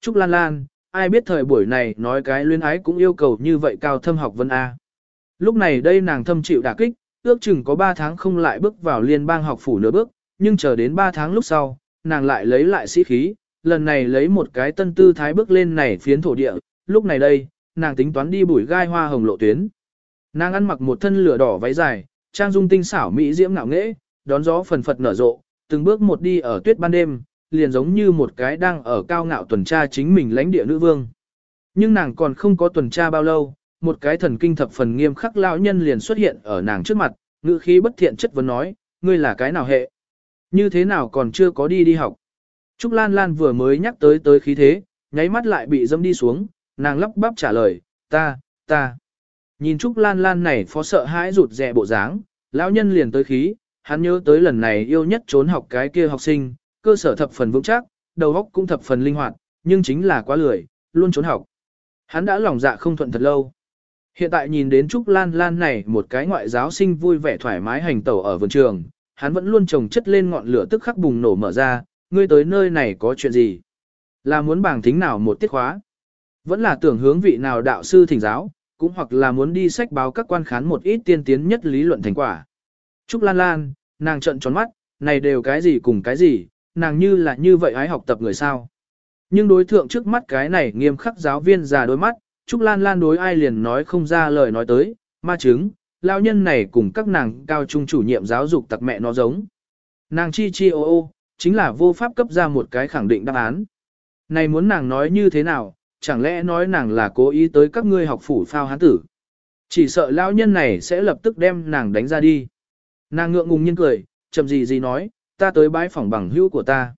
Trúc Lan Lan, ai biết thời buổi này nói cái luyến ái cũng yêu cầu như vậy cao thâm học vấn A. Lúc này đây nàng thâm chịu đả kích, ước chừng có 3 tháng không lại bước vào liên bang học phủ nửa bước, nhưng chờ đến 3 tháng lúc sau, nàng lại lấy lại sĩ khí, lần này lấy một cái tân tư thái bước lên này phiến thổ địa, lúc này đây, nàng tính toán đi bụi gai hoa hồng lộ tuyến. Nàng ăn mặc một thân lửa đỏ váy dài, trang dung tinh xảo mỹ diễm ngạo nghễ, đón gió phần phật nở rộ, từng bước một đi ở tuyết ban đêm, liền giống như một cái đang ở cao ngạo tuần tra chính mình lãnh địa nữ vương. Nhưng nàng còn không có tuần tra bao lâu, một cái thần kinh thập phần nghiêm khắc lão nhân liền xuất hiện ở nàng trước mặt, ngữ khí bất thiện chất vấn nói, ngươi là cái nào hệ? Như thế nào còn chưa có đi đi học? Trúc Lan Lan vừa mới nhắc tới tới khí thế, nháy mắt lại bị dâm đi xuống, nàng lắp bắp trả lời, ta, ta. Nhìn Trúc Lan Lan này phó sợ hãi rụt rè bộ dáng, lão nhân liền tới khí, hắn nhớ tới lần này yêu nhất trốn học cái kia học sinh, cơ sở thập phần vững chắc, đầu óc cũng thập phần linh hoạt, nhưng chính là quá lười, luôn trốn học. Hắn đã lòng dạ không thuận thật lâu. Hiện tại nhìn đến Trúc Lan Lan này một cái ngoại giáo sinh vui vẻ thoải mái hành tẩu ở vườn trường, hắn vẫn luôn trồng chất lên ngọn lửa tức khắc bùng nổ mở ra, ngươi tới nơi này có chuyện gì? Là muốn bảng thính nào một tiết khóa? Vẫn là tưởng hướng vị nào đạo sư thỉnh giáo, cũng hoặc là muốn đi sách báo các quan khán một ít tiên tiến nhất lý luận thành quả. Trúc Lan Lan, nàng trận tròn mắt, này đều cái gì cùng cái gì, nàng như là như vậy ái học tập người sao. Nhưng đối thượng trước mắt cái này nghiêm khắc giáo viên già đôi mắt, Trúc Lan Lan đối ai liền nói không ra lời nói tới, ma chứng, lao nhân này cùng các nàng cao trung chủ nhiệm giáo dục tặc mẹ nó giống. Nàng chi chi ô ô, chính là vô pháp cấp ra một cái khẳng định đáp án. Này muốn nàng nói như thế nào, chẳng lẽ nói nàng là cố ý tới các ngươi học phủ phao hán tử. Chỉ sợ lão nhân này sẽ lập tức đem nàng đánh ra đi. Nàng ngượng ngùng nhiên cười, chậm gì gì nói, ta tới bái phòng bằng hữu của ta.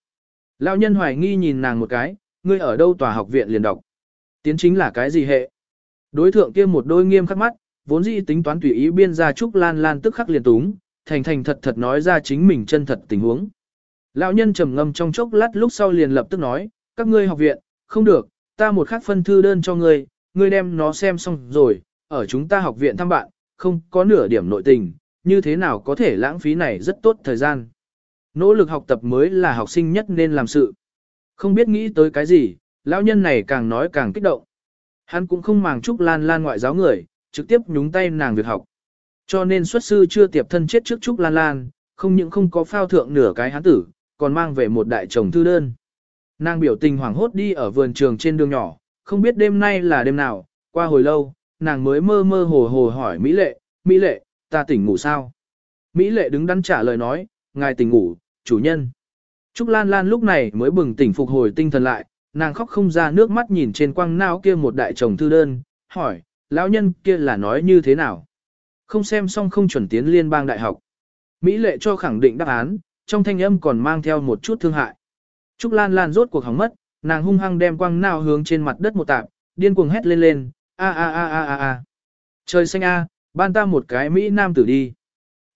Lão nhân hoài nghi nhìn nàng một cái, ngươi ở đâu tòa học viện liền đọc. Tiến chính là cái gì hệ? Đối thượng kia một đôi nghiêm khắc mắt, vốn dĩ tính toán tùy ý biên ra Trúc Lan Lan tức khắc liền túng, thành thành thật thật nói ra chính mình chân thật tình huống. Lão nhân trầm ngâm trong chốc lát lúc sau liền lập tức nói, các ngươi học viện, không được, ta một khắc phân thư đơn cho ngươi, ngươi đem nó xem xong rồi, ở chúng ta học viện thăm bạn, không có nửa điểm nội tình, như thế nào có thể lãng phí này rất tốt thời gian. Nỗ lực học tập mới là học sinh nhất nên làm sự. Không biết nghĩ tới cái gì, lão nhân này càng nói càng kích động. Hắn cũng không màng chúc Lan Lan ngoại giáo người, trực tiếp nhúng tay nàng việc học. Cho nên xuất sư chưa tiệp thân chết trước chúc Lan Lan, không những không có phao thượng nửa cái hắn tử, còn mang về một đại chồng thư đơn. Nàng biểu tình hoảng hốt đi ở vườn trường trên đường nhỏ, không biết đêm nay là đêm nào, qua hồi lâu, nàng mới mơ mơ hồ hồ hỏi Mỹ Lệ, Mỹ Lệ, ta tỉnh ngủ sao? Mỹ Lệ đứng đắn trả lời nói, ngài tỉnh ngủ, chủ nhân. Trúc Lan Lan lúc này mới bừng tỉnh phục hồi tinh thần lại, nàng khóc không ra nước mắt nhìn trên quăng nao kia một đại chồng thư đơn, hỏi, lão nhân kia là nói như thế nào? Không xem xong không chuẩn tiến liên bang đại học. Mỹ lệ cho khẳng định đáp án, trong thanh âm còn mang theo một chút thương hại. Trúc Lan Lan rốt cuộc hỏng mất, nàng hung hăng đem quăng nao hướng trên mặt đất một tạp, điên cuồng hét lên lên, a a a a a a. Trời xanh a, ban ta một cái Mỹ nam tử đi.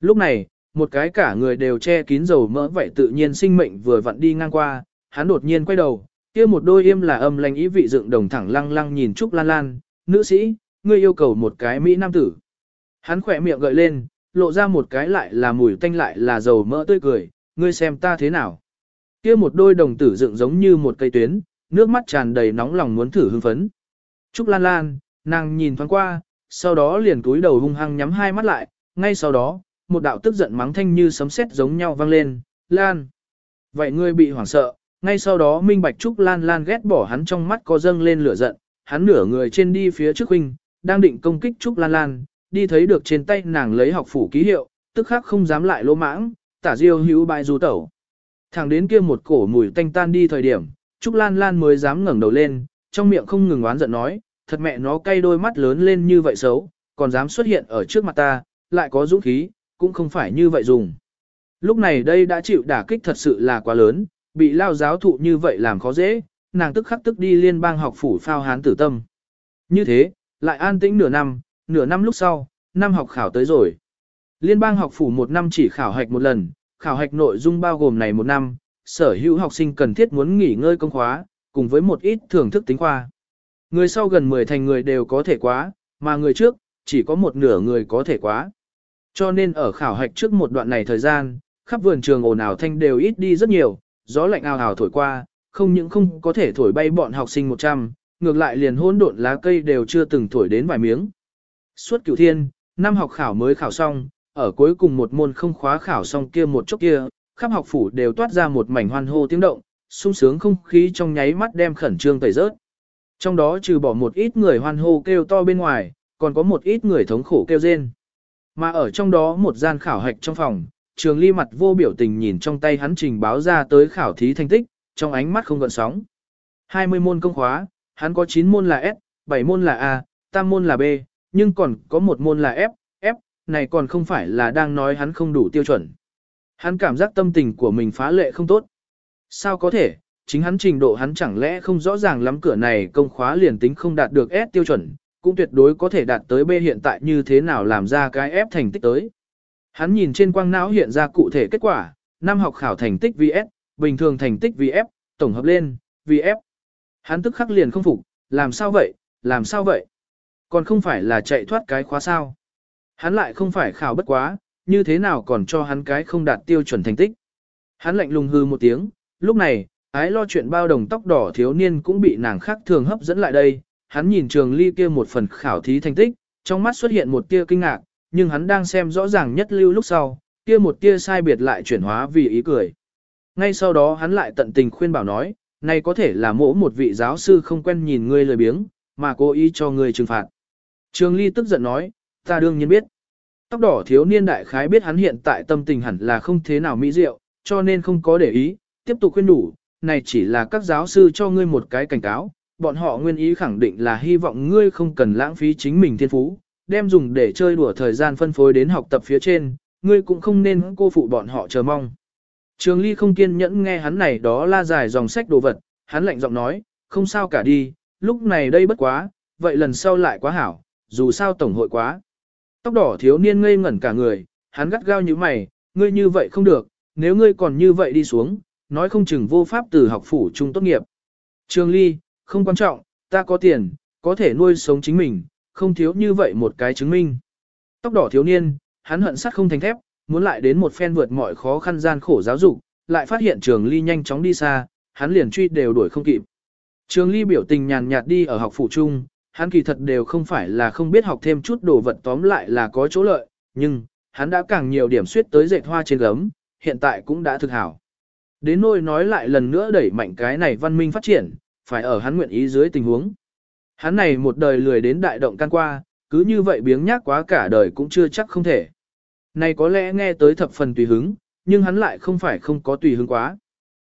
Lúc này, một cái cả người đều che kín dầu mỡ vậy tự nhiên sinh mệnh vừa vặn đi ngang qua, hắn đột nhiên quay đầu, kia một đôi im là âm lành ý vị dựng đồng thẳng lăng lăng nhìn Trúc Lan Lan, nữ sĩ, ngươi yêu cầu một cái Mỹ nam tử. Hắn khỏe miệng gợi lên, lộ ra một cái lại là mùi tanh lại là dầu mỡ tươi cười, ngươi xem ta thế nào. Kia một đôi đồng tử dựng giống như một cây tuyến, nước mắt tràn đầy nóng lòng muốn thử hưng phấn. Trúc Lan Lan, nàng nhìn thoáng qua, sau đó liền cúi đầu hung hăng nhắm hai mắt lại, ngay sau đó, một đạo tức giận mắng thanh như sấm sét giống nhau vang lên, Lan. Vậy ngươi bị hoảng sợ, ngay sau đó Minh Bạch Trúc Lan Lan ghét bỏ hắn trong mắt có dâng lên lửa giận, hắn nửa người trên đi phía trước huynh, đang định công kích Trúc Lan Lan, đi thấy được trên tay nàng lấy học phủ ký hiệu, tức khắc không dám lại lỗ mãng, tả diêu hữu bại du tẩu. Thẳng đến kia một cổ mùi tanh tan đi thời điểm, Trúc Lan Lan mới dám ngẩng đầu lên, trong miệng không ngừng oán giận nói, thật mẹ nó cay đôi mắt lớn lên như vậy xấu, còn dám xuất hiện ở trước mặt ta, lại có dũng khí, cũng không phải như vậy dùng. Lúc này đây đã chịu đả kích thật sự là quá lớn, bị lao giáo thụ như vậy làm khó dễ, nàng tức khắc tức đi liên bang học phủ phao hán tử tâm. Như thế, lại an tĩnh nửa năm, nửa năm lúc sau, năm học khảo tới rồi. Liên bang học phủ một năm chỉ khảo hạch một lần, khảo hạch nội dung bao gồm này một năm, sở hữu học sinh cần thiết muốn nghỉ ngơi công khóa, cùng với một ít thưởng thức tính khoa. Người sau gần 10 thành người đều có thể quá, mà người trước, chỉ có một nửa người có thể quá. Cho nên ở khảo hạch trước một đoạn này thời gian, khắp vườn trường ồn ào thanh đều ít đi rất nhiều, gió lạnh ào ào thổi qua, không những không có thể thổi bay bọn học sinh 100, ngược lại liền hỗn độn lá cây đều chưa từng thổi đến vài miếng. Suốt cửu thiên, năm học khảo mới khảo xong, ở cuối cùng một môn không khóa khảo xong kia một chốc kia, khắp học phủ đều toát ra một mảnh hoan hô tiếng động, sung sướng không khí trong nháy mắt đem khẩn trương tẩy rớt. Trong đó trừ bỏ một ít người hoan hô kêu to bên ngoài, còn có một ít người thống khổ kêu rên. Mà ở trong đó một gian khảo hạch trong phòng, trường ly mặt vô biểu tình nhìn trong tay hắn trình báo ra tới khảo thí thành tích, trong ánh mắt không gợn sóng. 20 môn công khóa, hắn có 9 môn là S, 7 môn là A, tam môn là B, nhưng còn có một môn là F, F, này còn không phải là đang nói hắn không đủ tiêu chuẩn. Hắn cảm giác tâm tình của mình phá lệ không tốt. Sao có thể, chính hắn trình độ hắn chẳng lẽ không rõ ràng lắm cửa này công khóa liền tính không đạt được S tiêu chuẩn, cũng tuyệt đối có thể đạt tới B hiện tại như thế nào làm ra cái ép thành tích tới. Hắn nhìn trên quang não hiện ra cụ thể kết quả, năm học khảo thành tích VS, bình thường thành tích VF, tổng hợp lên, VF. Hắn tức khắc liền không phục, làm sao vậy, làm sao vậy? Còn không phải là chạy thoát cái khóa sao? Hắn lại không phải khảo bất quá, như thế nào còn cho hắn cái không đạt tiêu chuẩn thành tích? Hắn lạnh lùng hư một tiếng, lúc này, ái lo chuyện bao đồng tóc đỏ thiếu niên cũng bị nàng khác thường hấp dẫn lại đây. Hắn nhìn trường ly kia một phần khảo thí thành tích, trong mắt xuất hiện một tia kinh ngạc, nhưng hắn đang xem rõ ràng nhất lưu lúc sau, kia một tia sai biệt lại chuyển hóa vì ý cười. Ngay sau đó hắn lại tận tình khuyên bảo nói, này có thể là mỗ một vị giáo sư không quen nhìn ngươi lời biếng, mà cố ý cho ngươi trừng phạt. Trường Ly tức giận nói, ta đương nhiên biết. Tóc đỏ thiếu niên đại khái biết hắn hiện tại tâm tình hẳn là không thế nào mỹ diệu, cho nên không có để ý, tiếp tục khuyên đủ, này chỉ là các giáo sư cho ngươi một cái cảnh cáo, bọn họ nguyên ý khẳng định là hy vọng ngươi không cần lãng phí chính mình thiên phú, đem dùng để chơi đùa thời gian phân phối đến học tập phía trên, ngươi cũng không nên cô phụ bọn họ chờ mong. Trường Ly không kiên nhẫn nghe hắn này đó la dài dòng sách đồ vật, hắn lạnh giọng nói, không sao cả đi, lúc này đây bất quá, vậy lần sau lại quá hảo, dù sao tổng hội quá. Tóc đỏ thiếu niên ngây ngẩn cả người, hắn gắt gao như mày, ngươi như vậy không được, nếu ngươi còn như vậy đi xuống, nói không chừng vô pháp từ học phủ trung tốt nghiệp. Trường Ly, không quan trọng, ta có tiền, có thể nuôi sống chính mình, không thiếu như vậy một cái chứng minh. Tóc đỏ thiếu niên, hắn hận sắt không thành thép, muốn lại đến một phen vượt mọi khó khăn gian khổ giáo dục, lại phát hiện trường ly nhanh chóng đi xa, hắn liền truy đều đuổi không kịp. Trường ly biểu tình nhàn nhạt đi ở học phủ trung, hắn kỳ thật đều không phải là không biết học thêm chút đồ vật tóm lại là có chỗ lợi, nhưng, hắn đã càng nhiều điểm suyết tới dệt hoa trên gấm, hiện tại cũng đã thực hảo. Đến nôi nói lại lần nữa đẩy mạnh cái này văn minh phát triển, phải ở hắn nguyện ý dưới tình huống. Hắn này một đời lười đến đại động can qua, cứ như vậy biếng nhác quá cả đời cũng chưa chắc không thể. Này có lẽ nghe tới thập phần tùy hứng, nhưng hắn lại không phải không có tùy hứng quá.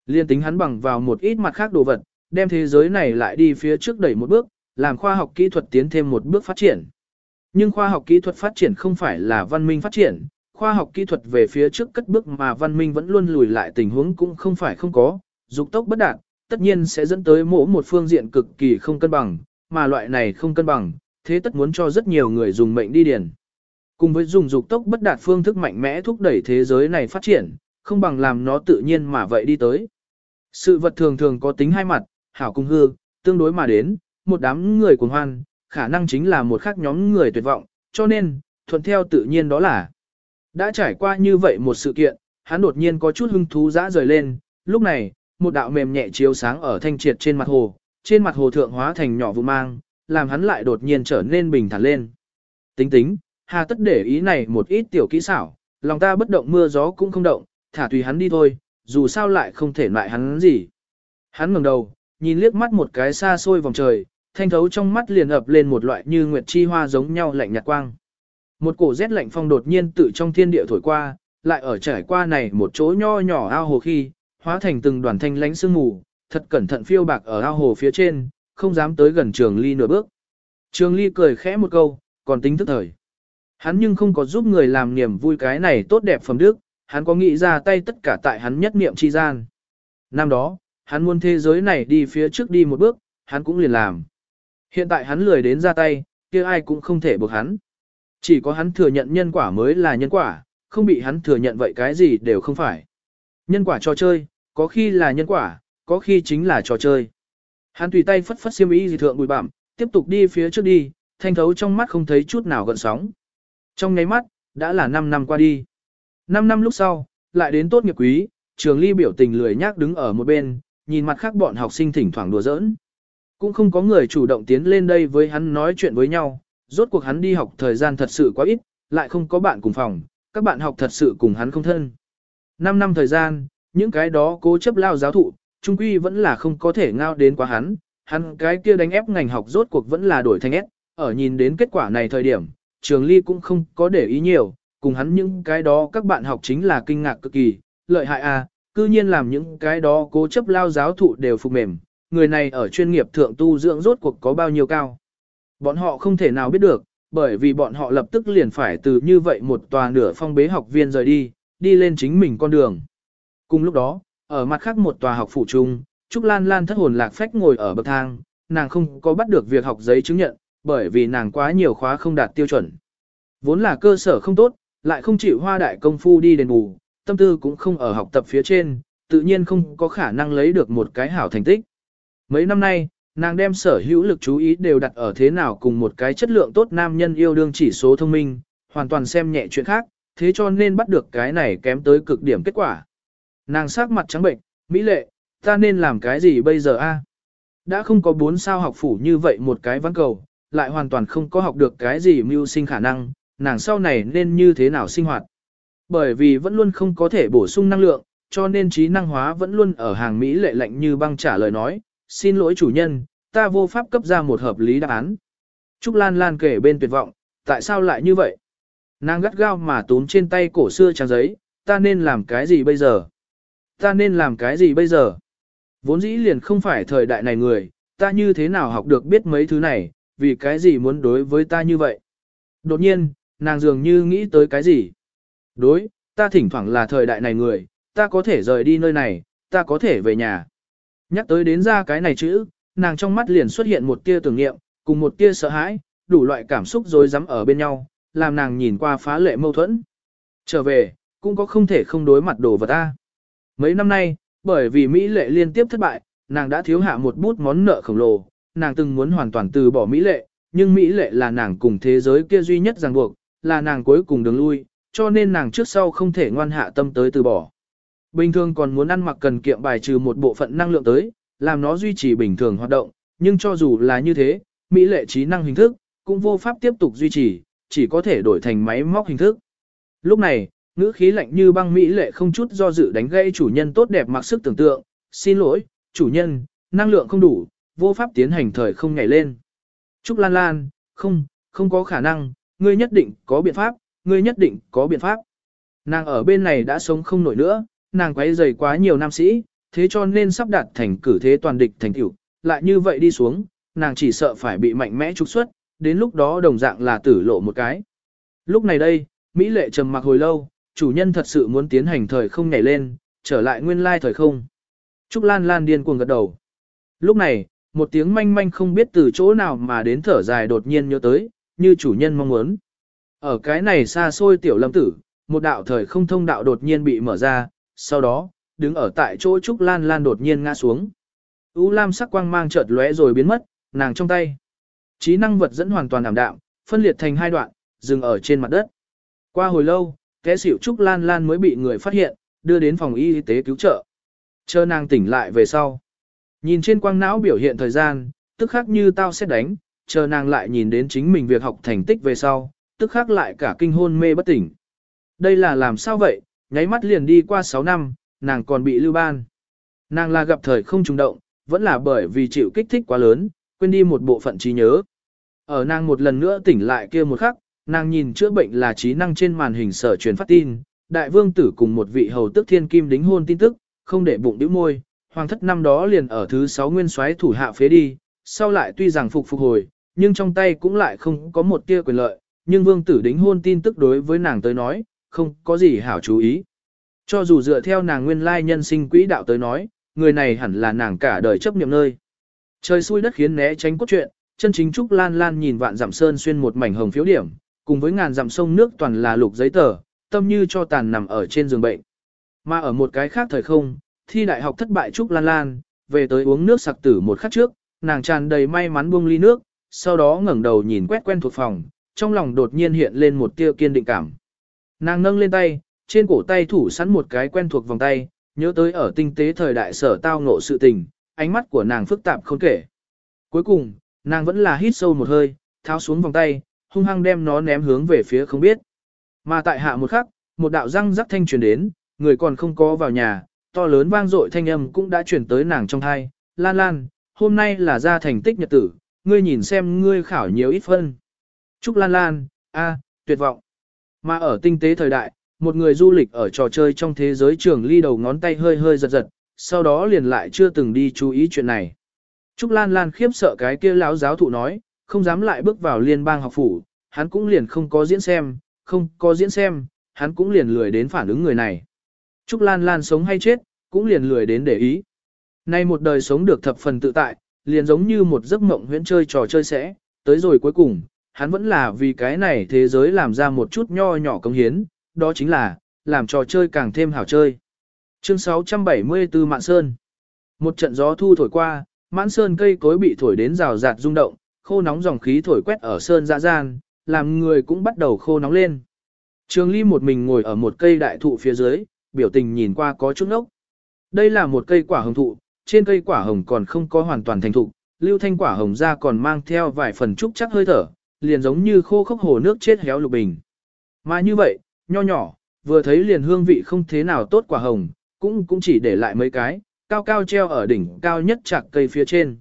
Liên tính hắn bằng vào một ít mặt khác đồ vật, đem thế giới này lại đi phía trước đẩy một bước, làm khoa học kỹ thuật tiến thêm một bước phát triển. Nhưng khoa học kỹ thuật phát triển không phải là văn minh phát triển, khoa học kỹ thuật về phía trước cất bước mà văn minh vẫn luôn lùi lại tình huống cũng không phải không có, dục tốc bất đạt, tất nhiên sẽ dẫn tới mỗi một phương diện cực kỳ không cân bằng, mà loại này không cân bằng, thế tất muốn cho rất nhiều người dùng mệnh đi điền. Cùng với dùng dục tốc bất đạt phương thức mạnh mẽ thúc đẩy thế giới này phát triển, không bằng làm nó tự nhiên mà vậy đi tới. Sự vật thường thường có tính hai mặt, hảo cung hư, tương đối mà đến, một đám người cuồng hoan, khả năng chính là một khác nhóm người tuyệt vọng, cho nên, thuận theo tự nhiên đó là. Đã trải qua như vậy một sự kiện, hắn đột nhiên có chút hưng thú dã rời lên, lúc này, một đạo mềm nhẹ chiếu sáng ở thanh triệt trên mặt hồ, trên mặt hồ thượng hóa thành nhỏ vụ mang, làm hắn lại đột nhiên trở nên bình thản lên. Tính tính, hà tất để ý này một ít tiểu kỹ xảo, lòng ta bất động mưa gió cũng không động, thả tùy hắn đi thôi, dù sao lại không thể lại hắn gì. Hắn ngẩng đầu, nhìn liếc mắt một cái xa xôi vòng trời, thanh thấu trong mắt liền ập lên một loại như nguyệt chi hoa giống nhau lạnh nhạt quang. Một cổ rét lạnh phong đột nhiên tự trong thiên địa thổi qua, lại ở trải qua này một chỗ nho nhỏ ao hồ khi, hóa thành từng đoàn thanh lánh sương mù, thật cẩn thận phiêu bạc ở ao hồ phía trên, không dám tới gần trường ly nửa bước. Trường ly cười khẽ một câu, còn tính thức thời. Hắn nhưng không có giúp người làm niềm vui cái này tốt đẹp phẩm đức, hắn có nghĩ ra tay tất cả tại hắn nhất niệm chi gian. Năm đó, hắn muốn thế giới này đi phía trước đi một bước, hắn cũng liền làm. Hiện tại hắn lười đến ra tay, kia ai cũng không thể buộc hắn. Chỉ có hắn thừa nhận nhân quả mới là nhân quả, không bị hắn thừa nhận vậy cái gì đều không phải. Nhân quả cho chơi, có khi là nhân quả, có khi chính là trò chơi. Hắn tùy tay phất phất xiêm y dị thượng bụi bặm, tiếp tục đi phía trước đi, thanh thấu trong mắt không thấy chút nào gợn sóng. Trong nháy mắt, đã là 5 năm qua đi. 5 năm lúc sau, lại đến tốt nghiệp quý, trường ly biểu tình lười nhác đứng ở một bên, nhìn mặt khác bọn học sinh thỉnh thoảng đùa giỡn. Cũng không có người chủ động tiến lên đây với hắn nói chuyện với nhau, rốt cuộc hắn đi học thời gian thật sự quá ít, lại không có bạn cùng phòng, các bạn học thật sự cùng hắn không thân. 5 năm thời gian, những cái đó cố chấp lao giáo thụ, trung quy vẫn là không có thể ngao đến quá hắn, hắn cái kia đánh ép ngành học rốt cuộc vẫn là đổi thành ép, ở nhìn đến kết quả này thời điểm, trường ly cũng không có để ý nhiều, cùng hắn những cái đó các bạn học chính là kinh ngạc cực kỳ, lợi hại à, cư nhiên làm những cái đó cố chấp lao giáo thụ đều phục mềm, người này ở chuyên nghiệp thượng tu dưỡng rốt cuộc có bao nhiêu cao. Bọn họ không thể nào biết được, bởi vì bọn họ lập tức liền phải từ như vậy một tòa nửa phong bế học viên rời đi, đi lên chính mình con đường. Cùng lúc đó, ở mặt khác một tòa học phủ trung, Trúc Lan Lan thất hồn lạc phách ngồi ở bậc thang, nàng không có bắt được việc học giấy chứng nhận, bởi vì nàng quá nhiều khóa không đạt tiêu chuẩn. Vốn là cơ sở không tốt, lại không chịu hoa đại công phu đi đền bù, tâm tư cũng không ở học tập phía trên, tự nhiên không có khả năng lấy được một cái hảo thành tích. Mấy năm nay, nàng đem sở hữu lực chú ý đều đặt ở thế nào cùng một cái chất lượng tốt nam nhân yêu đương chỉ số thông minh, hoàn toàn xem nhẹ chuyện khác, thế cho nên bắt được cái này kém tới cực điểm kết quả. Nàng sắc mặt trắng bệnh, mỹ lệ, ta nên làm cái gì bây giờ a? Đã không có bốn sao học phủ như vậy một cái văn cầu, lại hoàn toàn không có học được cái gì mưu sinh khả năng, nàng sau này nên như thế nào sinh hoạt. Bởi vì vẫn luôn không có thể bổ sung năng lượng, cho nên trí năng hóa vẫn luôn ở hàng Mỹ lệ lạnh như băng trả lời nói, xin lỗi chủ nhân, ta vô pháp cấp ra một hợp lý đáp án. Trúc Lan Lan kể bên tuyệt vọng, tại sao lại như vậy? Nàng gắt gao mà túm trên tay cổ xưa trang giấy, ta nên làm cái gì bây giờ? Ta nên làm cái gì bây giờ? Vốn dĩ liền không phải thời đại này người, ta như thế nào học được biết mấy thứ này, vì cái gì muốn đối với ta như vậy? Đột nhiên, nàng dường như nghĩ tới cái gì? Đối, ta thỉnh thoảng là thời đại này người, ta có thể rời đi nơi này, ta có thể về nhà. Nhắc tới đến ra cái này chữ, nàng trong mắt liền xuất hiện một tia tưởng niệm, cùng một tia sợ hãi, đủ loại cảm xúc rối rắm ở bên nhau, làm nàng nhìn qua phá lệ mâu thuẫn. Trở về, cũng có không thể không đối mặt đồ vật ta. Mấy năm nay, bởi vì Mỹ lệ liên tiếp thất bại, nàng đã thiếu hạ một bút món nợ khổng lồ, nàng từng muốn hoàn toàn từ bỏ Mỹ lệ, nhưng Mỹ lệ là nàng cùng thế giới kia duy nhất ràng buộc, là nàng cuối cùng đường lui, cho nên nàng trước sau không thể ngoan hạ tâm tới từ bỏ. Bình thường còn muốn ăn mặc cần kiệm bài trừ một bộ phận năng lượng tới, làm nó duy trì bình thường hoạt động, nhưng cho dù là như thế, Mỹ lệ trí năng hình thức, cũng vô pháp tiếp tục duy trì, chỉ có thể đổi thành máy móc hình thức. Lúc này, ngữ khí lạnh như băng Mỹ lệ không chút do dự đánh gây chủ nhân tốt đẹp mặc sức tưởng tượng, xin lỗi, chủ nhân, năng lượng không đủ, vô pháp tiến hành thời không nhảy lên. Trúc Lan Lan, không, không có khả năng, ngươi nhất định có biện pháp, ngươi nhất định có biện pháp. Nàng ở bên này đã sống không nổi nữa, nàng quấy rầy quá nhiều nam sĩ, thế cho nên sắp đạt thành cử thế toàn địch thành tiểu, lại như vậy đi xuống, nàng chỉ sợ phải bị mạnh mẽ trục xuất, đến lúc đó đồng dạng là tử lộ một cái. Lúc này đây, Mỹ lệ trầm mặc hồi lâu, chủ nhân thật sự muốn tiến hành thời không nhảy lên, trở lại nguyên lai thời không. Trúc Lan Lan điên cuồng gật đầu. Lúc này, một tiếng manh manh không biết từ chỗ nào mà đến thở dài đột nhiên nhớ tới, như chủ nhân mong muốn. Ở cái này xa xôi tiểu lâm tử, một đạo thời không thông đạo đột nhiên bị mở ra, sau đó, đứng ở tại chỗ Trúc Lan Lan đột nhiên ngã xuống. U lam sắc quang mang chợt lóe rồi biến mất, nàng trong tay. Trí năng vật dẫn hoàn toàn ảm đạm, phân liệt thành hai đoạn, dừng ở trên mặt đất. Qua hồi lâu, kẻ xỉu Trúc Lan Lan mới bị người phát hiện, đưa đến phòng y tế cứu trợ. Chờ nàng tỉnh lại về sau. Nhìn trên quang não biểu hiện thời gian, tức khắc như tao sẽ đánh, chờ nàng lại nhìn đến chính mình việc học thành tích về sau, tức khắc lại cả kinh hôn mê bất tỉnh. Đây là làm sao vậy, nháy mắt liền đi qua 6 năm, nàng còn bị lưu ban. Nàng là gặp thời không trùng động, vẫn là bởi vì chịu kích thích quá lớn, quên đi một bộ phận trí nhớ. Ở nàng một lần nữa tỉnh lại kia một khắc, nàng nhìn chữa bệnh là trí năng trên màn hình sở truyền phát tin, đại vương tử cùng một vị hầu tức thiên kim đính hôn tin tức, không để bụng đĩu môi, hoàng thất năm đó liền ở thứ 6 nguyên soái thủ hạ phế đi, sau lại tuy rằng phục phục hồi, nhưng trong tay cũng lại không có một tia quyền lợi, nhưng vương tử đính hôn tin tức đối với nàng tới nói, không có gì hảo chú ý. Cho dù dựa theo nàng nguyên lai nhân sinh quỹ đạo tới nói, người này hẳn là nàng cả đời chấp niệm nơi. Trời xui đất khiến né tránh cốt truyện, chân chính Trúc Lan Lan nhìn vạn giảm sơn xuyên một mảnh hồng phiếu điểm, cùng với ngàn dặm sông nước toàn là lục giấy tờ, tâm như cho tàn nằm ở trên giường bệnh. Mà ở một cái khác thời không, thi đại học thất bại Trúc Lan Lan, về tới uống nước sặc tử một khắc trước, nàng tràn đầy may mắn buông ly nước, sau đó ngẩng đầu nhìn quét quen thuộc phòng, trong lòng đột nhiên hiện lên một tia kiên định cảm. Nàng nâng lên tay, trên cổ tay thủ sẵn một cái quen thuộc vòng tay, nhớ tới ở tinh tế thời đại sở tao ngộ sự tình, ánh mắt của nàng phức tạp không kể. Cuối cùng, nàng vẫn là hít sâu một hơi, tháo xuống vòng tay, hung hăng đem nó ném hướng về phía không biết. Mà tại hạ một khắc, một đạo răng rắc thanh truyền đến, người còn không có vào nhà, to lớn vang dội thanh âm cũng đã truyền tới nàng trong thai. Lan Lan, hôm nay là ra thành tích nhật tử, ngươi nhìn xem ngươi khảo nhiều ít phân. Trúc Lan Lan, a, tuyệt vọng. Mà ở tinh tế thời đại, một người du lịch ở trò chơi trong thế giới trường ly đầu ngón tay hơi hơi giật giật, sau đó liền lại chưa từng đi chú ý chuyện này. Trúc Lan Lan khiếp sợ cái kia lão giáo thụ nói, không dám lại bước vào liên bang học phủ, hắn cũng liền không có diễn xem, không có diễn xem, hắn cũng liền lười đến phản ứng người này. Trúc Lan Lan sống hay chết, cũng liền lười đến để ý. Nay một đời sống được thập phần tự tại, liền giống như một giấc mộng huyễn chơi trò chơi sẽ, tới rồi cuối cùng, hắn vẫn là vì cái này thế giới làm ra một chút nho nhỏ công hiến, đó chính là, làm trò chơi càng thêm hảo chơi. Chương 674 Mạn Sơn Một trận gió thu thổi qua, mãn sơn cây cối bị thổi đến rào rạt rung động, khô nóng dòng khí thổi quét ở sơn dã gian, làm người cũng bắt đầu khô nóng lên. Trường Ly một mình ngồi ở một cây đại thụ phía dưới, biểu tình nhìn qua có chút nốc. Đây là một cây quả hồng thụ, trên cây quả hồng còn không có hoàn toàn thành thụ, lưu thanh quả hồng ra còn mang theo vài phần trúc chắc hơi thở, liền giống như khô khốc hồ nước chết héo lục bình. Mà như vậy, nho nhỏ, vừa thấy liền hương vị không thế nào tốt quả hồng, cũng cũng chỉ để lại mấy cái, cao cao treo ở đỉnh cao nhất chạc cây phía trên.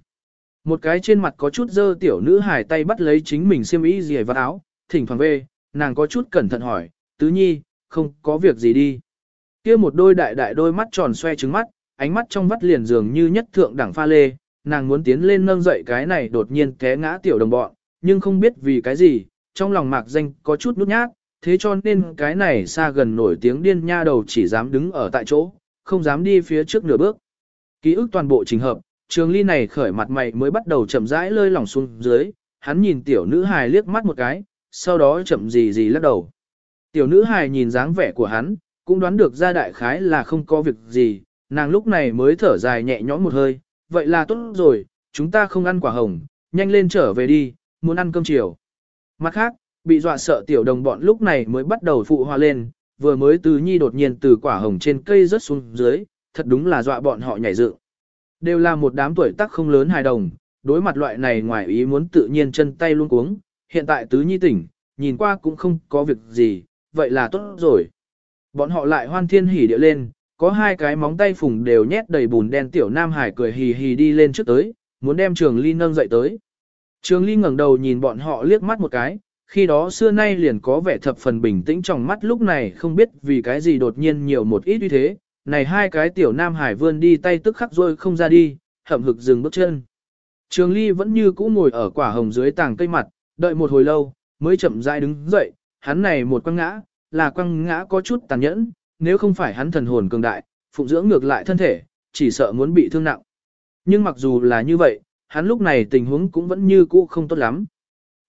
Một cái trên mặt có chút dơ tiểu nữ hài tay bắt lấy chính mình xiêm y gì vào áo, thỉnh thoảng về, nàng có chút cẩn thận hỏi, tứ nhi, không có việc gì đi. kia một đôi đại đại đôi mắt tròn xoe trứng mắt, ánh mắt trong vắt liền dường như nhất thượng đẳng pha lê, nàng muốn tiến lên nâng dậy cái này đột nhiên té ngã tiểu đồng bọn, nhưng không biết vì cái gì, trong lòng mạc danh có chút nút nhát, thế cho nên cái này xa gần nổi tiếng điên nha đầu chỉ dám đứng ở tại chỗ, không dám đi phía trước nửa bước. Ký ức toàn bộ trình hợp, trường ly này khởi mặt mày mới bắt đầu chậm rãi lơi lỏng xuống dưới, hắn nhìn tiểu nữ hài liếc mắt một cái, sau đó chậm gì gì lắc đầu. Tiểu nữ hài nhìn dáng vẻ của hắn, cũng đoán được ra đại khái là không có việc gì, nàng lúc này mới thở dài nhẹ nhõm một hơi, vậy là tốt rồi, chúng ta không ăn quả hồng, nhanh lên trở về đi, muốn ăn cơm chiều. Mặt khác, bị dọa sợ tiểu đồng bọn lúc này mới bắt đầu phụ hoa lên, vừa mới từ nhi đột nhiên từ quả hồng trên cây rớt xuống dưới, thật đúng là dọa bọn họ nhảy dựng. Đều là một đám tuổi tác không lớn hài đồng, đối mặt loại này ngoài ý muốn tự nhiên chân tay luôn cuống, hiện tại tứ nhi tỉnh, nhìn qua cũng không có việc gì, vậy là tốt rồi. Bọn họ lại hoan thiên hỉ địa lên, có hai cái móng tay phùng đều nhét đầy bùn đen tiểu nam hải cười hì hì đi lên trước tới, muốn đem trường ly nâng dậy tới. Trường ly ngẩng đầu nhìn bọn họ liếc mắt một cái, khi đó xưa nay liền có vẻ thập phần bình tĩnh trong mắt lúc này không biết vì cái gì đột nhiên nhiều một ít như thế, này hai cái tiểu nam hải vươn đi tay tức khắc rồi không ra đi, hậm hực dừng bước chân. Trường Ly vẫn như cũ ngồi ở quả hồng dưới tàng cây mặt, đợi một hồi lâu, mới chậm rãi đứng dậy, hắn này một quăng ngã, là quăng ngã có chút tàn nhẫn, nếu không phải hắn thần hồn cường đại, phụng dưỡng ngược lại thân thể, chỉ sợ muốn bị thương nặng. Nhưng mặc dù là như vậy, hắn lúc này tình huống cũng vẫn như cũ không tốt lắm.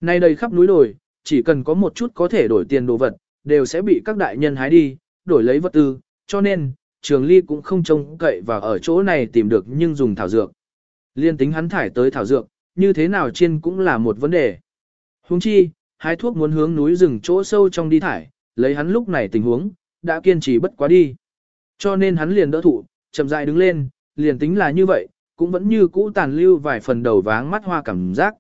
Nay đầy khắp núi đồi, chỉ cần có một chút có thể đổi tiền đồ vật, đều sẽ bị các đại nhân hái đi, đổi lấy vật tư, cho nên, trường ly cũng không trông cậy và ở chỗ này tìm được nhưng dùng thảo dược. Liên tính hắn thải tới thảo dược, như thế nào trên cũng là một vấn đề. Huống chi, hái thuốc muốn hướng núi rừng chỗ sâu trong đi thải, lấy hắn lúc này tình huống, đã kiên trì bất quá đi. Cho nên hắn liền đỡ thụ, chậm rãi đứng lên, liền tính là như vậy, cũng vẫn như cũ tàn lưu vài phần đầu váng mắt hoa cảm giác.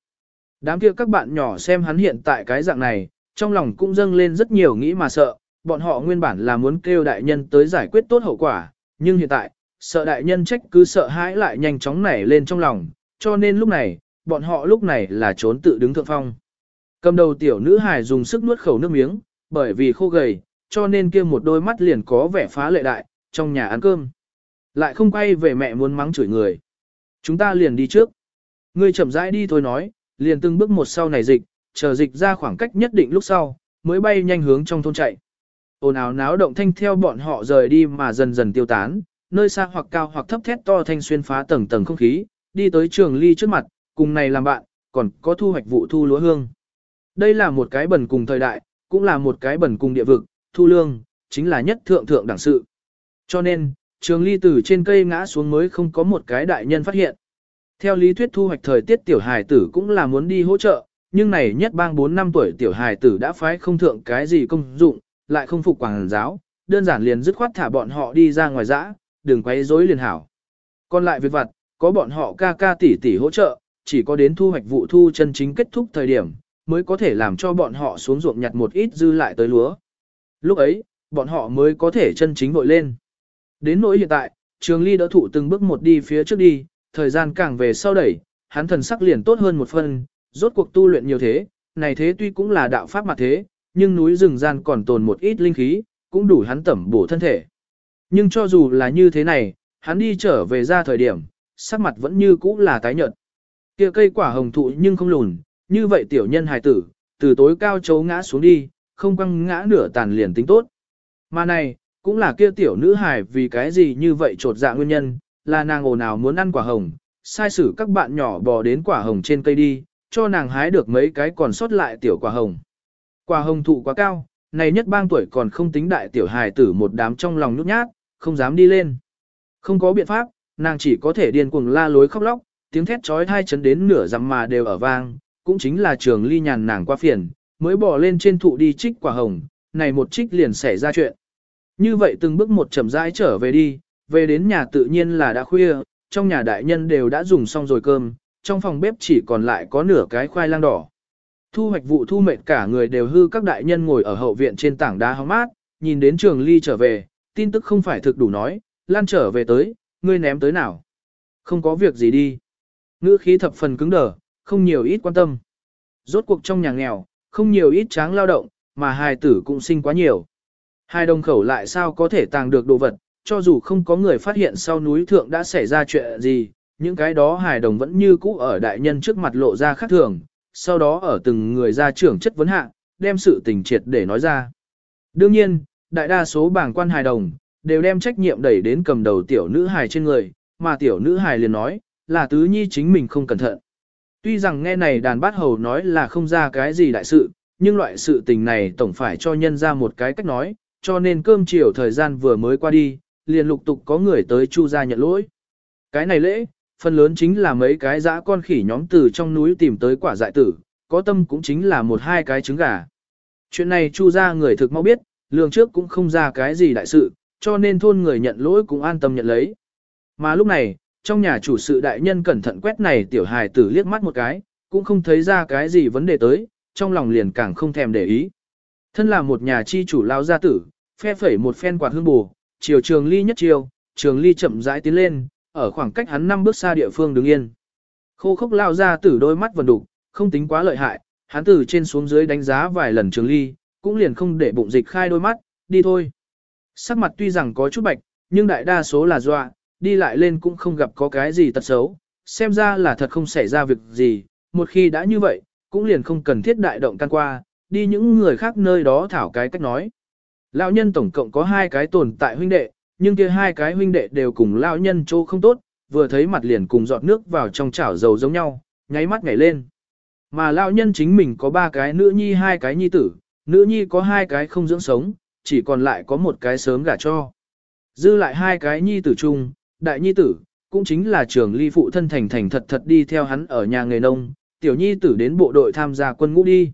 Đám kia các bạn nhỏ xem hắn hiện tại cái dạng này, trong lòng cũng dâng lên rất nhiều nghĩ mà sợ, bọn họ nguyên bản là muốn kêu đại nhân tới giải quyết tốt hậu quả, nhưng hiện tại, sợ đại nhân trách cứ sợ hãi lại nhanh chóng nảy lên trong lòng, cho nên lúc này, bọn họ lúc này là trốn tự đứng thượng phong. Cầm đầu tiểu nữ hài dùng sức nuốt khẩu nước miếng, bởi vì khô gầy, cho nên kia một đôi mắt liền có vẻ phá lệ đại, trong nhà ăn cơm. Lại không quay về mẹ muốn mắng chửi người. Chúng ta liền đi trước. Ngươi chậm rãi đi thôi nói, liền từng bước một sau này dịch, chờ dịch ra khoảng cách nhất định lúc sau, mới bay nhanh hướng trong thôn chạy ồn ào náo động thanh theo bọn họ rời đi mà dần dần tiêu tán, nơi xa hoặc cao hoặc thấp thét to thanh xuyên phá tầng tầng không khí, đi tới trường ly trước mặt, cùng này làm bạn, còn có thu hoạch vụ thu lúa hương. Đây là một cái bẩn cùng thời đại, cũng là một cái bẩn cùng địa vực, thu lương, chính là nhất thượng thượng đẳng sự. Cho nên, trường ly từ trên cây ngã xuống mới không có một cái đại nhân phát hiện. Theo lý thuyết thu hoạch thời tiết tiểu hài tử cũng là muốn đi hỗ trợ, nhưng này nhất bang 4 năm tuổi tiểu hài tử đã phái không thượng cái gì công dụng, lại không phục quảng giáo, đơn giản liền dứt khoát thả bọn họ đi ra ngoài dã, đừng quấy rối liền hảo. Còn lại việc vặt, có bọn họ ca ca tỷ tỷ hỗ trợ, chỉ có đến thu hoạch vụ thu chân chính kết thúc thời điểm, mới có thể làm cho bọn họ xuống ruộng nhặt một ít dư lại tới lúa. Lúc ấy, bọn họ mới có thể chân chính vội lên. Đến nỗi hiện tại, trường ly đỡ thụ từng bước một đi phía trước đi, thời gian càng về sau đẩy, hắn thần sắc liền tốt hơn một phần, rốt cuộc tu luyện nhiều thế, này thế tuy cũng là đạo pháp mà thế, nhưng núi rừng gian còn tồn một ít linh khí, cũng đủ hắn tẩm bổ thân thể. Nhưng cho dù là như thế này, hắn đi trở về ra thời điểm, sắc mặt vẫn như cũ là tái nhợt. Kia cây quả hồng thụ nhưng không lùn, như vậy tiểu nhân hài tử, từ tối cao chấu ngã xuống đi, không quăng ngã nửa tàn liền tính tốt. Mà này, cũng là kia tiểu nữ hài vì cái gì như vậy trột dạ nguyên nhân, là nàng ồn ào muốn ăn quả hồng, sai sử các bạn nhỏ bò đến quả hồng trên cây đi, cho nàng hái được mấy cái còn sót lại tiểu quả hồng. Quả hồng thụ quá cao, này nhất bang tuổi còn không tính đại tiểu hài tử một đám trong lòng nhút nhát, không dám đi lên. Không có biện pháp, nàng chỉ có thể điên cuồng la lối khóc lóc, tiếng thét trói thai chấn đến nửa dặm mà đều ở vang, cũng chính là trường ly nhàn nàng qua phiền, mới bỏ lên trên thụ đi trích quả hồng, này một trích liền xảy ra chuyện. Như vậy từng bước một chậm rãi trở về đi, về đến nhà tự nhiên là đã khuya, trong nhà đại nhân đều đã dùng xong rồi cơm, trong phòng bếp chỉ còn lại có nửa cái khoai lang đỏ. Thu hoạch vụ thu mệt cả người đều hư các đại nhân ngồi ở hậu viện trên tảng đá hóng mát, nhìn đến trường ly trở về, tin tức không phải thực đủ nói, lan trở về tới, ngươi ném tới nào. Không có việc gì đi. Ngữ khí thập phần cứng đờ, không nhiều ít quan tâm. Rốt cuộc trong nhà nghèo, không nhiều ít tráng lao động, mà hài tử cũng sinh quá nhiều. Hai đồng khẩu lại sao có thể tàng được đồ vật, cho dù không có người phát hiện sau núi thượng đã xảy ra chuyện gì, những cái đó hài đồng vẫn như cũ ở đại nhân trước mặt lộ ra khác thường, sau đó ở từng người ra trưởng chất vấn hạ, đem sự tình triệt để nói ra. Đương nhiên, đại đa số bảng quan hài đồng, đều đem trách nhiệm đẩy đến cầm đầu tiểu nữ hài trên người, mà tiểu nữ hài liền nói, là tứ nhi chính mình không cẩn thận. Tuy rằng nghe này đàn bát hầu nói là không ra cái gì đại sự, nhưng loại sự tình này tổng phải cho nhân ra một cái cách nói, cho nên cơm chiều thời gian vừa mới qua đi, liền lục tục có người tới chu ra nhận lỗi. Cái này lễ, phần lớn chính là mấy cái dã con khỉ nhóm từ trong núi tìm tới quả dại tử, có tâm cũng chính là một hai cái trứng gà. Chuyện này chu ra người thực mau biết, lường trước cũng không ra cái gì đại sự, cho nên thôn người nhận lỗi cũng an tâm nhận lấy. Mà lúc này, trong nhà chủ sự đại nhân cẩn thận quét này tiểu hài tử liếc mắt một cái, cũng không thấy ra cái gì vấn đề tới, trong lòng liền càng không thèm để ý. Thân là một nhà chi chủ lao gia tử, phe phẩy một phen quạt hương bù, chiều trường ly nhất chiều, trường ly chậm rãi tiến lên, ở khoảng cách hắn năm bước xa địa phương đứng yên. Khô khốc lao ra tử đôi mắt vần đục, không tính quá lợi hại, hắn từ trên xuống dưới đánh giá vài lần trường ly, cũng liền không để bụng dịch khai đôi mắt, đi thôi. Sắc mặt tuy rằng có chút bạch, nhưng đại đa số là dọa, đi lại lên cũng không gặp có cái gì tật xấu, xem ra là thật không xảy ra việc gì, một khi đã như vậy, cũng liền không cần thiết đại động can qua, đi những người khác nơi đó thảo cái cách nói. Lão nhân tổng cộng có hai cái tồn tại huynh đệ, nhưng kia hai cái huynh đệ đều cùng lão nhân chỗ không tốt, vừa thấy mặt liền cùng giọt nước vào trong chảo dầu giống nhau, nháy mắt nhảy lên. Mà lão nhân chính mình có ba cái nữ nhi hai cái nhi tử, nữ nhi có hai cái không dưỡng sống, chỉ còn lại có một cái sớm gả cho. Dư lại hai cái nhi tử chung, đại nhi tử, cũng chính là trường ly phụ thân thành thành thật thật đi theo hắn ở nhà nghề nông, tiểu nhi tử đến bộ đội tham gia quân ngũ đi.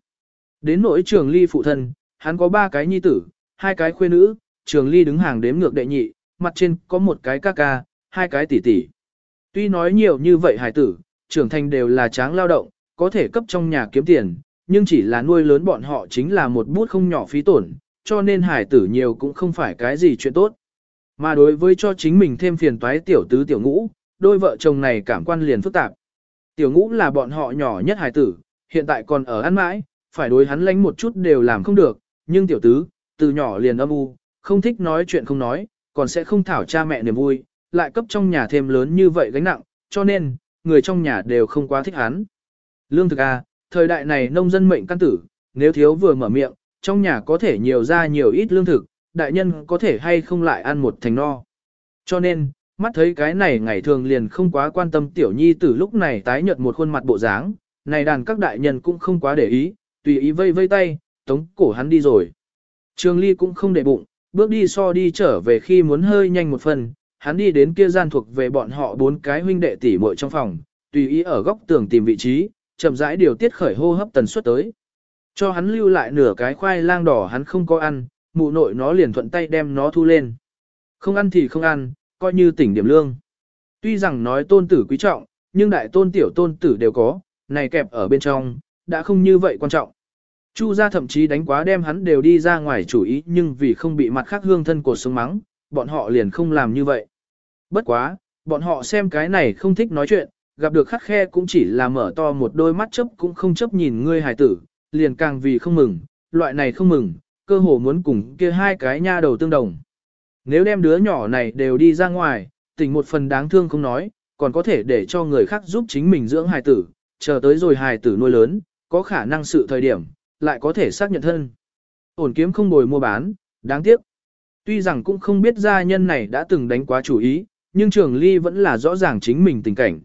Đến nỗi trường ly phụ thân, hắn có ba cái nhi tử, hai cái khuê nữ, trường ly đứng hàng đếm ngược đệ nhị, mặt trên có một cái ca ca, hai cái tỷ tỷ. Tuy nói nhiều như vậy hải tử, trưởng thành đều là tráng lao động, có thể cấp trong nhà kiếm tiền, nhưng chỉ là nuôi lớn bọn họ chính là một bút không nhỏ phí tổn, cho nên hải tử nhiều cũng không phải cái gì chuyện tốt. Mà đối với cho chính mình thêm phiền toái tiểu tứ tiểu ngũ, đôi vợ chồng này cảm quan liền phức tạp. Tiểu ngũ là bọn họ nhỏ nhất hải tử, hiện tại còn ở ăn mãi, phải đối hắn lánh một chút đều làm không được, nhưng tiểu tứ, từ nhỏ liền âm u, không thích nói chuyện không nói, còn sẽ không thảo cha mẹ niềm vui, lại cấp trong nhà thêm lớn như vậy gánh nặng, cho nên, người trong nhà đều không quá thích hắn. Lương thực à, thời đại này nông dân mệnh căn tử, nếu thiếu vừa mở miệng, trong nhà có thể nhiều ra nhiều ít lương thực, đại nhân có thể hay không lại ăn một thành no. Cho nên, mắt thấy cái này ngày thường liền không quá quan tâm tiểu nhi từ lúc này tái nhợt một khuôn mặt bộ dáng, này đàn các đại nhân cũng không quá để ý, tùy ý vây vây tay, tống cổ hắn đi rồi. Trường Ly cũng không để bụng, bước đi so đi trở về khi muốn hơi nhanh một phần, hắn đi đến kia gian thuộc về bọn họ bốn cái huynh đệ tỷ muội trong phòng, tùy ý ở góc tường tìm vị trí, chậm rãi điều tiết khởi hô hấp tần suất tới. Cho hắn lưu lại nửa cái khoai lang đỏ hắn không có ăn, mụ nội nó liền thuận tay đem nó thu lên. Không ăn thì không ăn, coi như tỉnh điểm lương. Tuy rằng nói tôn tử quý trọng, nhưng đại tôn tiểu tôn tử đều có, này kẹp ở bên trong, đã không như vậy quan trọng. Chu gia thậm chí đánh quá đem hắn đều đi ra ngoài chủ ý nhưng vì không bị mặt khác hương thân của sống mắng, bọn họ liền không làm như vậy. Bất quá, bọn họ xem cái này không thích nói chuyện, gặp được khắc khe cũng chỉ là mở to một đôi mắt chấp cũng không chấp nhìn ngươi hài tử, liền càng vì không mừng, loại này không mừng, cơ hồ muốn cùng kia hai cái nha đầu tương đồng. Nếu đem đứa nhỏ này đều đi ra ngoài, tình một phần đáng thương không nói, còn có thể để cho người khác giúp chính mình dưỡng hài tử, chờ tới rồi hài tử nuôi lớn, có khả năng sự thời điểm, lại có thể xác nhận thân. Ổn kiếm không bồi mua bán, đáng tiếc. Tuy rằng cũng không biết gia nhân này đã từng đánh quá chủ ý, nhưng trường ly vẫn là rõ ràng chính mình tình cảnh.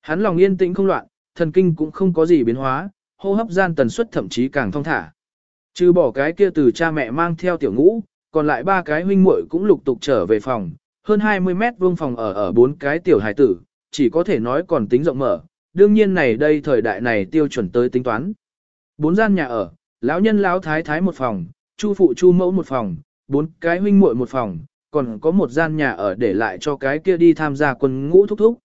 Hắn lòng yên tĩnh không loạn, thần kinh cũng không có gì biến hóa, hô hấp gian tần suất thậm chí càng thong thả. Trừ bỏ cái kia từ cha mẹ mang theo tiểu ngũ, còn lại ba cái huynh muội cũng lục tục trở về phòng, hơn 20 mét vuông phòng ở ở bốn cái tiểu hài tử, chỉ có thể nói còn tính rộng mở, đương nhiên này đây thời đại này tiêu chuẩn tới tính toán. Bốn gian nhà ở, lão nhân lão thái thái một phòng, chu phụ chu mẫu một phòng, bốn cái huynh muội một phòng, còn có một gian nhà ở để lại cho cái kia đi tham gia quân ngũ thúc thúc.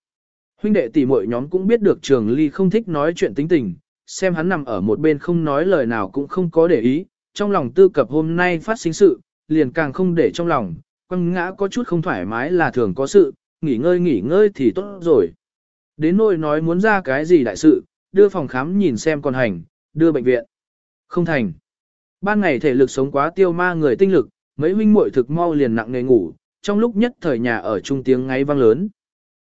Huynh đệ tỷ muội nhóm cũng biết được Trường Ly không thích nói chuyện tính tình, xem hắn nằm ở một bên không nói lời nào cũng không có để ý, trong lòng tư cập hôm nay phát sinh sự, liền càng không để trong lòng, quăng ngã có chút không thoải mái là thường có sự, nghỉ ngơi nghỉ ngơi thì tốt rồi. Đến nỗi nói muốn ra cái gì đại sự, đưa phòng khám nhìn xem còn hành, đưa bệnh viện. Không thành. Ban ngày thể lực sống quá tiêu ma người tinh lực, mấy huynh muội thực mau liền nặng nề ngủ, trong lúc nhất thời nhà ở trung tiếng ngáy vang lớn.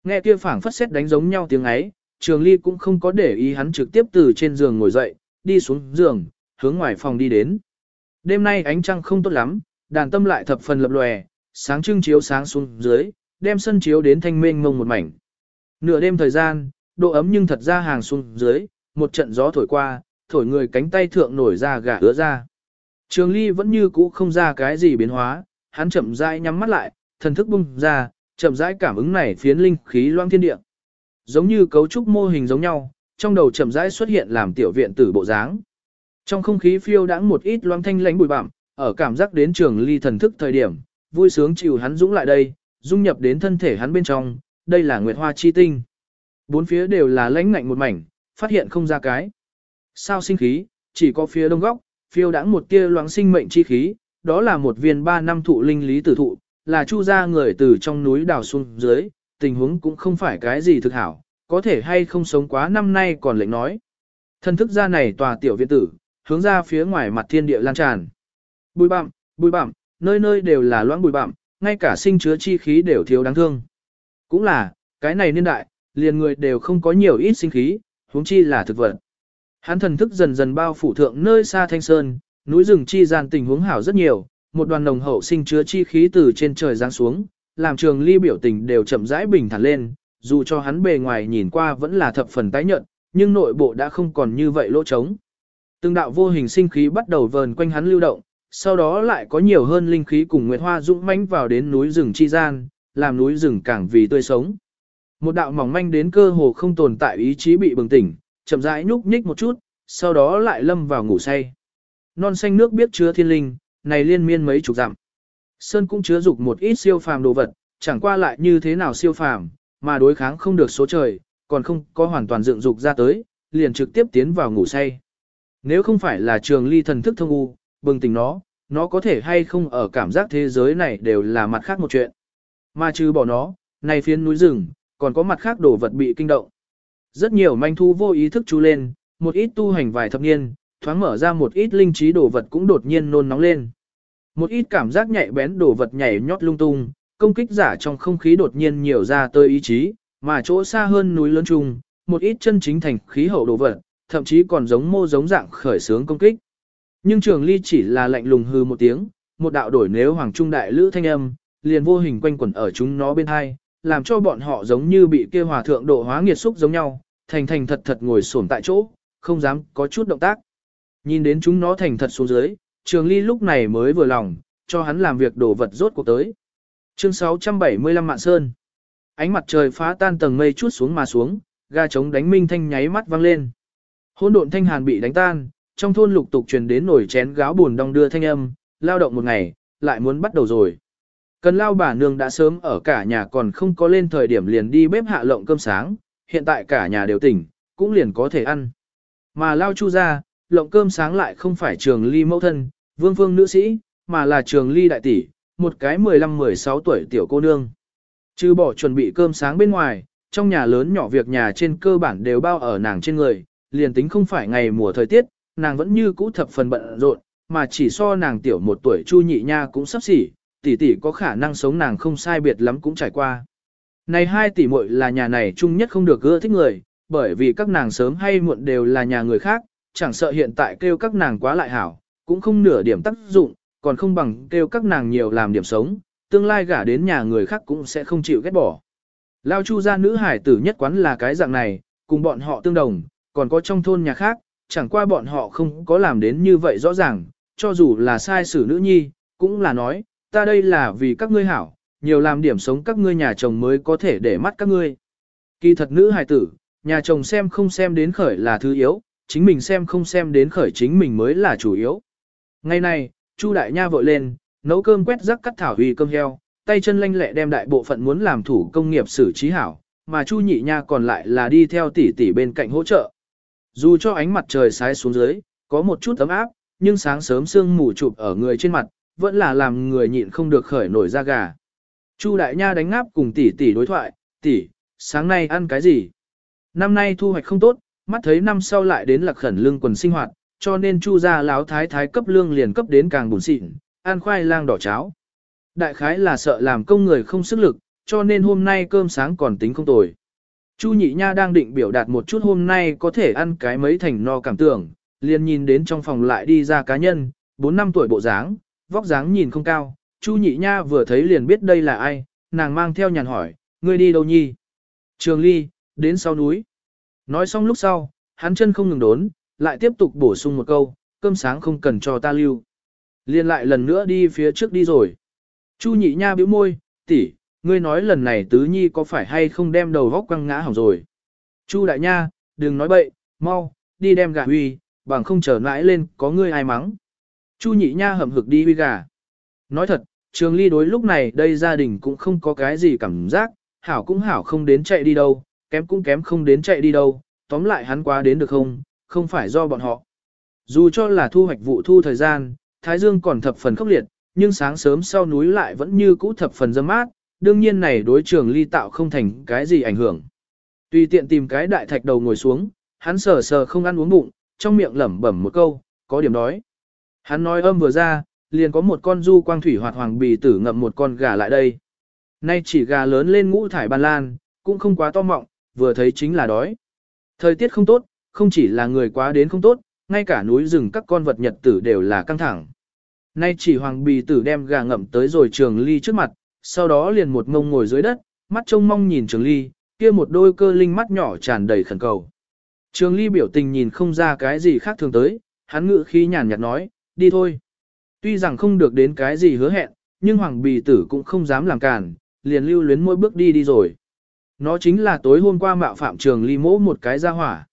Nghe kia phảng phất xét đánh giống nhau tiếng ấy, Trường Ly cũng không có để ý hắn trực tiếp từ trên giường ngồi dậy, đi xuống giường, hướng ngoài phòng đi đến. Đêm nay ánh trăng không tốt lắm, đàn tâm lại thập phần lập lòe, sáng trưng chiếu sáng xuống dưới, đem sân chiếu đến thanh mênh mông một mảnh. Nửa đêm thời gian, độ ấm nhưng thật ra hàng xuống dưới, một trận gió thổi qua, thổi người cánh tay thượng nổi ra gà ứa ra. Trường Ly vẫn như cũ không ra cái gì biến hóa, hắn chậm rãi nhắm mắt lại, thần thức bung ra, chậm rãi cảm ứng này phiến linh khí loang thiên địa. Giống như cấu trúc mô hình giống nhau, trong đầu chậm rãi xuất hiện làm tiểu viện tử bộ dáng. Trong không khí phiêu đãng một ít loang thanh lãnh bụi bặm, ở cảm giác đến trường ly thần thức thời điểm, vui sướng chịu hắn dũng lại đây, dung nhập đến thân thể hắn bên trong, đây là nguyệt hoa chi tinh. Bốn phía đều là lãnh ngạnh một mảnh, phát hiện không ra cái. Sao sinh khí, chỉ có phía đông góc, phiêu đãng một tia loáng sinh mệnh chi khí, đó là một viên ba năm thụ linh lý tử thụ, là chu gia người từ trong núi đào xuống dưới, tình huống cũng không phải cái gì thực hảo, có thể hay không sống quá năm nay còn lệnh nói. Thân thức ra này tòa tiểu viện tử, hướng ra phía ngoài mặt thiên địa lan tràn. Bùi bặm, bùi bặm, nơi nơi đều là loãng bùi bặm, ngay cả sinh chứa chi khí đều thiếu đáng thương. Cũng là, cái này niên đại, liền người đều không có nhiều ít sinh khí, huống chi là thực vật. Hắn thần thức dần dần bao phủ thượng nơi xa thanh sơn, núi rừng chi gian tình huống hảo rất nhiều, một đoàn nồng hậu sinh chứa chi khí từ trên trời giáng xuống, làm trường ly biểu tình đều chậm rãi bình thản lên, dù cho hắn bề ngoài nhìn qua vẫn là thập phần tái nhợt, nhưng nội bộ đã không còn như vậy lỗ trống. Từng đạo vô hình sinh khí bắt đầu vờn quanh hắn lưu động, sau đó lại có nhiều hơn linh khí cùng nguyệt hoa dũng mãnh vào đến núi rừng chi gian, làm núi rừng càng vì tươi sống. Một đạo mỏng manh đến cơ hồ không tồn tại ý chí bị bừng tỉnh, chậm rãi nhúc nhích một chút, sau đó lại lâm vào ngủ say. Non xanh nước biết chứa thiên linh, này liên miên mấy chục dặm. Sơn cũng chứa dục một ít siêu phàm đồ vật, chẳng qua lại như thế nào siêu phàm, mà đối kháng không được số trời, còn không có hoàn toàn dựng dục ra tới, liền trực tiếp tiến vào ngủ say. Nếu không phải là trường ly thần thức thông u, bừng tỉnh nó, nó có thể hay không ở cảm giác thế giới này đều là mặt khác một chuyện. Mà trừ bỏ nó, này phiến núi rừng, còn có mặt khác đồ vật bị kinh động. Rất nhiều manh thu vô ý thức chú lên, một ít tu hành vài thập niên, thoáng mở ra một ít linh trí đồ vật cũng đột nhiên nôn nóng lên. Một ít cảm giác nhạy bén đồ vật nhảy nhót lung tung, công kích giả trong không khí đột nhiên nhiều ra tới ý chí, mà chỗ xa hơn núi lớn trung, một ít chân chính thành khí hậu đồ vật, thậm chí còn giống mô giống dạng khởi sướng công kích. Nhưng trường ly chỉ là lạnh lùng hư một tiếng, một đạo đổi nếu hoàng trung đại lữ thanh âm, liền vô hình quanh quẩn ở chúng nó bên hai, làm cho bọn họ giống như bị kia hòa thượng độ hóa nghiệt xúc giống nhau, thành thành thật thật ngồi xổm tại chỗ, không dám có chút động tác. Nhìn đến chúng nó thành thật xuống dưới, Trường Ly lúc này mới vừa lòng, cho hắn làm việc đổ vật rốt cuộc tới. Chương 675 Mạn Sơn. Ánh mặt trời phá tan tầng mây chút xuống mà xuống, ga trống đánh minh thanh nháy mắt vang lên. Hỗn độn thanh hàn bị đánh tan, trong thôn lục tục truyền đến nổi chén gáo buồn đong đưa thanh âm, lao động một ngày, lại muốn bắt đầu rồi. Cần lao bà nương đã sớm ở cả nhà còn không có lên thời điểm liền đi bếp hạ lộng cơm sáng, hiện tại cả nhà đều tỉnh, cũng liền có thể ăn. Mà lao chu ra, lộng cơm sáng lại không phải trường ly mẫu thân, vương phương nữ sĩ, mà là trường ly đại tỷ, một cái 15-16 tuổi tiểu cô nương. Chứ bỏ chuẩn bị cơm sáng bên ngoài, trong nhà lớn nhỏ việc nhà trên cơ bản đều bao ở nàng trên người, liền tính không phải ngày mùa thời tiết, nàng vẫn như cũ thập phần bận rộn, mà chỉ so nàng tiểu một tuổi Chu Nhị Nha cũng sắp xỉ, tỷ tỷ có khả năng sống nàng không sai biệt lắm cũng trải qua. Này hai tỷ muội là nhà này chung nhất không được ưa thích người, bởi vì các nàng sớm hay muộn đều là nhà người khác, chẳng sợ hiện tại kêu các nàng quá lại hảo, cũng không nửa điểm tác dụng, còn không bằng kêu các nàng nhiều làm điểm sống, tương lai gả đến nhà người khác cũng sẽ không chịu ghét bỏ. Lao chu gia nữ hải tử nhất quán là cái dạng này, cùng bọn họ tương đồng, còn có trong thôn nhà khác, chẳng qua bọn họ không có làm đến như vậy rõ ràng, cho dù là sai xử nữ nhi, cũng là nói, ta đây là vì các ngươi hảo, nhiều làm điểm sống các ngươi nhà chồng mới có thể để mắt các ngươi. Kỳ thật nữ hài tử, nhà chồng xem không xem đến khởi là thứ yếu, chính mình xem không xem đến khởi chính mình mới là chủ yếu. Ngày nay, Chu Đại Nha vội lên, nấu cơm quét rắc cắt thảo huy cơm heo, tay chân lanh lẹ đem đại bộ phận muốn làm thủ công nghiệp xử trí hảo, mà Chu Nhị Nha còn lại là đi theo tỷ tỷ bên cạnh hỗ trợ. Dù cho ánh mặt trời sái xuống dưới, có một chút ấm áp, nhưng sáng sớm sương mù chụp ở người trên mặt, vẫn là làm người nhịn không được khởi nổi da gà. Chu Đại Nha đánh ngáp cùng tỷ tỷ đối thoại, tỷ, sáng nay ăn cái gì? Năm nay thu hoạch không tốt, mắt thấy năm sau lại đến lạc khẩn lương quần sinh hoạt, cho nên Chu gia láo thái thái cấp lương liền cấp đến càng buồn xịn, ăn khoai lang đỏ cháo. Đại khái là sợ làm công người không sức lực, cho nên hôm nay cơm sáng còn tính không tồi. Chu nhị nha đang định biểu đạt một chút hôm nay có thể ăn cái mấy thành no cảm tưởng, liền nhìn đến trong phòng lại đi ra cá nhân, 4 năm tuổi bộ dáng, vóc dáng nhìn không cao, Chu nhị nha vừa thấy liền biết đây là ai, nàng mang theo nhàn hỏi, ngươi đi đâu nhi? Trường ly, đến sau núi. Nói xong lúc sau, hắn chân không ngừng đốn, lại tiếp tục bổ sung một câu, cơm sáng không cần cho ta lưu. Liên lại lần nữa đi phía trước đi rồi. Chu nhị nha bĩu môi, tỷ, ngươi nói lần này tứ nhi có phải hay không đem đầu vóc quăng ngã hỏng rồi. Chu đại nha, đừng nói bậy, mau, đi đem gà huy, bằng không chờ nãi lên có ngươi ai mắng. Chu nhị nha hầm hực đi huy gà. Nói thật, trường ly đối lúc này đây gia đình cũng không có cái gì cảm giác, hảo cũng hảo không đến chạy đi đâu, kém cũng kém không đến chạy đi đâu, tóm lại hắn quá đến được không, không phải do bọn họ. Dù cho là thu hoạch vụ thu thời gian, Thái Dương còn thập phần khốc liệt, nhưng sáng sớm sau núi lại vẫn như cũ thập phần dâm mát, đương nhiên này đối trường ly tạo không thành cái gì ảnh hưởng. Tùy tiện tìm cái đại thạch đầu ngồi xuống, hắn sờ sờ không ăn uống bụng, trong miệng lẩm bẩm một câu, có điểm đói. Hắn nói âm vừa ra, liền có một con du quang thủy hoạt hoàng bì tử ngậm một con gà lại đây. Nay chỉ gà lớn lên ngũ thải ban lan, cũng không quá to mọng, vừa thấy chính là đói. Thời tiết không tốt, không chỉ là người quá đến không tốt, ngay cả núi rừng các con vật nhật tử đều là căng thẳng. Nay chỉ hoàng bì tử đem gà ngậm tới rồi trường ly trước mặt, sau đó liền một ngông ngồi dưới đất, mắt trông mong nhìn trường ly, kia một đôi cơ linh mắt nhỏ tràn đầy khẩn cầu. Trường ly biểu tình nhìn không ra cái gì khác thường tới, hắn ngự khi nhàn nhạt nói, đi thôi. Tuy rằng không được đến cái gì hứa hẹn, nhưng hoàng bì tử cũng không dám làm cản, liền lưu luyến mỗi bước đi đi rồi. Nó chính là tối hôm qua mạo phạm trường ly mỗ một cái ra hỏa.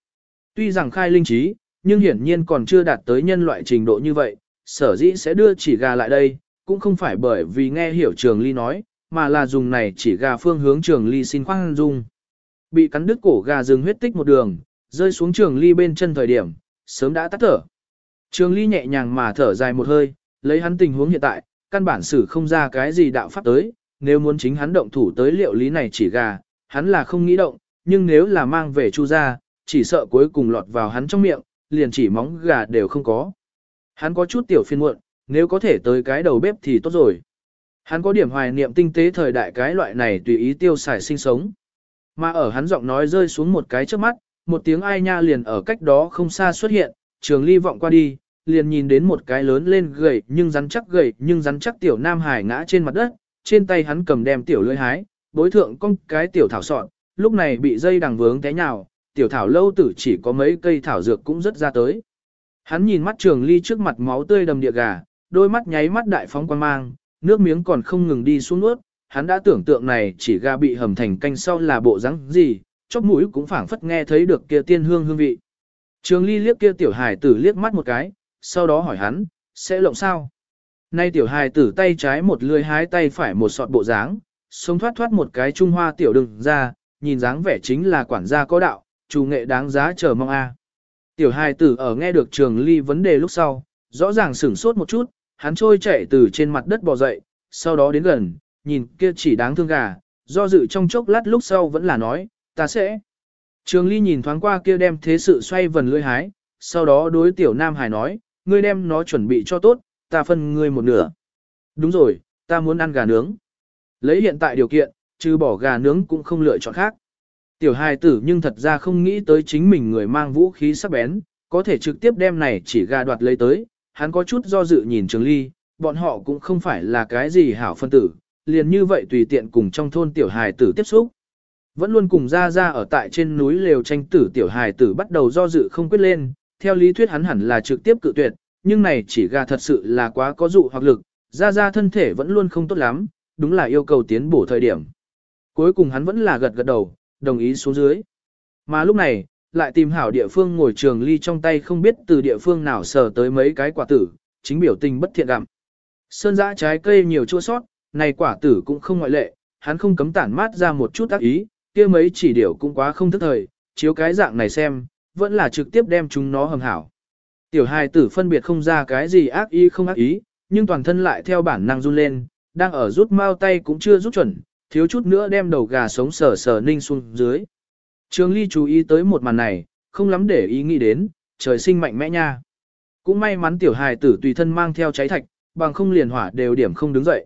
Tuy rằng khai linh trí, nhưng hiển nhiên còn chưa đạt tới nhân loại trình độ như vậy, sở dĩ sẽ đưa chỉ gà lại đây, cũng không phải bởi vì nghe hiểu trường ly nói, mà là dùng này chỉ gà phương hướng trường ly xin khoan dung. Bị cắn đứt cổ gà dừng huyết tích một đường, rơi xuống trường ly bên chân thời điểm, sớm đã tắt thở. Trường ly nhẹ nhàng mà thở dài một hơi, lấy hắn tình huống hiện tại, căn bản xử không ra cái gì đạo pháp tới, nếu muốn chính hắn động thủ tới liệu lý này chỉ gà, hắn là không nghĩ động, nhưng nếu là mang về chu gia, chỉ sợ cuối cùng lọt vào hắn trong miệng, liền chỉ móng gà đều không có. Hắn có chút tiểu phiên muộn, nếu có thể tới cái đầu bếp thì tốt rồi. Hắn có điểm hoài niệm tinh tế thời đại cái loại này tùy ý tiêu xài sinh sống. Mà ở hắn giọng nói rơi xuống một cái trước mắt, một tiếng ai nha liền ở cách đó không xa xuất hiện, trường ly vọng qua đi, liền nhìn đến một cái lớn lên gầy nhưng rắn chắc gầy nhưng rắn chắc tiểu nam hải ngã trên mặt đất, trên tay hắn cầm đem tiểu lưỡi hái, bối thượng con cái tiểu thảo sọn, lúc này bị dây đằng vướng té nhào, tiểu thảo lâu tử chỉ có mấy cây thảo dược cũng rất ra tới. Hắn nhìn mắt trường ly trước mặt máu tươi đầm địa gà, đôi mắt nháy mắt đại phóng quan mang, nước miếng còn không ngừng đi xuống nuốt, hắn đã tưởng tượng này chỉ gà bị hầm thành canh sau là bộ rắn gì, chóp mũi cũng phảng phất nghe thấy được kia tiên hương hương vị. Trường ly liếc kia tiểu hải tử liếc mắt một cái, sau đó hỏi hắn, sẽ lộng sao? Nay tiểu hài tử tay trái một lưỡi hái tay phải một sọt bộ dáng, sống thoát thoát một cái trung hoa tiểu đừng ra, nhìn dáng vẻ chính là quản gia có đạo, chủ nghệ đáng giá chờ mong a. Tiểu hài tử ở nghe được trường ly vấn đề lúc sau, rõ ràng sửng sốt một chút, hắn trôi chạy từ trên mặt đất bò dậy, sau đó đến gần, nhìn kia chỉ đáng thương gà, do dự trong chốc lát lúc sau vẫn là nói, ta sẽ. Trường ly nhìn thoáng qua kia đem thế sự xoay vần lưỡi hái, sau đó đối tiểu nam hải nói, ngươi đem nó chuẩn bị cho tốt, ta phân ngươi một nửa. Đúng rồi, ta muốn ăn gà nướng. Lấy hiện tại điều kiện, trừ bỏ gà nướng cũng không lựa chọn khác. Tiểu hài tử nhưng thật ra không nghĩ tới chính mình người mang vũ khí sắc bén, có thể trực tiếp đem này chỉ gà đoạt lấy tới, hắn có chút do dự nhìn Trường Ly, bọn họ cũng không phải là cái gì hảo phân tử, liền như vậy tùy tiện cùng trong thôn tiểu hài tử tiếp xúc. Vẫn luôn cùng ra ra ở tại trên núi lều tranh tử tiểu hài tử bắt đầu do dự không quyết lên, theo lý thuyết hắn hẳn là trực tiếp cự tuyệt, nhưng này chỉ gà thật sự là quá có dụ hoặc lực, ra ra thân thể vẫn luôn không tốt lắm, đúng là yêu cầu tiến bổ thời điểm. Cuối cùng hắn vẫn là gật gật đầu, đồng ý xuống dưới. Mà lúc này, lại tìm hảo địa phương ngồi trường ly trong tay không biết từ địa phương nào sờ tới mấy cái quả tử, chính biểu tình bất thiện gặm. Sơn dã trái cây nhiều chua sót, này quả tử cũng không ngoại lệ, hắn không cấm tản mát ra một chút ác ý, kia mấy chỉ điểu cũng quá không thức thời, chiếu cái dạng này xem, vẫn là trực tiếp đem chúng nó hầm hảo. Tiểu hài tử phân biệt không ra cái gì ác ý không ác ý, nhưng toàn thân lại theo bản năng run lên, đang ở rút mau tay cũng chưa rút chuẩn, thiếu chút nữa đem đầu gà sống sờ sờ ninh xuống dưới. Trường Ly chú ý tới một màn này, không lắm để ý nghĩ đến, trời sinh mạnh mẽ nha. Cũng may mắn tiểu hài tử tùy thân mang theo cháy thạch, bằng không liền hỏa đều điểm không đứng dậy.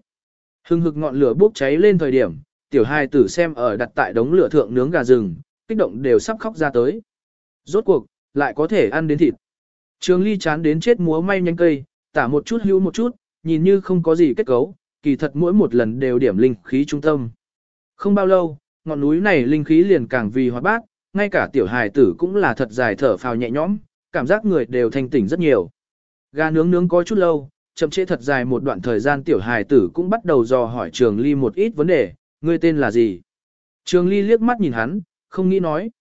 Hưng hực ngọn lửa bốc cháy lên thời điểm, tiểu hài tử xem ở đặt tại đống lửa thượng nướng gà rừng, kích động đều sắp khóc ra tới. Rốt cuộc, lại có thể ăn đến thịt. Trường ly chán đến chết múa may nhanh cây, tả một chút hữu một chút, nhìn như không có gì kết cấu, kỳ thật mỗi một lần đều điểm linh khí trung tâm. Không bao lâu, ngọn núi này linh khí liền càng vì hoạt bát, ngay cả tiểu hài tử cũng là thật dài thở phào nhẹ nhõm, cảm giác người đều thanh tỉnh rất nhiều. Gà nướng nướng có chút lâu, chậm trễ thật dài một đoạn thời gian tiểu hài tử cũng bắt đầu dò hỏi trường ly một ít vấn đề, ngươi tên là gì? Trường ly liếc mắt nhìn hắn, không nghĩ nói.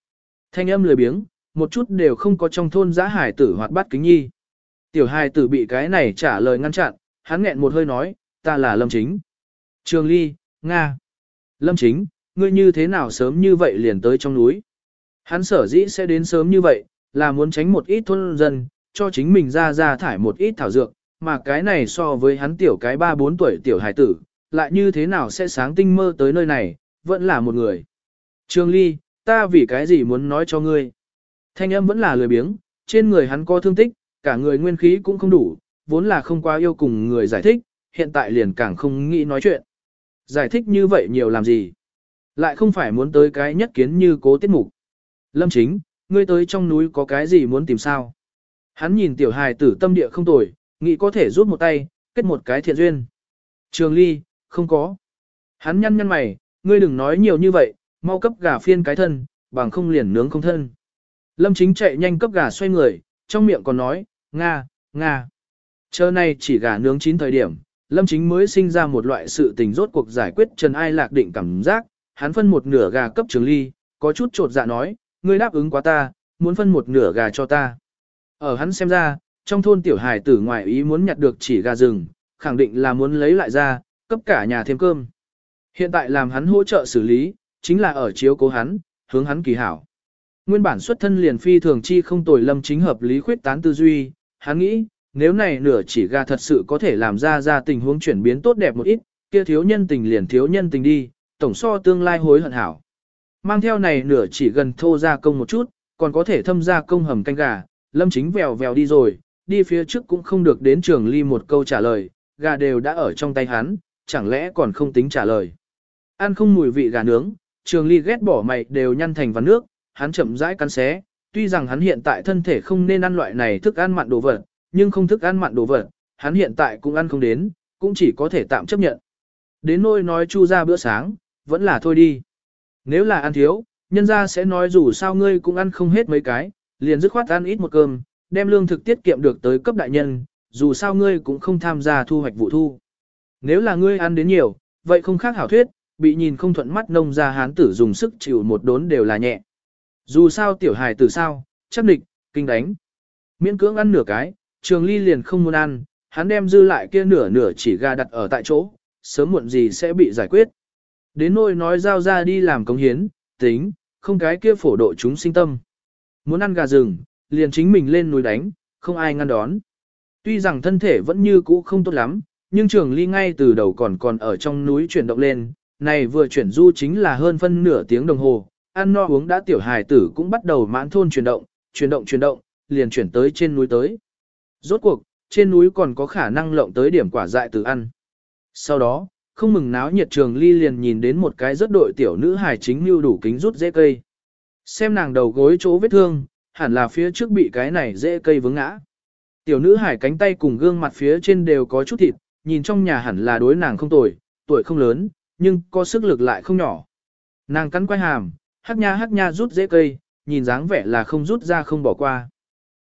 Thanh âm lười biếng, một chút đều không có trong thôn giã hải tử hoạt bát kính nhi. Tiểu hài tử bị cái này trả lời ngăn chặn, hắn nghẹn một hơi nói, ta là Lâm Chính. Trường Ly, Nga. Lâm Chính, ngươi như thế nào sớm như vậy liền tới trong núi? Hắn sở dĩ sẽ đến sớm như vậy, là muốn tránh một ít thôn dân, cho chính mình ra ra thải một ít thảo dược, mà cái này so với hắn tiểu cái 3-4 tuổi tiểu hài tử, lại như thế nào sẽ sáng tinh mơ tới nơi này, vẫn là một người. trương Ly, ta vì cái gì muốn nói cho ngươi? Thanh âm vẫn là lười biếng, trên người hắn có thương tích, cả người nguyên khí cũng không đủ, vốn là không quá yêu cùng người giải thích, hiện tại liền càng không nghĩ nói chuyện. Giải thích như vậy nhiều làm gì? Lại không phải muốn tới cái nhất kiến như cố tiết mục. Lâm chính, ngươi tới trong núi có cái gì muốn tìm sao? Hắn nhìn tiểu hài tử tâm địa không tồi, nghĩ có thể rút một tay, kết một cái thiện duyên. Trường ly, không có. Hắn nhăn nhăn mày, ngươi đừng nói nhiều như vậy, mau cấp gà phiên cái thân, bằng không liền nướng không thân. Lâm chính chạy nhanh cấp gà xoay người, trong miệng còn nói, Nga, Nga. Chờ này chỉ gà nướng chín thời điểm, Lâm chính mới sinh ra một loại sự tình rốt cuộc giải quyết Trần Ai lạc định cảm giác, hắn phân một nửa gà cấp trường ly, có chút trột dạ nói, ngươi đáp ứng quá ta, muốn phân một nửa gà cho ta. Ở hắn xem ra, trong thôn tiểu hài tử ngoại ý muốn nhặt được chỉ gà rừng, khẳng định là muốn lấy lại ra, cấp cả nhà thêm cơm. Hiện tại làm hắn hỗ trợ xử lý, chính là ở chiếu cố hắn, hướng hắn kỳ hảo. Nguyên bản xuất thân liền phi thường chi không tồi lâm chính hợp lý khuyết tán tư duy, hắn nghĩ, nếu này nửa chỉ gà thật sự có thể làm ra ra tình huống chuyển biến tốt đẹp một ít, kia thiếu nhân tình liền thiếu nhân tình đi, tổng so tương lai hối hận hảo. Mang theo này nửa chỉ gần thô ra công một chút, còn có thể thâm ra công hầm canh gà, lâm chính vèo vèo đi rồi, đi phía trước cũng không được đến trường ly một câu trả lời, gà đều đã ở trong tay hắn, chẳng lẽ còn không tính trả lời. Ăn không mùi vị gà nướng, trường ly ghét bỏ mày đều nhăn thành vắn nước, hắn chậm rãi cắn xé, tuy rằng hắn hiện tại thân thể không nên ăn loại này thức ăn mặn đồ vật, nhưng không thức ăn mặn đồ vật, hắn hiện tại cũng ăn không đến, cũng chỉ có thể tạm chấp nhận. Đến nôi nói chu ra bữa sáng, vẫn là thôi đi. Nếu là ăn thiếu, nhân ra sẽ nói dù sao ngươi cũng ăn không hết mấy cái, liền dứt khoát ăn ít một cơm, đem lương thực tiết kiệm được tới cấp đại nhân, dù sao ngươi cũng không tham gia thu hoạch vụ thu. Nếu là ngươi ăn đến nhiều, vậy không khác hảo thuyết, bị nhìn không thuận mắt nông ra hán tử dùng sức chịu một đốn đều là nhẹ. Dù sao tiểu hài tử sao, chắc địch, kinh đánh. Miễn cưỡng ăn nửa cái, trường ly liền không muốn ăn, hắn đem dư lại kia nửa nửa chỉ gà đặt ở tại chỗ, sớm muộn gì sẽ bị giải quyết. Đến nỗi nói giao ra đi làm công hiến, tính, không cái kia phổ độ chúng sinh tâm. Muốn ăn gà rừng, liền chính mình lên núi đánh, không ai ngăn đón. Tuy rằng thân thể vẫn như cũ không tốt lắm, nhưng trường ly ngay từ đầu còn còn ở trong núi chuyển động lên, này vừa chuyển du chính là hơn phân nửa tiếng đồng hồ, ăn no uống đã tiểu hài tử cũng bắt đầu mãn thôn chuyển động, chuyển động chuyển động, liền chuyển tới trên núi tới. Rốt cuộc, trên núi còn có khả năng lộng tới điểm quả dại từ ăn. Sau đó, không mừng náo nhiệt trường ly liền nhìn đến một cái rất đội tiểu nữ hài chính lưu đủ kính rút dễ cây. Xem nàng đầu gối chỗ vết thương, hẳn là phía trước bị cái này dễ cây vướng ngã. Tiểu nữ hải cánh tay cùng gương mặt phía trên đều có chút thịt, nhìn trong nhà hẳn là đối nàng không tuổi, tuổi không lớn, nhưng có sức lực lại không nhỏ. Nàng cắn quay hàm, hắc nha hắc nha rút dễ cây, nhìn dáng vẻ là không rút ra không bỏ qua.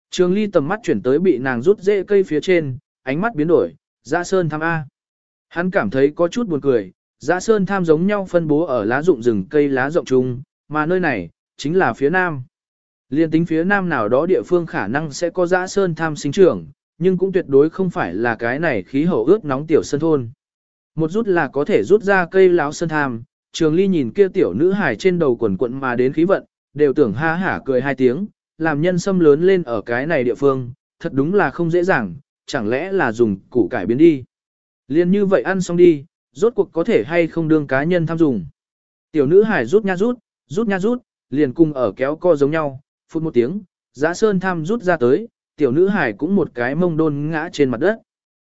Trường ly tầm mắt chuyển tới bị nàng rút dễ cây phía trên, ánh mắt biến đổi, dạ sơn tham A. Hắn cảm thấy có chút buồn cười, dạ sơn tham giống nhau phân bố ở lá rụng rừng cây lá rộng trung, mà nơi này, chính là phía nam. Liên tính phía nam nào đó địa phương khả năng sẽ có dã sơn tham sinh trưởng, nhưng cũng tuyệt đối không phải là cái này khí hậu ướt nóng tiểu sơn thôn. Một rút là có thể rút ra cây láo sơn tham, trường ly nhìn kia tiểu nữ hải trên đầu quần quận mà đến khí vận, đều tưởng ha hả cười hai tiếng, làm nhân sâm lớn lên ở cái này địa phương, thật đúng là không dễ dàng, chẳng lẽ là dùng củ cải biến đi. Liên như vậy ăn xong đi, rốt cuộc có thể hay không đương cá nhân tham dùng. Tiểu nữ hải rút nha rút, rút nha rút, liền cùng ở kéo co giống nhau, phút một tiếng, giã sơn tham rút ra tới, tiểu nữ hải cũng một cái mông đôn ngã trên mặt đất.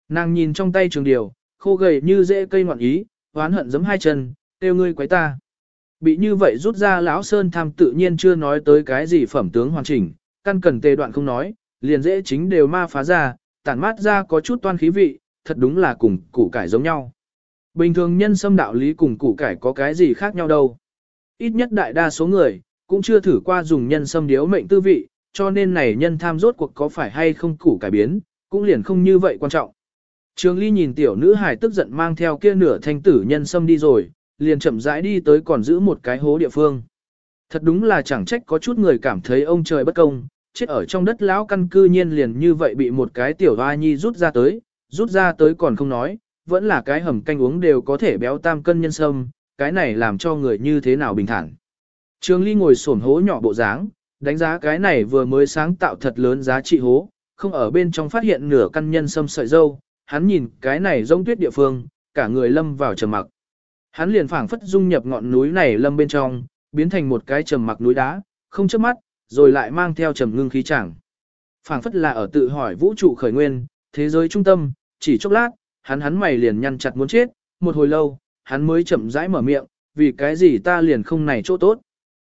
Nàng nhìn trong tay trường điều, khô gầy như dễ cây ngoạn ý, oán hận giấm hai chân, tiêu ngươi quấy ta. Bị như vậy rút ra lão sơn tham tự nhiên chưa nói tới cái gì phẩm tướng hoàn chỉnh, căn cần tề đoạn không nói, liền dễ chính đều ma phá ra, tản mát ra có chút toan khí vị, thật đúng là cùng củ cải giống nhau. Bình thường nhân xâm đạo lý cùng củ cải có cái gì khác nhau đâu. Ít nhất đại đa số người, cũng chưa thử qua dùng nhân xâm điếu mệnh tư vị, cho nên này nhân tham rốt cuộc có phải hay không củ cải biến, cũng liền không như vậy quan trọng. Trường Ly nhìn tiểu nữ hài tức giận mang theo kia nửa thanh tử nhân xâm đi rồi, liền chậm rãi đi tới còn giữ một cái hố địa phương. Thật đúng là chẳng trách có chút người cảm thấy ông trời bất công, chết ở trong đất lão căn cư nhiên liền như vậy bị một cái tiểu hoa nhi rút ra tới, rút ra tới còn không nói, vẫn là cái hầm canh uống đều có thể béo tam cân nhân sâm, cái này làm cho người như thế nào bình thản. Trường Ly ngồi xổm hố nhỏ bộ dáng, đánh giá cái này vừa mới sáng tạo thật lớn giá trị hố, không ở bên trong phát hiện nửa căn nhân sâm sợi dâu, hắn nhìn cái này rông tuyết địa phương, cả người lâm vào trầm mặc. Hắn liền phảng phất dung nhập ngọn núi này lâm bên trong, biến thành một cái trầm mặc núi đá, không chớp mắt, rồi lại mang theo trầm ngưng khí chẳng. Phảng phất là ở tự hỏi vũ trụ khởi nguyên, thế giới trung tâm, chỉ chốc lát, hắn hắn mày liền nhăn chặt muốn chết, một hồi lâu, hắn mới chậm rãi mở miệng, vì cái gì ta liền không này chỗ tốt.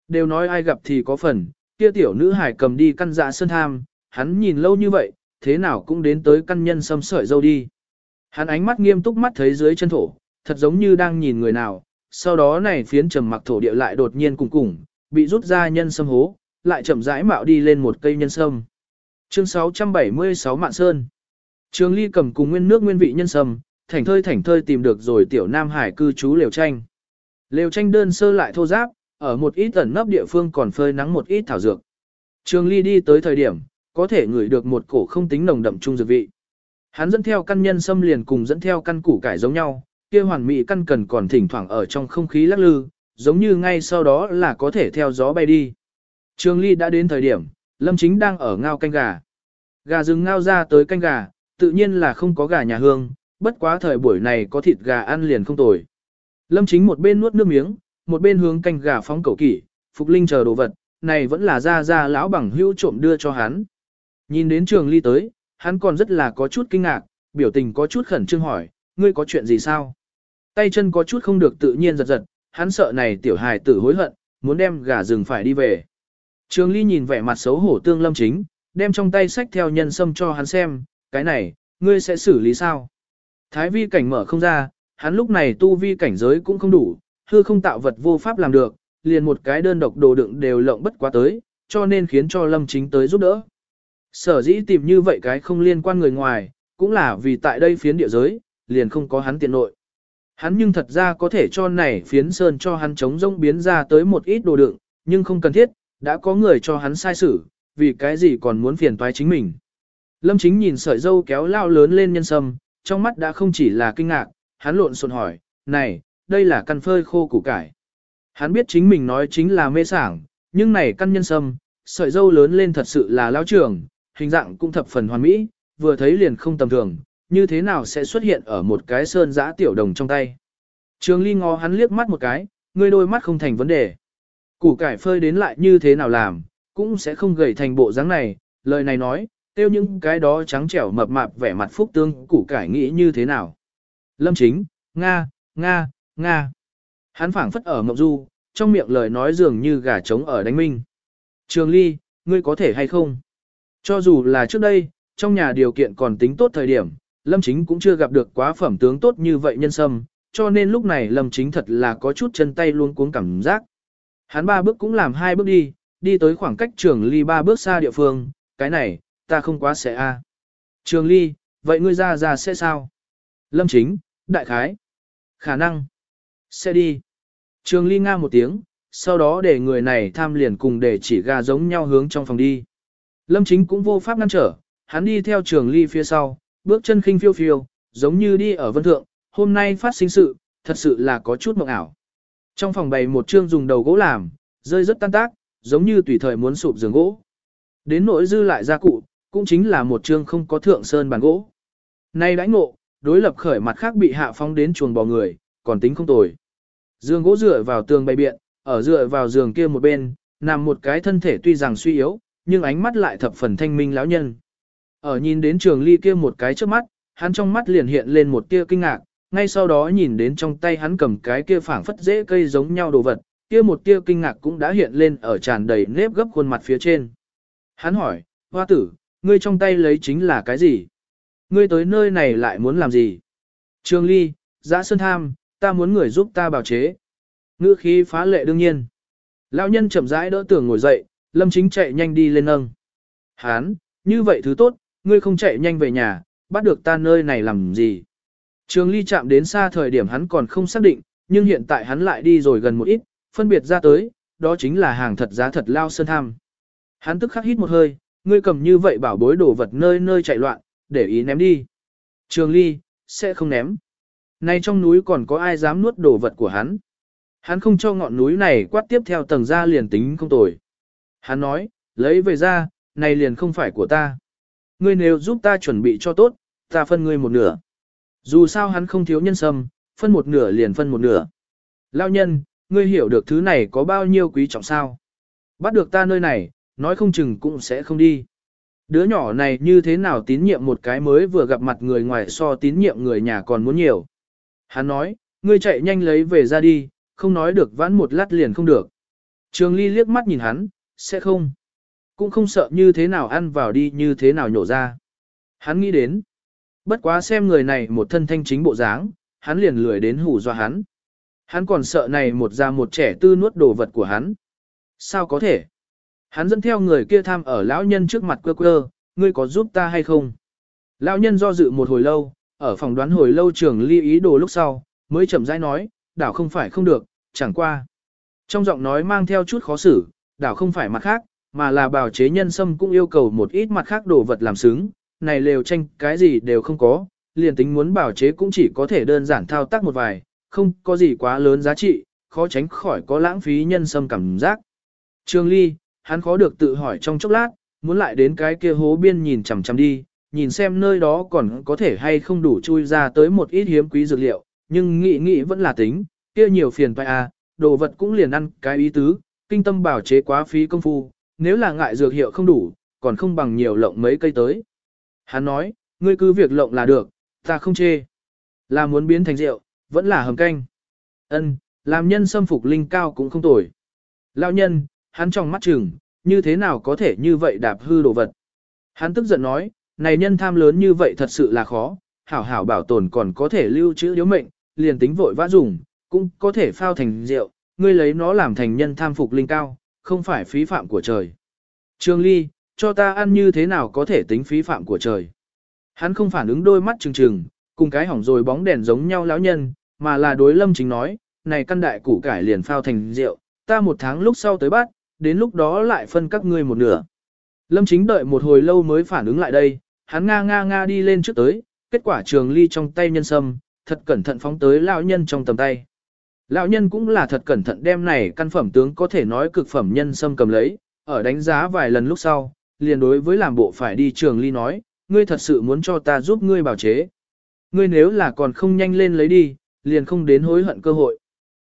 Đều nói ai gặp thì có phần, kia tiểu nữ hải cầm đi căn dạ sơn tham, hắn nhìn lâu như vậy, thế nào cũng đến tới căn nhân sâm sợi dâu đi. Hắn ánh mắt nghiêm túc mắt thấy dưới chân thổ, thật giống như đang nhìn người nào, sau đó này phiến trầm mặc thổ địa lại đột nhiên cùng cùng, bị rút ra nhân sâm hố, lại chậm rãi mạo đi lên một cây nhân sâm. Chương 676 Mạn Sơn Trường Ly cầm cùng nguyên nước nguyên vị nhân sâm, thảnh thơi thảnh thơi tìm được rồi tiểu Nam Hải cư trú lều tranh. Lều tranh đơn sơ lại thô giáp, ở một ít tẩn nấp địa phương còn phơi nắng một ít thảo dược. Trường Ly đi tới thời điểm, có thể ngửi được một cổ không tính nồng đậm trung dược vị. Hắn dẫn theo căn nhân sâm liền cùng dẫn theo căn củ cải giống nhau, kia hoàn mỹ căn cần còn thỉnh thoảng ở trong không khí lắc lư, giống như ngay sau đó là có thể theo gió bay đi. Trường Ly đã đến thời điểm, Lâm Chính đang ở ngao canh gà. Gà rừng ngao ra tới canh gà, tự nhiên là không có gà nhà hương, bất quá thời buổi này có thịt gà ăn liền không tồi. Lâm Chính một bên nuốt nước miếng, một bên hướng canh gà phóng cầu kỷ, Phục Linh chờ đồ vật, này vẫn là ra ra lão bằng hữu trộm đưa cho hắn. Nhìn đến trường ly tới, hắn còn rất là có chút kinh ngạc, biểu tình có chút khẩn trương hỏi, ngươi có chuyện gì sao? Tay chân có chút không được tự nhiên giật giật, hắn sợ này tiểu hài tử hối hận, muốn đem gà rừng phải đi về. Trường ly nhìn vẻ mặt xấu hổ tương lâm chính, đem trong tay sách theo nhân sâm cho hắn xem, cái này, ngươi sẽ xử lý sao? Thái vi cảnh mở không ra, hắn lúc này tu vi cảnh giới cũng không đủ, hư không tạo vật vô pháp làm được, liền một cái đơn độc đồ đựng đều lộng bất quá tới, cho nên khiến cho Lâm Chính tới giúp đỡ. Sở dĩ tìm như vậy cái không liên quan người ngoài, cũng là vì tại đây phiến địa giới, liền không có hắn tiện nội. Hắn nhưng thật ra có thể cho này phiến sơn cho hắn chống rông biến ra tới một ít đồ đựng, nhưng không cần thiết, đã có người cho hắn sai xử, vì cái gì còn muốn phiền toái chính mình. Lâm chính nhìn sợi dâu kéo lao lớn lên nhân sâm, trong mắt đã không chỉ là kinh ngạc, hắn lộn xộn hỏi, này, đây là căn phơi khô củ cải. Hắn biết chính mình nói chính là mê sảng, nhưng này căn nhân sâm, sợi dâu lớn lên thật sự là lao trưởng, hình dạng cũng thập phần hoàn mỹ, vừa thấy liền không tầm thường, như thế nào sẽ xuất hiện ở một cái sơn giã tiểu đồng trong tay. Trường ly ngó hắn liếc mắt một cái, ngươi đôi mắt không thành vấn đề. Củ cải phơi đến lại như thế nào làm, cũng sẽ không gầy thành bộ dáng này, lời này nói, tiêu những cái đó trắng trẻo mập mạp vẻ mặt phúc tương củ cải nghĩ như thế nào. Lâm chính, Nga, Nga, Nga. Hắn phảng phất ở mộng du, trong miệng lời nói dường như gà trống ở đánh minh. Trường ly, ngươi có thể hay không? Cho dù là trước đây, trong nhà điều kiện còn tính tốt thời điểm, Lâm Chính cũng chưa gặp được quá phẩm tướng tốt như vậy nhân sâm, cho nên lúc này Lâm Chính thật là có chút chân tay luôn cuống cảm giác. Hắn ba bước cũng làm hai bước đi, đi tới khoảng cách trường ly ba bước xa địa phương, cái này, ta không quá sẽ a. Trường ly, vậy ngươi ra ra sẽ sao? Lâm Chính, đại khái, khả năng, sẽ đi. Trường ly nga một tiếng, sau đó để người này tham liền cùng để chỉ gà giống nhau hướng trong phòng đi. Lâm Chính cũng vô pháp ngăn trở, hắn đi theo trường ly phía sau, bước chân khinh phiêu phiêu, giống như đi ở vân thượng, hôm nay phát sinh sự, thật sự là có chút mộng ảo. Trong phòng bày một chương dùng đầu gỗ làm, rơi rất tan tác, giống như tùy thời muốn sụp giường gỗ. Đến nỗi dư lại gia cụ, cũng chính là một chương không có thượng sơn bàn gỗ. Nay đãi ngộ, đối lập khởi mặt khác bị hạ phong đến chuồng bò người, còn tính không tồi. Giường gỗ dựa vào tường bày biện, ở dựa vào giường kia một bên, nằm một cái thân thể tuy rằng suy yếu, nhưng ánh mắt lại thập phần thanh minh lão nhân. Ở nhìn đến trường ly kia một cái trước mắt, hắn trong mắt liền hiện lên một tia kinh ngạc, ngay sau đó nhìn đến trong tay hắn cầm cái kia phảng phất dễ cây giống nhau đồ vật, kia một tia kinh ngạc cũng đã hiện lên ở tràn đầy nếp gấp khuôn mặt phía trên. Hắn hỏi, hoa tử, ngươi trong tay lấy chính là cái gì? Ngươi tới nơi này lại muốn làm gì? Trường ly, giã sơn tham, ta muốn người giúp ta bào chế. Ngữ khí phá lệ đương nhiên. Lão nhân chậm rãi đỡ tưởng ngồi dậy, lâm chính chạy nhanh đi lên nâng. Hán, như vậy thứ tốt, ngươi không chạy nhanh về nhà, bắt được ta nơi này làm gì. Trường ly chạm đến xa thời điểm hắn còn không xác định, nhưng hiện tại hắn lại đi rồi gần một ít, phân biệt ra tới, đó chính là hàng thật giá thật lao sơn tham. Hắn tức khắc hít một hơi, ngươi cầm như vậy bảo bối đồ vật nơi nơi chạy loạn, để ý ném đi. Trường ly, sẽ không ném. Nay trong núi còn có ai dám nuốt đồ vật của hắn. Hắn không cho ngọn núi này quát tiếp theo tầng ra liền tính không tồi. Hắn nói, lấy về ra, này liền không phải của ta. Ngươi nếu giúp ta chuẩn bị cho tốt, ta phân ngươi một nửa. Dù sao hắn không thiếu nhân sâm, phân một nửa liền phân một nửa. Lao nhân, ngươi hiểu được thứ này có bao nhiêu quý trọng sao. Bắt được ta nơi này, nói không chừng cũng sẽ không đi. Đứa nhỏ này như thế nào tín nhiệm một cái mới vừa gặp mặt người ngoài so tín nhiệm người nhà còn muốn nhiều. Hắn nói, ngươi chạy nhanh lấy về ra đi, không nói được vãn một lát liền không được. Trường Ly liếc mắt nhìn hắn, sẽ không. Cũng không sợ như thế nào ăn vào đi như thế nào nhổ ra. Hắn nghĩ đến. Bất quá xem người này một thân thanh chính bộ dáng, hắn liền lười đến hù dọa hắn. Hắn còn sợ này một già một trẻ tư nuốt đồ vật của hắn. Sao có thể? Hắn dẫn theo người kia tham ở lão nhân trước mặt quơ quơ, ngươi có giúp ta hay không? Lão nhân do dự một hồi lâu, ở phòng đoán hồi lâu trường ly ý đồ lúc sau, mới chậm rãi nói, đảo không phải không được, chẳng qua. Trong giọng nói mang theo chút khó xử, đảo không phải mặt khác, mà là bào chế nhân sâm cũng yêu cầu một ít mặt khác đồ vật làm xứng, này lều tranh cái gì đều không có, liền tính muốn bào chế cũng chỉ có thể đơn giản thao tác một vài, không có gì quá lớn giá trị, khó tránh khỏi có lãng phí nhân sâm cảm giác. Trường Ly, hắn khó được tự hỏi trong chốc lát, muốn lại đến cái kia hố biên nhìn chằm chằm đi, nhìn xem nơi đó còn có thể hay không đủ chui ra tới một ít hiếm quý dược liệu, nhưng nghĩ nghĩ vẫn là tính, kia nhiều phiền phải à, đồ vật cũng liền ăn cái ý tứ, kinh tâm bảo chế quá phí công phu, nếu là ngại dược hiệu không đủ, còn không bằng nhiều lộng mấy cây tới. Hắn nói, ngươi cứ việc lộng là được, ta không chê. Là muốn biến thành rượu, vẫn là hầm canh. Ân, làm nhân xâm phục linh cao cũng không tồi. Lão nhân, hắn trong mắt chừng, như thế nào có thể như vậy đạp hư đồ vật. Hắn tức giận nói, này nhân tham lớn như vậy thật sự là khó, hảo hảo bảo tồn còn có thể lưu trữ điếu mệnh, liền tính vội vã dùng, cũng có thể phao thành rượu, ngươi lấy nó làm thành nhân tham phục linh cao, không phải phí phạm của trời. Trương Ly, cho ta ăn như thế nào có thể tính phí phạm của trời. Hắn không phản ứng đôi mắt trừng trừng, cùng cái hỏng rồi bóng đèn giống nhau lão nhân, mà là đối lâm chính nói, này căn đại củ cải liền phao thành rượu, ta một tháng lúc sau tới bắt, đến lúc đó lại phân các ngươi một nửa. Lâm chính đợi một hồi lâu mới phản ứng lại đây, hắn nga nga nga đi lên trước tới, kết quả trường ly trong tay nhân sâm, thật cẩn thận phóng tới lão nhân trong tầm tay. Lão nhân cũng là thật cẩn thận đem này căn phẩm tướng có thể nói cực phẩm nhân sâm cầm lấy, ở đánh giá vài lần lúc sau, liền đối với làm bộ phải đi trường ly nói, ngươi thật sự muốn cho ta giúp ngươi bảo chế. Ngươi nếu là còn không nhanh lên lấy đi, liền không đến hối hận cơ hội.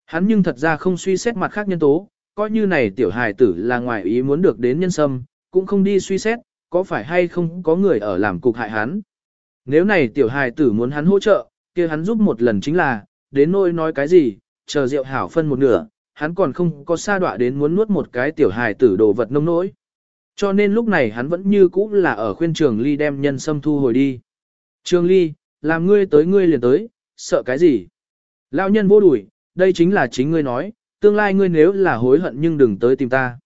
Hắn nhưng thật ra không suy xét mặt khác nhân tố, coi như này tiểu hài tử là ngoài ý muốn được đến nhân sâm, cũng không đi suy xét, có phải hay không có người ở làm cục hại hắn. Nếu này tiểu hài tử muốn hắn hỗ trợ, kia hắn giúp một lần chính là, đến nôi nói cái gì, chờ rượu hảo phân một nửa, hắn còn không có sa đọa đến muốn nuốt một cái tiểu hài tử đồ vật nông nỗi. Cho nên lúc này hắn vẫn như cũ là ở khuyên trường ly đem nhân sâm thu hồi đi. Trường ly, làm ngươi tới ngươi liền tới, sợ cái gì? Lão nhân vô đuổi, đây chính là chính ngươi nói, tương lai ngươi nếu là hối hận nhưng đừng tới tìm ta.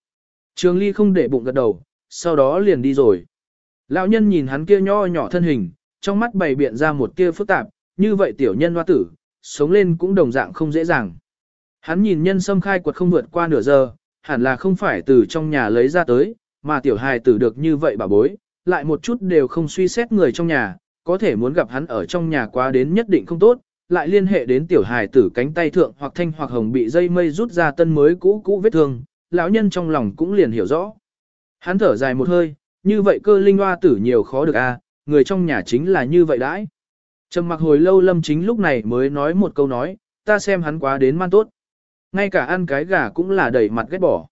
Trường ly không để bụng gật đầu, sau đó liền đi rồi. Lão nhân nhìn hắn kia nho nhỏ thân hình, trong mắt bày biện ra một kia phức tạp, như vậy tiểu nhân hoa tử, sống lên cũng đồng dạng không dễ dàng. Hắn nhìn nhân sâm khai quật không vượt qua nửa giờ, hẳn là không phải từ trong nhà lấy ra tới, mà tiểu hài tử được như vậy bà bối, lại một chút đều không suy xét người trong nhà, có thể muốn gặp hắn ở trong nhà quá đến nhất định không tốt, lại liên hệ đến tiểu hài tử cánh tay thượng hoặc thanh hoặc hồng bị dây mây rút ra tân mới cũ cũ vết thương, lão nhân trong lòng cũng liền hiểu rõ. Hắn thở dài một hơi, như vậy cơ linh hoa tử nhiều khó được a, người trong nhà chính là như vậy đãi. Trầm mặc hồi lâu lâm chính lúc này mới nói một câu nói, ta xem hắn quá đến man tốt. Ngay cả ăn cái gà cũng là đầy mặt ghét bỏ.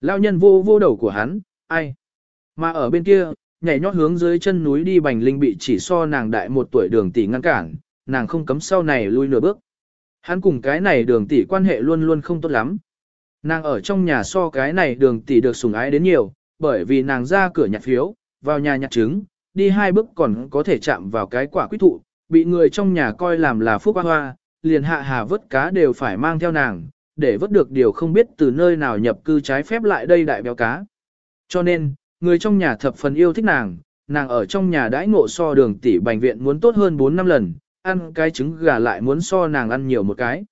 Lão nhân vô vô đầu của hắn, ai? Mà ở bên kia, nhảy nhót hướng dưới chân núi đi bành linh bị chỉ so nàng đại một tuổi đường tỷ ngăn cản, nàng không cấm sau này lui nửa bước. Hắn cùng cái này đường tỷ quan hệ luôn luôn không tốt lắm. Nàng ở trong nhà so cái này đường tỷ được sủng ái đến nhiều, bởi vì nàng ra cửa nhặt phiếu, vào nhà nhặt trứng, đi hai bước còn có thể chạm vào cái quả quyết thụ, bị người trong nhà coi làm là phúc hoa hoa, liền hạ hà vớt cá đều phải mang theo nàng, để vớt được điều không biết từ nơi nào nhập cư trái phép lại đây đại béo cá. Cho nên, người trong nhà thập phần yêu thích nàng, nàng ở trong nhà đãi ngộ so đường tỷ bệnh viện muốn tốt hơn 4 năm lần, ăn cái trứng gà lại muốn so nàng ăn nhiều một cái.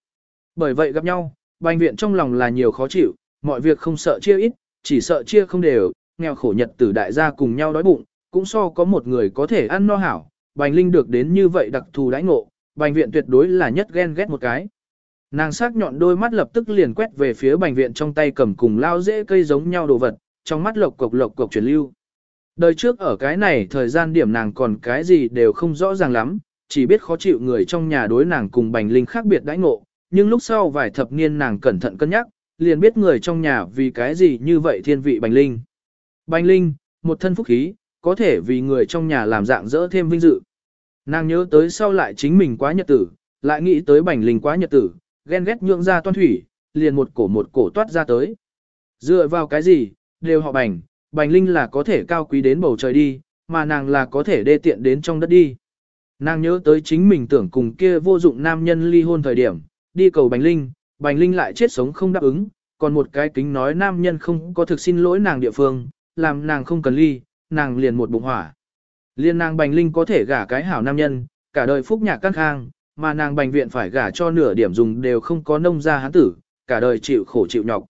Bởi vậy gặp nhau, bệnh viện trong lòng là nhiều khó chịu, mọi việc không sợ chia ít, chỉ sợ chia không đều, nghèo khổ nhật tử đại gia cùng nhau đói bụng, cũng so có một người có thể ăn no hảo, bành linh được đến như vậy đặc thù đãi ngộ, bành viện tuyệt đối là nhất ghen ghét một cái. Nàng sắc nhọn đôi mắt lập tức liền quét về phía bành viện trong tay cầm cùng lao dễ cây giống nhau đồ vật, trong mắt lộc cục lộc cục chuyển lưu. Đời trước ở cái này thời gian điểm nàng còn cái gì đều không rõ ràng lắm, chỉ biết khó chịu người trong nhà đối nàng cùng bành linh khác biệt đãi ngộ, nhưng lúc sau vài thập niên nàng cẩn thận cân nhắc, liền biết người trong nhà vì cái gì như vậy thiên vị bành linh. Bành linh, một thân phúc khí, có thể vì người trong nhà làm dạng dỡ thêm vinh dự. Nàng nhớ tới sau lại chính mình quá nhật tử, lại nghĩ tới bành linh quá nhật tử, ghen ghét nhượng ra toan thủy, liền một cổ một cổ toát ra tới. Dựa vào cái gì, đều họ bành, bành linh là có thể cao quý đến bầu trời đi, mà nàng là có thể đê tiện đến trong đất đi. Nàng nhớ tới chính mình tưởng cùng kia vô dụng nam nhân ly hôn thời điểm, đi cầu bành linh, bành linh lại chết sống không đáp ứng, còn một cái kính nói nam nhân không có thực xin lỗi nàng địa phương, làm nàng không cần ly, nàng liền một bụng hỏa. Liên nàng bành linh có thể gả cái hảo nam nhân, cả đời phúc nhạc căng khang, mà nàng bành viện phải gả cho nửa điểm dùng đều không có nông gia hán tử, cả đời chịu khổ chịu nhọc.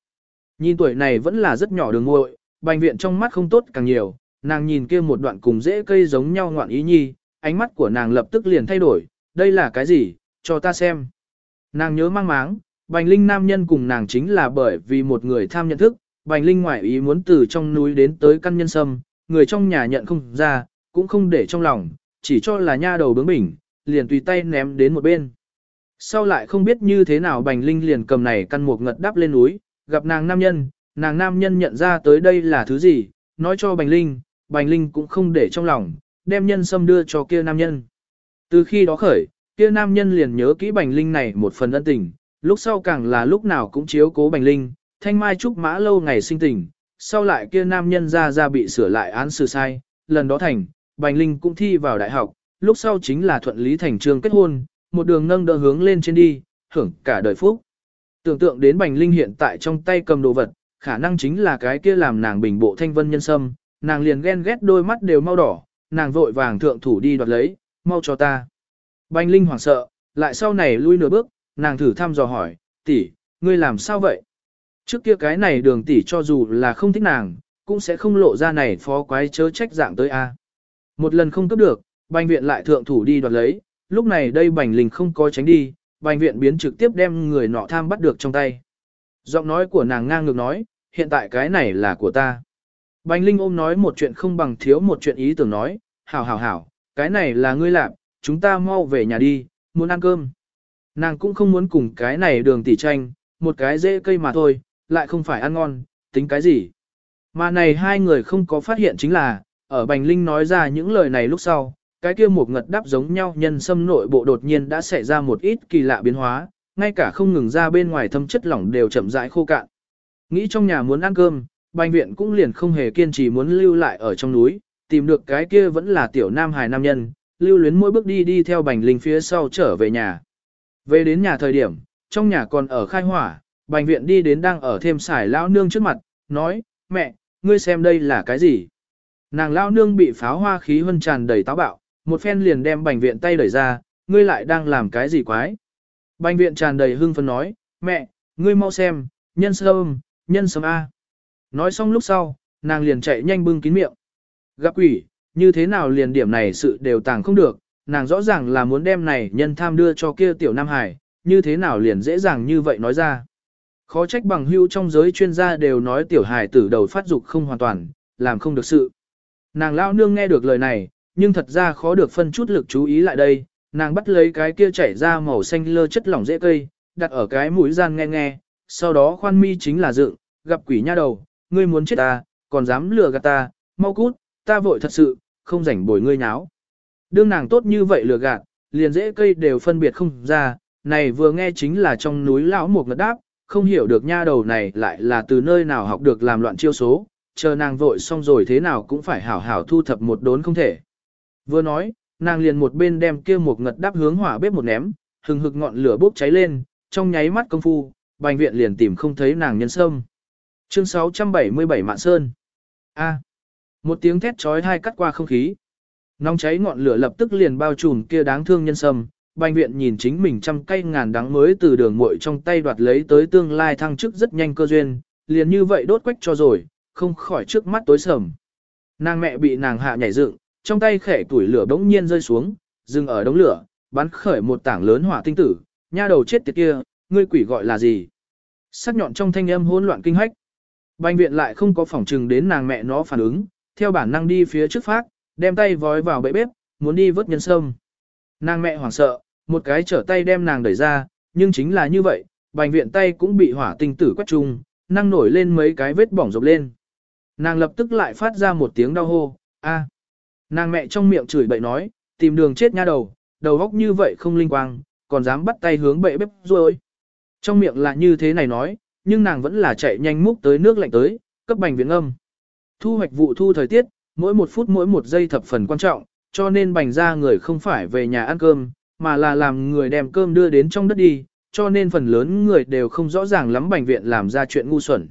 Nhìn tuổi này vẫn là rất nhỏ đường ngội, bành viện trong mắt không tốt càng nhiều, nàng nhìn kia một đoạn cùng dễ cây giống nhau ngoạn ý nhi, ánh mắt của nàng lập tức liền thay đổi, đây là cái gì, cho ta xem. Nàng nhớ mang máng, bành linh nam nhân cùng nàng chính là bởi vì một người tham nhận thức, bành linh ngoại ý muốn từ trong núi đến tới căn nhân sâm, người trong nhà nhận không ra, cũng không để trong lòng, chỉ cho là nha đầu bướng bỉnh, liền tùy tay ném đến một bên. Sau lại không biết như thế nào bành linh liền cầm này căn một ngật đắp lên núi, gặp nàng nam nhân, nàng nam nhân nhận ra tới đây là thứ gì, nói cho bành linh, bành linh cũng không để trong lòng, đem nhân sâm đưa cho kia nam nhân. Từ khi đó khởi, kia nam nhân liền nhớ kỹ bành linh này một phần ân tình, lúc sau càng là lúc nào cũng chiếu cố bành linh, thanh mai trúc mã lâu ngày sinh tình, sau lại kia nam nhân ra ra bị sửa lại án xử sai, lần đó thành, bành linh cũng thi vào đại học, lúc sau chính là thuận lý thành trường kết hôn, một đường nâng đỡ hướng lên trên đi, hưởng cả đời phúc. Tưởng tượng đến bành linh hiện tại trong tay cầm đồ vật, khả năng chính là cái kia làm nàng bình bộ thanh vân nhân sâm, nàng liền ghen ghét đôi mắt đều mau đỏ, nàng vội vàng thượng thủ đi đoạt lấy, mau cho ta. Bành linh hoảng sợ, lại sau này lui nửa bước, nàng thử thăm dò hỏi, tỷ, ngươi làm sao vậy? Trước kia cái này đường tỷ cho dù là không thích nàng, cũng sẽ không lộ ra này phó quái chớ trách dạng tới a. Một lần không cướp được, bành viện lại thượng thủ đi đoạt lấy, lúc này đây bành linh không có tránh đi, bành viện biến trực tiếp đem người nọ tham bắt được trong tay. Giọng nói của nàng ngang ngược nói, hiện tại cái này là của ta. Bành linh ôm nói một chuyện không bằng thiếu một chuyện ý tưởng nói, hảo hảo hảo, cái này là ngươi làm, chúng ta mau về nhà đi, muốn ăn cơm. Nàng cũng không muốn cùng cái này đường tỉ tranh, một cái dễ cây mà thôi, lại không phải ăn ngon, tính cái gì. Mà này hai người không có phát hiện chính là, ở Bành Linh nói ra những lời này lúc sau, cái kia một ngật đáp giống nhau nhân xâm nội bộ đột nhiên đã xảy ra một ít kỳ lạ biến hóa, ngay cả không ngừng ra bên ngoài thâm chất lỏng đều chậm rãi khô cạn. Nghĩ trong nhà muốn ăn cơm, Bành viện cũng liền không hề kiên trì muốn lưu lại ở trong núi, tìm được cái kia vẫn là tiểu nam hài nam nhân, lưu luyến mỗi bước đi đi theo Bành Linh phía sau trở về nhà. Về đến nhà thời điểm, trong nhà còn ở khai hỏa, Bành viện đi đến đang ở thêm xài lão nương trước mặt, nói, mẹ, ngươi xem đây là cái gì? Nàng lão nương bị pháo hoa khí hân tràn đầy táo bạo, một phen liền đem bành viện tay đẩy ra, ngươi lại đang làm cái gì quái? Bành viện tràn đầy hưng phấn nói, mẹ, ngươi mau xem, nhân sâm, nhân sâm A. Nói xong lúc sau, nàng liền chạy nhanh bưng kín miệng. Gặp quỷ, như thế nào liền điểm này sự đều tàng không được, nàng rõ ràng là muốn đem này nhân tham đưa cho kia tiểu Nam Hải, như thế nào liền dễ dàng như vậy nói ra. Khó trách bằng hưu trong giới chuyên gia đều nói tiểu hải tử đầu phát dục không hoàn toàn, làm không được sự. Nàng lao nương nghe được lời này, nhưng thật ra khó được phân chút lực chú ý lại đây, nàng bắt lấy cái kia chảy ra màu xanh lơ chất lỏng dễ cây, đặt ở cái mũi gian nghe nghe, sau đó khoan mi chính là dựng, gặp quỷ nha đầu, ngươi muốn chết ta, còn dám lừa gạt ta, mau cút, ta vội thật sự, không rảnh bồi ngươi nháo. Đương nàng tốt như vậy lừa gạt, liền dễ cây đều phân biệt không ra, này vừa nghe chính là trong núi lão một ngật đáp, không hiểu được nha đầu này lại là từ nơi nào học được làm loạn chiêu số, chờ nàng vội xong rồi thế nào cũng phải hảo hảo thu thập một đốn không thể. Vừa nói, nàng liền một bên đem kia một ngật đáp hướng hỏa bếp một ném, hừng hực ngọn lửa bốc cháy lên, trong nháy mắt công phu, bành viện liền tìm không thấy nàng nhân sâm. Chương 677 Mạn Sơn A. một tiếng thét trói hai cắt qua không khí. Nóng cháy ngọn lửa lập tức liền bao trùm kia đáng thương nhân sâm, bành viện nhìn chính mình trăm cây ngàn đắng mới từ đường muội trong tay đoạt lấy tới tương lai thăng chức rất nhanh cơ duyên, liền như vậy đốt quách cho rồi, không khỏi trước mắt tối sầm. Nàng mẹ bị nàng hạ nhảy dựng, trong tay khẽ tuổi lửa bỗng nhiên rơi xuống, dừng ở đống lửa, bắn khởi một tảng lớn hỏa tinh tử, nha đầu chết tiệt kia, ngươi quỷ gọi là gì? Sắc nhọn trong thanh âm hỗn loạn kinh hách. Bành viện lại không có phỏng trừng đến nàng mẹ nó phản ứng, theo bản năng đi phía trước phát, đem tay vói vào bệ bếp, muốn đi vớt nhân sâm. Nàng mẹ hoảng sợ, một cái trở tay đem nàng đẩy ra, nhưng chính là như vậy, bành viện tay cũng bị hỏa tinh tử quét chung, năng nổi lên mấy cái vết bỏng rộp lên. Nàng lập tức lại phát ra một tiếng đau hô, a. Nàng mẹ trong miệng chửi bậy nói, tìm đường chết nha đầu, đầu góc như vậy không linh quang, còn dám bắt tay hướng bệ bếp rồi. Trong miệng là như thế này nói, nhưng nàng vẫn là chạy nhanh múc tới nước lạnh tới, cấp bành viện âm. Thu hoạch vụ thu thời tiết, mỗi một phút mỗi một giây thập phần quan trọng, cho nên bành ra người không phải về nhà ăn cơm, mà là làm người đem cơm đưa đến trong đất đi, cho nên phần lớn người đều không rõ ràng lắm bành viện làm ra chuyện ngu xuẩn.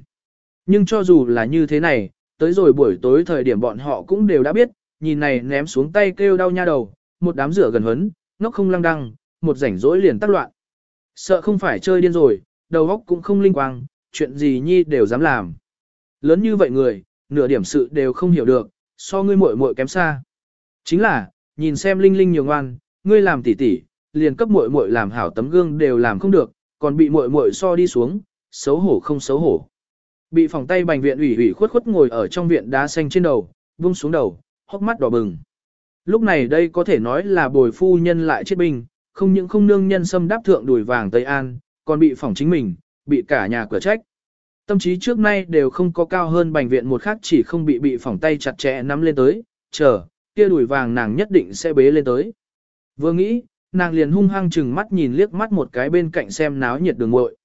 Nhưng cho dù là như thế này, tới rồi buổi tối thời điểm bọn họ cũng đều đã biết, nhìn này ném xuống tay kêu đau nha đầu, một đám rửa gần hấn, nó không lăng đăng, một rảnh rỗi liền tắc loạn. Sợ không phải chơi điên rồi, đầu óc cũng không linh quang, chuyện gì nhi đều dám làm. Lớn như vậy người, nửa điểm sự đều không hiểu được, so ngươi muội muội kém xa. Chính là, nhìn xem Linh Linh nhiều ngoan, ngươi làm tỉ tỉ, liền cấp muội muội làm hảo tấm gương đều làm không được, còn bị muội muội so đi xuống, xấu hổ không xấu hổ. Bị phòng tay bành viện ủy ủy khuất khuất ngồi ở trong viện đá xanh trên đầu, buông xuống đầu, hốc mắt đỏ bừng. Lúc này đây có thể nói là bồi phu nhân lại chết binh, không những không nương nhân xâm đáp thượng đùi vàng Tây An, còn bị phòng chính mình, bị cả nhà cửa trách. Tâm trí trước nay đều không có cao hơn bành viện một khác chỉ không bị bị phòng tay chặt chẽ nắm lên tới, chờ, kia đùi vàng nàng nhất định sẽ bế lên tới. Vừa nghĩ, nàng liền hung hăng chừng mắt nhìn liếc mắt một cái bên cạnh xem náo nhiệt đường ngội.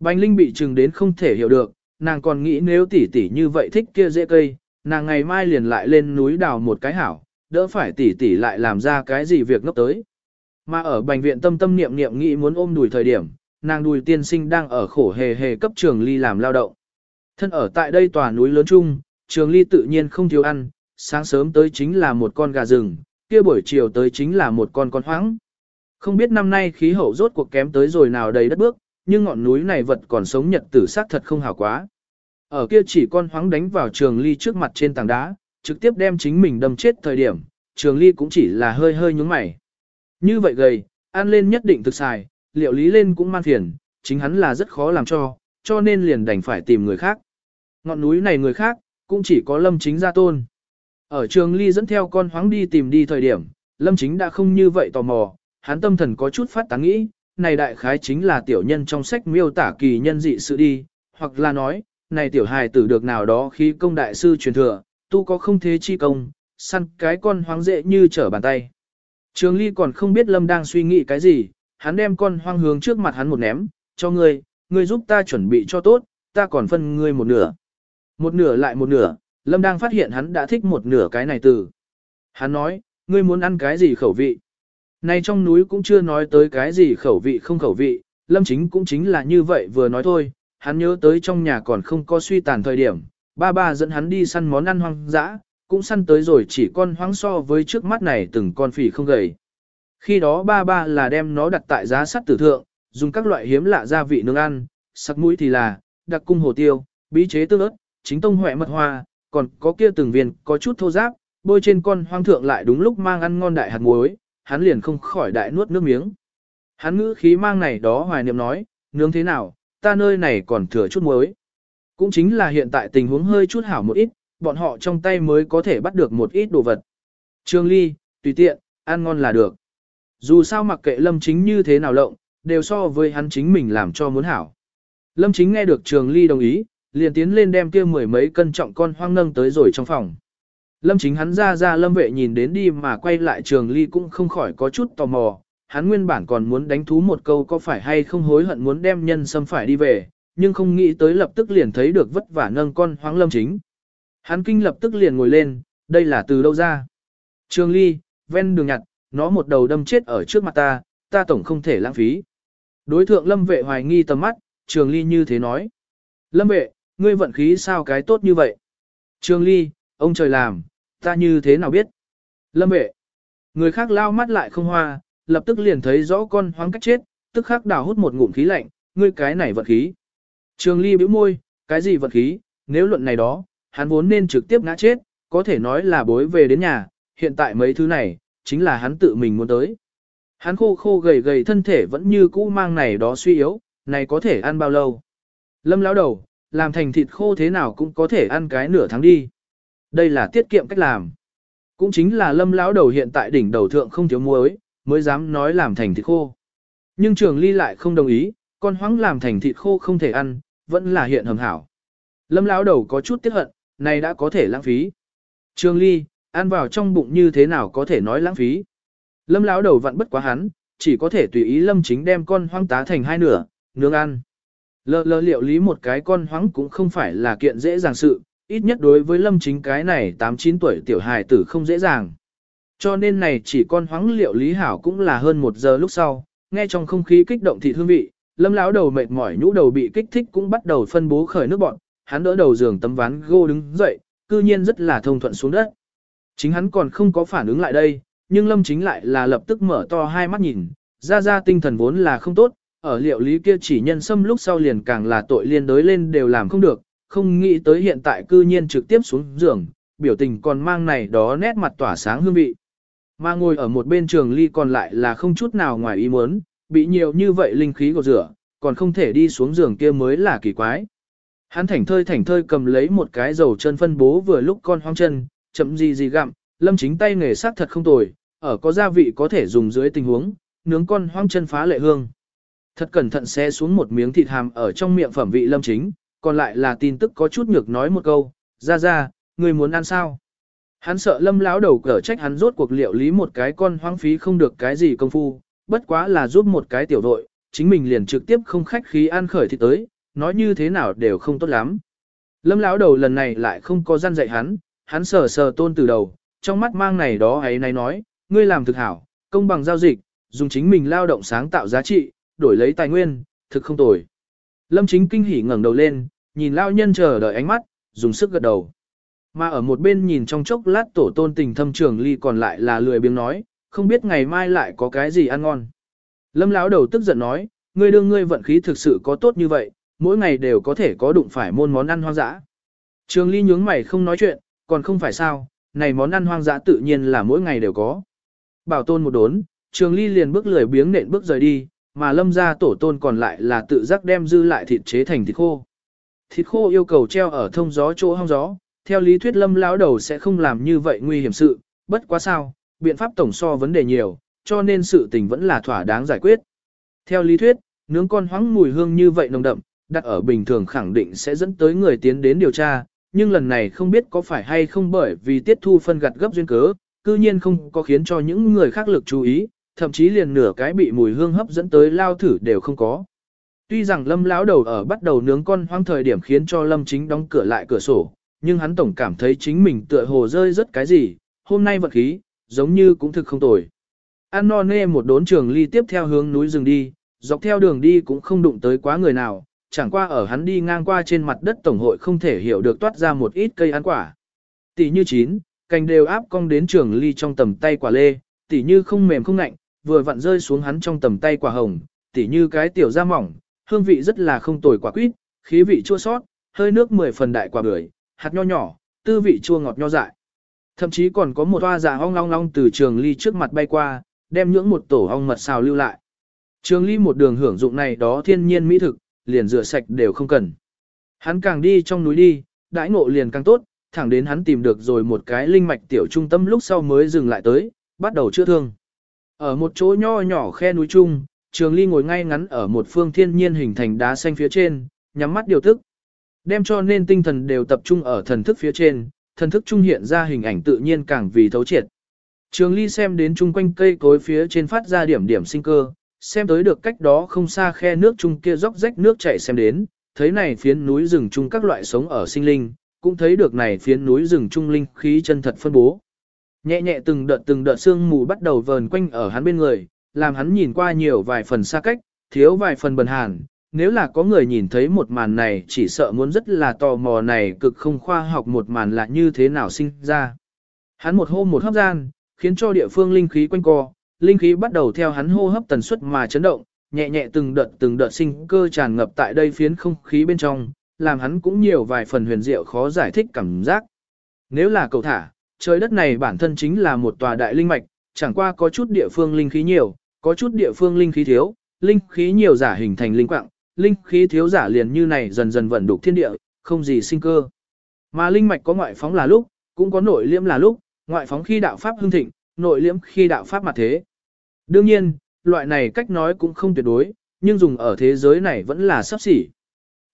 Bành Linh bị chừng đến không thể hiểu được, nàng còn nghĩ nếu tỷ tỷ như vậy thích kia dễ cây, nàng ngày mai liền lại lên núi đào một cái hảo, đỡ phải tỷ tỷ lại làm ra cái gì việc ngốc tới. Mà ở bệnh viện tâm tâm niệm niệm nghĩ muốn ôm đùi thời điểm, nàng đùi tiên sinh đang ở khổ hề hề cấp trường ly làm lao động. Thân ở tại đây tòa núi lớn chung, trường ly tự nhiên không thiếu ăn, sáng sớm tới chính là một con gà rừng, kia buổi chiều tới chính là một con con hoáng. Không biết năm nay khí hậu rốt cuộc kém tới rồi nào đầy đất bước, nhưng ngọn núi này vật còn sống nhật tử sát thật không hảo quá. Ở kia chỉ con hoáng đánh vào trường ly trước mặt trên tảng đá, trực tiếp đem chính mình đâm chết thời điểm, trường ly cũng chỉ là hơi hơi nhúng mày. Như vậy gầy, ăn lên nhất định thực xài, liệu lý lên cũng man phiền, chính hắn là rất khó làm cho, cho nên liền đành phải tìm người khác. Ngọn núi này người khác, cũng chỉ có lâm chính gia tôn. Ở trường ly dẫn theo con hoáng đi tìm đi thời điểm, lâm chính đã không như vậy tò mò, hắn tâm thần có chút phát tán nghĩ, này đại khái chính là tiểu nhân trong sách miêu tả kỳ nhân dị sự đi, hoặc là nói, này tiểu hài tử được nào đó khi công đại sư truyền thừa, tu có không thế chi công, săn cái con hoang dễ như trở bàn tay. Trường Ly còn không biết Lâm đang suy nghĩ cái gì, hắn đem con hoang hướng trước mặt hắn một ném, cho ngươi, ngươi giúp ta chuẩn bị cho tốt, ta còn phân ngươi một nửa. Một nửa lại một nửa, Lâm đang phát hiện hắn đã thích một nửa cái này từ. Hắn nói, ngươi muốn ăn cái gì khẩu vị? Này trong núi cũng chưa nói tới cái gì khẩu vị không khẩu vị, Lâm chính cũng chính là như vậy vừa nói thôi, hắn nhớ tới trong nhà còn không có suy tàn thời điểm, ba ba dẫn hắn đi săn món ăn hoang dã, cũng săn tới rồi chỉ con hoang so với trước mắt này từng con phỉ không gầy. Khi đó ba ba là đem nó đặt tại giá sắt tử thượng, dùng các loại hiếm lạ gia vị nướng ăn, sắc mũi thì là, đặc cung hồ tiêu, bí chế tương ớt, chính tông huệ mật hoa, còn có kia từng viên có chút thô giáp, bôi trên con hoang thượng lại đúng lúc mang ăn ngon đại hạt muối, hắn liền không khỏi đại nuốt nước miếng. Hắn ngữ khí mang này đó hoài niệm nói, nướng thế nào, ta nơi này còn thừa chút muối. Cũng chính là hiện tại tình huống hơi chút hảo một ít, bọn họ trong tay mới có thể bắt được một ít đồ vật. Trương Ly, tùy tiện, ăn ngon là được. Dù sao mặc kệ Lâm Chính như thế nào lộng, đều so với hắn chính mình làm cho muốn hảo. Lâm Chính nghe được Trường Ly đồng ý, liền tiến lên đem kia mười mấy cân trọng con hoang nâng tới rồi trong phòng. Lâm Chính hắn ra ra Lâm Vệ nhìn đến đi mà quay lại Trường Ly cũng không khỏi có chút tò mò, hắn nguyên bản còn muốn đánh thú một câu có phải hay không hối hận muốn đem nhân sâm phải đi về, nhưng không nghĩ tới lập tức liền thấy được vất vả nâng con hoang lâm chính. Hắn kinh lập tức liền ngồi lên, đây là từ đâu ra. Trường ly, ven đường nhặt, nó một đầu đâm chết ở trước mặt ta, ta tổng không thể lãng phí. Đối thượng lâm vệ hoài nghi tầm mắt, trường ly như thế nói. Lâm vệ, ngươi vận khí sao cái tốt như vậy? Trường ly, ông trời làm, ta như thế nào biết? Lâm vệ, người khác lao mắt lại không hoa, lập tức liền thấy rõ con hoang cách chết, tức khắc đào hút một ngụm khí lạnh, ngươi cái này vận khí. Trường ly bĩu môi, cái gì vận khí, nếu luận này đó, hắn vốn nên trực tiếp ngã chết, có thể nói là bối về đến nhà, hiện tại mấy thứ này, chính là hắn tự mình muốn tới. Hắn khô khô gầy gầy thân thể vẫn như cũ mang này đó suy yếu, này có thể ăn bao lâu. Lâm lão đầu, làm thành thịt khô thế nào cũng có thể ăn cái nửa tháng đi. Đây là tiết kiệm cách làm. Cũng chính là lâm lão đầu hiện tại đỉnh đầu thượng không thiếu muối, mới dám nói làm thành thịt khô. Nhưng trường ly lại không đồng ý, con hoáng làm thành thịt khô không thể ăn, vẫn là hiện hầm hảo. Lâm lão đầu có chút tiếc hận, này đã có thể lãng phí. Trường ly, ăn vào trong bụng như thế nào có thể nói lãng phí. Lâm lão đầu vặn bất quá hắn, chỉ có thể tùy ý lâm chính đem con hoang tá thành hai nửa, nướng ăn. Lơ lơ liệu lý một cái con hoang cũng không phải là kiện dễ dàng sự, ít nhất đối với lâm chính cái này 8-9 tuổi tiểu hài tử không dễ dàng. Cho nên này chỉ con hoang liệu lý hảo cũng là hơn một giờ lúc sau, nghe trong không khí kích động thị hương vị, lâm lão đầu mệt mỏi nhũ đầu bị kích thích cũng bắt đầu phân bố khởi nước bọn, hắn đỡ đầu giường tấm ván gô đứng dậy, cư nhiên rất là thông thuận xuống đất. Chính hắn còn không có phản ứng lại đây, nhưng lâm chính lại là lập tức mở to hai mắt nhìn, ra ra tinh thần vốn là không tốt, ở liệu lý kia chỉ nhân xâm lúc sau liền càng là tội liên đối lên đều làm không được, không nghĩ tới hiện tại cư nhiên trực tiếp xuống giường, biểu tình còn mang này đó nét mặt tỏa sáng hương vị. Mà ngồi ở một bên trường ly còn lại là không chút nào ngoài ý muốn, bị nhiều như vậy linh khí gột rửa, còn không thể đi xuống giường kia mới là kỳ quái. Hắn thảnh thơi thảnh thơi cầm lấy một cái dầu chân phân bố vừa lúc con hoang chân, chậm gì gì gặm, lâm chính tay nghề sắc thật không tồi, ở có gia vị có thể dùng dưới tình huống, nướng con hoang chân phá lệ hương. Thật cẩn thận xé xuống một miếng thịt hàm ở trong miệng phẩm vị lâm chính, còn lại là tin tức có chút nhược nói một câu, ra ra, người muốn ăn sao? Hắn sợ lâm lão đầu cở trách hắn rốt cuộc liệu lý một cái con hoang phí không được cái gì công phu, bất quá là giúp một cái tiểu đội, chính mình liền trực tiếp không khách khí ăn khởi thì tới, nói như thế nào đều không tốt lắm. Lâm lão đầu lần này lại không có gian dạy hắn, hắn sờ sờ tôn từ đầu, trong mắt mang này đó ấy này nói, ngươi làm thực hảo, công bằng giao dịch, dùng chính mình lao động sáng tạo giá trị, đổi lấy tài nguyên, thực không tồi. Lâm chính kinh hỉ ngẩng đầu lên, nhìn lao nhân chờ đợi ánh mắt, dùng sức gật đầu. Mà ở một bên nhìn trong chốc lát tổ tôn tình thâm trường ly còn lại là lười biếng nói, không biết ngày mai lại có cái gì ăn ngon. Lâm lão đầu tức giận nói, ngươi đương ngươi vận khí thực sự có tốt như vậy, mỗi ngày đều có thể có đụng phải môn món ăn hoang dã. Trường ly nhướng mày không nói chuyện, còn không phải sao, này món ăn hoang dã tự nhiên là mỗi ngày đều có. Bảo tôn một đốn, trường ly liền bước lười biếng nện bước rời đi, mà lâm gia tổ tôn còn lại là tự giác đem dư lại thịt chế thành thịt khô. Thịt khô yêu cầu treo ở thông gió chỗ hong gió, theo lý thuyết lâm lão đầu sẽ không làm như vậy nguy hiểm sự, bất quá sao, biện pháp tổng so vấn đề nhiều, cho nên sự tình vẫn là thỏa đáng giải quyết. Theo lý thuyết, nướng con hoáng mùi hương như vậy nồng đậm, đặt ở bình thường khẳng định sẽ dẫn tới người tiến đến điều tra, nhưng lần này không biết có phải hay không bởi vì tiết thu phân gặt gấp duyên cớ, cư nhiên không có khiến cho những người khác lực chú ý, thậm chí liền nửa cái bị mùi hương hấp dẫn tới lao thử đều không có. Tuy rằng lâm lão đầu ở bắt đầu nướng con hoang thời điểm khiến cho lâm chính đóng cửa lại cửa sổ, nhưng hắn tổng cảm thấy chính mình tựa hồ rơi rất cái gì, hôm nay vật khí, giống như cũng thực không tồi. an no nê một đốn trường ly tiếp theo hướng núi rừng đi, dọc theo đường đi cũng không đụng tới quá người nào, chẳng qua ở hắn đi ngang qua trên mặt đất tổng hội không thể hiểu được toát ra một ít cây ăn quả. Tỷ như chín, cành đều áp cong đến trường ly trong tầm tay quả lê, tỷ như không mềm không ngạnh, vừa vặn rơi xuống hắn trong tầm tay quả hồng, tỷ như cái tiểu da mỏng, hương vị rất là không tồi quả quýt, khí vị chua sót, hơi nước mười phần đại quả bưởi, hạt nho nhỏ, tư vị chua ngọt nho dại. Thậm chí còn có một hoa giả ong long long từ trường ly trước mặt bay qua, đem những một tổ ong mật xào lưu lại. Trường ly một đường hưởng dụng này đó thiên nhiên mỹ thực, liền rửa sạch đều không cần. Hắn càng đi trong núi đi, đãi ngộ liền càng tốt, thẳng đến hắn tìm được rồi một cái linh mạch tiểu trung tâm lúc sau mới dừng lại tới, bắt đầu chữa thương. Ở một chỗ nho nhỏ khe núi trung, Trường Ly ngồi ngay ngắn ở một phương thiên nhiên hình thành đá xanh phía trên, nhắm mắt điều tức. Đem cho nên tinh thần đều tập trung ở thần thức phía trên, thần thức trung hiện ra hình ảnh tự nhiên càng vì thấu triệt. Trường Ly xem đến chung quanh cây cối phía trên phát ra điểm điểm sinh cơ, xem tới được cách đó không xa khe nước trung kia róc rách nước chảy xem đến, thấy này phiến núi rừng trung các loại sống ở sinh linh, cũng thấy được này phiến núi rừng trung linh khí chân thật phân bố. Nhẹ nhẹ từng đợt từng đợt sương mù bắt đầu vờn quanh ở hắn bên người, làm hắn nhìn qua nhiều vài phần xa cách, thiếu vài phần bần hàn. Nếu là có người nhìn thấy một màn này chỉ sợ muốn rất là tò mò này cực không khoa học một màn là như thế nào sinh ra. Hắn một hô một hấp gian, khiến cho địa phương linh khí quanh co, linh khí bắt đầu theo hắn hô hấp tần suất mà chấn động, nhẹ nhẹ từng đợt từng đợt sinh cơ tràn ngập tại đây phiến không khí bên trong, làm hắn cũng nhiều vài phần huyền diệu khó giải thích cảm giác. Nếu là cầu thả, trời đất này bản thân chính là một tòa đại linh mạch, chẳng qua có chút địa phương linh khí nhiều, có chút địa phương linh khí thiếu, linh khí nhiều giả hình thành linh quạng, linh khí thiếu giả liền như này dần dần vận đục thiên địa, không gì sinh cơ. Mà linh mạch có ngoại phóng là lúc, cũng có nội liễm là lúc, ngoại phóng khi đạo pháp hưng thịnh, nội liễm khi đạo pháp mặt thế. Đương nhiên, loại này cách nói cũng không tuyệt đối, nhưng dùng ở thế giới này vẫn là sắp xỉ.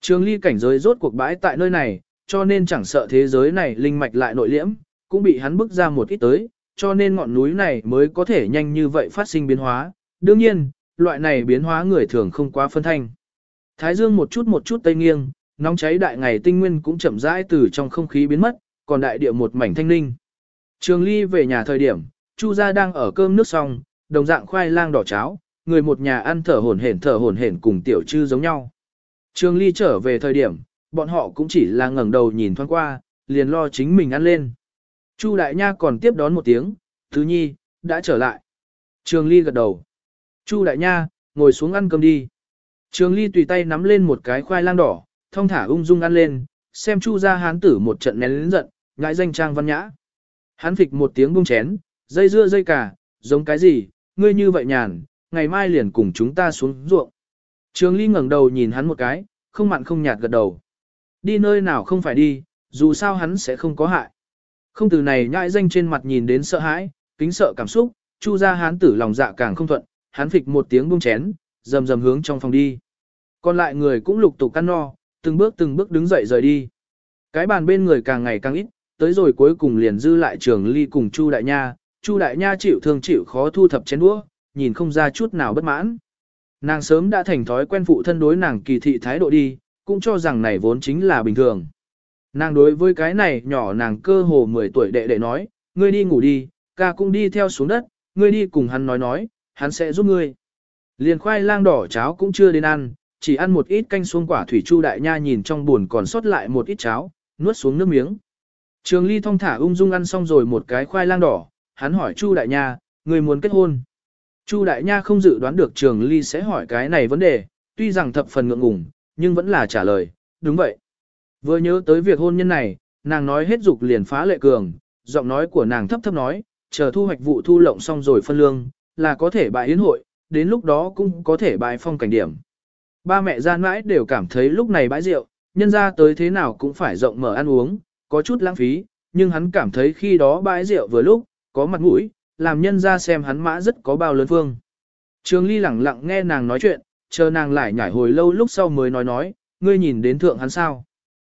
Trường ly cảnh giới rốt cuộc bãi tại nơi này, cho nên chẳng sợ thế giới này linh mạch lại nội liễm, cũng bị hắn bức ra một ít tới, cho nên ngọn núi này mới có thể nhanh như vậy phát sinh biến hóa. Đương nhiên, loại này biến hóa người thường không quá phân thanh. Thái dương một chút một chút tây nghiêng, nóng cháy đại ngày tinh nguyên cũng chậm rãi từ trong không khí biến mất, còn đại địa một mảnh thanh ninh. Trường Ly về nhà thời điểm, Chu gia đang ở cơm nước xong, đồng dạng khoai lang đỏ cháo, người một nhà ăn thở hổn hển thở hổn hển cùng tiểu trư giống nhau. Trường Ly trở về thời điểm, bọn họ cũng chỉ là ngẩng đầu nhìn thoáng qua, liền lo chính mình ăn lên. Chu Đại Nha còn tiếp đón một tiếng, Thứ Nhi, đã trở lại. Trường Ly gật đầu. Chu Đại Nha, ngồi xuống ăn cơm đi. Trường Ly tùy tay nắm lên một cái khoai lang đỏ, thông thả ung dung ăn lên, xem Chu gia hán tử một trận nén lớn giận, ngại danh trang văn nhã. Hắn phịch một tiếng buông chén, dây dưa dây cả, giống cái gì, ngươi như vậy nhàn, ngày mai liền cùng chúng ta xuống ruộng. Trường Ly ngẩng đầu nhìn hắn một cái, không mặn không nhạt gật đầu. Đi nơi nào không phải đi, dù sao hắn sẽ không có hại. Không từ này nhãi danh trên mặt nhìn đến sợ hãi, kính sợ cảm xúc, chu ra hán tử lòng dạ càng không thuận, hắn phịch một tiếng buông chén, rầm rầm hướng trong phòng đi. Còn lại người cũng lục tục ăn no, từng bước từng bước đứng dậy rời đi. Cái bàn bên người càng ngày càng ít, tới rồi cuối cùng liền dư lại trường ly cùng chu đại nha, chu đại nha chịu thương chịu khó thu thập chén đũa, nhìn không ra chút nào bất mãn. Nàng sớm đã thành thói quen phụ thân đối nàng kỳ thị thái độ đi, cũng cho rằng này vốn chính là bình thường. Nàng đối với cái này nhỏ nàng cơ hồ 10 tuổi đệ đệ nói, ngươi đi ngủ đi, ca cũng đi theo xuống đất, ngươi đi cùng hắn nói nói, hắn sẽ giúp ngươi. Liền khoai lang đỏ cháo cũng chưa đến ăn, chỉ ăn một ít canh xuông quả thủy chu đại nha nhìn trong buồn còn sót lại một ít cháo, nuốt xuống nước miếng. Trường Ly thong thả ung dung ăn xong rồi một cái khoai lang đỏ, hắn hỏi Chu đại nha, người muốn kết hôn? Chu đại nha không dự đoán được Trường Ly sẽ hỏi cái này vấn đề, tuy rằng thập phần ngượng ngùng, nhưng vẫn là trả lời, đúng vậy. Vừa nhớ tới việc hôn nhân này, nàng nói hết dục liền phá lệ cường, giọng nói của nàng thấp thấp nói, chờ thu hoạch vụ thu lộng xong rồi phân lương, là có thể bại yến hội, đến lúc đó cũng có thể bại phong cảnh điểm. Ba mẹ gian mãi đều cảm thấy lúc này bãi rượu, nhân ra tới thế nào cũng phải rộng mở ăn uống, có chút lãng phí, nhưng hắn cảm thấy khi đó bãi rượu vừa lúc, có mặt mũi, làm nhân ra xem hắn mã rất có bao lớn phương. Trường Ly lẳng lặng nghe nàng nói chuyện, chờ nàng lại nhảy hồi lâu lúc sau mới nói nói, ngươi nhìn đến thượng hắn sao.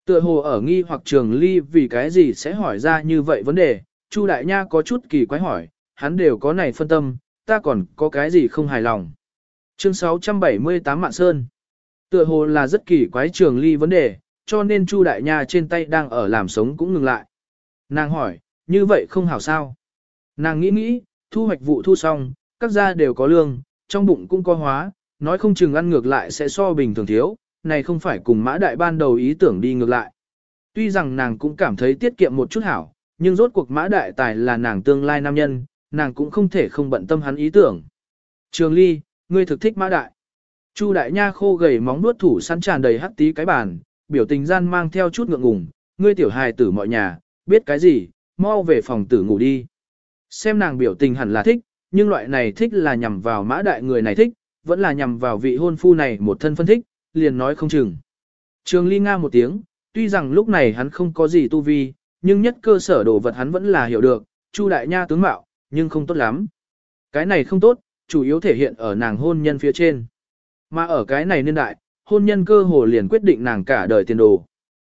Tựa hồ ở nghi hoặc Trường Ly vì cái gì sẽ hỏi ra như vậy vấn đề, Chu Đại Nha có chút kỳ quái hỏi, hắn đều có này phân tâm, ta còn có cái gì không hài lòng. Chương 678 Mạn Sơn Tựa hồ là rất kỳ quái Trường Ly vấn đề, cho nên Chu Đại Nha trên tay đang ở làm sống cũng ngừng lại. Nàng hỏi, như vậy không hảo sao? Nàng nghĩ nghĩ, thu hoạch vụ thu xong, các gia đều có lương, trong bụng cũng có hóa, nói không chừng ăn ngược lại sẽ so bình thường thiếu, này không phải cùng mã đại ban đầu ý tưởng đi ngược lại. Tuy rằng nàng cũng cảm thấy tiết kiệm một chút hảo, nhưng rốt cuộc mã đại tài là nàng tương lai nam nhân, nàng cũng không thể không bận tâm hắn ý tưởng. Trường ly, ngươi thực thích mã đại. Chu đại nha khô gầy móng nuốt thủ sẵn tràn đầy hắc tí cái bàn, biểu tình gian mang theo chút ngượng ngùng, ngươi tiểu hài tử mọi nhà, biết cái gì, mau về phòng tử ngủ đi. Xem nàng biểu tình hẳn là thích, nhưng loại này thích là nhằm vào mã đại người này thích, vẫn là nhằm vào vị hôn phu này một thân phân thích, liền nói không chừng. Trường Ly Nga một tiếng, tuy rằng lúc này hắn không có gì tu vi, nhưng nhất cơ sở đồ vật hắn vẫn là hiểu được, Chu đại nha tướng mạo, nhưng không tốt lắm. Cái này không tốt, chủ yếu thể hiện ở nàng hôn nhân phía trên. Mà ở cái này niên đại, hôn nhân cơ hồ liền quyết định nàng cả đời tiền đồ.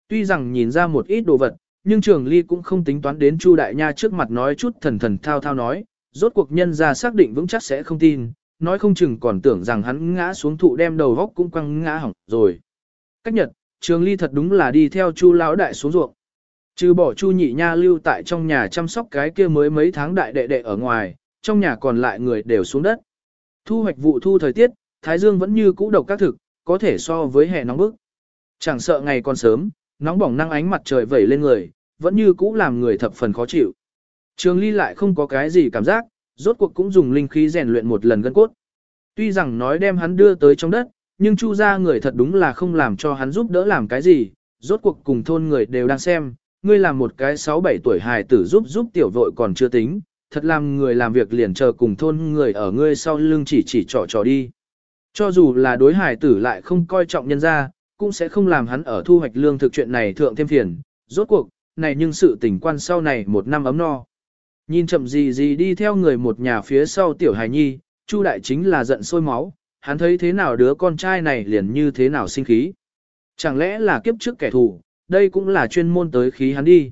Tuy rằng nhìn ra một ít đồ vật, nhưng Trường Ly cũng không tính toán đến Chu đại nha trước mặt nói chút thần thần thao thao nói, rốt cuộc nhân ra xác định vững chắc sẽ không tin, nói không chừng còn tưởng rằng hắn ngã xuống thụ đem đầu góc cũng quăng ngã hỏng rồi. Cách nhật, Trường Ly thật đúng là đi theo Chu lão đại xuống ruộng. Trừ bỏ Chu nhị nha lưu tại trong nhà chăm sóc cái kia mới mấy tháng đại đệ đệ ở ngoài, trong nhà còn lại người đều xuống đất. Thu hoạch vụ thu thời tiết, Thái Dương vẫn như cũ độc các thực, có thể so với hè nóng bức. Chẳng sợ ngày còn sớm, nóng bỏng năng ánh mặt trời vẩy lên người, vẫn như cũ làm người thập phần khó chịu. Trường Ly lại không có cái gì cảm giác, rốt cuộc cũng dùng linh khí rèn luyện một lần gân cốt. Tuy rằng nói đem hắn đưa tới trong đất, nhưng Chu gia người thật đúng là không làm cho hắn giúp đỡ làm cái gì, rốt cuộc cùng thôn người đều đang xem, ngươi làm một cái 6-7 tuổi hài tử giúp giúp tiểu vội còn chưa tính, thật làm người làm việc liền chờ cùng thôn người ở ngươi sau lưng chỉ chỉ trò trò đi. Cho dù là đối hài tử lại không coi trọng nhân gia, cũng sẽ không làm hắn ở thu hoạch lương thực chuyện này thượng thêm phiền, rốt cuộc, này nhưng sự tình quan sau này một năm ấm no. Nhìn chậm gì gì đi theo người một nhà phía sau tiểu hài nhi, Chu đại chính là giận sôi máu, hắn thấy thế nào đứa con trai này liền như thế nào sinh khí. Chẳng lẽ là kiếp trước kẻ thù, đây cũng là chuyên môn tới khí hắn đi.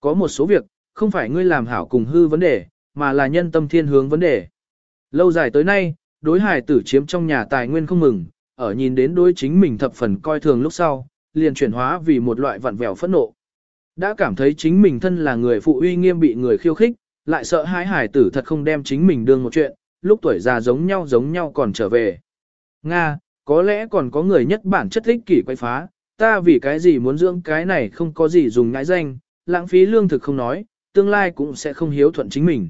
Có một số việc, không phải ngươi làm hảo cùng hư vấn đề, mà là nhân tâm thiên hướng vấn đề. Lâu dài tới nay, đối hài tử chiếm trong nhà tài nguyên không mừng, ở nhìn đến đối chính mình thập phần coi thường lúc sau, liền chuyển hóa vì một loại vặn vẹo phẫn nộ. Đã cảm thấy chính mình thân là người phụ uy nghiêm bị người khiêu khích, lại sợ hãi hải tử thật không đem chính mình đương một chuyện, lúc tuổi già giống nhau giống nhau còn trở về. Nga, có lẽ còn có người nhất bản chất thích kỷ quay phá, ta vì cái gì muốn dưỡng cái này không có gì dùng ngãi danh, lãng phí lương thực không nói, tương lai cũng sẽ không hiếu thuận chính mình.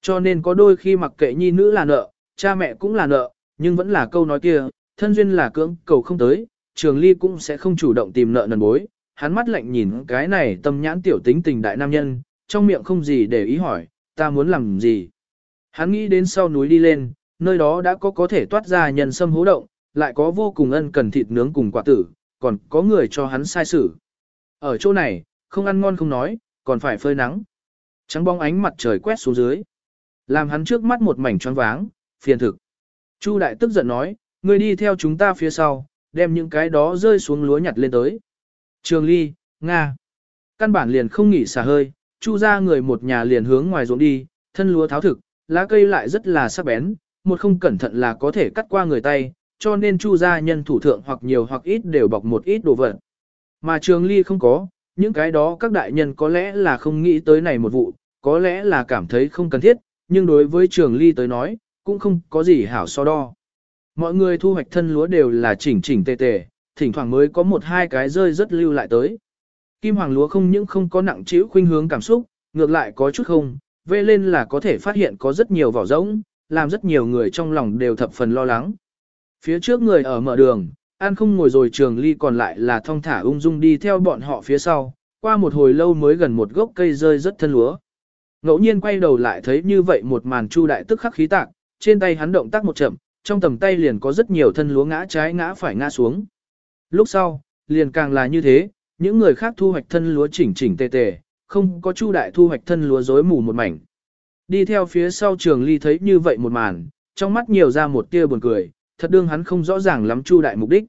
Cho nên có đôi khi mặc kệ nhi nữ là nợ, cha mẹ cũng là nợ, nhưng vẫn là câu nói kia, thân duyên là cưỡng cầu không tới, trường ly cũng sẽ không chủ động tìm nợ nần bối, hắn mắt lạnh nhìn cái này tâm nhãn tiểu tính tình đại nam nhân, trong miệng không gì để ý hỏi, ta muốn làm gì. Hắn nghĩ đến sau núi đi lên, nơi đó đã có có thể toát ra nhân sâm hố động, lại có vô cùng ân cần thịt nướng cùng quả tử, còn có người cho hắn sai xử. Ở chỗ này, không ăn ngon không nói, còn phải phơi nắng. Trắng bóng ánh mặt trời quét xuống dưới. Làm hắn trước mắt một mảnh tròn váng, phiền thực. Chu đại tức giận nói, ngươi đi theo chúng ta phía sau, đem những cái đó rơi xuống lúa nhặt lên tới. Trường Ly, Nga. Căn bản liền không nghỉ xả hơi, chu ra người một nhà liền hướng ngoài ruộng đi, thân lúa tháo thực, lá cây lại rất là sắc bén, một không cẩn thận là có thể cắt qua người tay, cho nên chu gia nhân thủ thượng hoặc nhiều hoặc ít đều bọc một ít đồ vật. Mà trường ly không có, những cái đó các đại nhân có lẽ là không nghĩ tới này một vụ, có lẽ là cảm thấy không cần thiết, nhưng đối với trường ly tới nói, cũng không có gì hảo so đo. Mọi người thu hoạch thân lúa đều là chỉnh chỉnh tề tề, thỉnh thoảng mới có một hai cái rơi rất lưu lại tới. Kim hoàng lúa không những không có nặng chịu khuynh hướng cảm xúc, ngược lại có chút không, vê lên là có thể phát hiện có rất nhiều vỏ rỗng, làm rất nhiều người trong lòng đều thập phần lo lắng. Phía trước người ở mở đường, An không ngồi rồi trường ly còn lại là thong thả ung dung đi theo bọn họ phía sau, qua một hồi lâu mới gần một gốc cây rơi rất thân lúa. Ngẫu nhiên quay đầu lại thấy như vậy một màn chu đại tức khắc khí tạc, trên tay hắn động tác một chậm, trong tầm tay liền có rất nhiều thân lúa ngã trái ngã phải ngã xuống. Lúc sau, liền càng là như thế, những người khác thu hoạch thân lúa chỉnh chỉnh tề tề, không có chu đại thu hoạch thân lúa rối mù một mảnh. Đi theo phía sau trường ly thấy như vậy một màn, trong mắt nhiều ra một tia buồn cười, thật đương hắn không rõ ràng lắm chu đại mục đích.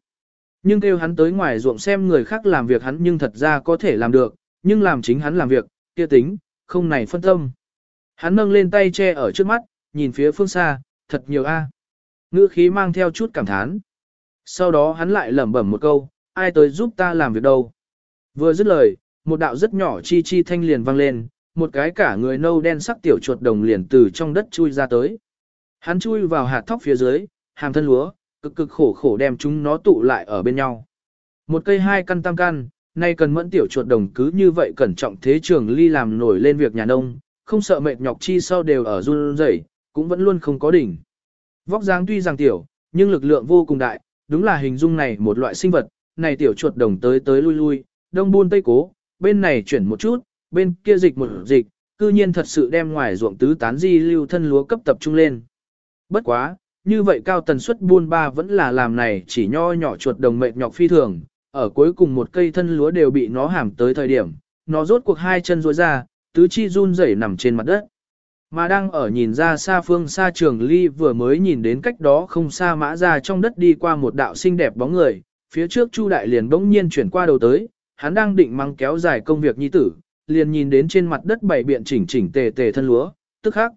Nhưng kêu hắn tới ngoài ruộng xem người khác làm việc hắn nhưng thật ra có thể làm được, nhưng làm chính hắn làm việc, kia tính, không này phân tâm. Hắn nâng lên tay che ở trước mắt, nhìn phía phương xa, thật nhiều a. Ngữ khí mang theo chút cảm thán. Sau đó hắn lại lẩm bẩm một câu, ai tới giúp ta làm việc đâu. Vừa dứt lời, một đạo rất nhỏ chi chi thanh liền vang lên, một cái cả người nâu đen sắc tiểu chuột đồng liền từ trong đất chui ra tới. Hắn chui vào hạt thóc phía dưới, hàm thân lúa, cực cực khổ khổ đem chúng nó tụ lại ở bên nhau. Một cây hai căn tam căn, nay cần mẫn tiểu chuột đồng cứ như vậy cẩn trọng thế trường ly làm nổi lên việc nhà nông, không sợ mệt nhọc chi sau đều ở run rẩy, cũng vẫn luôn không có đỉnh. Vóc dáng tuy rằng tiểu, nhưng lực lượng vô cùng đại, đúng là hình dung này một loại sinh vật, này tiểu chuột đồng tới tới lui lui, đông buôn tây cố, bên này chuyển một chút, bên kia dịch một dịch, cư nhiên thật sự đem ngoài ruộng tứ tán di lưu thân lúa cấp tập trung lên. Bất quá, như vậy cao tần suất buôn ba vẫn là làm này chỉ nho nhỏ chuột đồng mệt nhọc phi thường, ở cuối cùng một cây thân lúa đều bị nó hàm tới thời điểm, nó rốt cuộc hai chân rối ra, tứ chi run rẩy nằm trên mặt đất. Mà đang ở nhìn ra xa phương xa trường ly vừa mới nhìn đến cách đó không xa mã ra trong đất đi qua một đạo xinh đẹp bóng người, phía trước Chu Đại liền bỗng nhiên chuyển qua đầu tới, hắn đang định mang kéo dài công việc nhi tử, liền nhìn đến trên mặt đất bảy biện chỉnh chỉnh tề tề thân lúa, tức khắc.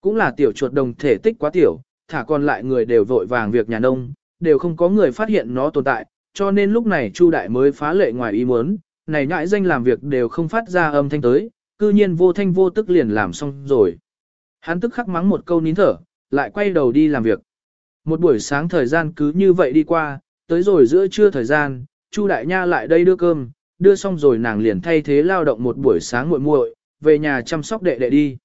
Cũng là tiểu chuột đồng thể tích quá tiểu, thả còn lại người đều vội vàng việc nhà nông, đều không có người phát hiện nó tồn tại, cho nên lúc này Chu Đại mới phá lệ ngoài ý muốn, này nhãi danh làm việc đều không phát ra âm thanh tới, cư nhiên vô thanh vô tức liền làm xong rồi. Hắn tức khắc mắng một câu nín thở, lại quay đầu đi làm việc. Một buổi sáng thời gian cứ như vậy đi qua, tới rồi giữa trưa thời gian, Chu Đại Nha lại đây đưa cơm, đưa xong rồi nàng liền thay thế lao động một buổi sáng muội muội, về nhà chăm sóc đệ đệ đi.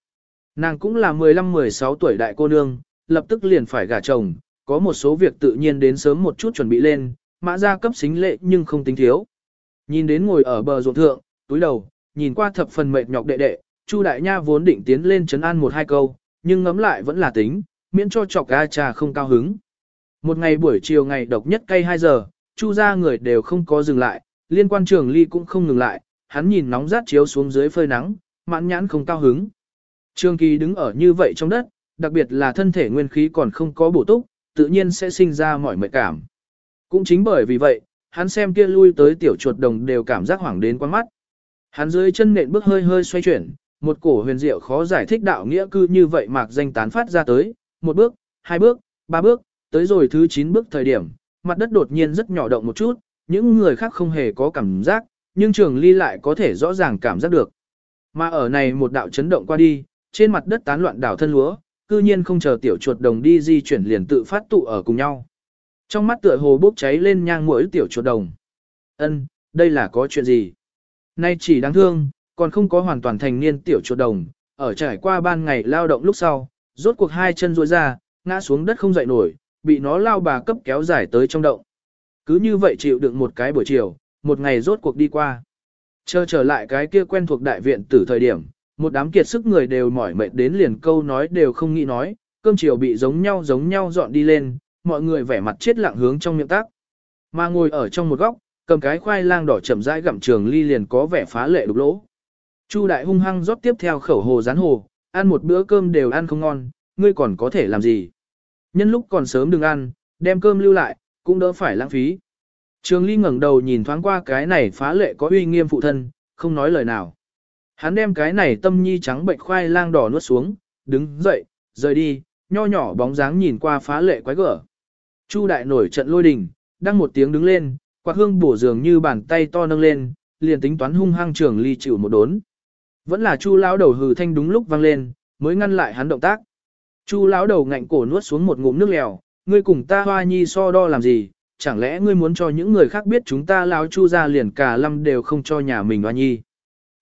Nàng cũng là 15-16 tuổi đại cô nương, lập tức liền phải gả chồng, có một số việc tự nhiên đến sớm một chút chuẩn bị lên, mã ra cấp xính lệ nhưng không tính thiếu. Nhìn đến ngồi ở bờ ruộng thượng, túi đầu, nhìn qua thập phần mệt nhọc đệ đệ, Chu Đại Nha vốn định tiến lên chấn an một hai câu, nhưng ngấm lại vẫn là tính, miễn cho chọc A trà không cao hứng. Một ngày buổi chiều ngày độc nhất cây 2 giờ, Chu ra người đều không có dừng lại, liên quan trường ly cũng không ngừng lại, hắn nhìn nóng rát chiếu xuống dưới phơi nắng, mãn nhãn không cao hứng. Trường kỳ đứng ở như vậy trong đất, đặc biệt là thân thể nguyên khí còn không có bổ túc, tự nhiên sẽ sinh ra mọi mệt cảm. Cũng chính bởi vì vậy, hắn xem kia lui tới tiểu chuột đồng đều cảm giác hoảng đến quăng mắt. Hắn dưới chân nện bước hơi hơi xoay chuyển, một cổ huyền diệu khó giải thích đạo nghĩa cư như vậy mạc danh tán phát ra tới, một bước, hai bước, ba bước, tới rồi thứ chín bước thời điểm, mặt đất đột nhiên rất nhỏ động một chút, những người khác không hề có cảm giác, nhưng trường ly lại có thể rõ ràng cảm giác được. Mà ở này một đạo chấn động qua đi, trên mặt đất tán loạn đảo thân lúa, cư nhiên không chờ tiểu chuột đồng đi di chuyển liền tự phát tụ ở cùng nhau. Trong mắt tựa hồ bốc cháy lên nhang mũi tiểu chuột đồng. Ân, đây là có chuyện gì? Nay chỉ đáng thương, còn không có hoàn toàn thành niên tiểu chuột đồng, ở trải qua ban ngày lao động lúc sau, rốt cuộc hai chân duỗi ra, ngã xuống đất không dậy nổi, bị nó lao bà cấp kéo dài tới trong động. Cứ như vậy chịu đựng một cái buổi chiều, một ngày rốt cuộc đi qua. Chờ trở lại cái kia quen thuộc đại viện từ thời điểm, một đám kiệt sức người đều mỏi mệt đến liền câu nói đều không nghĩ nói, cơm chiều bị giống nhau giống nhau dọn đi lên, mọi người vẻ mặt chết lặng hướng trong miệng tác. Mà ngồi ở trong một góc, cầm cái khoai lang đỏ chậm rãi gặm trường ly liền có vẻ phá lệ đục lỗ. Chu đại hung hăng rót tiếp theo khẩu hồ rán hồ, ăn một bữa cơm đều ăn không ngon, ngươi còn có thể làm gì? Nhân lúc còn sớm đừng ăn, đem cơm lưu lại, cũng đỡ phải lãng phí. Trường ly ngẩng đầu nhìn thoáng qua cái này phá lệ có uy nghiêm phụ thân, không nói lời nào. Hắn đem cái này tâm nhi trắng bệnh khoai lang đỏ nuốt xuống, đứng dậy, rời đi, nho nhỏ bóng dáng nhìn qua phá lệ quái gở. Chu đại nổi trận lôi đình, đang một tiếng đứng lên, quạt hương bổ dường như bàn tay to nâng lên, liền tính toán hung hăng trường ly chịu một đốn. Vẫn là chu lão đầu hừ thanh đúng lúc vang lên, mới ngăn lại hắn động tác. Chu lão đầu ngạnh cổ nuốt xuống một ngụm nước lèo, ngươi cùng ta hoa nhi so đo làm gì, chẳng lẽ ngươi muốn cho những người khác biết chúng ta lão chu ra liền cả lâm đều không cho nhà mình hoa nhi.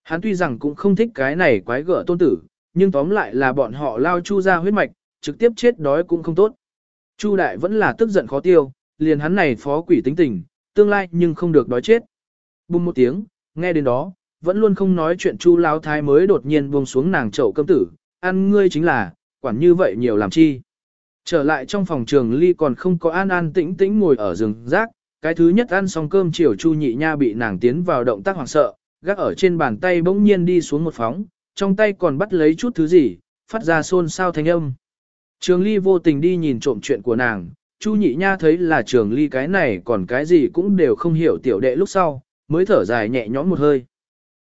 Hắn tuy rằng cũng không thích cái này quái gở tôn tử, nhưng tóm lại là bọn họ lao chu ra huyết mạch, trực tiếp chết đói cũng không tốt. Chu đại vẫn là tức giận khó tiêu, liền hắn này phó quỷ tính tình, tương lai nhưng không được đói chết. Bùng một tiếng, nghe đến đó, vẫn luôn không nói chuyện Chu lao Thái mới đột nhiên buông xuống nàng chậu cơm tử, ăn ngươi chính là, quản như vậy nhiều làm chi. Trở lại trong phòng trường ly còn không có an an tĩnh tĩnh ngồi ở rừng rác, cái thứ nhất ăn xong cơm chiều Chu Nhị Nha bị nàng tiến vào động tác hoảng sợ, gác ở trên bàn tay bỗng nhiên đi xuống một phóng, trong tay còn bắt lấy chút thứ gì, phát ra xôn xao thanh âm. Trường ly vô tình đi nhìn trộm chuyện của nàng, Chu Nhị Nha thấy là trường ly cái này còn cái gì cũng đều không hiểu tiểu đệ lúc sau, mới thở dài nhẹ nhõm một hơi.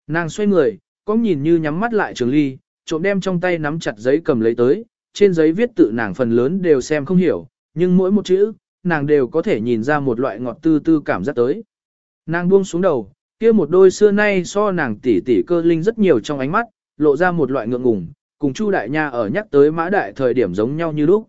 Nàng xoay người, có nhìn như nhắm mắt lại trường ly, trộm đem trong tay nắm chặt giấy cầm lấy tới, trên giấy viết tự nàng phần lớn đều xem không hiểu, nhưng mỗi một chữ, nàng đều có thể nhìn ra một loại ngọt tư tư cảm giác tới. Nàng buông xuống đầu, kia một đôi xưa nay so nàng tỉ tỉ cơ linh rất nhiều trong ánh mắt, lộ ra một loại ngượng ngùng, cùng Chu Đại Nha ở nhắc tới mã đại thời điểm giống nhau như lúc.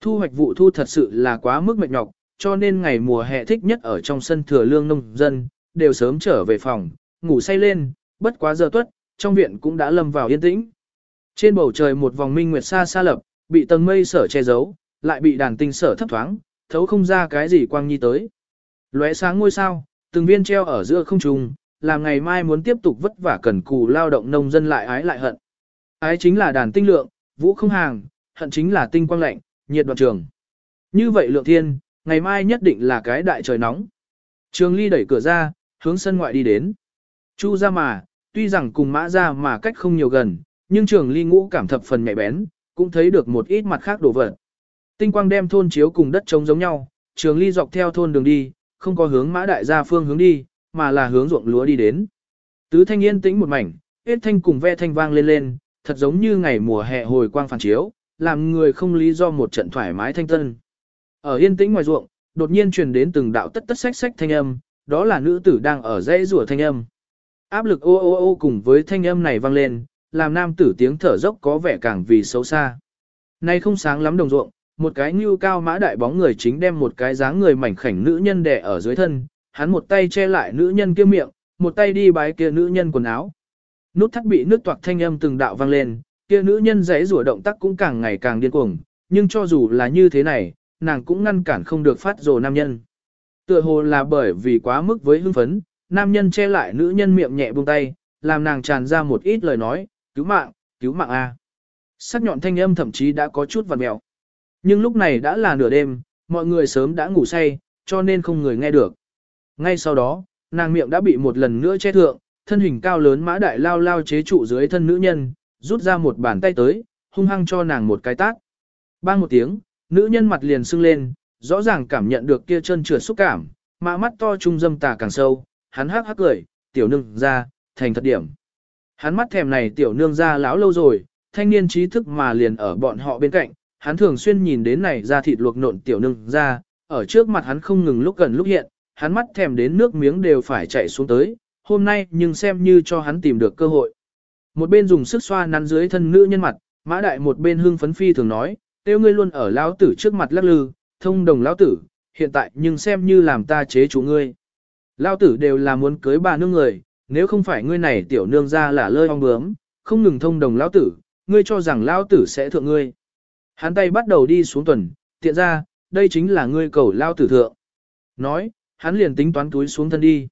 Thu hoạch vụ thu thật sự là quá mức mệt nhọc, cho nên ngày mùa hè thích nhất ở trong sân thừa lương nông dân, đều sớm trở về phòng, ngủ say lên, bất quá giờ tuất, trong viện cũng đã lâm vào yên tĩnh. Trên bầu trời một vòng minh nguyệt xa xa lập, bị tầng mây sở che giấu, lại bị đàn tinh sở thấp thoáng, thấu không ra cái gì quang nhi tới. Lóe sáng ngôi sao, từng viên treo ở giữa không trung, làm ngày mai muốn tiếp tục vất vả cần cù lao động nông dân lại ái lại hận. Ái chính là đàn tinh lượng, vũ không hàng, hận chính là tinh quang lạnh, nhiệt đoạn trường. Như vậy lượng thiên, ngày mai nhất định là cái đại trời nóng. Trường ly đẩy cửa ra, hướng sân ngoại đi đến. Chu ra mà, tuy rằng cùng mã ra mà cách không nhiều gần, nhưng trường ly ngũ cảm thập phần nhạy bén, cũng thấy được một ít mặt khác đồ vật. Tinh quang đem thôn chiếu cùng đất trống giống nhau, trường ly dọc theo thôn đường đi, không có hướng mã đại gia phương hướng đi, mà là hướng ruộng lúa đi đến. Tứ thanh yên tĩnh một mảnh, ít thanh cùng ve thanh vang lên lên, thật giống như ngày mùa hè hồi quang phản chiếu, làm người không lý do một trận thoải mái thanh tân. Ở yên tĩnh ngoài ruộng, đột nhiên truyền đến từng đạo tất tất sách sách thanh âm, đó là nữ tử đang ở dãy rùa thanh âm. Áp lực ô ô ô cùng với thanh âm này vang lên, làm nam tử tiếng thở dốc có vẻ càng vì xấu xa. Nay không sáng lắm đồng ruộng, một cái như cao mã đại bóng người chính đem một cái dáng người mảnh khảnh nữ nhân đè ở dưới thân, hắn một tay che lại nữ nhân kia miệng, một tay đi bái kia nữ nhân quần áo. Nút thắt bị nước toạc thanh âm từng đạo vang lên, kia nữ nhân giãy rủa động tác cũng càng ngày càng điên cuồng, nhưng cho dù là như thế này, nàng cũng ngăn cản không được phát rồ nam nhân. Tựa hồ là bởi vì quá mức với hưng phấn, nam nhân che lại nữ nhân miệng nhẹ buông tay, làm nàng tràn ra một ít lời nói, cứu mạng, cứu mạng a. Sắc nhọn thanh âm thậm chí đã có chút vằn mèo. Nhưng lúc này đã là nửa đêm, mọi người sớm đã ngủ say, cho nên không người nghe được. Ngay sau đó, nàng miệng đã bị một lần nữa che thượng, thân hình cao lớn mã đại lao lao chế trụ dưới thân nữ nhân, rút ra một bàn tay tới, hung hăng cho nàng một cái tát. Bang một tiếng, nữ nhân mặt liền sưng lên, rõ ràng cảm nhận được kia chân trượt xúc cảm, mã mắt to trung dâm tà càng sâu, hắn hắc hắc cười, tiểu nương ra, thành thật điểm. Hắn mắt thèm này tiểu nương ra lão lâu rồi, thanh niên trí thức mà liền ở bọn họ bên cạnh, hắn thường xuyên nhìn đến này ra thịt luộc nộn tiểu nương ra, ở trước mặt hắn không ngừng lúc gần lúc hiện, hắn mắt thèm đến nước miếng đều phải chạy xuống tới, hôm nay nhưng xem như cho hắn tìm được cơ hội. Một bên dùng sức xoa nắn dưới thân nữ nhân mặt, mã đại một bên hưng phấn phi thường nói, tiêu ngươi luôn ở lão tử trước mặt lắc lư, thông đồng lão tử, hiện tại nhưng xem như làm ta chế chủ ngươi. Lão tử đều là muốn cưới bà nương người, nếu không phải ngươi này tiểu nương ra là lơi ong bướm, không ngừng thông đồng lão tử, ngươi cho rằng lão tử sẽ thượng ngươi. Hắn tay bắt đầu đi xuống tuần, tiện ra, đây chính là ngươi cầu lão tử thượng. Nói, hắn liền tính toán túi xuống thân đi.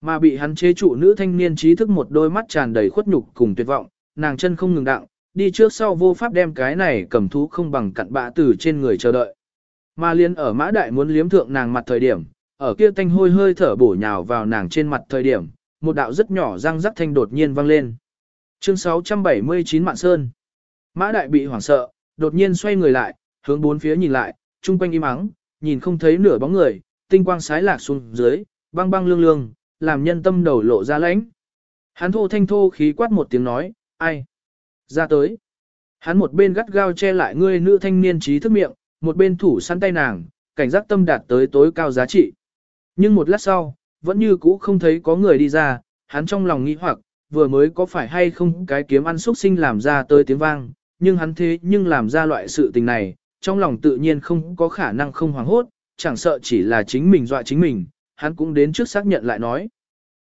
Mà bị hắn chế trụ nữ thanh niên trí thức một đôi mắt tràn đầy khuất nhục cùng tuyệt vọng, nàng chân không ngừng đặng, đi trước sau vô pháp đem cái này cầm thú không bằng cặn bạ từ trên người chờ đợi. Mà liên ở mã đại muốn liếm thượng nàng mặt thời điểm, ở kia tanh hôi hơi thở bổ nhào vào nàng trên mặt thời điểm, một đạo rất nhỏ răng rắc thanh đột nhiên vang lên. Chương 679 Mạn Sơn Mã đại bị hoảng sợ, đột nhiên xoay người lại, hướng bốn phía nhìn lại, chung quanh im ắng, nhìn không thấy nửa bóng người, tinh quang sái lạc xuống dưới, băng băng lương lương, làm nhân tâm đầu lộ ra lãnh. Hắn thô thanh thô khí quát một tiếng nói, ai? Ra tới. Hắn một bên gắt gao che lại ngươi nữ thanh niên trí thức miệng, một bên thủ săn tay nàng, cảnh giác tâm đạt tới tối cao giá trị. Nhưng một lát sau, vẫn như cũ không thấy có người đi ra, hắn trong lòng nghĩ hoặc, vừa mới có phải hay không cái kiếm ăn xúc sinh làm ra tới tiếng vang, nhưng hắn thế nhưng làm ra loại sự tình này, trong lòng tự nhiên không có khả năng không hoảng hốt, chẳng sợ chỉ là chính mình dọa chính mình, hắn cũng đến trước xác nhận lại nói.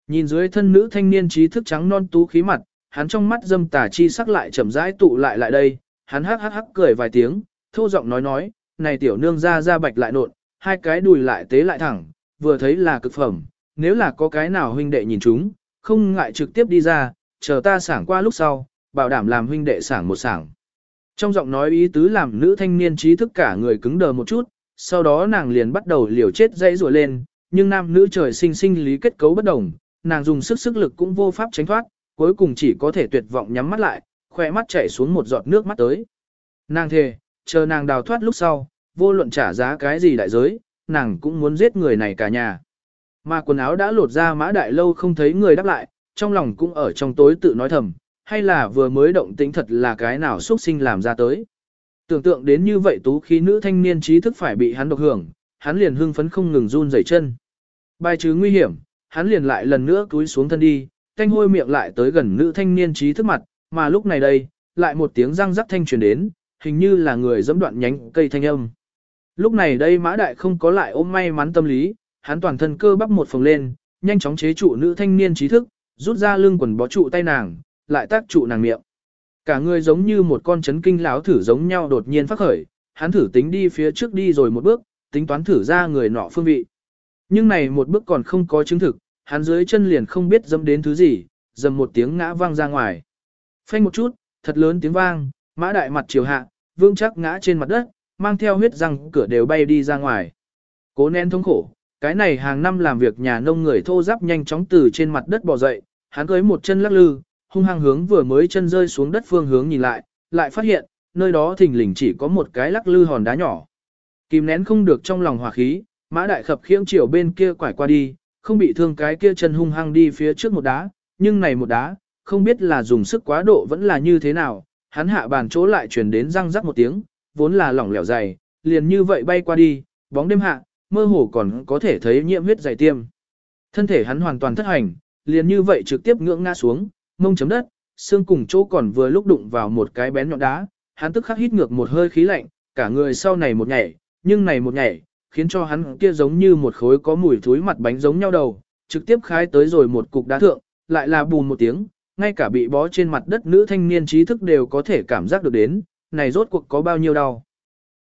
Nhìn dưới thân nữ thanh niên trí thức trắng non tú khí mặt, hắn trong mắt dâm tà chi sắc lại chậm rãi tụ lại lại đây, hắn hắc hắc hắc cười vài tiếng, thô giọng nói nói, này tiểu nương ra ra bạch lại nộn, hai cái đùi lại tế lại thẳng, vừa thấy là cực phẩm, nếu là có cái nào huynh đệ nhìn chúng, không ngại trực tiếp đi ra, chờ ta sảng qua lúc sau, bảo đảm làm huynh đệ sảng một sảng. Trong giọng nói ý tứ làm nữ thanh niên trí thức cả người cứng đờ một chút, sau đó nàng liền bắt đầu liều chết dãy rùa lên, nhưng nam nữ trời sinh sinh lý kết cấu bất đồng, nàng dùng sức sức lực cũng vô pháp tránh thoát, cuối cùng chỉ có thể tuyệt vọng nhắm mắt lại, khỏe mắt chảy xuống một giọt nước mắt tới. Nàng thề, chờ nàng đào thoát lúc sau, vô luận trả giá cái gì đại giới, nàng cũng muốn giết người này cả nhà. Mà quần áo đã lột ra mã đại lâu không thấy người đáp lại, trong lòng cũng ở trong tối tự nói thầm, hay là vừa mới động tính thật là cái nào xuất sinh làm ra tới. Tưởng tượng đến như vậy tú khí nữ thanh niên trí thức phải bị hắn độc hưởng, hắn liền hưng phấn không ngừng run rẩy chân. Bài trừ nguy hiểm, hắn liền lại lần nữa cúi xuống thân đi, thanh hôi miệng lại tới gần nữ thanh niên trí thức mặt, mà lúc này đây, lại một tiếng răng rắc thanh truyền đến, hình như là người dẫm đoạn nhánh cây thanh âm. Lúc này đây mã đại không có lại ôm may mắn tâm lý, hắn toàn thân cơ bắp một phồng lên, nhanh chóng chế trụ nữ thanh niên trí thức, rút ra lưng quần bó trụ tay nàng, lại tác trụ nàng miệng. Cả người giống như một con chấn kinh láo thử giống nhau đột nhiên phát khởi, hắn thử tính đi phía trước đi rồi một bước, tính toán thử ra người nọ phương vị. Nhưng này một bước còn không có chứng thực, hắn dưới chân liền không biết dâm đến thứ gì, dầm một tiếng ngã vang ra ngoài. Phanh một chút, thật lớn tiếng vang, mã đại mặt chiều hạ, vương chắc ngã trên mặt đất, mang theo huyết răng cửa đều bay đi ra ngoài. Cố nén thống khổ, cái này hàng năm làm việc nhà nông người thô giáp nhanh chóng từ trên mặt đất bò dậy, hắn cưới một chân lắc lư, hung hăng hướng vừa mới chân rơi xuống đất phương hướng nhìn lại, lại phát hiện, nơi đó thình lình chỉ có một cái lắc lư hòn đá nhỏ. Kìm nén không được trong lòng hỏa khí, mã đại khập khiễng chiều bên kia quải qua đi, không bị thương cái kia chân hung hăng đi phía trước một đá, nhưng này một đá, không biết là dùng sức quá độ vẫn là như thế nào, hắn hạ bàn chỗ lại truyền đến răng rắc một tiếng, vốn là lỏng lẻo dày, liền như vậy bay qua đi, bóng đêm hạ, mơ hồ còn có thể thấy nhiễm huyết dày tiêm. Thân thể hắn hoàn toàn thất hành, liền như vậy trực tiếp ngưỡng ngã xuống, mông chấm đất, xương cùng chỗ còn vừa lúc đụng vào một cái bén nhọn đá, hắn tức khắc hít ngược một hơi khí lạnh, cả người sau này một nhảy, nhưng này một nhảy, khiến cho hắn kia giống như một khối có mùi thối mặt bánh giống nhau đầu, trực tiếp khai tới rồi một cục đá thượng, lại là bùn một tiếng, ngay cả bị bó trên mặt đất nữ thanh niên trí thức đều có thể cảm giác được đến, này rốt cuộc có bao nhiêu đau.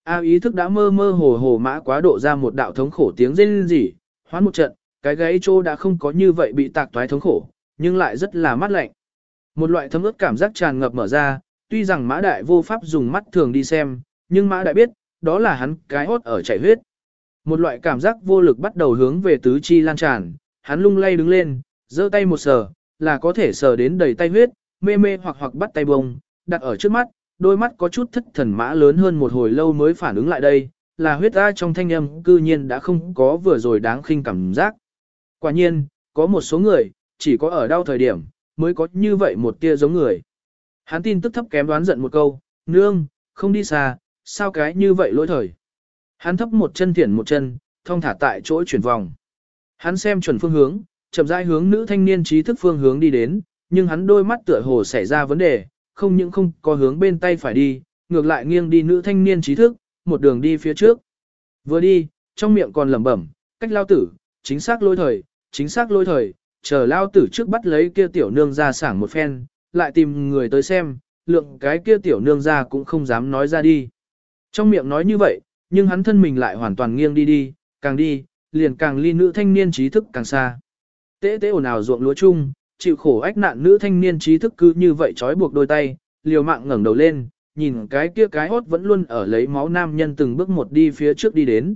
A ý thức đã mơ mơ hồ hồ mã quá độ ra một đạo thống khổ tiếng rên rỉ, hoán một trận, cái gáy trô đã không có như vậy bị tạc toái thống khổ, nhưng lại rất là mát lạnh. Một loại thấm ướt cảm giác tràn ngập mở ra, tuy rằng mã đại vô pháp dùng mắt thường đi xem, nhưng mã đại biết, đó là hắn cái hốt ở chảy huyết. Một loại cảm giác vô lực bắt đầu hướng về tứ chi lan tràn, hắn lung lay đứng lên, giơ tay một sờ, là có thể sờ đến đầy tay huyết, mê mê hoặc hoặc bắt tay bông, đặt ở trước mắt, đôi mắt có chút thất thần mã lớn hơn một hồi lâu mới phản ứng lại đây, là huyết ra trong thanh âm cư nhiên đã không có vừa rồi đáng khinh cảm giác. Quả nhiên, có một số người, chỉ có ở đau thời điểm, mới có như vậy một tia giống người. Hắn tin tức thấp kém đoán giận một câu, nương, không đi xa, sao cái như vậy lỗi thời. Hắn thấp một chân thiển một chân, thông thả tại chỗ chuyển vòng. Hắn xem chuẩn phương hướng, chậm rãi hướng nữ thanh niên trí thức phương hướng đi đến, nhưng hắn đôi mắt tựa hồ xảy ra vấn đề, không những không có hướng bên tay phải đi, ngược lại nghiêng đi nữ thanh niên trí thức, một đường đi phía trước. Vừa đi, trong miệng còn lẩm bẩm, cách lao tử, chính xác lôi thời, chính xác lôi thời, chờ lao tử trước bắt lấy kia tiểu nương ra sảng một phen, lại tìm người tới xem, lượng cái kia tiểu nương ra cũng không dám nói ra đi. Trong miệng nói như vậy, nhưng hắn thân mình lại hoàn toàn nghiêng đi đi, càng đi, liền càng ly nữ thanh niên trí thức càng xa. Tế tế ồn ào ruộng lúa chung, chịu khổ ách nạn nữ thanh niên trí thức cứ như vậy trói buộc đôi tay, liều mạng ngẩng đầu lên, nhìn cái kia cái hốt vẫn luôn ở lấy máu nam nhân từng bước một đi phía trước đi đến.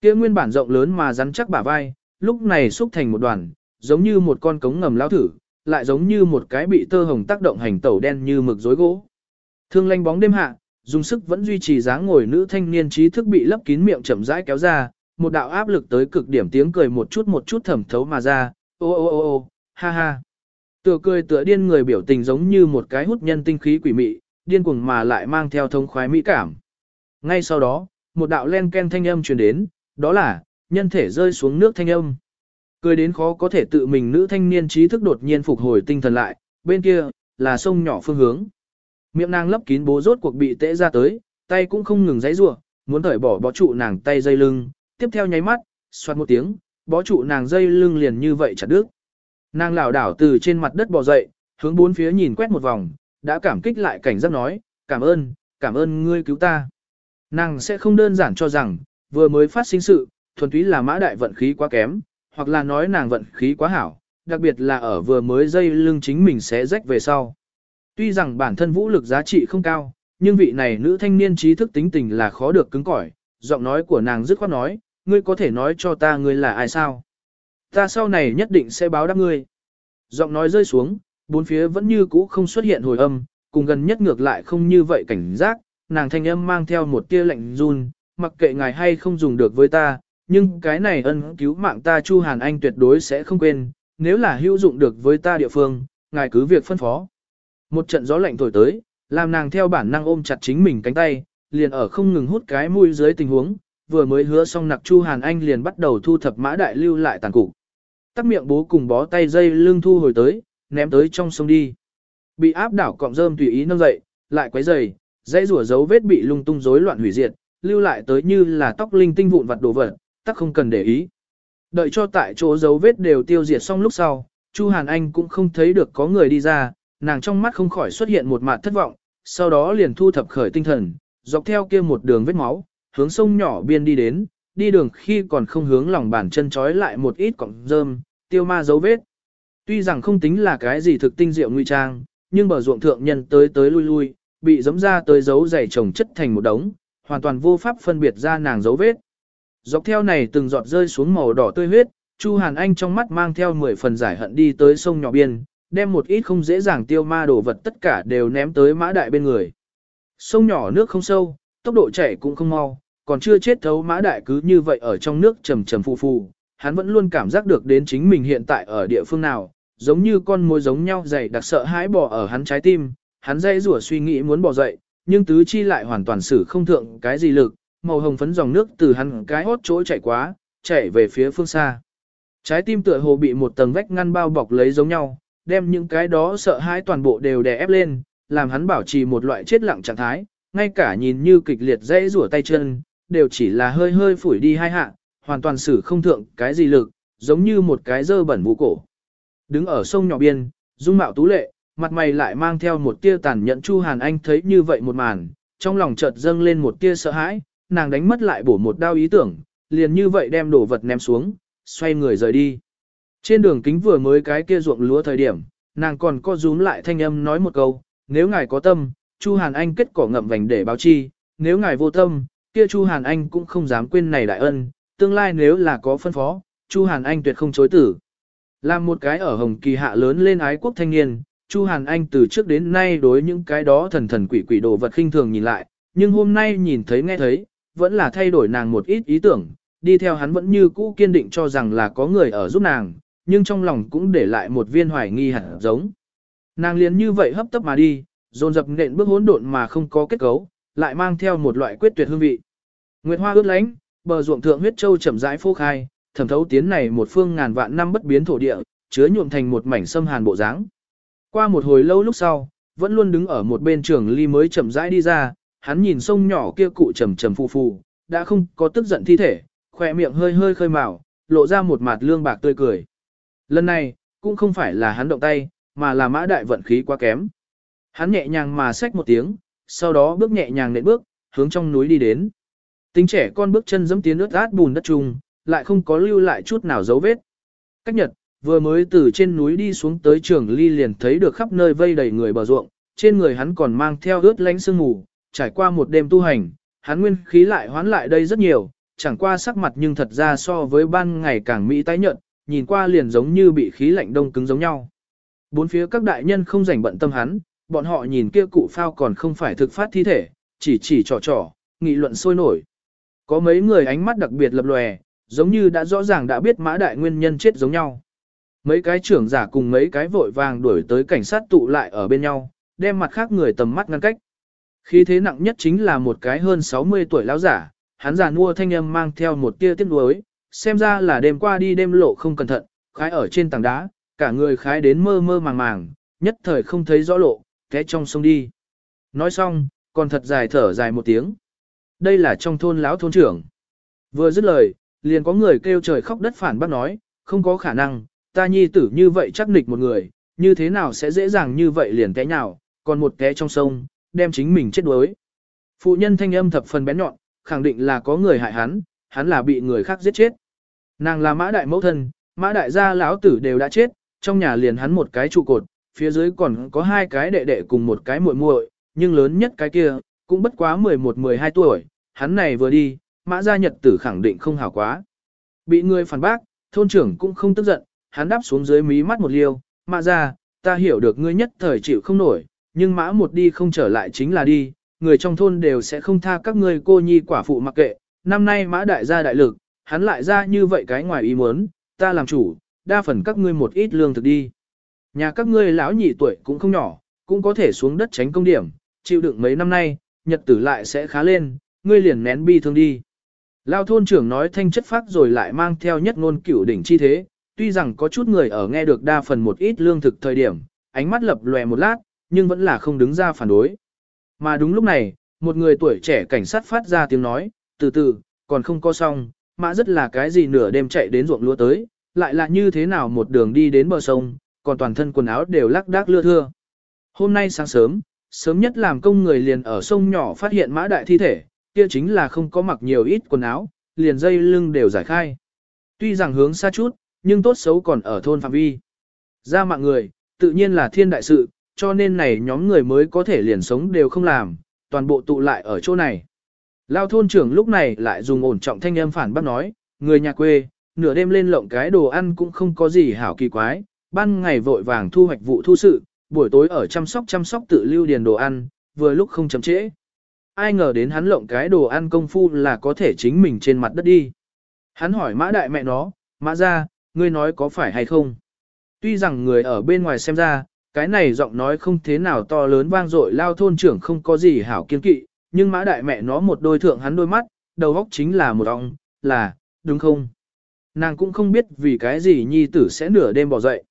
Kia nguyên bản rộng lớn mà rắn chắc bả vai, lúc này xúc thành một đoàn, giống như một con cống ngầm lao thử, lại giống như một cái bị tơ hồng tác động hành tẩu đen như mực rối gỗ. Thương lanh bóng đêm hạ, dùng sức vẫn duy trì dáng ngồi nữ thanh niên trí thức bị lấp kín miệng chậm rãi kéo ra, một đạo áp lực tới cực điểm tiếng cười một chút một chút thẩm thấu mà ra, ô ô ô ô, ha ha. Tựa cười tựa điên người biểu tình giống như một cái hút nhân tinh khí quỷ mị, điên cuồng mà lại mang theo thông khoái mỹ cảm. Ngay sau đó, một đạo len ken thanh âm truyền đến, đó là, nhân thể rơi xuống nước thanh âm. Cười đến khó có thể tự mình nữ thanh niên trí thức đột nhiên phục hồi tinh thần lại, bên kia, là sông nhỏ phương hướng. Miệng nàng lấp kín bố rốt cuộc bị tễ ra tới, tay cũng không ngừng giãy giụa, muốn thởi bỏ bó trụ nàng tay dây lưng, tiếp theo nháy mắt, xoát một tiếng, bó trụ nàng dây lưng liền như vậy chặt đứt. Nàng lảo đảo từ trên mặt đất bò dậy, hướng bốn phía nhìn quét một vòng, đã cảm kích lại cảnh giác nói, cảm ơn, cảm ơn ngươi cứu ta. Nàng sẽ không đơn giản cho rằng, vừa mới phát sinh sự, thuần túy là mã đại vận khí quá kém, hoặc là nói nàng vận khí quá hảo, đặc biệt là ở vừa mới dây lưng chính mình sẽ rách về sau. Tuy rằng bản thân vũ lực giá trị không cao, nhưng vị này nữ thanh niên trí thức tính tình là khó được cứng cỏi, giọng nói của nàng dứt khoát nói, ngươi có thể nói cho ta ngươi là ai sao? Ta sau này nhất định sẽ báo đáp ngươi. Giọng nói rơi xuống, bốn phía vẫn như cũ không xuất hiện hồi âm, cùng gần nhất ngược lại không như vậy cảnh giác, nàng thanh âm mang theo một tia lạnh run, mặc kệ ngài hay không dùng được với ta, nhưng cái này ân cứu mạng ta Chu Hàn Anh tuyệt đối sẽ không quên, nếu là hữu dụng được với ta địa phương, ngài cứ việc phân phó. Một trận gió lạnh thổi tới, làm nàng theo bản năng ôm chặt chính mình cánh tay, liền ở không ngừng hút cái mũi dưới tình huống, vừa mới hứa xong nặc Chu Hàn Anh liền bắt đầu thu thập mã đại lưu lại tàn cục. Tắt miệng bố cùng bó tay dây lưng thu hồi tới, ném tới trong sông đi. Bị áp đảo cọng rơm tùy ý nâng dậy, lại quấy dày, dãy rủa dấu vết bị lung tung rối loạn hủy diệt, lưu lại tới như là tóc linh tinh vụn vặt đồ vật, tắc không cần để ý. Đợi cho tại chỗ dấu vết đều tiêu diệt xong lúc sau, Chu Hàn Anh cũng không thấy được có người đi ra, nàng trong mắt không khỏi xuất hiện một mạt thất vọng, sau đó liền thu thập khởi tinh thần, dọc theo kia một đường vết máu, hướng sông nhỏ biên đi đến, đi đường khi còn không hướng lòng bàn chân trói lại một ít cọng rơm, tiêu ma dấu vết. Tuy rằng không tính là cái gì thực tinh diệu nguy trang, nhưng bờ ruộng thượng nhân tới tới lui lui, bị giấm ra tới dấu dày chồng chất thành một đống, hoàn toàn vô pháp phân biệt ra nàng dấu vết. Dọc theo này từng giọt rơi xuống màu đỏ tươi huyết, Chu Hàn Anh trong mắt mang theo 10 phần giải hận đi tới sông nhỏ biên, đem một ít không dễ dàng tiêu ma đồ vật tất cả đều ném tới mã đại bên người. Sông nhỏ nước không sâu, tốc độ chảy cũng không mau, còn chưa chết thấu mã đại cứ như vậy ở trong nước trầm trầm phù phù, hắn vẫn luôn cảm giác được đến chính mình hiện tại ở địa phương nào, giống như con mối giống nhau dày đặc sợ hãi bò ở hắn trái tim, hắn dây rủa suy nghĩ muốn bò dậy, nhưng tứ chi lại hoàn toàn xử không thượng cái gì lực, màu hồng phấn dòng nước từ hắn cái hốt chỗ chảy quá, chảy về phía phương xa. Trái tim tựa hồ bị một tầng vách ngăn bao bọc lấy giống nhau, đem những cái đó sợ hãi toàn bộ đều đè ép lên, làm hắn bảo trì một loại chết lặng trạng thái, ngay cả nhìn như kịch liệt dây rủa tay chân, đều chỉ là hơi hơi phủi đi hai hạ, hoàn toàn xử không thượng cái gì lực, giống như một cái dơ bẩn vũ cổ. Đứng ở sông nhỏ biên, dung mạo tú lệ, mặt mày lại mang theo một tia tàn nhẫn Chu Hàn Anh thấy như vậy một màn, trong lòng chợt dâng lên một tia sợ hãi, nàng đánh mất lại bổ một đao ý tưởng, liền như vậy đem đồ vật ném xuống, xoay người rời đi. Trên đường kính vừa mới cái kia ruộng lúa thời điểm, nàng còn co rúm lại thanh âm nói một câu, nếu ngài có tâm, Chu Hàn Anh kết cỏ ngậm vành để báo chi, nếu ngài vô tâm, kia Chu Hàn Anh cũng không dám quên này đại ân, tương lai nếu là có phân phó, Chu Hàn Anh tuyệt không chối tử. Làm một cái ở Hồng Kỳ hạ lớn lên ái quốc thanh niên, Chu Hàn Anh từ trước đến nay đối những cái đó thần thần quỷ quỷ đồ vật khinh thường nhìn lại, nhưng hôm nay nhìn thấy nghe thấy, vẫn là thay đổi nàng một ít ý tưởng, đi theo hắn vẫn như cũ kiên định cho rằng là có người ở giúp nàng, nhưng trong lòng cũng để lại một viên hoài nghi hẳn giống. Nàng liền như vậy hấp tấp mà đi, dồn dập nện bước hỗn độn mà không có kết cấu, lại mang theo một loại quyết tuyệt hương vị. Nguyệt hoa ướt lánh, bờ ruộng thượng huyết châu chậm rãi phô khai, thẩm thấu tiến này một phương ngàn vạn năm bất biến thổ địa, chứa nhuộm thành một mảnh sâm hàn bộ dáng. Qua một hồi lâu lúc sau, vẫn luôn đứng ở một bên trường ly mới chậm rãi đi ra, hắn nhìn sông nhỏ kia cụ trầm trầm phù phù, đã không có tức giận thi thể, khỏe miệng hơi hơi khơi mào, lộ ra một mặt lương bạc tươi cười. Lần này, cũng không phải là hắn động tay, mà là mã đại vận khí quá kém. Hắn nhẹ nhàng mà xách một tiếng, sau đó bước nhẹ nhàng nện bước, hướng trong núi đi đến. Tính trẻ con bước chân dẫm tiến ướt át bùn đất trùng, lại không có lưu lại chút nào dấu vết. Cách nhật, vừa mới từ trên núi đi xuống tới trường ly liền thấy được khắp nơi vây đầy người bờ ruộng, trên người hắn còn mang theo ướt lánh sương mù, trải qua một đêm tu hành, hắn nguyên khí lại hoán lại đây rất nhiều, chẳng qua sắc mặt nhưng thật ra so với ban ngày càng mỹ tái nhợt, nhìn qua liền giống như bị khí lạnh đông cứng giống nhau. Bốn phía các đại nhân không rảnh bận tâm hắn, bọn họ nhìn kia cụ phao còn không phải thực phát thi thể, chỉ chỉ trò trò, nghị luận sôi nổi. Có mấy người ánh mắt đặc biệt lập lòe, giống như đã rõ ràng đã biết mã đại nguyên nhân chết giống nhau. Mấy cái trưởng giả cùng mấy cái vội vàng đuổi tới cảnh sát tụ lại ở bên nhau, đem mặt khác người tầm mắt ngăn cách. Khi thế nặng nhất chính là một cái hơn 60 tuổi lão giả, hắn già nua thanh âm mang theo một tia tiếc nuối, xem ra là đêm qua đi đêm lộ không cẩn thận, khái ở trên tảng đá, cả người khái đến mơ mơ màng màng, nhất thời không thấy rõ lộ, té trong sông đi. Nói xong, còn thật dài thở dài một tiếng. Đây là trong thôn lão thôn trưởng. Vừa dứt lời, liền có người kêu trời khóc đất phản bác nói, không có khả năng, ta nhi tử như vậy chắc nịch một người, như thế nào sẽ dễ dàng như vậy liền té nhào, còn một té trong sông, đem chính mình chết đuối. Phụ nhân thanh âm thập phần bén nhọn, khẳng định là có người hại hắn, hắn là bị người khác giết chết. Nàng là mã đại mẫu thân, mã đại gia lão tử đều đã chết, trong nhà liền hắn một cái trụ cột, phía dưới còn có hai cái đệ đệ cùng một cái muội muội, nhưng lớn nhất cái kia, cũng bất quá 11-12 tuổi, hắn này vừa đi, mã gia nhật tử khẳng định không hảo quá. Bị người phản bác, thôn trưởng cũng không tức giận, hắn đáp xuống dưới mí mắt một liêu, mã gia, ta hiểu được ngươi nhất thời chịu không nổi, nhưng mã một đi không trở lại chính là đi, người trong thôn đều sẽ không tha các ngươi cô nhi quả phụ mặc kệ, năm nay mã đại gia đại lực, hắn lại ra như vậy cái ngoài ý muốn, ta làm chủ, đa phần các ngươi một ít lương thực đi. Nhà các ngươi lão nhị tuổi cũng không nhỏ, cũng có thể xuống đất tránh công điểm, chịu đựng mấy năm nay, nhật tử lại sẽ khá lên, ngươi liền nén bi thương đi. Lao thôn trưởng nói thanh chất phát rồi lại mang theo nhất ngôn cửu đỉnh chi thế, tuy rằng có chút người ở nghe được đa phần một ít lương thực thời điểm, ánh mắt lập lòe một lát, nhưng vẫn là không đứng ra phản đối. Mà đúng lúc này, một người tuổi trẻ cảnh sát phát ra tiếng nói, từ từ, còn không có xong, mã rất là cái gì nửa đêm chạy đến ruộng lúa tới, lại là như thế nào một đường đi đến bờ sông, còn toàn thân quần áo đều lắc đác lưa thưa. Hôm nay sáng sớm, sớm nhất làm công người liền ở sông nhỏ phát hiện mã đại thi thể, kia chính là không có mặc nhiều ít quần áo, liền dây lưng đều giải khai. Tuy rằng hướng xa chút, nhưng tốt xấu còn ở thôn phạm vi. Ra mạng người, tự nhiên là thiên đại sự, cho nên này nhóm người mới có thể liền sống đều không làm, toàn bộ tụ lại ở chỗ này. Lao thôn trưởng lúc này lại dùng ổn trọng thanh âm phản bác nói, người nhà quê, nửa đêm lên lộng cái đồ ăn cũng không có gì hảo kỳ quái, ban ngày vội vàng thu hoạch vụ thu sự, buổi tối ở chăm sóc chăm sóc tự lưu điền đồ ăn, vừa lúc không chậm trễ. Ai ngờ đến hắn lộng cái đồ ăn công phu là có thể chính mình trên mặt đất đi. Hắn hỏi mã đại mẹ nó, mã ra, ngươi nói có phải hay không? Tuy rằng người ở bên ngoài xem ra, cái này giọng nói không thế nào to lớn vang dội lao thôn trưởng không có gì hảo kiên kỵ, nhưng mã đại mẹ nó một đôi thượng hắn đôi mắt, đầu óc chính là một ong, là, đúng không? Nàng cũng không biết vì cái gì nhi tử sẽ nửa đêm bỏ dậy.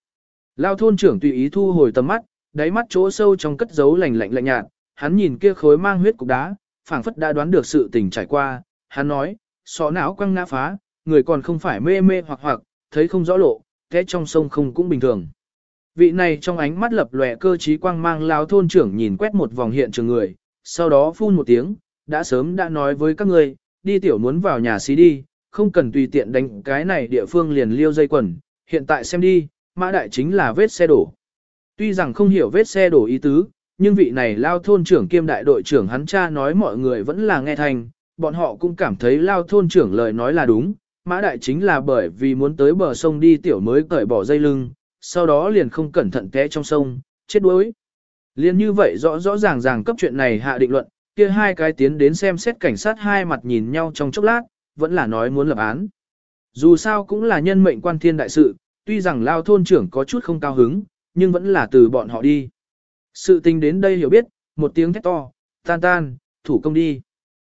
Lao thôn trưởng tùy ý thu hồi tầm mắt, đáy mắt chỗ sâu trong cất giấu lạnh lạnh lạnh nhạt, hắn nhìn kia khối mang huyết cục đá, phảng phất đã đoán được sự tình trải qua, hắn nói, sọ não quăng ngã phá, người còn không phải mê mê hoặc hoặc, thấy không rõ lộ, thế trong sông không cũng bình thường. Vị này trong ánh mắt lập lòe cơ trí quang mang lao thôn trưởng nhìn quét một vòng hiện trường người, sau đó phun một tiếng, đã sớm đã nói với các ngươi, đi tiểu muốn vào nhà xí đi, không cần tùy tiện đánh cái này địa phương liền liêu dây quần, hiện tại xem đi, mã đại chính là vết xe đổ. Tuy rằng không hiểu vết xe đổ ý tứ, nhưng vị này lao thôn trưởng kiêm đại đội trưởng hắn cha nói mọi người vẫn là nghe thành, bọn họ cũng cảm thấy lao thôn trưởng lời nói là đúng, mã đại chính là bởi vì muốn tới bờ sông đi tiểu mới cởi bỏ dây lưng, sau đó liền không cẩn thận té trong sông, chết đuối. Liên như vậy rõ rõ ràng ràng cấp chuyện này hạ định luận, kia hai cái tiến đến xem xét cảnh sát hai mặt nhìn nhau trong chốc lát, vẫn là nói muốn lập án. Dù sao cũng là nhân mệnh quan thiên đại sự, tuy rằng lao thôn trưởng có chút không cao hứng, nhưng vẫn là từ bọn họ đi. Sự tình đến đây hiểu biết, một tiếng thét to, tan tan, thủ công đi.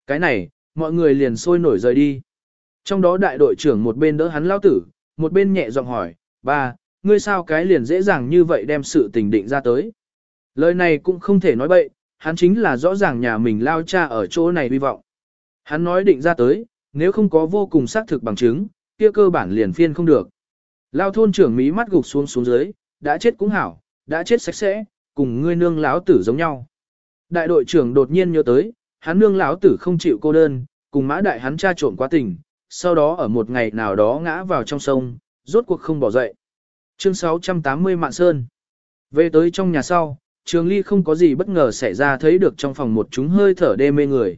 Cái này, mọi người liền sôi nổi rời đi. Trong đó đại đội trưởng một bên đỡ hắn lao tử, một bên nhẹ giọng hỏi, ba, ngươi sao cái liền dễ dàng như vậy đem sự tình định ra tới. Lời này cũng không thể nói bậy, hắn chính là rõ ràng nhà mình lao cha ở chỗ này hy vọng. Hắn nói định ra tới, nếu không có vô cùng xác thực bằng chứng, kia cơ bản liền phiên không được. Lao thôn trưởng mí mắt gục xuống xuống dưới, đã chết cũng hảo, đã chết sạch sẽ, cùng ngươi nương lão tử giống nhau. Đại đội trưởng đột nhiên nhớ tới, hắn nương lão tử không chịu cô đơn, cùng mã đại hắn cha trộn quá tình, sau đó ở một ngày nào đó ngã vào trong sông, rốt cuộc không bỏ dậy. Chương 680 Mạn Sơn Về tới trong nhà sau, Trường Ly không có gì bất ngờ xảy ra thấy được trong phòng một chúng hơi thở đê mê người.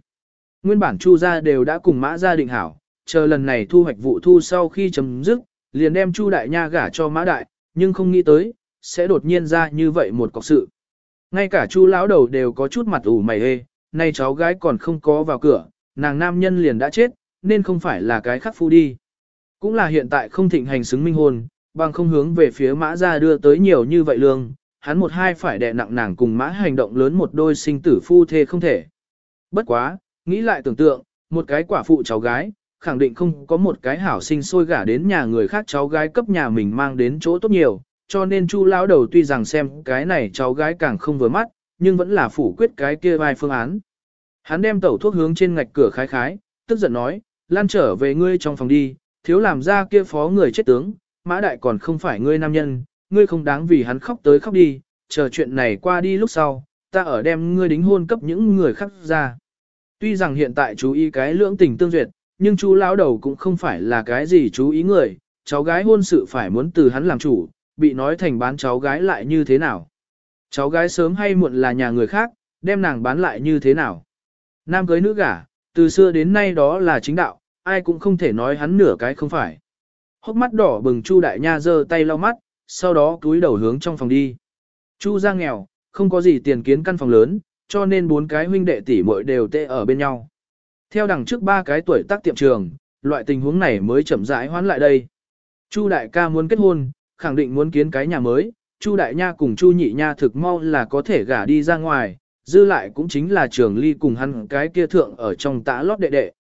Nguyên bản Chu gia đều đã cùng Mã gia định hảo, chờ lần này thu hoạch vụ thu sau khi chấm dứt, liền đem Chu đại nha gả cho Mã đại, nhưng không nghĩ tới sẽ đột nhiên ra như vậy một cọc sự. Ngay cả Chu lão đầu đều có chút mặt ủ mày hê, nay cháu gái còn không có vào cửa, nàng nam nhân liền đã chết, nên không phải là cái khắc phu đi. Cũng là hiện tại không thịnh hành xứng minh hôn, bằng không hướng về phía mã ra đưa tới nhiều như vậy lương, hắn một hai phải đè nặng nàng cùng mã hành động lớn một đôi sinh tử phu thê không thể. Bất quá, nghĩ lại tưởng tượng, một cái quả phụ cháu gái, khẳng định không có một cái hảo sinh sôi gả đến nhà người khác cháu gái cấp nhà mình mang đến chỗ tốt nhiều, cho nên chu lão đầu tuy rằng xem cái này cháu gái càng không vừa mắt, nhưng vẫn là phủ quyết cái kia vai phương án. Hắn đem tẩu thuốc hướng trên ngạch cửa khái khái, tức giận nói, lan trở về ngươi trong phòng đi, thiếu làm ra kia phó người chết tướng, mã đại còn không phải ngươi nam nhân, ngươi không đáng vì hắn khóc tới khóc đi, chờ chuyện này qua đi lúc sau, ta ở đem ngươi đính hôn cấp những người khác ra. Tuy rằng hiện tại chú ý cái lưỡng tình tương duyệt, nhưng chú lão đầu cũng không phải là cái gì chú ý người, cháu gái hôn sự phải muốn từ hắn làm chủ, bị nói thành bán cháu gái lại như thế nào. Cháu gái sớm hay muộn là nhà người khác, đem nàng bán lại như thế nào. Nam cưới nữ gả, từ xưa đến nay đó là chính đạo, ai cũng không thể nói hắn nửa cái không phải. Hốc mắt đỏ bừng Chu Đại Nha giơ tay lau mắt, sau đó túi đầu hướng trong phòng đi. Chu ra nghèo, không có gì tiền kiến căn phòng lớn, cho nên bốn cái huynh đệ tỷ muội đều tê ở bên nhau. Theo đằng trước ba cái tuổi tác tiệm trường, loại tình huống này mới chậm rãi hoán lại đây. Chu đại ca muốn kết hôn, khẳng định muốn kiến cái nhà mới, Chu đại nha cùng Chu nhị nha thực mau là có thể gả đi ra ngoài, dư lại cũng chính là trường ly cùng hắn cái kia thượng ở trong tã lót đệ đệ.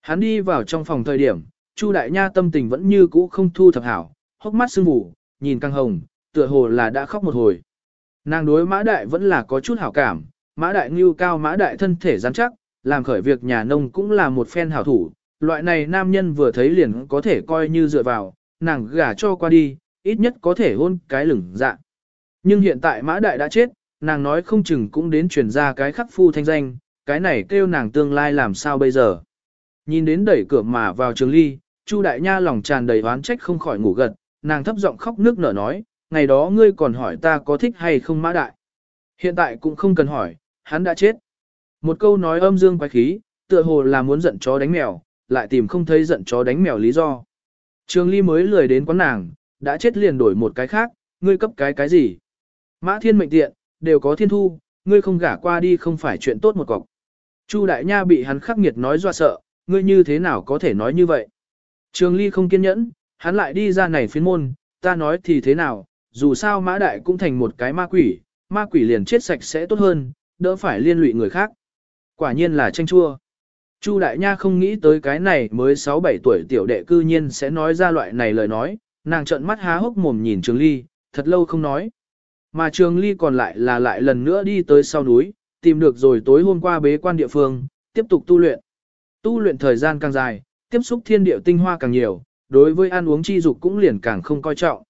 Hắn đi vào trong phòng thời điểm, Chu đại nha tâm tình vẫn như cũ không thu thập hảo, hốc mắt sưng vụ, nhìn căng hồng, tựa hồ là đã khóc một hồi. Nàng đối mã đại vẫn là có chút hảo cảm, mã đại ngưu cao mã đại thân thể rắn chắc, làm khởi việc nhà nông cũng là một phen hảo thủ, loại này nam nhân vừa thấy liền có thể coi như dựa vào, nàng gả cho qua đi, ít nhất có thể hôn cái lửng dạ. Nhưng hiện tại mã đại đã chết, nàng nói không chừng cũng đến truyền ra cái khắc phu thanh danh, cái này kêu nàng tương lai làm sao bây giờ. Nhìn đến đẩy cửa mà vào trường ly, Chu đại nha lòng tràn đầy oán trách không khỏi ngủ gật, nàng thấp giọng khóc nước nở nói, ngày đó ngươi còn hỏi ta có thích hay không mã đại. Hiện tại cũng không cần hỏi, hắn đã chết. Một câu nói âm dương quái khí, tựa hồ là muốn giận chó đánh mèo, lại tìm không thấy giận chó đánh mèo lý do. Trường Ly mới lười đến quán nàng, đã chết liền đổi một cái khác, ngươi cấp cái cái gì? Mã Thiên mệnh tiện, đều có thiên thu, ngươi không gả qua đi không phải chuyện tốt một cọc. Chu Đại Nha bị hắn khắc nghiệt nói dọa sợ, ngươi như thế nào có thể nói như vậy? Trường Ly không kiên nhẫn, hắn lại đi ra này phiến môn, ta nói thì thế nào, dù sao Mã Đại cũng thành một cái ma quỷ, ma quỷ liền chết sạch sẽ tốt hơn, đỡ phải liên lụy người khác. Quả nhiên là tranh chua. Chu Đại Nha không nghĩ tới cái này mới 6-7 tuổi tiểu đệ cư nhiên sẽ nói ra loại này lời nói, nàng trợn mắt há hốc mồm nhìn Trường Ly, thật lâu không nói. Mà Trường Ly còn lại là lại lần nữa đi tới sau núi, tìm được rồi tối hôm qua bế quan địa phương, tiếp tục tu luyện. Tu luyện thời gian càng dài, tiếp xúc thiên địa tinh hoa càng nhiều, đối với ăn uống chi dục cũng liền càng không coi trọng.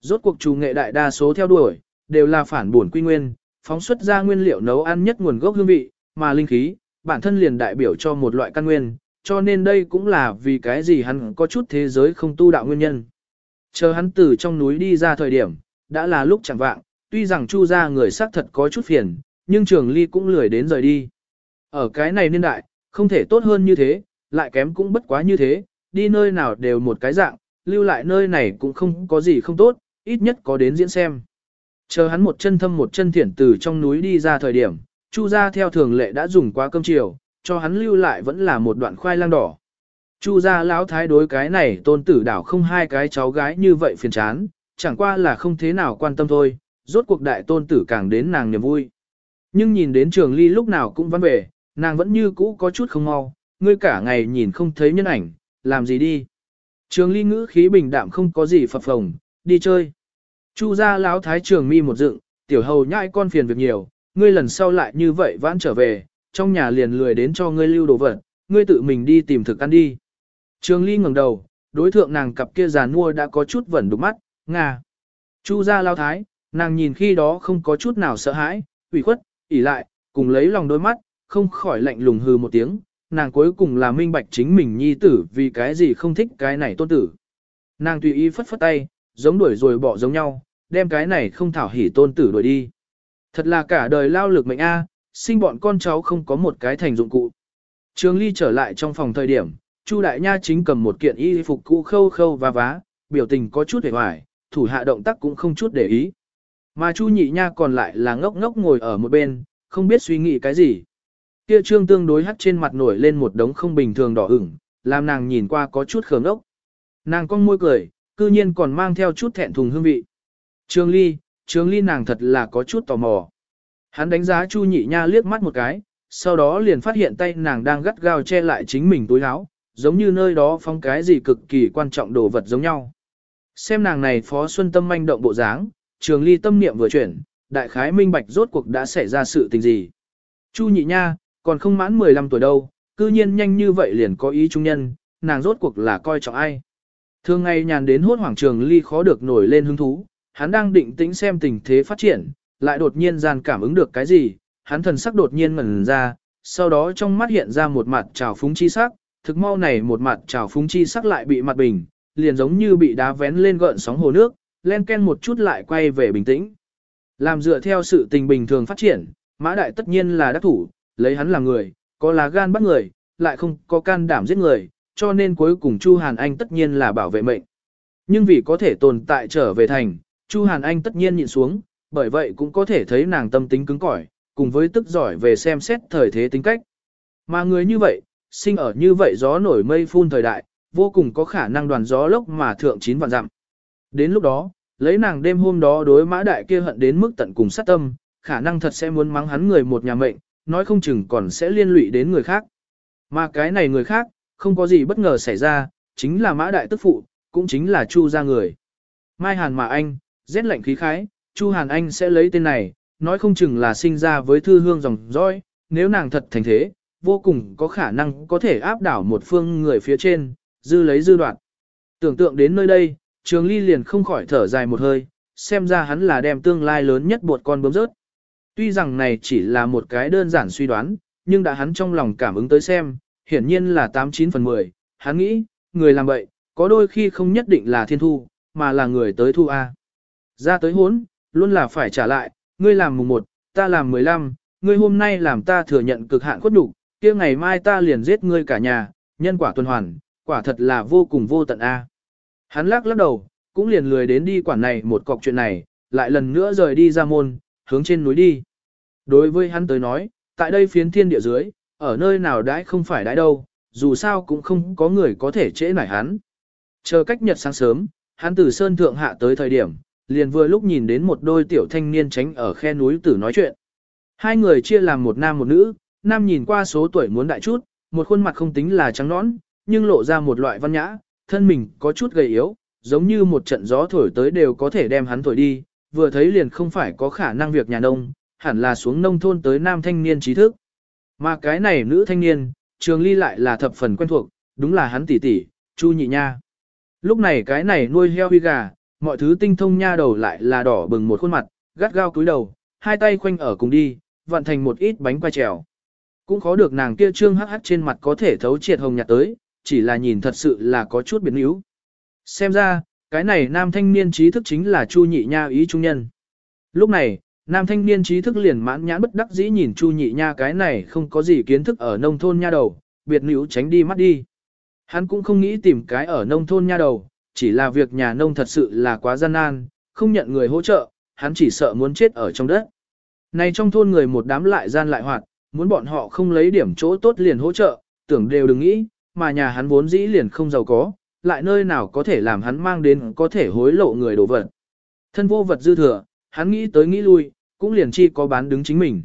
Rốt cuộc chủ nghệ đại đa số theo đuổi, đều là phản bổn quy nguyên, phóng xuất ra nguyên liệu nấu ăn nhất nguồn gốc hương vị, mà linh khí, bản thân liền đại biểu cho một loại căn nguyên, cho nên đây cũng là vì cái gì hắn có chút thế giới không tu đạo nguyên nhân. Chờ hắn từ trong núi đi ra thời điểm, đã là lúc chẳng vạng, tuy rằng chu ra người xác thật có chút phiền, nhưng trường ly cũng lười đến rời đi. Ở cái này niên đại, không thể tốt hơn như thế, lại kém cũng bất quá như thế, đi nơi nào đều một cái dạng, lưu lại nơi này cũng không có gì không tốt, ít nhất có đến diễn xem. Chờ hắn một chân thâm một chân thiển từ trong núi đi ra thời điểm, Chu gia theo thường lệ đã dùng qua cơm chiều, cho hắn lưu lại vẫn là một đoạn khoai lang đỏ. Chu gia lão thái đối cái này tôn tử đảo không hai cái cháu gái như vậy phiền chán, chẳng qua là không thế nào quan tâm thôi, rốt cuộc đại tôn tử càng đến nàng niềm vui. Nhưng nhìn đến trường ly lúc nào cũng vắng về, nàng vẫn như cũ có chút không mau, ngươi cả ngày nhìn không thấy nhân ảnh, làm gì đi. Trường ly ngữ khí bình đạm không có gì phập phồng, đi chơi. Chu gia lão thái trường mi một dựng, tiểu hầu nhãi con phiền việc nhiều, ngươi lần sau lại như vậy vãn trở về, trong nhà liền lười đến cho ngươi lưu đồ vật, ngươi tự mình đi tìm thực ăn đi. Trường ly ngẩng đầu, đối thượng nàng cặp kia giàn mua đã có chút vẩn đục mắt, ngà. Chu gia lao thái, nàng nhìn khi đó không có chút nào sợ hãi, ủy khuất, ỉ lại, cùng lấy lòng đôi mắt, không khỏi lạnh lùng hừ một tiếng, nàng cuối cùng là minh bạch chính mình nhi tử vì cái gì không thích cái này tôn tử. Nàng tùy ý phất phất tay, giống đuổi rồi bỏ giống nhau, đem cái này không thảo hỉ tôn tử đuổi đi. Thật là cả đời lao lực mệnh A, sinh bọn con cháu không có một cái thành dụng cụ. Trường Ly trở lại trong phòng thời điểm, Chu Đại Nha chính cầm một kiện y phục cũ khâu khâu và vá, biểu tình có chút hề hoài, thủ hạ động tác cũng không chút để ý. Mà Chu Nhị Nha còn lại là ngốc ngốc ngồi ở một bên, không biết suy nghĩ cái gì. Kia trương tương đối hắt trên mặt nổi lên một đống không bình thường đỏ ửng, làm nàng nhìn qua có chút khờ ngốc. Nàng cong môi cười, cư nhiên còn mang theo chút thẹn thùng hương vị. Trường Ly, Trường Ly nàng thật là có chút tò mò. Hắn đánh giá Chu Nhị Nha liếc mắt một cái, sau đó liền phát hiện tay nàng đang gắt gao che lại chính mình túi áo, giống như nơi đó phong cái gì cực kỳ quan trọng đồ vật giống nhau. Xem nàng này Phó Xuân Tâm manh động bộ dáng, Trường Ly tâm niệm vừa chuyển, đại khái minh bạch rốt cuộc đã xảy ra sự tình gì. Chu Nhị Nha, còn không mãn 15 tuổi đâu, cư nhiên nhanh như vậy liền có ý trung nhân, nàng rốt cuộc là coi trọng ai. Thường ngày nhàn đến hốt hoảng Trường Ly khó được nổi lên hứng thú, hắn đang định tĩnh xem tình thế phát triển, lại đột nhiên gian cảm ứng được cái gì, hắn thần sắc đột nhiên ngẩn ra, sau đó trong mắt hiện ra một mặt trào phúng chi sắc, thực mau này một mặt trào phúng chi sắc lại bị mặt bình, liền giống như bị đá vén lên gợn sóng hồ nước, len ken một chút lại quay về bình tĩnh. Làm dựa theo sự tình bình thường phát triển, mã đại tất nhiên là đắc thủ, lấy hắn làm người, có lá gan bắt người, lại không có can đảm giết người, cho nên cuối cùng Chu Hàn Anh tất nhiên là bảo vệ mệnh. Nhưng vì có thể tồn tại trở về thành, Chu Hàn Anh tất nhiên nhịn xuống, bởi vậy cũng có thể thấy nàng tâm tính cứng cỏi, cùng với tức giỏi về xem xét thời thế tính cách. Mà người như vậy, sinh ở như vậy gió nổi mây phun thời đại, vô cùng có khả năng đoàn gió lốc mà thượng chín vạn dặm. Đến lúc đó, lấy nàng đêm hôm đó đối mã đại kia hận đến mức tận cùng sát tâm, khả năng thật sẽ muốn mắng hắn người một nhà mệnh, nói không chừng còn sẽ liên lụy đến người khác. Mà cái này người khác, không có gì bất ngờ xảy ra, chính là mã đại tức phụ, cũng chính là Chu gia người. Mai Hàn mà anh, rét lạnh khí khái, Chu Hàn Anh sẽ lấy tên này, nói không chừng là sinh ra với thư hương dòng dõi, nếu nàng thật thành thế, vô cùng có khả năng có thể áp đảo một phương người phía trên, dư lấy dư đoạn. Tưởng tượng đến nơi đây, Trường Ly liền không khỏi thở dài một hơi, xem ra hắn là đem tương lai lớn nhất buộc con bướm rớt. Tuy rằng này chỉ là một cái đơn giản suy đoán, nhưng đã hắn trong lòng cảm ứng tới xem, hiển nhiên là 89 phần 10, hắn nghĩ, người làm vậy, có đôi khi không nhất định là thiên thu, mà là người tới thu A. Ra tới hốn, luôn là phải trả lại, ngươi làm mùng 1, ta làm 15, ngươi hôm nay làm ta thừa nhận cực hạn khuất nhục, kia ngày mai ta liền giết ngươi cả nhà, nhân quả tuần hoàn, quả thật là vô cùng vô tận A. Hắn lắc lắc đầu, cũng liền lười đến đi quản này một cọc chuyện này, lại lần nữa rời đi ra môn, hướng trên núi đi. Đối với hắn tới nói, tại đây phiến thiên địa dưới, ở nơi nào đãi không phải đãi đâu, dù sao cũng không có người có thể trễ nải hắn. Chờ cách nhật sáng sớm, hắn từ sơn thượng hạ tới thời điểm, liền vừa lúc nhìn đến một đôi tiểu thanh niên tránh ở khe núi tử nói chuyện. Hai người chia làm một nam một nữ, nam nhìn qua số tuổi muốn đại chút, một khuôn mặt không tính là trắng nõn, nhưng lộ ra một loại văn nhã, thân mình có chút gầy yếu, giống như một trận gió thổi tới đều có thể đem hắn thổi đi, vừa thấy liền không phải có khả năng việc nhà nông, hẳn là xuống nông thôn tới nam thanh niên trí thức. Mà cái này nữ thanh niên, trường ly lại là thập phần quen thuộc, đúng là hắn tỷ tỷ, Chu Nhị Nha. Lúc này cái này nuôi heo huy gà, mọi thứ tinh thông nha đầu lại là đỏ bừng một khuôn mặt, gắt gao cúi đầu, hai tay khoanh ở cùng đi, vận thành một ít bánh quay trèo. Cũng khó được nàng kia trương hắc hắc trên mặt có thể thấu triệt hồng nhạt tới, chỉ là nhìn thật sự là có chút biến yếu. Xem ra, cái này nam thanh niên trí thức chính là Chu Nhị Nha ý trung nhân. Lúc này, nam thanh niên trí thức liền mãn nhãn bất đắc dĩ nhìn Chu Nhị Nha cái này không có gì kiến thức ở nông thôn nha đầu, biệt nữ tránh đi mắt đi. Hắn cũng không nghĩ tìm cái ở nông thôn nha đầu, chỉ là việc nhà nông thật sự là quá gian nan, không nhận người hỗ trợ, hắn chỉ sợ muốn chết ở trong đất. Này trong thôn người một đám lại gian lại hoạt, muốn bọn họ không lấy điểm chỗ tốt liền hỗ trợ, tưởng đều đừng nghĩ, mà nhà hắn vốn dĩ liền không giàu có, lại nơi nào có thể làm hắn mang đến có thể hối lộ người đồ vật. Thân vô vật dư thừa, hắn nghĩ tới nghĩ lui, cũng liền chi có bán đứng chính mình.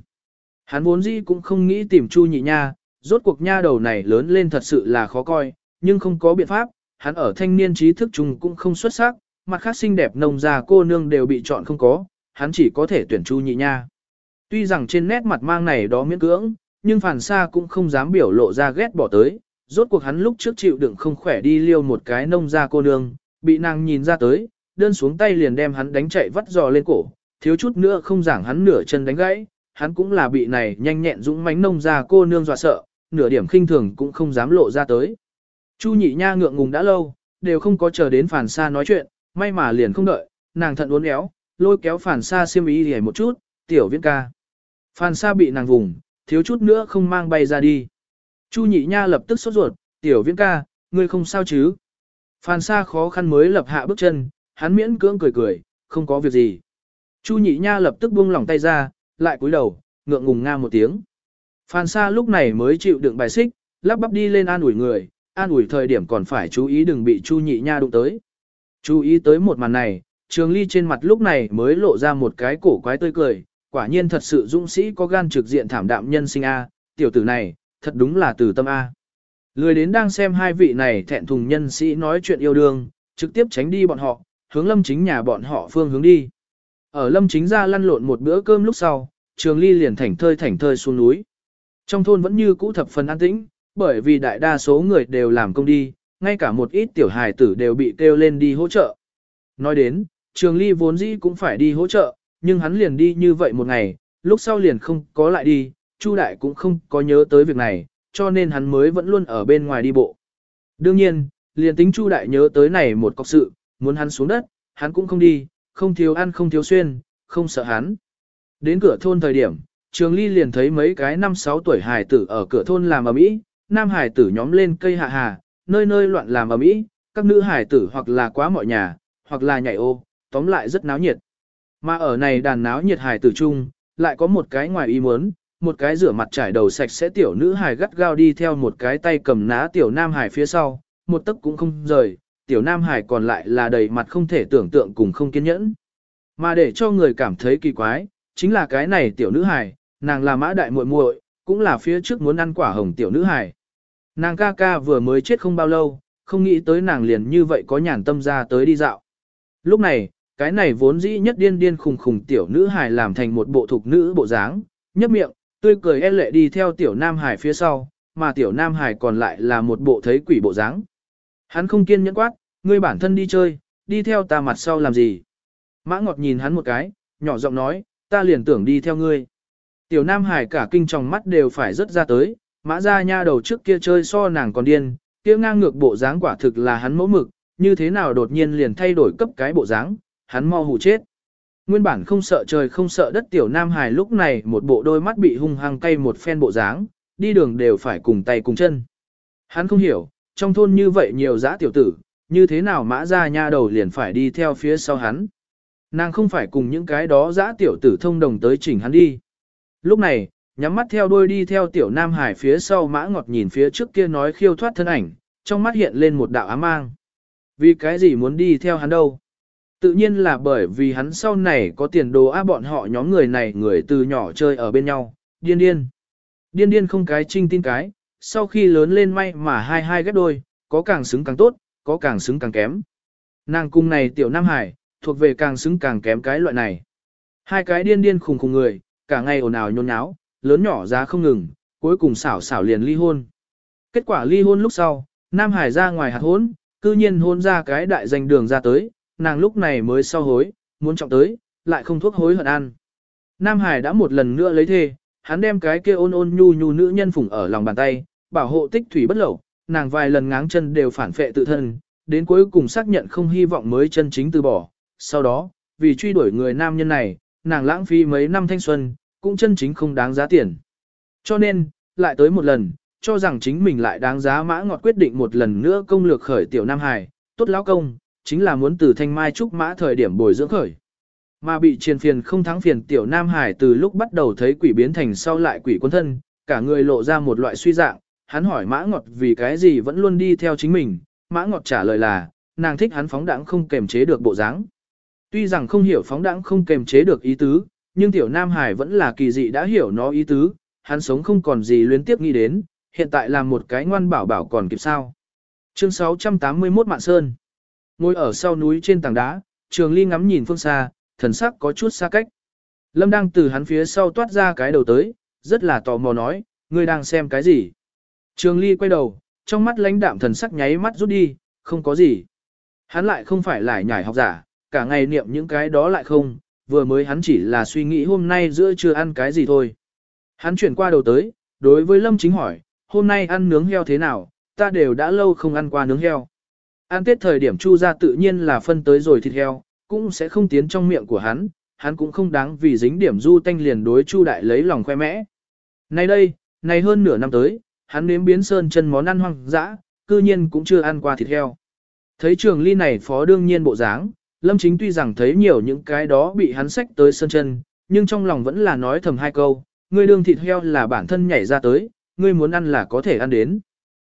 Hắn vốn dĩ cũng không nghĩ tìm Chu nhị nha, rốt cuộc nha đầu này lớn lên thật sự là khó coi, nhưng không có biện pháp, hắn ở thanh niên trí thức chung cũng không xuất sắc, mặt khác xinh đẹp nông già cô nương đều bị chọn không có, hắn chỉ có thể tuyển Chu nhị nha. Tuy rằng trên nét mặt mang này đó miễn cưỡng, nhưng phản xa cũng không dám biểu lộ ra ghét bỏ tới, rốt cuộc hắn lúc trước chịu đựng không khỏe đi liêu một cái nông gia cô nương, bị nàng nhìn ra tới, đơn xuống tay liền đem hắn đánh chạy vắt giò lên cổ, thiếu chút nữa không giảng hắn nửa chân đánh gãy, hắn cũng là bị này nhanh nhẹn dũng mãnh nông gia cô nương dọa sợ, nửa điểm khinh thường cũng không dám lộ ra tới. Chu nhị nha ngượng ngùng đã lâu, đều không có chờ đến phản xa nói chuyện, may mà liền không đợi, nàng thận uốn éo, lôi kéo phản xa xiêm ý hề một chút, tiểu viễn ca. Phản xa bị nàng vùng, thiếu chút nữa không mang bay ra đi. Chu nhị nha lập tức sốt ruột, tiểu viễn ca, ngươi không sao chứ? Phản Sa khó khăn mới lập hạ bước chân, hắn miễn cưỡng cười cười, không có việc gì. Chu nhị nha lập tức buông lỏng tay ra, lại cúi đầu, ngượng ngùng nga một tiếng. Phản Sa lúc này mới chịu đựng bài xích, lắp bắp đi lên an ủi người, an ủi thời điểm còn phải chú ý đừng bị Chu nhị nha đụng tới. Chú ý tới một màn này, trường ly trên mặt lúc này mới lộ ra một cái cổ quái tươi cười, quả nhiên thật sự dũng sĩ có gan trực diện thảm đạm nhân sinh A, tiểu tử này, thật đúng là từ tâm A. Lười đến đang xem hai vị này thẹn thùng nhân sĩ nói chuyện yêu đương, trực tiếp tránh đi bọn họ, hướng lâm chính nhà bọn họ phương hướng đi. Ở lâm chính ra lăn lộn một bữa cơm lúc sau, trường ly liền thảnh thơi thảnh thơi xuống núi. Trong thôn vẫn như cũ thập phần an tĩnh, bởi vì đại đa số người đều làm công đi, ngay cả một ít tiểu hài tử đều bị kêu lên đi hỗ trợ. Nói đến, trường ly vốn dĩ cũng phải đi hỗ trợ, nhưng hắn liền đi như vậy một ngày, lúc sau liền không có lại đi, Chu Đại cũng không có nhớ tới việc này, cho nên hắn mới vẫn luôn ở bên ngoài đi bộ. Đương nhiên, liền tính Chu Đại nhớ tới này một cọc sự, muốn hắn xuống đất, hắn cũng không đi, không thiếu ăn không thiếu xuyên, không sợ hắn. Đến cửa thôn thời điểm, Trường Ly liền thấy mấy cái năm sáu tuổi hài tử ở cửa thôn làm ầm ĩ, nam hải tử nhóm lên cây hạ hà, nơi nơi loạn làm ầm ĩ, các nữ hải tử hoặc là quá mọi nhà, hoặc là nhảy ô, tóm lại rất náo nhiệt. Mà ở này đàn náo nhiệt hải tử chung, lại có một cái ngoài ý muốn, một cái rửa mặt trải đầu sạch sẽ tiểu nữ hải gắt gao đi theo một cái tay cầm ná tiểu nam hải phía sau, một tấc cũng không rời, tiểu nam hải còn lại là đầy mặt không thể tưởng tượng cùng không kiên nhẫn. Mà để cho người cảm thấy kỳ quái, chính là cái này tiểu nữ hải, nàng là mã đại muội muội, cũng là phía trước muốn ăn quả hồng tiểu nữ hài. Nàng ca ca vừa mới chết không bao lâu, không nghĩ tới nàng liền như vậy có nhàn tâm ra tới đi dạo. Lúc này, cái này vốn dĩ nhất điên điên khùng khùng tiểu nữ hài làm thành một bộ thục nữ bộ dáng, nhấp miệng, tươi cười e lệ đi theo tiểu nam hài phía sau, mà tiểu nam hài còn lại là một bộ thấy quỷ bộ dáng. Hắn không kiên nhẫn quát, ngươi bản thân đi chơi, đi theo ta mặt sau làm gì. Mã Ngọt nhìn hắn một cái, nhỏ giọng nói, ta liền tưởng đi theo ngươi. Tiểu Nam Hải cả kinh trong mắt đều phải rất ra tới, mã ra nha đầu trước kia chơi so nàng còn điên, kia ngang ngược bộ dáng quả thực là hắn mẫu mực, như thế nào đột nhiên liền thay đổi cấp cái bộ dáng, hắn mau hù chết. Nguyên bản không sợ trời không sợ đất tiểu Nam Hải lúc này một bộ đôi mắt bị hung hăng cay một phen bộ dáng, đi đường đều phải cùng tay cùng chân. Hắn không hiểu, trong thôn như vậy nhiều dã tiểu tử, như thế nào mã ra nha đầu liền phải đi theo phía sau hắn. Nàng không phải cùng những cái đó dã tiểu tử thông đồng tới chỉnh hắn đi. Lúc này, nhắm mắt theo đuôi đi theo tiểu nam hải phía sau mã ngọt nhìn phía trước kia nói khiêu thoát thân ảnh, trong mắt hiện lên một đạo ám mang. Vì cái gì muốn đi theo hắn đâu? Tự nhiên là bởi vì hắn sau này có tiền đồ á bọn họ nhóm người này người từ nhỏ chơi ở bên nhau, điên điên. Điên điên không cái trinh tin cái, sau khi lớn lên may mà hai hai ghép đôi, có càng xứng càng tốt, có càng xứng càng kém. Nàng cung này tiểu Nam Hải, thuộc về càng xứng càng kém cái loại này. Hai cái điên điên khùng khùng người, cả ngày ồn ào nhôn nháo, lớn nhỏ giá không ngừng, cuối cùng xảo xảo liền ly hôn. Kết quả ly hôn lúc sau, Nam Hải ra ngoài hạt hôn, cư nhiên hôn ra cái đại danh đường ra tới, nàng lúc này mới sau hối, muốn trọng tới, lại không thuốc hối hận ăn. Nam Hải đã một lần nữa lấy thê, hắn đem cái kia ôn ôn nhu nhu nữ nhân phủng ở lòng bàn tay, bảo hộ tích thủy bất lậu, nàng vài lần ngáng chân đều phản phệ tự thân, đến cuối cùng xác nhận không hy vọng mới chân chính từ bỏ. Sau đó, vì truy đuổi người nam nhân này, nàng lãng phí mấy năm thanh xuân, cũng chân chính không đáng giá tiền. Cho nên, lại tới một lần, cho rằng chính mình lại đáng giá mã ngọt quyết định một lần nữa công lược khởi tiểu Nam Hải, tốt lão công, chính là muốn từ thanh mai trúc mã thời điểm bồi dưỡng khởi. Mà bị triền phiền không thắng phiền tiểu Nam Hải từ lúc bắt đầu thấy quỷ biến thành sau lại quỷ quân thân, cả người lộ ra một loại suy dạng, hắn hỏi mã ngọt vì cái gì vẫn luôn đi theo chính mình, mã ngọt trả lời là, nàng thích hắn phóng đãng không kềm chế được bộ dáng. Tuy rằng không hiểu phóng đãng không kềm chế được ý tứ, nhưng tiểu Nam Hải vẫn là kỳ dị đã hiểu nó ý tứ, hắn sống không còn gì luyến tiếp nghĩ đến, hiện tại là một cái ngoan bảo bảo còn kịp sao. Chương 681 Mạn Sơn Ngồi ở sau núi trên tảng đá, Trường Ly ngắm nhìn phương xa, thần sắc có chút xa cách. Lâm đang từ hắn phía sau toát ra cái đầu tới, rất là tò mò nói, ngươi đang xem cái gì? Trường Ly quay đầu, trong mắt lãnh đạm thần sắc nháy mắt rút đi, không có gì. Hắn lại không phải lại nhảy học giả, cả ngày niệm những cái đó lại không, vừa mới hắn chỉ là suy nghĩ hôm nay giữa trưa ăn cái gì thôi. Hắn chuyển qua đầu tới, đối với Lâm Chính hỏi, hôm nay ăn nướng heo thế nào, ta đều đã lâu không ăn qua nướng heo. Ăn tết thời điểm chu ra tự nhiên là phân tới rồi thịt heo, cũng sẽ không tiến trong miệng của hắn, hắn cũng không đáng vì dính điểm du tanh liền đối chu đại lấy lòng khoe mẽ. Nay đây, nay hơn nửa năm tới, hắn nếm biến sơn chân món ăn hoang dã, cư nhiên cũng chưa ăn qua thịt heo. Thấy trường ly này phó đương nhiên bộ dáng, Lâm Chính tuy rằng thấy nhiều những cái đó bị hắn xách tới sân chân, nhưng trong lòng vẫn là nói thầm hai câu, ngươi đương thịt heo là bản thân nhảy ra tới, ngươi muốn ăn là có thể ăn đến.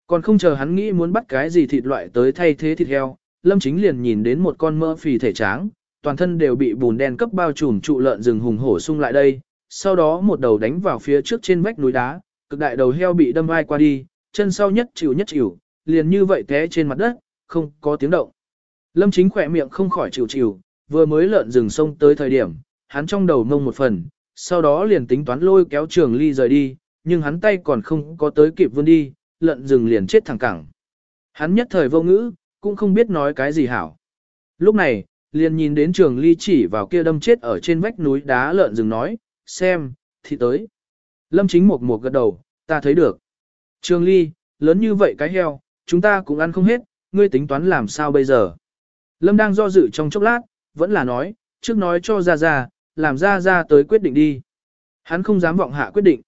Còn không chờ hắn nghĩ muốn bắt cái gì thịt loại tới thay thế thịt heo, Lâm Chính liền nhìn đến một con mỡ phì thể tráng, toàn thân đều bị bùn đen cấp bao trùm trụ lợn rừng hùng hổ sung lại đây, sau đó một đầu đánh vào phía trước trên vách núi đá, cực đại đầu heo bị đâm vai qua đi, chân sau nhất chịu nhất chịu, liền như vậy té trên mặt đất, không có tiếng động. Lâm chính khỏe miệng không khỏi chịu chịu, vừa mới lợn rừng sông tới thời điểm, hắn trong đầu mông một phần, sau đó liền tính toán lôi kéo trường ly rời đi, nhưng hắn tay còn không có tới kịp vươn đi, lợn rừng liền chết thẳng cẳng. Hắn nhất thời vô ngữ, cũng không biết nói cái gì hảo. Lúc này, liền nhìn đến trường ly chỉ vào kia đâm chết ở trên vách núi đá lợn rừng nói, xem, thì tới. Lâm chính một một gật đầu, ta thấy được. Trường ly, lớn như vậy cái heo, chúng ta cũng ăn không hết, ngươi tính toán làm sao bây giờ. Lâm đang do dự trong chốc lát, vẫn là nói, trước nói cho ra ra, làm ra ra tới quyết định đi. Hắn không dám vọng hạ quyết định.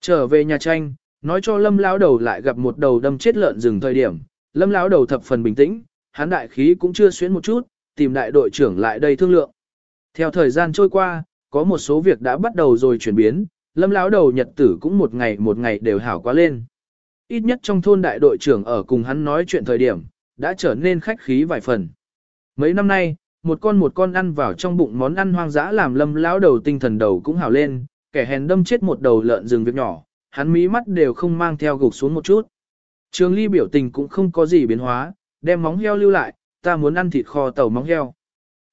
Trở về nhà tranh, nói cho lâm lão đầu lại gặp một đầu đâm chết lợn rừng thời điểm. Lâm lão đầu thập phần bình tĩnh, hắn đại khí cũng chưa xuyến một chút, tìm đại đội trưởng lại đây thương lượng. Theo thời gian trôi qua, có một số việc đã bắt đầu rồi chuyển biến, lâm lão đầu nhật tử cũng một ngày một ngày đều hảo quá lên. Ít nhất trong thôn đại đội trưởng ở cùng hắn nói chuyện thời điểm, đã trở nên khách khí vài phần. Mấy năm nay, một con một con ăn vào trong bụng món ăn hoang dã làm lâm lão đầu tinh thần đầu cũng hào lên, kẻ hèn đâm chết một đầu lợn rừng việc nhỏ, hắn mí mắt đều không mang theo gục xuống một chút. Trường ly biểu tình cũng không có gì biến hóa, đem móng heo lưu lại, ta muốn ăn thịt kho tàu móng heo.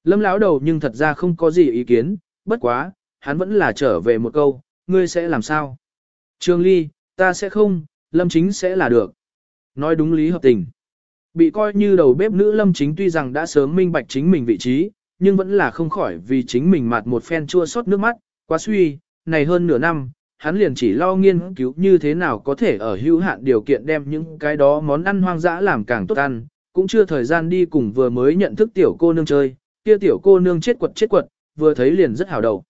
Lâm lão đầu nhưng thật ra không có gì ý kiến, bất quá, hắn vẫn là trở về một câu, ngươi sẽ làm sao? Trường ly, ta sẽ không, lâm chính sẽ là được. Nói đúng lý hợp tình. Bị coi như đầu bếp nữ lâm chính tuy rằng đã sớm minh bạch chính mình vị trí, nhưng vẫn là không khỏi vì chính mình mặt một phen chua xót nước mắt, quá suy, này hơn nửa năm, hắn liền chỉ lo nghiên cứu như thế nào có thể ở hữu hạn điều kiện đem những cái đó món ăn hoang dã làm càng tốt ăn, cũng chưa thời gian đi cùng vừa mới nhận thức tiểu cô nương chơi, kia tiểu cô nương chết quật chết quật, vừa thấy liền rất hào đầu.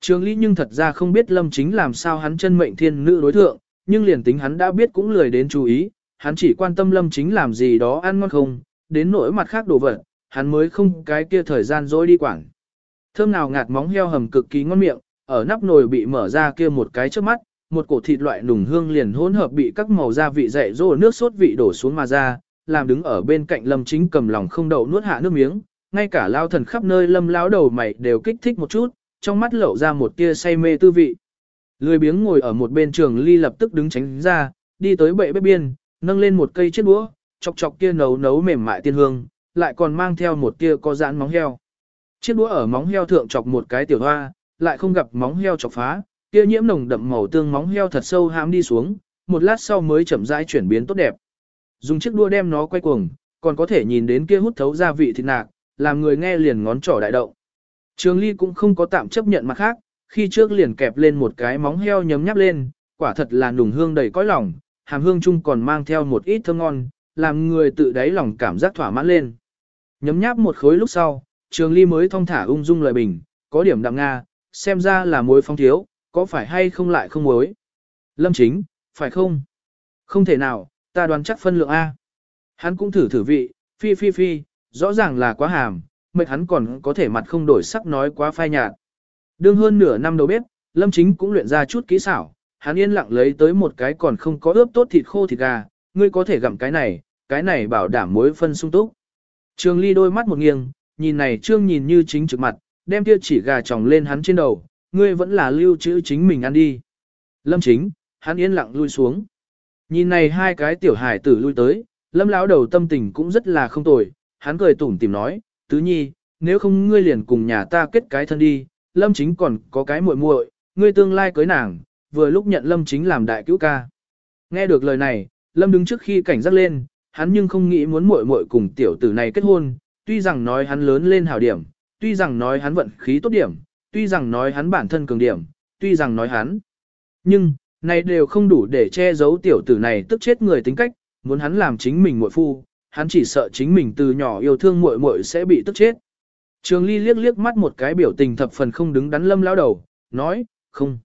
Trường Lý nhưng thật ra không biết Lâm Chính làm sao hắn chân mệnh thiên nữ đối thượng, nhưng liền tính hắn đã biết cũng lười đến chú ý, hắn chỉ quan tâm Lâm Chính làm gì đó ăn ngon không, đến nỗi mặt khác đồ vật, hắn mới không cái kia thời gian dối đi quảng. Thơm nào ngạt móng heo hầm cực kỳ ngon miệng, ở nắp nồi bị mở ra kia một cái trước mắt, một cổ thịt loại nùng hương liền hỗn hợp bị các màu gia vị dậy rô nước sốt vị đổ xuống mà ra, làm đứng ở bên cạnh Lâm Chính cầm lòng không đậu nuốt hạ nước miếng, ngay cả lao thần khắp nơi Lâm lao đầu mày đều kích thích một chút, trong mắt lộ ra một tia say mê tư vị. Lười biếng ngồi ở một bên trường ly lập tức đứng tránh ra, đi tới bệ bếp biên, nâng lên một cây chiếc đũa, chọc chọc kia nấu nấu mềm mại tiên hương, lại còn mang theo một tia có dãn móng heo. Chiếc đũa ở móng heo thượng chọc một cái tiểu hoa, lại không gặp móng heo chọc phá, kia nhiễm nồng đậm màu tương móng heo thật sâu hãm đi xuống, một lát sau mới chậm rãi chuyển biến tốt đẹp. Dùng chiếc đũa đem nó quay cuồng, còn có thể nhìn đến kia hút thấu gia vị thịt nạc, làm người nghe liền ngón trỏ đại động. Trường Ly cũng không có tạm chấp nhận mặt khác, khi trước liền kẹp lên một cái móng heo nhấm nháp lên, quả thật là nùng hương đầy cõi lòng, hàm hương chung còn mang theo một ít thơm ngon, làm người tự đáy lòng cảm giác thỏa mãn lên. Nhấm nháp một khối lúc sau, Trường Ly mới thong thả ung dung lời bình, có điểm đậm nga, xem ra là muối phong thiếu, có phải hay không lại không muối? Lâm Chính, phải không? Không thể nào, ta đoán chắc phân lượng A. Hắn cũng thử thử vị, phi phi phi, rõ ràng là quá hàm, mệt hắn còn có thể mặt không đổi sắc nói quá phai nhạt. Đương hơn nửa năm đầu bếp, Lâm Chính cũng luyện ra chút kỹ xảo, hắn yên lặng lấy tới một cái còn không có ướp tốt thịt khô thịt gà, ngươi có thể gặm cái này, cái này bảo đảm muối phân sung túc. Trường Ly đôi mắt một nghiêng, nhìn này Trương nhìn như chính trực mặt, đem kia chỉ gà tròng lên hắn trên đầu, ngươi vẫn là lưu trữ chính mình ăn đi. Lâm Chính, hắn yên lặng lui xuống. Nhìn này hai cái tiểu hải tử lui tới, Lâm lão đầu tâm tình cũng rất là không tồi, hắn cười tủm tỉm nói, tứ nhi, nếu không ngươi liền cùng nhà ta kết cái thân đi, lâm chính còn có cái muội muội, ngươi tương lai cưới nàng, vừa lúc nhận lâm chính làm đại cứu ca. Nghe được lời này, lâm đứng trước khi cảnh giác lên, hắn nhưng không nghĩ muốn muội muội cùng tiểu tử này kết hôn, tuy rằng nói hắn lớn lên hảo điểm, tuy rằng nói hắn vận khí tốt điểm, tuy rằng nói hắn bản thân cường điểm, tuy rằng nói hắn. Nhưng, này đều không đủ để che giấu tiểu tử này tức chết người tính cách, muốn hắn làm chính mình muội phu, hắn chỉ sợ chính mình từ nhỏ yêu thương muội muội sẽ bị tức chết. Trường Ly liếc liếc mắt một cái biểu tình thập phần không đứng đắn lâm lão đầu, nói, không.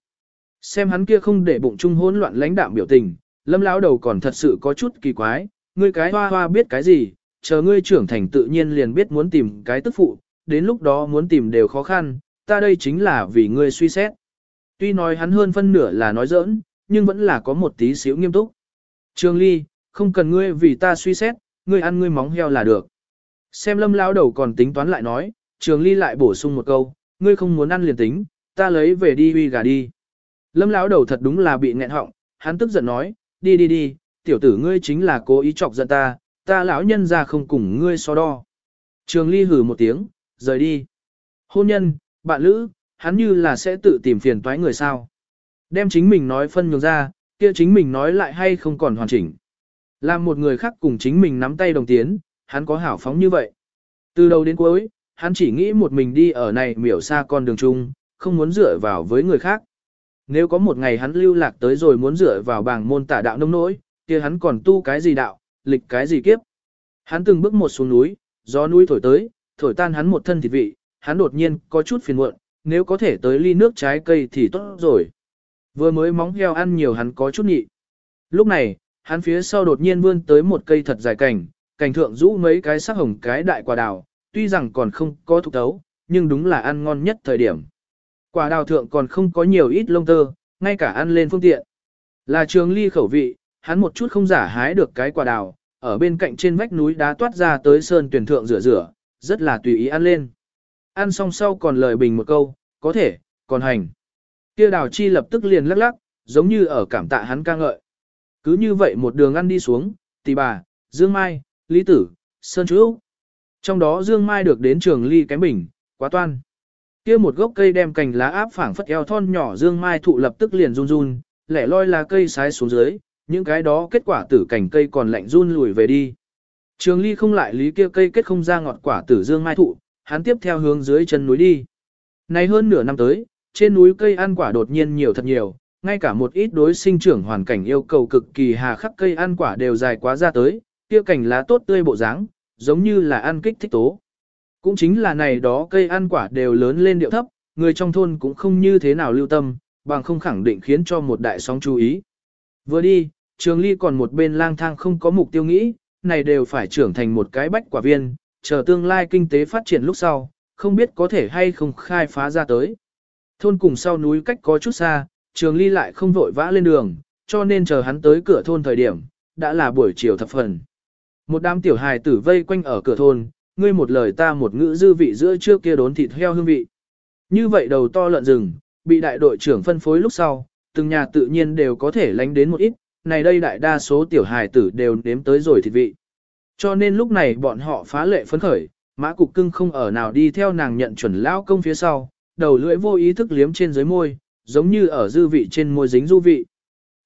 Xem hắn kia không để bụng trung hỗn loạn lãnh đạm biểu tình, lâm lão đầu còn thật sự có chút kỳ quái, ngươi cái hoa hoa biết cái gì, chờ ngươi trưởng thành tự nhiên liền biết muốn tìm cái tức phụ, đến lúc đó muốn tìm đều khó khăn, ta đây chính là vì ngươi suy xét. Tuy nói hắn hơn phân nửa là nói giỡn, nhưng vẫn là có một tí xíu nghiêm túc. Trường Ly, không cần ngươi vì ta suy xét, ngươi ăn ngươi móng heo là được. Xem lâm lão đầu còn tính toán lại nói, trường ly lại bổ sung một câu, ngươi không muốn ăn liền tính, ta lấy về đi uy gà đi. Lâm lão đầu thật đúng là bị nghẹn họng, hắn tức giận nói, đi đi đi, tiểu tử ngươi chính là cố ý chọc giận ta, ta lão nhân ra không cùng ngươi so đo. Trường ly hử một tiếng, rời đi. Hôn nhân, bạn lữ, hắn như là sẽ tự tìm phiền toái người sao. Đem chính mình nói phân nhường ra, kia chính mình nói lại hay không còn hoàn chỉnh. Làm một người khác cùng chính mình nắm tay đồng tiến, hắn có hảo phóng như vậy. Từ đầu đến cuối, hắn chỉ nghĩ một mình đi ở này miểu xa con đường chung, không muốn dựa vào với người khác. Nếu có một ngày hắn lưu lạc tới rồi muốn dựa vào bảng môn tả đạo nông nỗi, kia hắn còn tu cái gì đạo, lịch cái gì kiếp. Hắn từng bước một xuống núi, gió núi thổi tới, thổi tan hắn một thân thịt vị, hắn đột nhiên có chút phiền muộn, nếu có thể tới ly nước trái cây thì tốt rồi. Vừa mới móng heo ăn nhiều hắn có chút nhị. Lúc này, hắn phía sau đột nhiên vươn tới một cây thật dài cành, cành thượng rũ mấy cái sắc hồng cái đại quả đào, tuy rằng còn không có thục tấu, nhưng đúng là ăn ngon nhất thời điểm. Quả đào thượng còn không có nhiều ít lông tơ, ngay cả ăn lên phương tiện. Là trường ly khẩu vị, hắn một chút không giả hái được cái quả đào, ở bên cạnh trên vách núi đá toát ra tới sơn tuyển thượng rửa rửa, rất là tùy ý ăn lên. Ăn xong sau còn lời bình một câu, có thể, còn hành. Kia đào chi lập tức liền lắc lắc, giống như ở cảm tạ hắn ca ngợi. Cứ như vậy một đường ăn đi xuống, tỷ bà, Dương Mai, Lý Tử, Sơn Chú. Trong đó Dương Mai được đến trường ly kém bình, quá toan. Kia một gốc cây đem cành lá áp phảng phất eo thon nhỏ Dương Mai thụ lập tức liền run run, lẻ loi là cây sái xuống dưới, những cái đó kết quả tử cảnh cây còn lạnh run lùi về đi. Trường ly không lại lý kia cây kết không ra ngọt quả tử Dương Mai thụ, hắn tiếp theo hướng dưới chân núi đi. Nay hơn nửa năm tới, trên núi cây ăn quả đột nhiên nhiều thật nhiều, ngay cả một ít đối sinh trưởng hoàn cảnh yêu cầu cực kỳ hà khắc cây ăn quả đều dài quá ra tới, kia cảnh lá tốt tươi bộ dáng, giống như là ăn kích thích tố. Cũng chính là này đó cây ăn quả đều lớn lên điệu thấp, người trong thôn cũng không như thế nào lưu tâm, bằng không khẳng định khiến cho một đại sóng chú ý. Vừa đi, trường ly còn một bên lang thang không có mục tiêu nghĩ, này đều phải trưởng thành một cái bách quả viên, chờ tương lai kinh tế phát triển lúc sau, không biết có thể hay không khai phá ra tới. Thôn cùng sau núi cách có chút xa, trường ly lại không vội vã lên đường, cho nên chờ hắn tới cửa thôn thời điểm, đã là buổi chiều thập phần. Một đám tiểu hài tử vây quanh ở cửa thôn, ngươi một lời ta một ngữ dư vị giữa trước kia đốn thịt heo hương vị. Như vậy đầu to lợn rừng, bị đại đội trưởng phân phối lúc sau, từng nhà tự nhiên đều có thể lánh đến một ít, này đây đại đa số tiểu hài tử đều nếm tới rồi thịt vị. Cho nên lúc này bọn họ phá lệ phấn khởi, mã cục cưng không ở nào đi theo nàng nhận chuẩn lao công phía sau, đầu lưỡi vô ý thức liếm trên dưới môi, giống như ở dư vị trên môi dính du vị.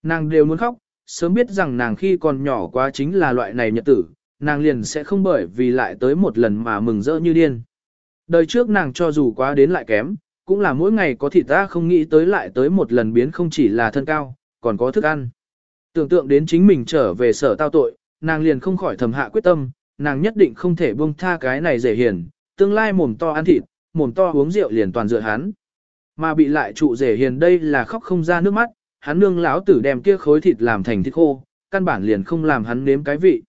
Nàng đều muốn khóc, sớm biết rằng nàng khi còn nhỏ quá chính là loại này nhật tử, nàng liền sẽ không bởi vì lại tới một lần mà mừng rỡ như điên. Đời trước nàng cho dù quá đến lại kém, cũng là mỗi ngày có thịt ta không nghĩ tới lại tới một lần biến không chỉ là thân cao, còn có thức ăn. Tưởng tượng đến chính mình trở về sở tao tội, nàng liền không khỏi thầm hạ quyết tâm, nàng nhất định không thể buông tha cái này dễ hiền, tương lai mồm to ăn thịt, mồm to uống rượu liền toàn dựa hắn. Mà bị lại trụ rể hiền đây là khóc không ra nước mắt, hắn nương lão tử đem kia khối thịt làm thành thịt khô, căn bản liền không làm hắn nếm cái vị.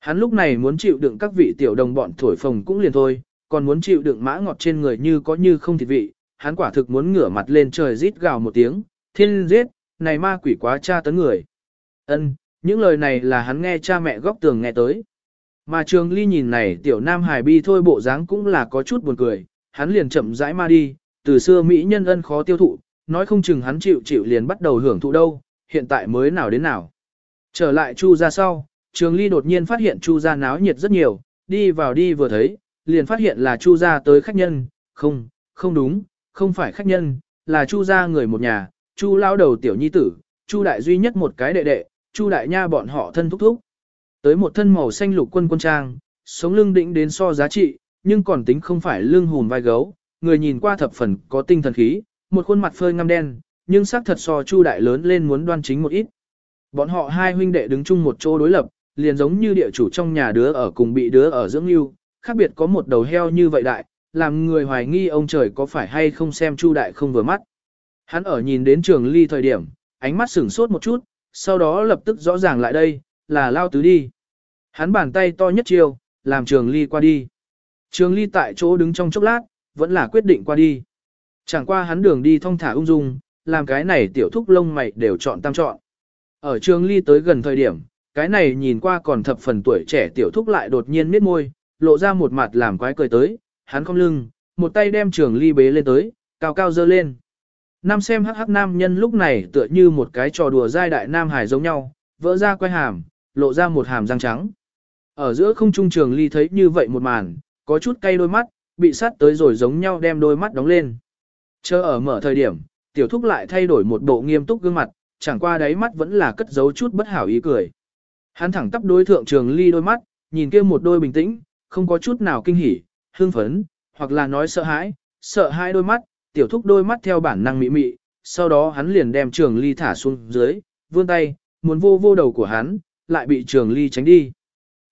Hắn lúc này muốn chịu đựng các vị tiểu đồng bọn thổi phồng cũng liền thôi, còn muốn chịu đựng mã ngọt trên người như có như không thịt vị, hắn quả thực muốn ngửa mặt lên trời rít gào một tiếng, thiên giết, này ma quỷ quá cha tấn người. Ân, những lời này là hắn nghe cha mẹ góc tường nghe tới. Mà trường ly nhìn này tiểu nam hài bi thôi bộ dáng cũng là có chút buồn cười, hắn liền chậm rãi ma đi, từ xưa Mỹ nhân ân khó tiêu thụ, nói không chừng hắn chịu chịu liền bắt đầu hưởng thụ đâu, hiện tại mới nào đến nào. Trở lại Chu ra sau, Trường Ly đột nhiên phát hiện Chu gia náo nhiệt rất nhiều, đi vào đi vừa thấy, liền phát hiện là Chu gia tới khách nhân, không, không đúng, không phải khách nhân, là Chu gia người một nhà, Chu lão đầu tiểu nhi tử, Chu đại duy nhất một cái đệ đệ, Chu đại nha bọn họ thân thúc thúc. Tới một thân màu xanh lục quân quân trang, sống lưng đỉnh đến so giá trị, nhưng còn tính không phải lưng hồn vai gấu, người nhìn qua thập phần có tinh thần khí, một khuôn mặt phơi ngăm đen, nhưng sắc thật so Chu đại lớn lên muốn đoan chính một ít. Bọn họ hai huynh đệ đứng chung một chỗ đối lập, liền giống như địa chủ trong nhà đứa ở cùng bị đứa ở dưỡng lưu, khác biệt có một đầu heo như vậy đại, làm người hoài nghi ông trời có phải hay không xem Chu đại không vừa mắt. Hắn ở nhìn đến trường ly thời điểm, ánh mắt sửng sốt một chút, sau đó lập tức rõ ràng lại đây, là lao tứ đi. Hắn bàn tay to nhất chiều, làm trường ly qua đi. Trường ly tại chỗ đứng trong chốc lát, vẫn là quyết định qua đi. Chẳng qua hắn đường đi thong thả ung dung, làm cái này tiểu thúc lông mày đều chọn tam chọn. Ở trường ly tới gần thời điểm, cái này nhìn qua còn thập phần tuổi trẻ tiểu thúc lại đột nhiên miết môi, lộ ra một mặt làm quái cười tới, hắn không lưng, một tay đem trường ly bế lên tới, cao cao dơ lên. Nam xem hắc hắc nam nhân lúc này tựa như một cái trò đùa giai đại nam hải giống nhau, vỡ ra quay hàm, lộ ra một hàm răng trắng. Ở giữa không trung trường ly thấy như vậy một màn, có chút cay đôi mắt, bị sát tới rồi giống nhau đem đôi mắt đóng lên. Chờ ở mở thời điểm, tiểu thúc lại thay đổi một bộ nghiêm túc gương mặt, chẳng qua đáy mắt vẫn là cất giấu chút bất hảo ý cười. Hắn thẳng tắp đối thượng trường ly đôi mắt, nhìn kia một đôi bình tĩnh, không có chút nào kinh hỉ, hương phấn, hoặc là nói sợ hãi, sợ hai đôi mắt, tiểu thúc đôi mắt theo bản năng mị mị, sau đó hắn liền đem trường ly thả xuống dưới, vươn tay, muốn vô vô đầu của hắn, lại bị trường ly tránh đi.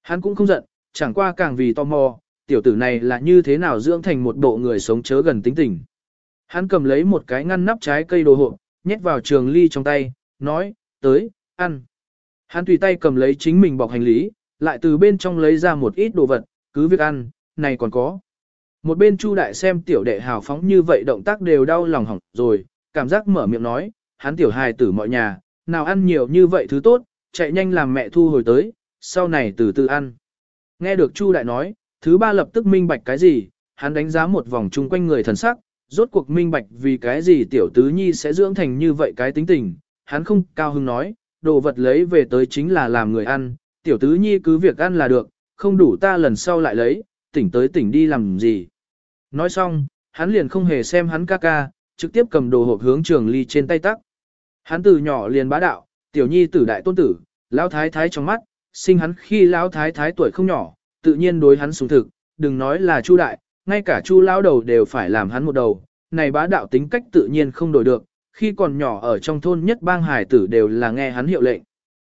Hắn cũng không giận, chẳng qua càng vì tò mò, tiểu tử này là như thế nào dưỡng thành một bộ người sống chớ gần tính tình. Hắn cầm lấy một cái ngăn nắp trái cây đồ hộp, nhét vào trường ly trong tay, nói, tới, ăn. Hắn tùy tay cầm lấy chính mình bọc hành lý, lại từ bên trong lấy ra một ít đồ vật, cứ việc ăn, này còn có. Một bên Chu đại xem tiểu đệ hào phóng như vậy động tác đều đau lòng hỏng rồi, cảm giác mở miệng nói, hắn tiểu hài tử mọi nhà, nào ăn nhiều như vậy thứ tốt, chạy nhanh làm mẹ thu hồi tới, sau này từ từ ăn. Nghe được Chu đại nói, thứ ba lập tức minh bạch cái gì, hắn đánh giá một vòng chung quanh người thần sắc, rốt cuộc minh bạch vì cái gì tiểu tứ nhi sẽ dưỡng thành như vậy cái tính tình, hắn không cao hứng nói, đồ vật lấy về tới chính là làm người ăn, tiểu tứ nhi cứ việc ăn là được, không đủ ta lần sau lại lấy, tỉnh tới tỉnh đi làm gì. Nói xong, hắn liền không hề xem hắn ca ca, trực tiếp cầm đồ hộp hướng trường ly trên tay tắc. Hắn từ nhỏ liền bá đạo, tiểu nhi tử đại tôn tử, lão thái thái trong mắt, sinh hắn khi lão thái thái tuổi không nhỏ, tự nhiên đối hắn sủng thực, đừng nói là chu đại, ngay cả chu lão đầu đều phải làm hắn một đầu, này bá đạo tính cách tự nhiên không đổi được, khi còn nhỏ ở trong thôn nhất bang hải tử đều là nghe hắn hiệu lệnh.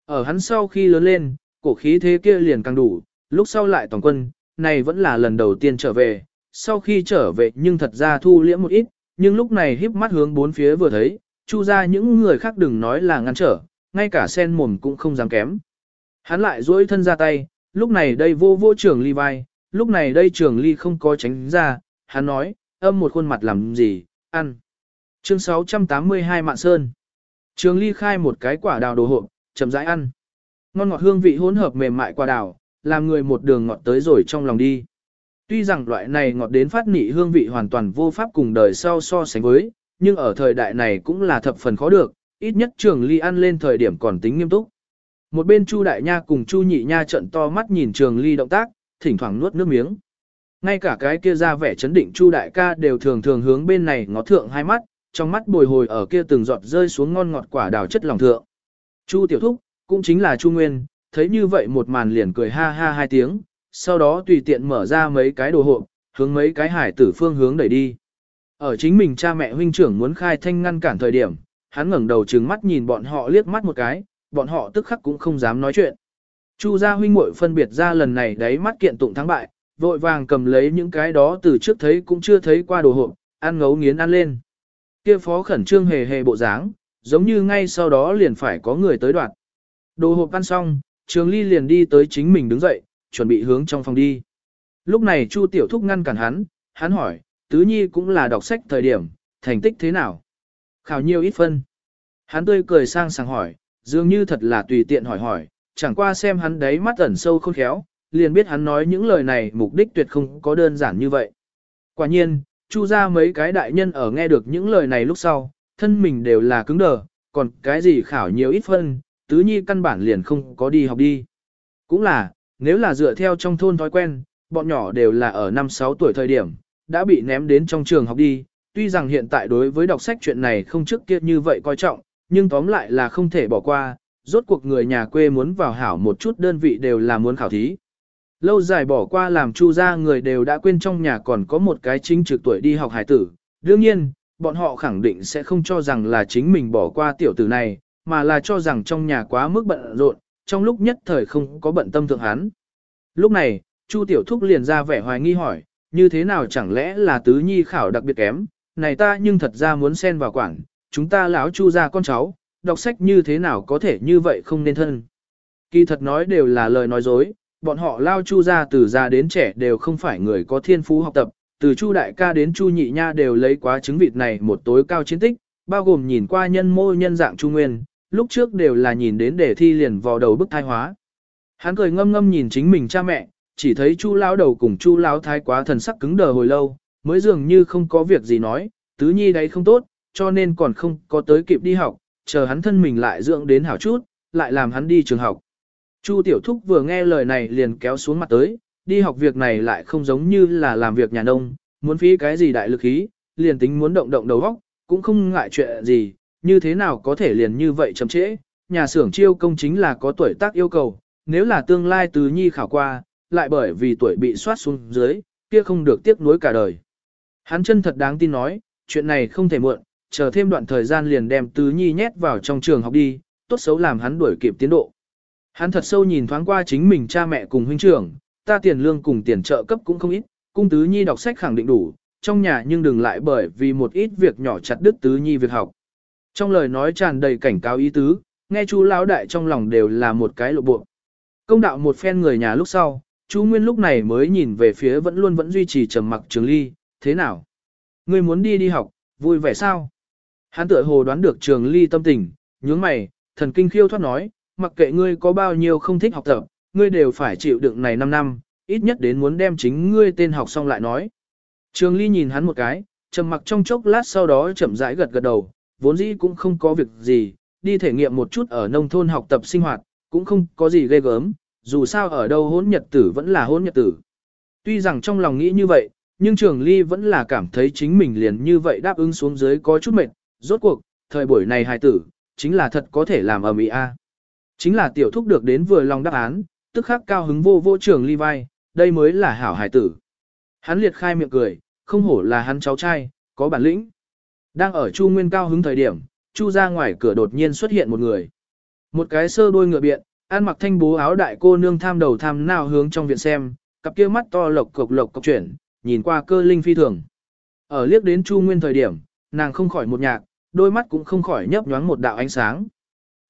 Ở hắn sau khi lớn lên, cổ khí thế kia liền càng đủ, lúc sau lại toàn quân, này vẫn là lần đầu tiên trở về, sau khi trở về nhưng thật ra thu liễm một ít, nhưng lúc này híp mắt hướng bốn phía vừa thấy, chu ra những người khác đừng nói là ngăn trở, ngay cả sen mồm cũng không dám kém. Hắn lại duỗi thân ra tay, lúc này đây vô vô trưởng ly vai, lúc này đây trưởng ly không có tránh ra, hắn nói, âm một khuôn mặt làm gì, ăn. Chương 682 Mạn Sơn Trường ly khai một cái quả đào đồ hộp, chậm rãi ăn. Ngon ngọt hương vị hỗn hợp mềm mại quả đào, làm người một đường ngọt tới rồi trong lòng đi. Tuy rằng loại này ngọt đến phát nị hương vị hoàn toàn vô pháp cùng đời sau so sánh với, nhưng ở thời đại này cũng là thập phần khó được, ít nhất trường ly ăn lên thời điểm còn tính nghiêm túc. Một bên Chu Đại Nha cùng Chu Nhị Nha trợn to mắt nhìn trường ly động tác, thỉnh thoảng nuốt nước miếng. Ngay cả cái kia ra vẻ chấn định Chu Đại ca đều thường thường hướng bên này ngó thượng hai mắt, trong mắt bồi hồi ở kia từng giọt rơi xuống ngon ngọt quả đào chất lòng thượng. Chu Tiểu Thúc, cũng chính là Chu Nguyên, thấy như vậy một màn liền cười ha ha hai tiếng, sau đó tùy tiện mở ra mấy cái đồ hộp, hướng mấy cái hải tử phương hướng đẩy đi. Ở chính mình cha mẹ huynh trưởng muốn khai thanh ngăn cản thời điểm, hắn ngẩng đầu trừng mắt nhìn bọn họ liếc mắt một cái, bọn họ tức khắc cũng không dám nói chuyện. Chu gia huynh muội phân biệt ra lần này đấy mắt kiện tụng thắng bại, vội vàng cầm lấy những cái đó từ trước thấy cũng chưa thấy qua đồ hộp, ăn ngấu nghiến ăn lên. Kia phó khẩn trương hề hề bộ dáng, giống như ngay sau đó liền phải có người tới đoạt. Đồ hộp ăn xong, Trường Ly liền đi tới chính mình đứng dậy, chuẩn bị hướng trong phòng đi. Lúc này Chu Tiểu Thúc ngăn cản hắn, hắn hỏi, Tứ Nhi cũng là đọc sách thời điểm, thành tích thế nào? Khảo nhiều ít phân. Hắn tươi cười sang sảng hỏi, dường như thật là tùy tiện hỏi hỏi, chẳng qua xem hắn đấy mắt ẩn sâu khôn khéo, liền biết hắn nói những lời này mục đích tuyệt không có đơn giản như vậy. Quả nhiên, chu ra mấy cái đại nhân ở nghe được những lời này lúc sau, thân mình đều là cứng đờ, còn cái gì khảo nhiều ít phân, tứ nhi căn bản liền không có đi học đi. Cũng là, nếu là dựa theo trong thôn thói quen, bọn nhỏ đều là ở 5-6 tuổi thời điểm, đã bị ném đến trong trường học đi, tuy rằng hiện tại đối với đọc sách chuyện này không trước kia như vậy coi trọng, nhưng tóm lại là không thể bỏ qua, rốt cuộc người nhà quê muốn vào hảo một chút đơn vị đều là muốn khảo thí. Lâu dài bỏ qua làm chu ra người đều đã quên trong nhà còn có một cái chính trực tuổi đi học hải tử. Đương nhiên, bọn họ khẳng định sẽ không cho rằng là chính mình bỏ qua tiểu tử này, mà là cho rằng trong nhà quá mức bận rộn, trong lúc nhất thời không có bận tâm thượng hắn. Lúc này, Chu Tiểu Thúc liền ra vẻ hoài nghi hỏi, như thế nào chẳng lẽ là tứ nhi khảo đặc biệt kém, này ta nhưng thật ra muốn xen vào quản, chúng ta lão Chu ra con cháu, đọc sách như thế nào có thể như vậy không nên thân. Kỳ thật nói đều là lời nói dối, bọn họ lao chu ra từ già đến trẻ đều không phải người có thiên phú học tập, từ chu đại ca đến chu nhị nha đều lấy quá chứng vịt này một tối cao chiến tích, bao gồm nhìn qua nhân mô nhân dạng chu nguyên, lúc trước đều là nhìn đến để thi liền vào đầu bức thai hóa. Hắn cười ngâm ngâm nhìn chính mình cha mẹ, chỉ thấy chu lão đầu cùng chu lão thái quá thần sắc cứng đờ hồi lâu, mới dường như không có việc gì nói, tứ nhi đấy không tốt, cho nên còn không có tới kịp đi học, chờ hắn thân mình lại dưỡng đến hảo chút, lại làm hắn đi trường học. Chu Tiểu Thúc vừa nghe lời này liền kéo xuống mặt tới, đi học việc này lại không giống như là làm việc nhà nông, muốn phí cái gì đại lực khí, liền tính muốn động động đầu óc, cũng không ngại chuyện gì, như thế nào có thể liền như vậy chậm trễ. Nhà xưởng chiêu công chính là có tuổi tác yêu cầu, nếu là tương lai tứ nhi khảo qua, lại bởi vì tuổi bị soát xuống dưới, kia không được tiếc nuối cả đời. Hắn chân thật đáng tin nói, chuyện này không thể muộn, chờ thêm đoạn thời gian liền đem tứ nhi nhét vào trong trường học đi, tốt xấu làm hắn đuổi kịp tiến độ. Hắn thật sâu nhìn thoáng qua chính mình cha mẹ cùng huynh trưởng, ta tiền lương cùng tiền trợ cấp cũng không ít, cung tứ nhi đọc sách khẳng định đủ, trong nhà nhưng đừng lại bởi vì một ít việc nhỏ chặt đứt tứ nhi việc học. Trong lời nói tràn đầy cảnh cáo ý tứ, nghe chú lão đại trong lòng đều là một cái lộ bộ. Công đạo một phen người nhà lúc sau, chú Nguyên lúc này mới nhìn về phía vẫn luôn vẫn duy trì trầm mặc Trường Ly, thế nào? Ngươi muốn đi đi học, vui vẻ sao? Hắn tựa hồ đoán được Trường Ly tâm tình, nhướng mày, thần kinh khiêu thoát nói, mặc kệ ngươi có bao nhiêu không thích học tập, ngươi đều phải chịu đựng này 5 năm, ít nhất đến muốn đem chính ngươi tên học xong lại nói. Trường Ly nhìn hắn một cái, trầm mặc trong chốc lát sau đó chậm rãi gật gật đầu, vốn dĩ cũng không có việc gì, đi thể nghiệm một chút ở nông thôn học tập sinh hoạt, cũng không có gì ghê gớm, dù sao ở đâu hôn nhật tử vẫn là hôn nhật tử. Tuy rằng trong lòng nghĩ như vậy, nhưng Trường Ly vẫn là cảm thấy chính mình liền như vậy đáp ứng xuống dưới có chút mệt, rốt cuộc, thời buổi này hài tử, chính là thật có thể làm ở Mỹ A. Chính là tiểu thúc được đến vừa lòng đáp án, tức khắc cao hứng vô vô Trường Ly vai, đây mới là hảo hài tử. Hắn liệt khai miệng cười, không hổ là hắn cháu trai, có bản lĩnh. Đang ở Chu Nguyên cao hứng thời điểm, Chu ra ngoài cửa đột nhiên xuất hiện một người. Một cái sơ đôi ngựa biện, ăn mặc thanh bố áo đại cô nương tham đầu tham nào hướng trong viện xem, cặp kia mắt to lộc cộc lộc cộc chuyển, nhìn qua cơ linh phi thường. Ở liếc đến Chu Nguyên thời điểm, nàng không khỏi một nhạc, đôi mắt cũng không khỏi nhấp nhoáng một đạo ánh sáng.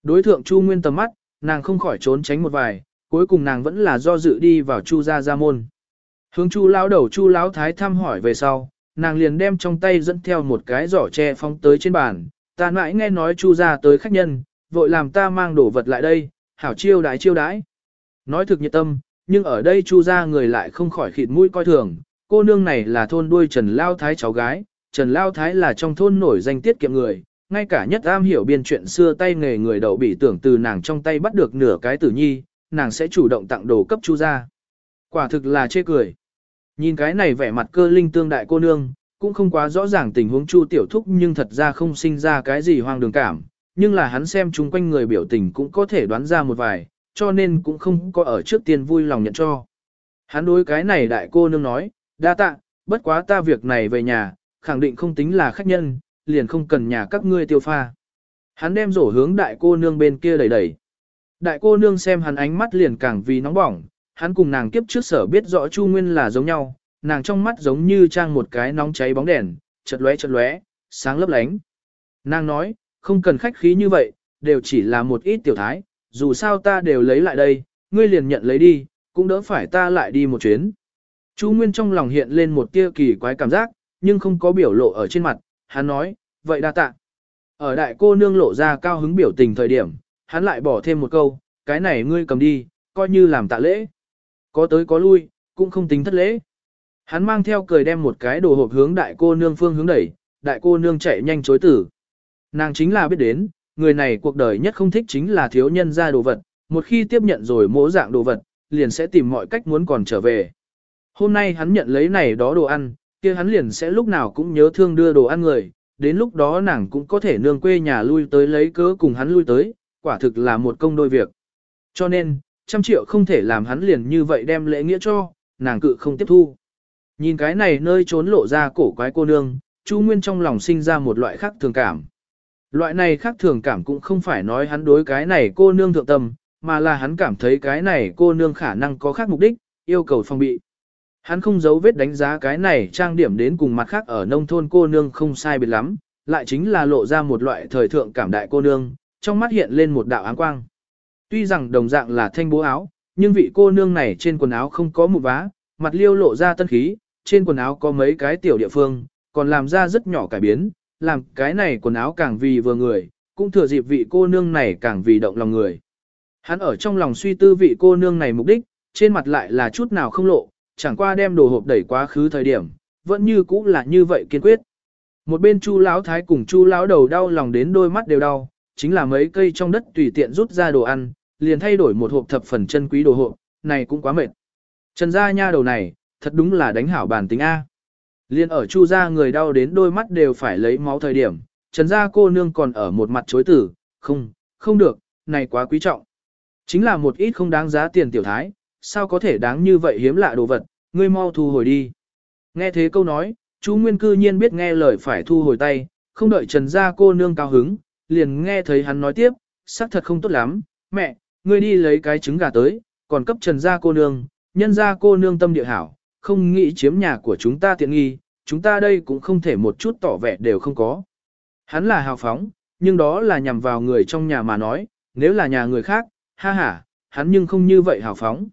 Đối thượng Chu Nguyên tầm mắt, nàng không khỏi trốn tránh một vài, cuối cùng nàng vẫn là do dự đi vào Chu gia gia môn. Hướng Chu lão đầu Chu lão thái thăm hỏi về sau, nàng liền đem trong tay dẫn theo một cái giỏ tre phóng tới trên bàn, ta mãi nghe nói Chu gia tới khách nhân, vội làm ta mang đồ vật lại đây, hảo chiêu đái chiêu đái. Nói thực nhiệt tâm, nhưng ở đây Chu gia người lại không khỏi khịt mũi coi thường, cô nương này là thôn đuôi Trần Lao Thái cháu gái, Trần Lao Thái là trong thôn nổi danh tiết kiệm người, ngay cả nhất am hiểu biên chuyện xưa tay nghề người đậu bị tưởng từ nàng trong tay bắt được nửa cái tử nhi, nàng sẽ chủ động tặng đồ cấp Chu ra Quả thực là chê cười. Nhìn cái này vẻ mặt cơ linh tương đại cô nương, cũng không quá rõ ràng tình huống Chu tiểu thúc nhưng thật ra không sinh ra cái gì hoang đường cảm, nhưng là hắn xem chung quanh người biểu tình cũng có thể đoán ra một vài, cho nên cũng không có ở trước tiên vui lòng nhận cho. Hắn đối cái này đại cô nương nói, đa tạ, bất quá ta việc này về nhà, khẳng định không tính là khách nhân, liền không cần nhà các ngươi tiêu pha. Hắn đem rổ hướng đại cô nương bên kia đẩy đẩy. Đại cô nương xem hắn ánh mắt liền càng vì nóng bỏng, hắn cùng nàng kiếp trước sở biết rõ Chu Nguyên là giống nhau, nàng trong mắt giống như trang một cái nóng cháy bóng đèn, chật lóe chật lóe, sáng lấp lánh. Nàng nói, không cần khách khí như vậy, đều chỉ là một ít tiểu thái, dù sao ta đều lấy lại đây, ngươi liền nhận lấy đi, cũng đỡ phải ta lại đi một chuyến. Chu Nguyên trong lòng hiện lên một tia kỳ quái cảm giác, nhưng không có biểu lộ ở trên mặt, hắn nói, vậy đa tạ. Ở đại cô nương lộ ra cao hứng biểu tình thời điểm, hắn lại bỏ thêm một câu, cái này ngươi cầm đi, coi như làm tạ lễ. Có tới có lui, cũng không tính thất lễ. Hắn mang theo cười đem một cái đồ hộp hướng đại cô nương phương hướng đẩy, đại cô nương chạy nhanh chối tử. Nàng chính là biết đến, người này cuộc đời nhất không thích chính là thiếu nhân ra đồ vật, một khi tiếp nhận rồi mỗi dạng đồ vật, liền sẽ tìm mọi cách muốn còn trở về. Hôm nay hắn nhận lấy này đó đồ ăn, kia hắn liền sẽ lúc nào cũng nhớ thương đưa đồ ăn người, đến lúc đó nàng cũng có thể nương quê nhà lui tới lấy cớ cùng hắn lui tới, quả thực là một công đôi việc. Cho nên, trăm triệu không thể làm hắn liền như vậy đem lễ nghĩa cho, nàng cự không tiếp thu. Nhìn cái này nơi trốn lộ ra cổ quái cô nương, Chu Nguyên trong lòng sinh ra một loại khác thường cảm. Loại này khác thường cảm cũng không phải nói hắn đối cái này cô nương thượng tâm, mà là hắn cảm thấy cái này cô nương khả năng có khác mục đích, yêu cầu phòng bị. Hắn không giấu vết đánh giá cái này trang điểm đến cùng mặt khác ở nông thôn cô nương không sai biệt lắm, lại chính là lộ ra một loại thời thượng cảm đại cô nương, trong mắt hiện lên một đạo áng quang. Tuy rằng đồng dạng là thanh bố áo, nhưng vị cô nương này trên quần áo không có một vá, mặt liêu lộ ra tân khí, trên quần áo có mấy cái tiểu địa phương, còn làm ra rất nhỏ cải biến, làm cái này quần áo càng vì vừa người, cũng thừa dịp vị cô nương này càng vì động lòng người. Hắn ở trong lòng suy tư vị cô nương này mục đích, trên mặt lại là chút nào không lộ, chẳng qua đem đồ hộp đẩy quá khứ thời điểm, vẫn như cũ là như vậy kiên quyết. Một bên Chu lão thái cùng Chu lão đầu đau lòng đến đôi mắt đều đau, chính là mấy cây trong đất tùy tiện rút ra đồ ăn, liền thay đổi một hộp thập phần chân quý đồ hộp, này cũng quá mệt. Trần gia nha đầu này, thật đúng là đánh hảo bản tính A. Liên ở chu gia người đau đến đôi mắt đều phải lấy máu thời điểm, trần gia cô nương còn ở một mặt chối tử, không, không được, này quá quý trọng. Chính là một ít không đáng giá tiền tiểu thái, sao có thể đáng như vậy hiếm lạ đồ vật, ngươi mau thu hồi đi. Nghe thế câu nói, chú Nguyên cư nhiên biết nghe lời phải thu hồi tay, không đợi trần gia cô nương cao hứng, liền nghe thấy hắn nói tiếp, xác thật không tốt lắm, mẹ, ngươi đi lấy cái trứng gà tới, còn cấp trần gia cô nương, nhân gia cô nương tâm địa hảo, không nghĩ chiếm nhà của chúng ta tiện nghi, chúng ta đây cũng không thể một chút tỏ vẻ đều không có. Hắn là hào phóng, nhưng đó là nhằm vào người trong nhà mà nói, nếu là nhà người khác, ha ha, hắn nhưng không như vậy hào phóng.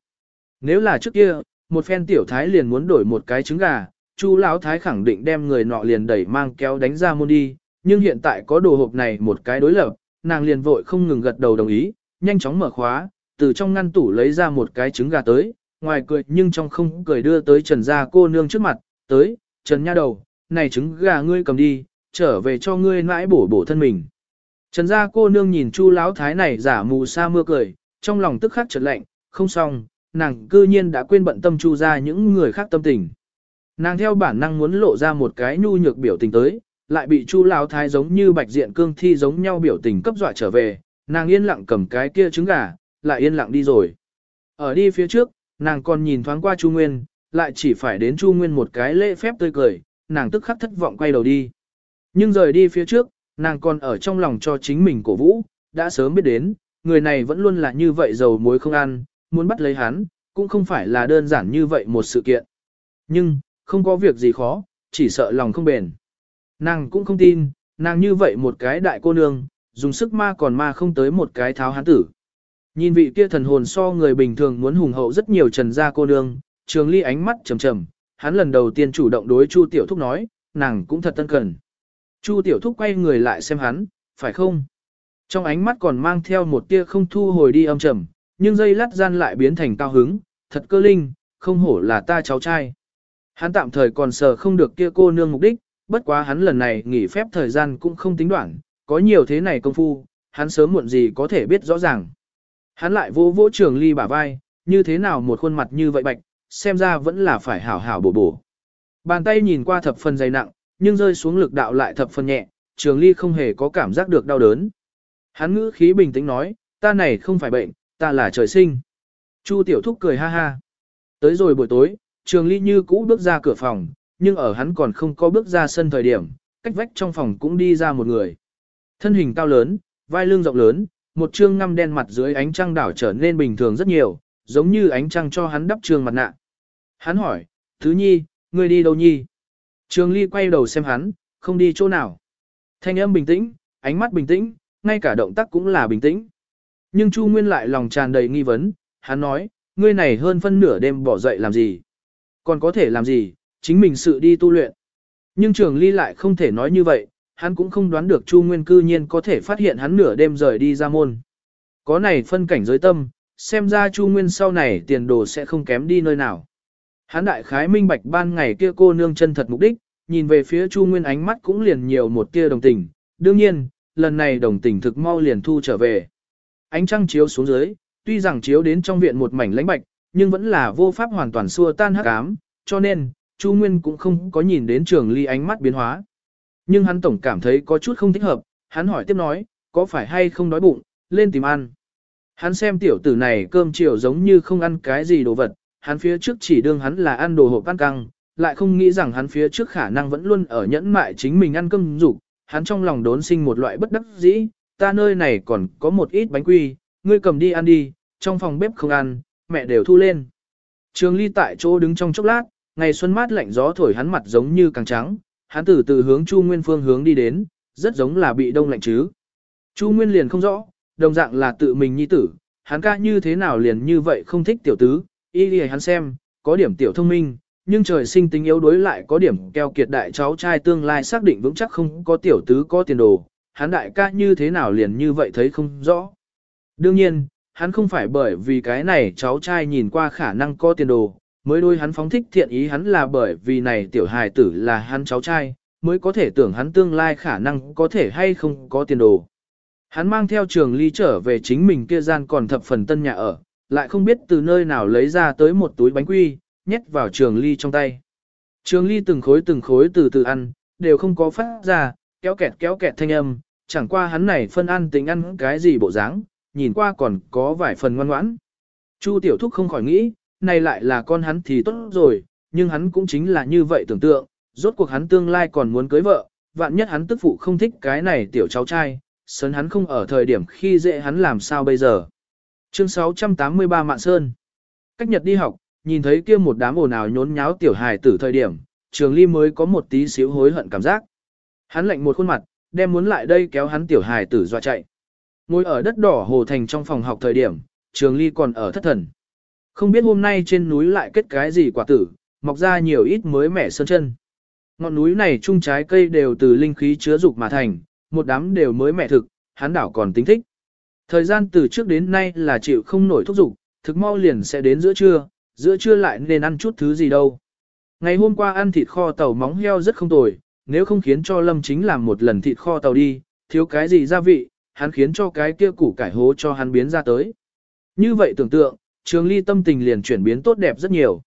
Nếu là trước kia, một phen tiểu thái liền muốn đổi một cái trứng gà, Chu lão thái khẳng định đem người nọ liền đẩy mang kéo đánh ra môn đi, nhưng hiện tại có đồ hộp này một cái đối lập, nàng liền vội không ngừng gật đầu đồng ý, nhanh chóng mở khóa, từ trong ngăn tủ lấy ra một cái trứng gà tới, ngoài cười nhưng trong không cười đưa tới Trần gia cô nương trước mặt, tới, Trần nha đầu, này trứng gà ngươi cầm đi, trở về cho ngươi mãi bổ bổ thân mình. Trần gia cô nương nhìn Chu lão thái này giả mù sa mưa cười, trong lòng tức khắc chợt lạnh, không xong, nàng cư nhiên đã quên bận tâm Chu ra những người khác tâm tình. Nàng theo bản năng muốn lộ ra một cái nhu nhược biểu tình tới, lại bị Chu lão thái giống như bạch diện cương thi giống nhau biểu tình cấp dọa trở về, nàng yên lặng cầm cái kia trứng gà, lại yên lặng đi rồi. Ở đi phía trước, nàng còn nhìn thoáng qua Chu Nguyên, lại chỉ phải đến Chu Nguyên một cái lễ phép tươi cười, nàng tức khắc thất vọng quay đầu đi. Nhưng rời đi phía trước, nàng còn ở trong lòng cho chính mình cổ vũ, đã sớm biết đến, người này vẫn luôn là như vậy dầu muối không ăn, muốn bắt lấy hắn, cũng không phải là đơn giản như vậy một sự kiện. Nhưng, không có việc gì khó, chỉ sợ lòng không bền. Nàng cũng không tin, nàng như vậy một cái đại cô nương, dùng sức ma còn ma không tới một cái tháo hắn tử. Nhìn vị kia thần hồn so người bình thường muốn hùng hậu rất nhiều trần gia cô nương, trường ly ánh mắt trầm trầm, hắn lần đầu tiên chủ động đối Chu Tiểu Thúc nói, nàng cũng thật tân cần. Chu Tiểu Thúc quay người lại xem hắn, phải không? Trong ánh mắt còn mang theo một tia không thu hồi đi âm trầm, nhưng dây lát gian lại biến thành cao hứng, thật cơ linh, không hổ là ta cháu trai. Hắn tạm thời còn sờ không được kia cô nương mục đích, bất quá hắn lần này nghỉ phép thời gian cũng không tính đoạn, có nhiều thế này công phu, hắn sớm muộn gì có thể biết rõ ràng. Hắn lại vô vỗ trường ly bả vai, như thế nào một khuôn mặt như vậy bạch, xem ra vẫn là phải hảo hảo bổ bổ. Bàn tay nhìn qua thập phần dày nặng, nhưng rơi xuống lực đạo lại thập phần nhẹ, trường ly không hề có cảm giác được đau đớn. Hắn ngữ khí bình tĩnh nói, ta này không phải bệnh, ta là trời sinh. Chu tiểu thúc cười ha ha. Tới rồi buổi tối, trường ly như cũ bước ra cửa phòng, nhưng ở hắn còn không có bước ra sân thời điểm, cách vách trong phòng cũng đi ra một người. Thân hình cao lớn, vai lưng rộng lớn, một trương ngăm đen mặt dưới ánh trăng đảo trở nên bình thường rất nhiều, giống như ánh trăng cho hắn đắp trương mặt nạ. Hắn hỏi, Thứ Nhi, ngươi đi đâu Nhi? Trường Ly quay đầu xem hắn, không đi chỗ nào. Thanh âm bình tĩnh, ánh mắt bình tĩnh, ngay cả động tác cũng là bình tĩnh. Nhưng Chu Nguyên lại lòng tràn đầy nghi vấn, hắn nói, ngươi này hơn phân nửa đêm bỏ dậy làm gì? Còn có thể làm gì, chính mình sự đi tu luyện. Nhưng Trường Ly lại không thể nói như vậy, hắn cũng không đoán được Chu Nguyên cư nhiên có thể phát hiện hắn nửa đêm rời đi ra môn. Có này phân cảnh giới tâm, xem ra Chu Nguyên sau này tiền đồ sẽ không kém đi nơi nào. Hắn đại khái minh bạch ban ngày kia cô nương chân thật mục đích, nhìn về phía Chu Nguyên ánh mắt cũng liền nhiều một tia đồng tình, đương nhiên, lần này đồng tình thực mau liền thu trở về. Ánh trăng chiếu xuống dưới, tuy rằng chiếu đến trong viện một mảnh lãnh bạch, nhưng vẫn là vô pháp hoàn toàn xua tan hắc ám, cho nên, Chu Nguyên cũng không có nhìn đến trường ly ánh mắt biến hóa. Nhưng hắn tổng cảm thấy có chút không thích hợp, hắn hỏi tiếp nói, có phải hay không đói bụng, lên tìm ăn. Hắn xem tiểu tử này cơm chiều giống như không ăn cái gì đồ vật, hắn phía trước chỉ đương hắn là ăn đồ hộp ăn căng, lại không nghĩ rằng hắn phía trước khả năng vẫn luôn ở nhẫn mại chính mình ăn cơm dục hắn trong lòng đốn sinh một loại bất đắc dĩ, ta nơi này còn có một ít bánh quy, ngươi cầm đi ăn đi, trong phòng bếp không ăn, mẹ đều thu lên. Trường ly tại chỗ đứng trong chốc lát, ngày xuân mát lạnh gió thổi hắn mặt giống như càng trắng, hắn từ từ hướng Chu Nguyên phương hướng đi đến, rất giống là bị đông lạnh chứ. Chu Nguyên liền không rõ, đồng dạng là tự mình nhi tử, hắn ca như thế nào liền như vậy không thích tiểu tứ, y đi hắn xem, có điểm tiểu thông minh, nhưng trời sinh tính yếu đối lại có điểm keo kiệt đại cháu trai tương lai xác định vững chắc không có tiểu tứ có tiền đồ, hắn đại ca như thế nào liền như vậy thấy không rõ. Đương nhiên, hắn không phải bởi vì cái này cháu trai nhìn qua khả năng có tiền đồ, mới đôi hắn phóng thích thiện ý hắn là bởi vì này tiểu hài tử là hắn cháu trai, mới có thể tưởng hắn tương lai khả năng có thể hay không có tiền đồ. Hắn mang theo trường ly trở về chính mình kia gian còn thập phần tân nhà ở, lại không biết từ nơi nào lấy ra tới một túi bánh quy, nhét vào trường ly trong tay. Trường ly từng khối từng khối từ từ ăn, đều không có phát ra, kéo kẹt kéo kẹt thanh âm, chẳng qua hắn này phân ăn tính ăn cái gì bộ dáng, nhìn qua còn có vài phần ngoan ngoãn. Chu tiểu thúc không khỏi nghĩ, này lại là con hắn thì tốt rồi, nhưng hắn cũng chính là như vậy tưởng tượng, rốt cuộc hắn tương lai còn muốn cưới vợ, vạn nhất hắn tức phụ không thích cái này tiểu cháu trai, sớn hắn không ở thời điểm khi dễ hắn làm sao bây giờ. Chương 683 Mạn Sơn Cách Nhật đi học, nhìn thấy kia một đám ồn ào nhốn nháo tiểu hài tử thời điểm, trường ly mới có một tí xíu hối hận cảm giác. Hắn lạnh một khuôn mặt, đem muốn lại đây kéo hắn tiểu hài tử dọa chạy. Ngồi ở đất đỏ hồ thành trong phòng học thời điểm, trường ly còn ở thất thần. Không biết hôm nay trên núi lại kết cái gì quả tử, mọc ra nhiều ít mới mẻ sơn chân. Ngọn núi này chung trái cây đều từ linh khí chứa dục mà thành, một đám đều mới mẻ thực, hắn đảo còn tính thích. Thời gian từ trước đến nay là chịu không nổi thúc dục, thực mau liền sẽ đến giữa trưa, giữa trưa lại nên ăn chút thứ gì đâu. Ngày hôm qua ăn thịt kho tàu móng heo rất không tồi, nếu không khiến cho Lâm Chính làm một lần thịt kho tàu đi, thiếu cái gì gia vị, hắn khiến cho cái kia củ cải hố cho hắn biến ra tới. Như vậy tưởng tượng, Trường Ly tâm tình liền chuyển biến tốt đẹp rất nhiều.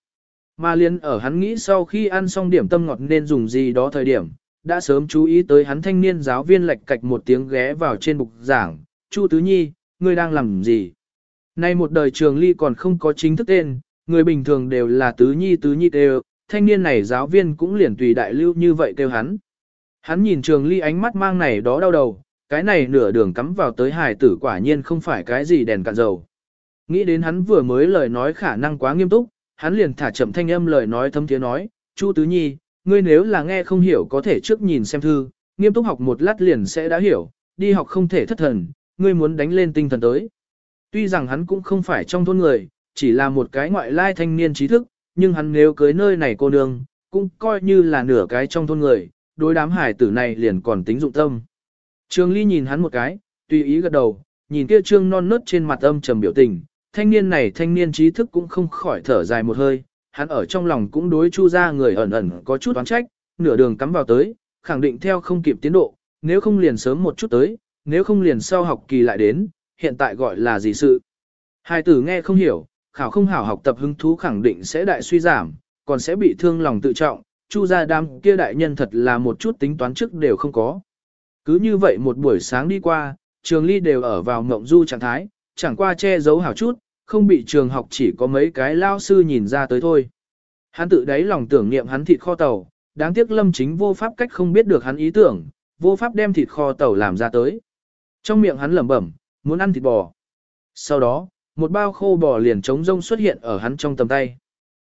Mà liên ở hắn nghĩ sau khi ăn xong điểm tâm ngọt nên dùng gì đó thời điểm, đã sớm chú ý tới hắn thanh niên giáo viên lệch cạch một tiếng ghé vào trên bục giảng, Chu Tứ Nhi, ngươi đang làm gì? Nay một đời trường ly còn không có chính thức tên, người bình thường đều là Tứ Nhi Tứ Nhi đều thanh niên này giáo viên cũng liền tùy đại lưu như vậy kêu hắn. Hắn nhìn trường ly ánh mắt mang này đó đau đầu, cái này nửa đường cắm vào tới hài tử quả nhiên không phải cái gì đèn cạn dầu. Nghĩ đến hắn vừa mới lời nói khả năng quá nghiêm túc, hắn liền thả chậm thanh âm lời nói thâm tiếng nói, Chu Tứ Nhi, ngươi nếu là nghe không hiểu có thể trước nhìn xem thư, nghiêm túc học một lát liền sẽ đã hiểu, đi học không thể thất thần, ngươi muốn đánh lên tinh thần tới. Tuy rằng hắn cũng không phải trong thôn người, chỉ là một cái ngoại lai thanh niên trí thức, nhưng hắn nếu cưới nơi này cô nương, cũng coi như là nửa cái trong thôn người, đối đám hải tử này liền còn tính dụng tâm. Trường Ly nhìn hắn một cái, tùy ý gật đầu, nhìn kia trương non nớt trên mặt âm trầm biểu tình, thanh niên này thanh niên trí thức cũng không khỏi thở dài một hơi, hắn ở trong lòng cũng đối chu ra người ẩn ẩn có chút oán trách, nửa đường cắm vào tới, khẳng định theo không kịp tiến độ, nếu không liền sớm một chút tới, nếu không liền sau học kỳ lại đến, hiện tại gọi là gì sự. Hai tử nghe không hiểu, khảo không hảo học tập hứng thú khẳng định sẽ đại suy giảm, còn sẽ bị thương lòng tự trọng, chu gia đam kia đại nhân thật là một chút tính toán trước đều không có. Cứ như vậy một buổi sáng đi qua, trường ly đều ở vào mộng du trạng thái, chẳng qua che giấu hảo chút, không bị trường học chỉ có mấy cái lao sư nhìn ra tới thôi. Hắn tự đáy lòng tưởng niệm hắn thịt kho tàu, đáng tiếc lâm chính vô pháp cách không biết được hắn ý tưởng, vô pháp đem thịt kho tàu làm ra tới. Trong miệng hắn lẩm bẩm, muốn ăn thịt bò. Sau đó, một bao khô bò liền trống rông xuất hiện ở hắn trong tầm tay.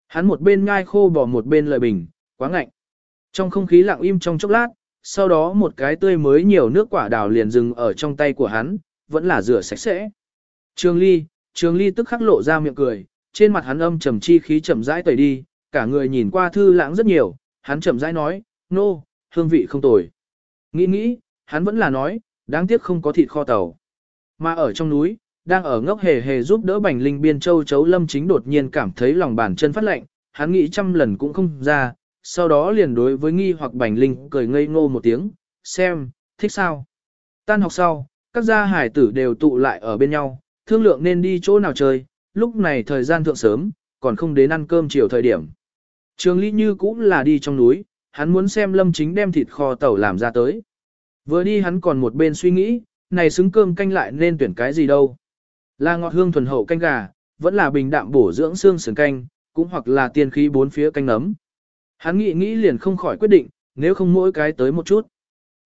Hắn một bên ngai khô bò một bên lời bình, quá ngạnh. Trong không khí lặng im trong chốc lát, sau đó một cái tươi mới nhiều nước quả đào liền dừng ở trong tay của hắn, vẫn là rửa sạch sẽ. Trường Ly, Trường Ly tức khắc lộ ra miệng cười, trên mặt hắn âm trầm chi khí chậm rãi tẩy đi, cả người nhìn qua thư lãng rất nhiều, hắn chậm rãi nói, nô, no, hương vị không tồi. Nghĩ nghĩ, hắn vẫn là nói, đáng tiếc không có thịt kho tàu. Mà ở trong núi, đang ở ngốc hề hề giúp đỡ bành linh biên châu chấu lâm chính đột nhiên cảm thấy lòng bàn chân phát lạnh, hắn nghĩ trăm lần cũng không ra, sau đó liền đối với nghi hoặc bành linh cười ngây ngô một tiếng, xem, thích sao. Tan học sau, các gia hải tử đều tụ lại ở bên nhau, thương lượng nên đi chỗ nào chơi, lúc này thời gian thượng sớm, còn không đến ăn cơm chiều thời điểm. Trường Lý Như cũng là đi trong núi, hắn muốn xem Lâm Chính đem thịt kho tẩu làm ra tới. Vừa đi hắn còn một bên suy nghĩ, này xứng cơm canh lại nên tuyển cái gì đâu. Là ngọt hương thuần hậu canh gà, vẫn là bình đạm bổ dưỡng xương sườn canh, cũng hoặc là tiên khí bốn phía canh nấm. Hắn nghĩ nghĩ liền không khỏi quyết định, nếu không mỗi cái tới một chút.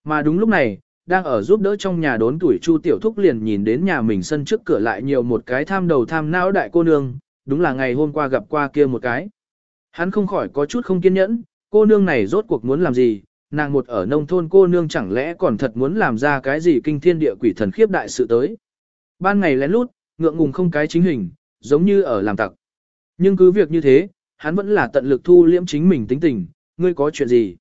Mà đúng lúc này, đang ở giúp đỡ trong nhà đốn tuổi Chu Tiểu Thúc liền nhìn đến nhà mình sân trước cửa lại nhiều một cái tham đầu tham não đại cô nương, đúng là ngày hôm qua gặp qua kia một cái. Hắn không khỏi có chút không kiên nhẫn, cô nương này rốt cuộc muốn làm gì, nàng một ở nông thôn cô nương chẳng lẽ còn thật muốn làm ra cái gì kinh thiên địa quỷ thần khiếp đại sự tới. Ban ngày lén lút, ngượng ngùng không cái chính hình, giống như ở làm tặc. Nhưng cứ việc như thế, hắn vẫn là tận lực thu liễm chính mình tính tình, ngươi có chuyện gì?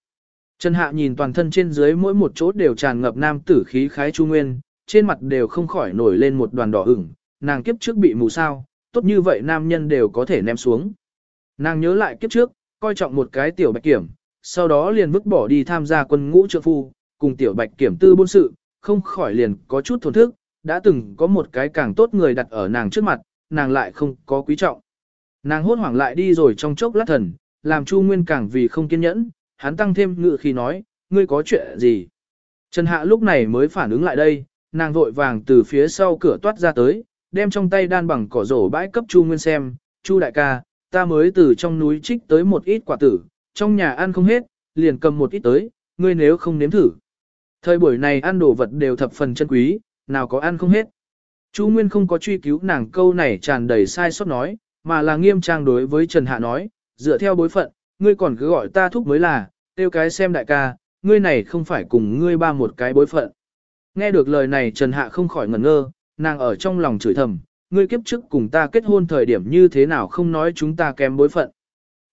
Trần Hạ nhìn toàn thân trên dưới mỗi một chỗ đều tràn ngập nam tử khí khái trung nguyên, trên mặt đều không khỏi nổi lên một đoàn đỏ ửng, nàng kiếp trước bị mù sao, tốt như vậy nam nhân đều có thể ném xuống. Nàng nhớ lại kiếp trước, coi trọng một cái tiểu bạch kiểm, sau đó liền vứt bỏ đi tham gia quân ngũ trượng phu, cùng tiểu bạch kiểm tư buôn sự, không khỏi liền có chút thổn thức, đã từng có một cái càng tốt người đặt ở nàng trước mặt, nàng lại không có quý trọng. Nàng hốt hoảng lại đi rồi trong chốc lát thần, làm Chu Nguyên càng vì không kiên nhẫn, hắn tăng thêm ngự khi nói, ngươi có chuyện gì? Trần Hạ lúc này mới phản ứng lại đây, nàng vội vàng từ phía sau cửa toát ra tới, đem trong tay đan bằng cỏ rổ bãi cấp Chu Nguyên xem, Chu đại ca, ta mới từ trong núi trích tới một ít quả tử, trong nhà ăn không hết, liền cầm một ít tới, ngươi nếu không nếm thử. Thời buổi này ăn đồ vật đều thập phần chân quý, nào có ăn không hết. Chu Nguyên không có truy cứu nàng câu này tràn đầy sai sót nói, mà là nghiêm trang đối với Trần Hạ nói, dựa theo bối phận, ngươi còn cứ gọi ta thúc mới là, tiêu cái xem đại ca, ngươi này không phải cùng ngươi ba một cái bối phận. Nghe được lời này Trần Hạ không khỏi ngẩn ngơ, nàng ở trong lòng chửi thầm, ngươi kiếp trước cùng ta kết hôn thời điểm như thế nào không nói chúng ta kém bối phận.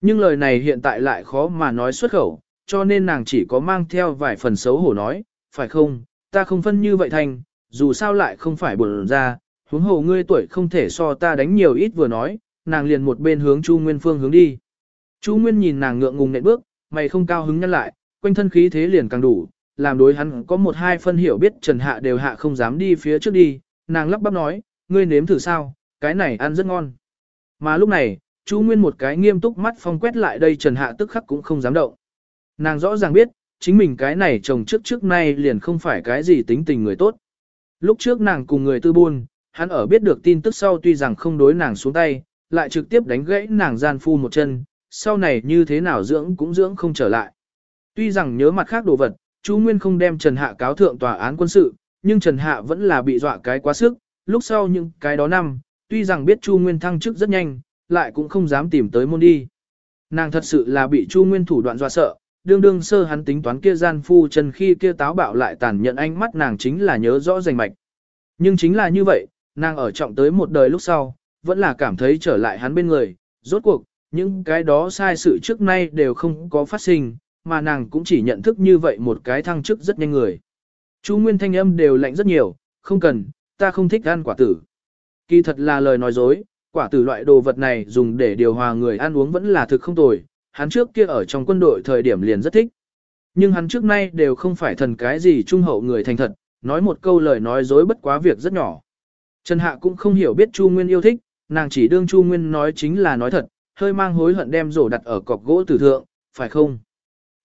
Nhưng lời này hiện tại lại khó mà nói xuất khẩu, cho nên nàng chỉ có mang theo vài phần xấu hổ nói, phải không, ta không phân như vậy thành, dù sao lại không phải buồn ra, huống hồ ngươi tuổi không thể so ta đánh nhiều ít vừa nói, nàng liền một bên hướng Chu Nguyên phương hướng đi. Chu Nguyên nhìn nàng ngượng ngùng nện bước, mày không cao hứng nhăn lại, quanh thân khí thế liền càng đủ, làm đối hắn có một hai phân hiểu biết Trần Hạ đều hạ không dám đi phía trước đi, nàng lắp bắp nói, ngươi nếm thử sao, cái này ăn rất ngon. Mà lúc này, Chu Nguyên một cái nghiêm túc mắt phong quét lại đây Trần Hạ tức khắc cũng không dám động. Nàng rõ ràng biết, chính mình cái này chồng trước trước nay liền không phải cái gì tính tình người tốt. Lúc trước nàng cùng người tư buôn, hắn ở biết được tin tức sau tuy rằng không đối nàng xuống tay, lại trực tiếp đánh gãy nàng gian phu một chân, sau này như thế nào dưỡng cũng dưỡng không trở lại. Tuy rằng nhớ mặt khác đồ vật, Chu Nguyên không đem Trần Hạ cáo thượng tòa án quân sự, nhưng Trần Hạ vẫn là bị dọa cái quá sức, lúc sau những cái đó năm, tuy rằng biết Chu Nguyên thăng chức rất nhanh, lại cũng không dám tìm tới môn đi. Nàng thật sự là bị Chu Nguyên thủ đoạn dọa sợ, đương đương sơ hắn tính toán kia gian phu chân khi kia táo bạo lại tàn nhận ánh mắt nàng chính là nhớ rõ rành mạch. Nhưng chính là như vậy, nàng ở trọng tới một đời lúc sau, vẫn là cảm thấy trở lại hắn bên người, rốt cuộc, những cái đó sai sự trước nay đều không có phát sinh, mà nàng cũng chỉ nhận thức như vậy một cái thăng chức rất nhanh người. chú Nguyên thanh âm đều lạnh rất nhiều, không cần, ta không thích ăn quả tử. Kỳ thật là lời nói dối, quả tử loại đồ vật này dùng để điều hòa người ăn uống vẫn là thực không tồi, hắn trước kia ở trong quân đội thời điểm liền rất thích. Nhưng hắn trước nay đều không phải thần cái gì trung hậu người thành thật, nói một câu lời nói dối bất quá việc rất nhỏ. Trần Hạ cũng không hiểu biết Chu Nguyên yêu thích, nàng chỉ đương Chu Nguyên nói chính là nói thật, hơi mang hối hận đem rổ đặt ở cọc gỗ tử thượng, phải không?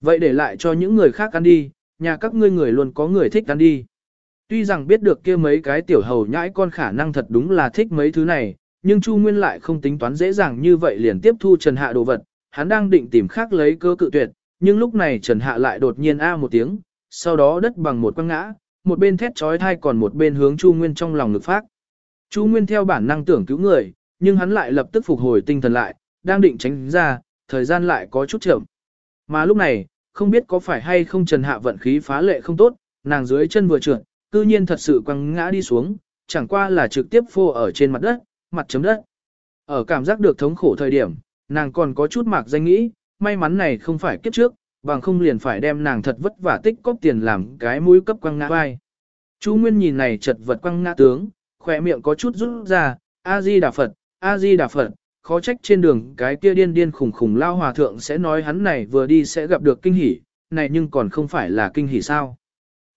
Vậy để lại cho những người khác ăn đi, nhà các ngươi người luôn có người thích ăn đi. Tuy rằng biết được kia mấy cái tiểu hầu nhãi con khả năng thật đúng là thích mấy thứ này, nhưng Chu Nguyên lại không tính toán dễ dàng như vậy liền tiếp thu Trần Hạ đồ vật, hắn đang định tìm khác lấy cơ cự tuyệt, nhưng lúc này Trần Hạ lại đột nhiên a một tiếng, sau đó đất bằng một quăng ngã, một bên thét trói thai còn một bên hướng Chu Nguyên trong lòng ngực phát. Chu Nguyên theo bản năng tưởng cứu người, nhưng hắn lại lập tức phục hồi tinh thần lại, đang định tránh ra, thời gian lại có chút chậm. Mà lúc này, không biết có phải hay không Trần Hạ vận khí phá lệ không tốt, nàng dưới chân vừa trượt, cư nhiên thật sự quăng ngã đi xuống, chẳng qua là trực tiếp phô ở trên mặt đất, mặt chấm đất. Ở cảm giác được thống khổ thời điểm, nàng còn có chút mạc danh nghĩ, may mắn này không phải kiếp trước, bằng không liền phải đem nàng thật vất vả tích cóp tiền làm cái mũi cấp quăng ngã vai. Chu Nguyên nhìn này chật vật quăng ngã tướng, khỏe miệng có chút rút ra, A-di Đà Phật, A-di Đà Phật, khó trách trên đường cái kia điên điên khủng khủng lao hòa thượng sẽ nói hắn này vừa đi sẽ gặp được kinh hỉ, này nhưng còn không phải là kinh hỉ sao.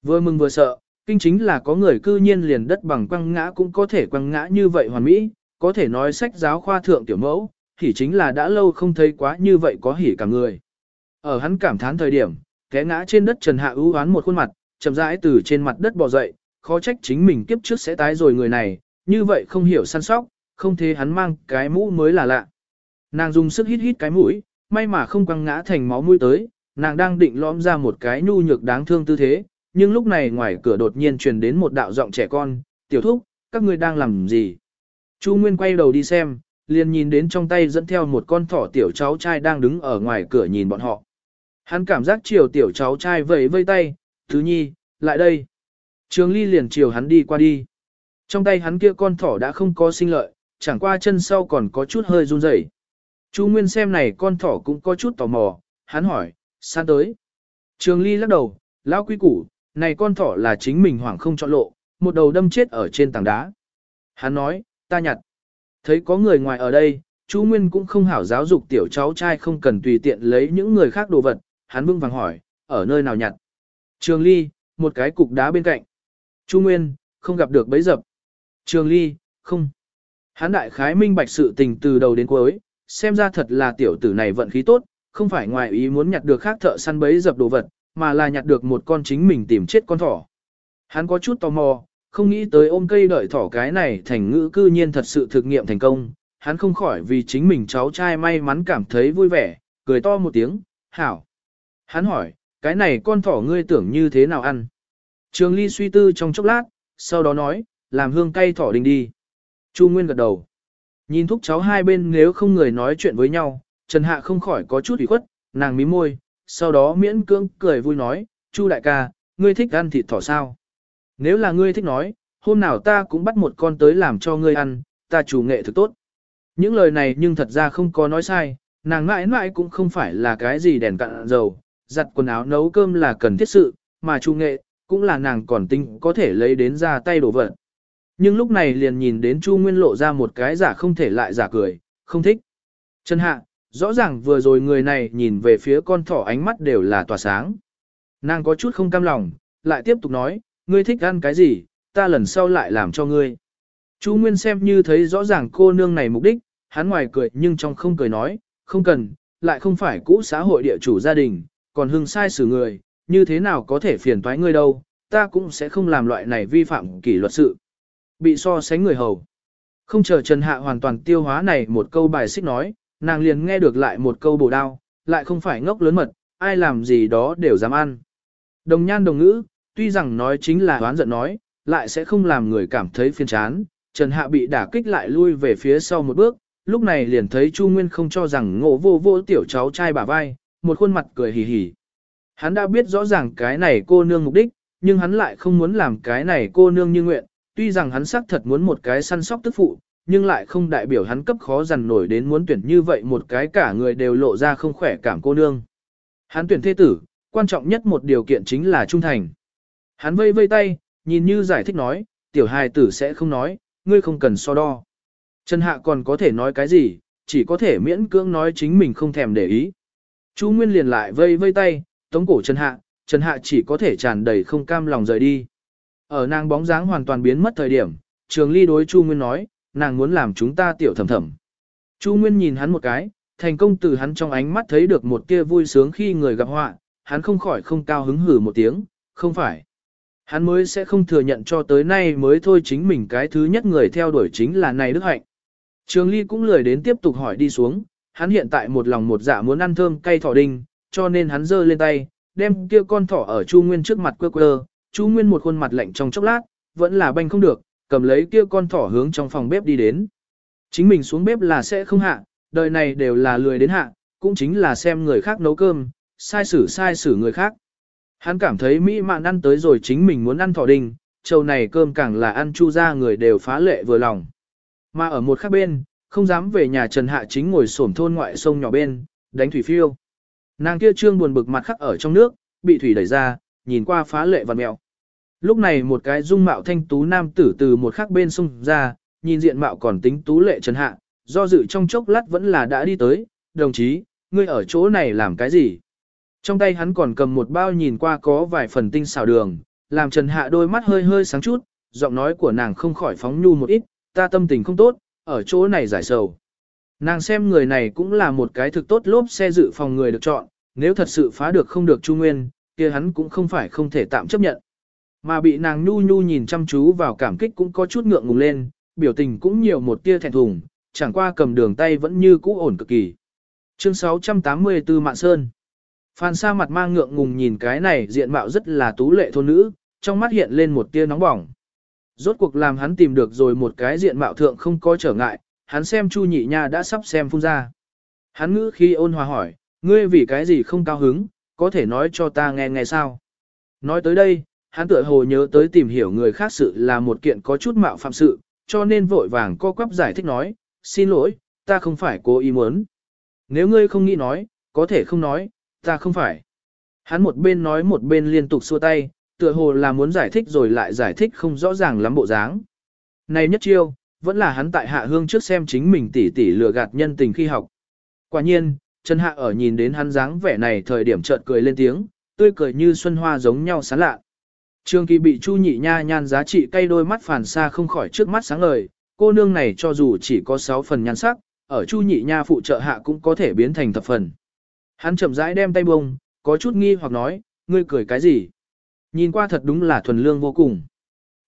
Vừa mừng vừa sợ, kinh chính là có người cư nhiên liền đất bằng quăng ngã cũng có thể quăng ngã như vậy hoàn mỹ, có thể nói sách giáo khoa thượng tiểu mẫu, hỉ chính là đã lâu không thấy quá như vậy có hỉ cả người. Ở hắn cảm thán thời điểm, té ngã trên đất Trần Hạ ưu oán một khuôn mặt, chậm rãi từ trên mặt đất bò dậy, khó trách chính mình kiếp trước sẽ tái rồi người này, như vậy không hiểu săn sóc, không thế hắn mang cái mũ mới là lạ. Nàng dùng sức hít hít cái mũi, may mà không quăng ngã thành máu mũi tới, nàng đang định lõm ra một cái nhu nhược đáng thương tư thế, nhưng lúc này ngoài cửa đột nhiên truyền đến một đạo giọng trẻ con, tiểu thúc, các ngươi đang làm gì? Chu Nguyên quay đầu đi xem, liền nhìn đến trong tay dẫn theo một con thỏ tiểu cháu trai đang đứng ở ngoài cửa nhìn bọn họ. Hắn cảm giác chiều tiểu cháu trai vẫy vây tay, thứ nhi, lại đây. Trường ly liền chiều hắn đi qua đi. Trong tay hắn kia con thỏ đã không có sinh lợi, chẳng qua chân sau còn có chút hơi run rẩy. Chu Nguyên xem này con thỏ cũng có chút tò mò, hắn hỏi, san tới? Trường ly lắc đầu, lão quý củ, này con thỏ là chính mình hoảng không chọn lộ, một đầu đâm chết ở trên tảng đá. Hắn nói, ta nhặt. Thấy có người ngoài ở đây, chú Nguyên cũng không hảo giáo dục tiểu cháu trai không cần tùy tiện lấy những người khác đồ vật, hắn vững vàng hỏi, ở nơi nào nhặt. Trường Ly, một cái cục đá bên cạnh. Chu Nguyên, không gặp được bấy dập. Trường Ly, không. Hắn đại khái minh bạch sự tình từ đầu đến cuối, xem ra thật là tiểu tử này vận khí tốt, không phải ngoài ý muốn nhặt được khác thợ săn bấy dập đồ vật, mà là nhặt được một con chính mình tìm chết con thỏ. Hắn có chút tò mò, không nghĩ tới ôm cây đợi thỏ cái này thành ngữ cư nhiên thật sự thực nghiệm thành công, hắn không khỏi vì chính mình cháu trai may mắn cảm thấy vui vẻ, cười to một tiếng, hảo. Hắn hỏi, cái này con thỏ ngươi tưởng như thế nào ăn? Trường Ly suy tư trong chốc lát, sau đó nói, làm hương cay thỏ đình đi. Chu Nguyên gật đầu. Nhìn thúc cháu hai bên nếu không người nói chuyện với nhau, Trần Hạ không khỏi có chút ủy khuất, nàng mím môi, sau đó miễn cưỡng cười vui nói, Chu đại ca, ngươi thích ăn thịt thỏ sao? Nếu là ngươi thích nói, hôm nào ta cũng bắt một con tới làm cho ngươi ăn, ta chủ nghệ thực tốt. Những lời này nhưng thật ra không có nói sai, nàng mãi mãi cũng không phải là cái gì đèn cạn dầu, giặt quần áo nấu cơm là cần thiết sự, mà chủ nghệ, cũng là nàng còn tinh có thể lấy đến ra tay đổ vật. Nhưng lúc này liền nhìn đến Chu Nguyên lộ ra một cái giả không thể lại giả cười, không thích. Trần Hạ, rõ ràng vừa rồi người này nhìn về phía con thỏ ánh mắt đều là tỏa sáng. Nàng có chút không cam lòng, lại tiếp tục nói, ngươi thích ăn cái gì, ta lần sau lại làm cho ngươi. Chu Nguyên xem như thấy rõ ràng cô nương này mục đích, hắn ngoài cười nhưng trong không cười nói, không cần, lại không phải cũ xã hội địa chủ gia đình, còn hưng sai xử người, như thế nào có thể phiền toái ngươi đâu, ta cũng sẽ không làm loại này vi phạm kỷ luật sự. Bị so sánh người hầu. Không chờ Trần Hạ hoàn toàn tiêu hóa này một câu bài xích nói, nàng liền nghe được lại một câu bổ đao, lại không phải ngốc lớn mật, ai làm gì đó đều dám ăn. Đồng nhan đồng ngữ, tuy rằng nói chính là đoán giận nói, lại sẽ không làm người cảm thấy phiền chán. Trần Hạ bị đả kích lại lui về phía sau một bước, lúc này liền thấy Chu Nguyên không cho rằng ngộ vô vô tiểu cháu trai bả vai, một khuôn mặt cười hì hì. Hắn đã biết rõ ràng cái này cô nương mục đích, nhưng hắn lại không muốn làm cái này cô nương như nguyện, tuy rằng hắn xác thật muốn một cái săn sóc tức phụ, nhưng lại không đại biểu hắn cấp khó dằn nổi đến muốn tuyển như vậy một cái cả người đều lộ ra không khỏe cảm cô nương. Hắn tuyển thế tử, quan trọng nhất một điều kiện chính là trung thành. Hắn vây vây tay, nhìn như giải thích nói, tiểu hài tử sẽ không nói, ngươi không cần so đo. Trần Hạ còn có thể nói cái gì, chỉ có thể miễn cưỡng nói chính mình không thèm để ý. Chu Nguyên liền lại vây vây tay, tống cổ Trần Hạ, Trần Hạ chỉ có thể tràn đầy không cam lòng rời đi. Ở nàng bóng dáng hoàn toàn biến mất thời điểm, Trường Ly đối Chu Nguyên nói, nàng muốn làm chúng ta tiểu thầm thầm. Chu Nguyên nhìn hắn một cái, thành công từ hắn trong ánh mắt thấy được một tia vui sướng khi người gặp họa, hắn không khỏi không cao hứng hử một tiếng, không phải. Hắn mới sẽ không thừa nhận cho tới nay mới thôi chính mình cái thứ nhất người theo đuổi chính là này Đức Hạnh. Trường Ly cũng lười đến tiếp tục hỏi đi xuống, hắn hiện tại một lòng một dạ muốn ăn thơm cay thỏ đinh, cho nên hắn giơ lên tay, đem kia con thỏ ở Chu Nguyên trước mặt quơ quơ, Chu Nguyên một khuôn mặt lạnh trong chốc lát, vẫn là banh không được, cầm lấy kia con thỏ hướng trong phòng bếp đi đến. Chính mình xuống bếp là sẽ không hạ, đời này đều là lười đến hạ, cũng chính là xem người khác nấu cơm, sai xử sai xử người khác. Hắn cảm thấy mỹ mạn ăn tới rồi chính mình muốn ăn thỏ đình, châu này cơm càng là ăn chu ra người đều phá lệ vừa lòng. Mà ở một khác bên, không dám về nhà Trần Hạ chính ngồi xổm thôn ngoại sông nhỏ bên, đánh thủy phiêu. Nàng kia trương buồn bực mặt khắc ở trong nước, bị thủy đẩy ra, nhìn qua phá lệ vằn mẹo. Lúc này một cái dung mạo thanh tú nam tử từ một khắc bên sông ra, nhìn diện mạo còn tính tú lệ Trần Hạ, do dự trong chốc lát vẫn là đã đi tới, đồng chí, ngươi ở chỗ này làm cái gì? Trong tay hắn còn cầm một bao nhìn qua có vài phần tinh xào đường, làm Trần Hạ đôi mắt hơi hơi sáng chút, giọng nói của nàng không khỏi phóng nhu một ít, ta tâm tình không tốt, ở chỗ này giải sầu. Nàng xem người này cũng là một cái thực tốt lốp xe dự phòng người được chọn, nếu thật sự phá được không được Chu Nguyên, kia hắn cũng không phải không thể tạm chấp nhận. Mà bị nàng nhu nhu nhìn chăm chú vào cảm kích cũng có chút ngượng ngùng lên, biểu tình cũng nhiều một tia thẹn thùng, chẳng qua cầm đường tay vẫn như cũ ổn cực kỳ. Chương 684 Mạn Sơn Phan Sa mặt mang ngượng ngùng nhìn cái này diện mạo rất là tú lệ thôn nữ, trong mắt hiện lên một tia nóng bỏng. Rốt cuộc làm hắn tìm được rồi một cái diện mạo thượng không có trở ngại, hắn xem Chu Nhị Nha đã sắp xem phun ra. Hắn ngữ khi ôn hòa hỏi, ngươi vì cái gì không cao hứng, có thể nói cho ta nghe nghe sao. Nói tới đây, hắn tựa hồ nhớ tới tìm hiểu người khác sự là một kiện có chút mạo phạm sự, cho nên vội vàng co quắp giải thích nói, xin lỗi, ta không phải cố ý muốn. Nếu ngươi không nghĩ nói, có thể không nói, ta không phải. Hắn một bên nói một bên liên tục xua tay, tựa hồ là muốn giải thích rồi lại giải thích không rõ ràng lắm bộ dáng. Này nhất chiêu, vẫn là hắn tại hạ hương trước xem chính mình tỉ tỉ lừa gạt nhân tình khi học. Quả nhiên, Trần Hạ ở nhìn đến hắn dáng vẻ này thời điểm chợt cười lên tiếng, tươi cười như xuân hoa giống nhau sáng lạ. Trương Kỳ bị Chu Nhị Nha nhan giá trị cây đôi mắt phản xa không khỏi trước mắt sáng ngời, cô nương này cho dù chỉ có 6 phần nhan sắc, ở Chu Nhị Nha phụ trợ hạ cũng có thể biến thành thập phần. Hắn chậm rãi đem tay bông, có chút nghi hoặc nói, ngươi cười cái gì? Nhìn qua thật đúng là thuần lương vô cùng.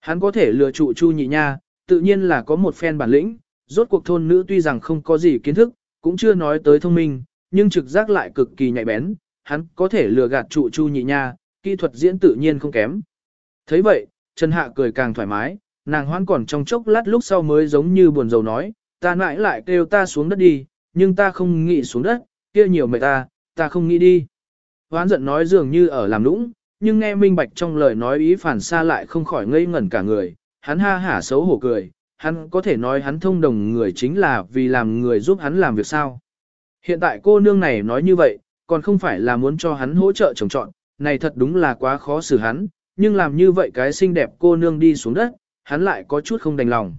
Hắn có thể lừa trụ Chu Nhị Nha, tự nhiên là có một phen bản lĩnh, rốt cuộc thôn nữ tuy rằng không có gì kiến thức, cũng chưa nói tới thông minh, nhưng trực giác lại cực kỳ nhạy bén, hắn có thể lừa gạt trụ Chu Nhị Nha, kỹ thuật diễn tự nhiên không kém. thấy vậy, Trần Hạ cười càng thoải mái, nàng hoan còn trong chốc lát lúc sau mới giống như buồn rầu nói, ta mãi lại kêu ta xuống đất đi, nhưng ta không nghĩ xuống đất, kia nhiều mệt ta, ta không nghĩ đi. Hoán giận nói dường như ở làm nũng, nhưng nghe minh bạch trong lời nói ý phản xa lại không khỏi ngây ngẩn cả người, hắn ha hả xấu hổ cười, hắn có thể nói hắn thông đồng người chính là vì làm người giúp hắn làm việc sao. Hiện tại cô nương này nói như vậy, còn không phải là muốn cho hắn hỗ trợ trồng trọn, này thật đúng là quá khó xử hắn, nhưng làm như vậy cái xinh đẹp cô nương đi xuống đất, hắn lại có chút không đành lòng.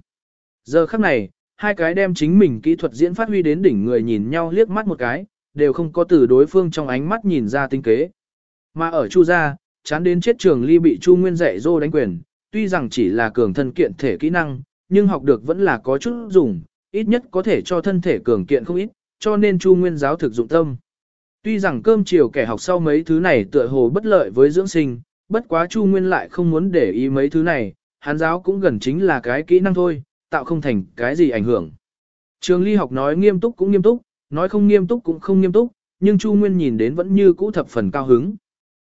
Giờ khắc này, hai cái đem chính mình kỹ thuật diễn phát huy đến đỉnh người nhìn nhau liếc mắt một cái, đều không có từ đối phương trong ánh mắt nhìn ra tinh kế. Mà ở Chu gia, chán đến chết trường ly bị Chu Nguyên dạy dô đánh quyền, tuy rằng chỉ là cường thân kiện thể kỹ năng, nhưng học được vẫn là có chút dùng, ít nhất có thể cho thân thể cường kiện không ít, cho nên Chu Nguyên giáo thực dụng tâm. Tuy rằng cơm chiều kẻ học sau mấy thứ này tựa hồ bất lợi với dưỡng sinh, bất quá Chu Nguyên lại không muốn để ý mấy thứ này, hắn giáo cũng gần chính là cái kỹ năng thôi, tạo không thành cái gì ảnh hưởng. Trường ly học nói nghiêm túc cũng nghiêm túc, nói không nghiêm túc cũng không nghiêm túc, nhưng Chu Nguyên nhìn đến vẫn như cũ thập phần cao hứng.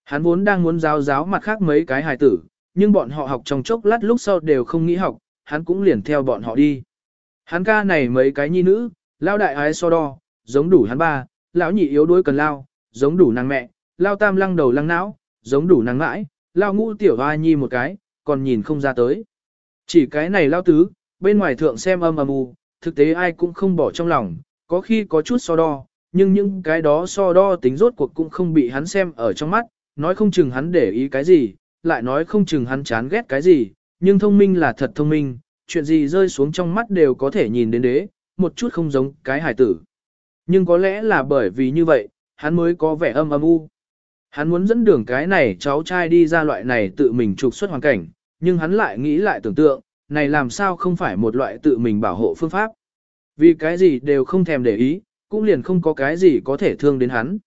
Hắn vốn đang muốn giáo giáo mặt khác mấy cái hài tử, nhưng bọn họ học trong chốc lát lúc sau đều không nghĩ học, hắn cũng liền theo bọn họ đi. Hắn ca này mấy cái nhi nữ, lao đại ái so đo, giống đủ hắn ba, lão nhị yếu đuối cần lao, giống đủ nàng mẹ, lao tam lăng đầu lăng não, giống đủ nàng mãi, lao ngũ tiểu hoa nhi một cái, còn nhìn không ra tới. Chỉ cái này lao tứ, bên ngoài thượng xem âm âm u, thực tế ai cũng không bỏ trong lòng, có khi có chút so đo, nhưng những cái đó so đo tính rốt cuộc cũng không bị hắn xem ở trong mắt, nói không chừng hắn để ý cái gì, lại nói không chừng hắn chán ghét cái gì, nhưng thông minh là thật thông minh, chuyện gì rơi xuống trong mắt đều có thể nhìn đến đế, một chút không giống cái hải tử. Nhưng có lẽ là bởi vì như vậy, hắn mới có vẻ âm âm u. Hắn muốn dẫn đường cái này cháu trai đi ra loại này tự mình trục xuất hoàn cảnh, nhưng hắn lại nghĩ lại tưởng tượng, này làm sao không phải một loại tự mình bảo hộ phương pháp. Vì cái gì đều không thèm để ý, cũng liền không có cái gì có thể thương đến hắn.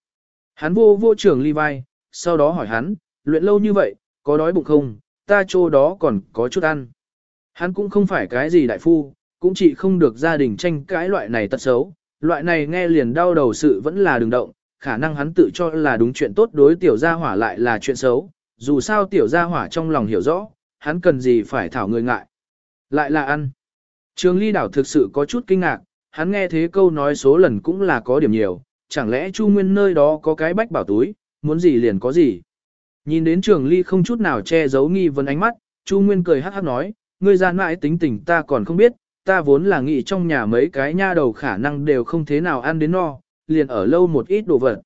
Hắn vô vô trường ly vai, sau đó hỏi hắn, luyện lâu như vậy, có đói bụng không, ta chỗ đó còn có chút ăn. Hắn cũng không phải cái gì đại phu, cũng chỉ không được gia đình tranh cãi loại này tật xấu, loại này nghe liền đau đầu sự vẫn là đừng động, khả năng hắn tự cho là đúng chuyện tốt đối tiểu gia hỏa lại là chuyện xấu, dù sao tiểu gia hỏa trong lòng hiểu rõ, hắn cần gì phải thảo người ngại. Lại là ăn. Trường ly đảo thực sự có chút kinh ngạc, hắn nghe thế câu nói số lần cũng là có điểm nhiều, chẳng lẽ Chu Nguyên nơi đó có cái bách bảo túi, muốn gì liền có gì. Nhìn đến trường ly không chút nào che giấu nghi vấn ánh mắt, Chu Nguyên cười hắc hắc nói, ngươi gian mãi tính tình ta còn không biết, ta vốn là nghĩ trong nhà mấy cái nha đầu khả năng đều không thế nào ăn đến no, liền ở lâu một ít đồ vật.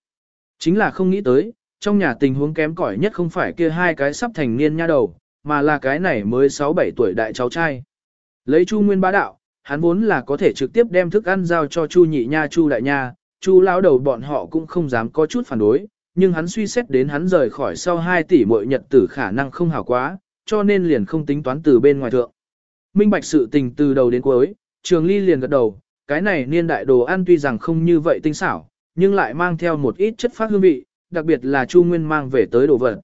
Chính là không nghĩ tới, trong nhà tình huống kém cỏi nhất không phải kia hai cái sắp thành niên nha đầu, mà là cái này mới 6-7 tuổi đại cháu trai. Lấy Chu Nguyên bá đạo, hắn vốn là có thể trực tiếp đem thức ăn giao cho Chu nhị nha Chu đại nha, Chu lão đầu bọn họ cũng không dám có chút phản đối, nhưng hắn suy xét đến hắn rời khỏi sau 2 tỷ mỗi nhật tử khả năng không hảo quá, cho nên liền không tính toán từ bên ngoài thượng. Minh bạch sự tình từ đầu đến cuối, Trường Ly liền gật đầu, cái này niên đại đồ ăn tuy rằng không như vậy tinh xảo, nhưng lại mang theo một ít chất phát hương vị, đặc biệt là Chu Nguyên mang về tới đồ vật.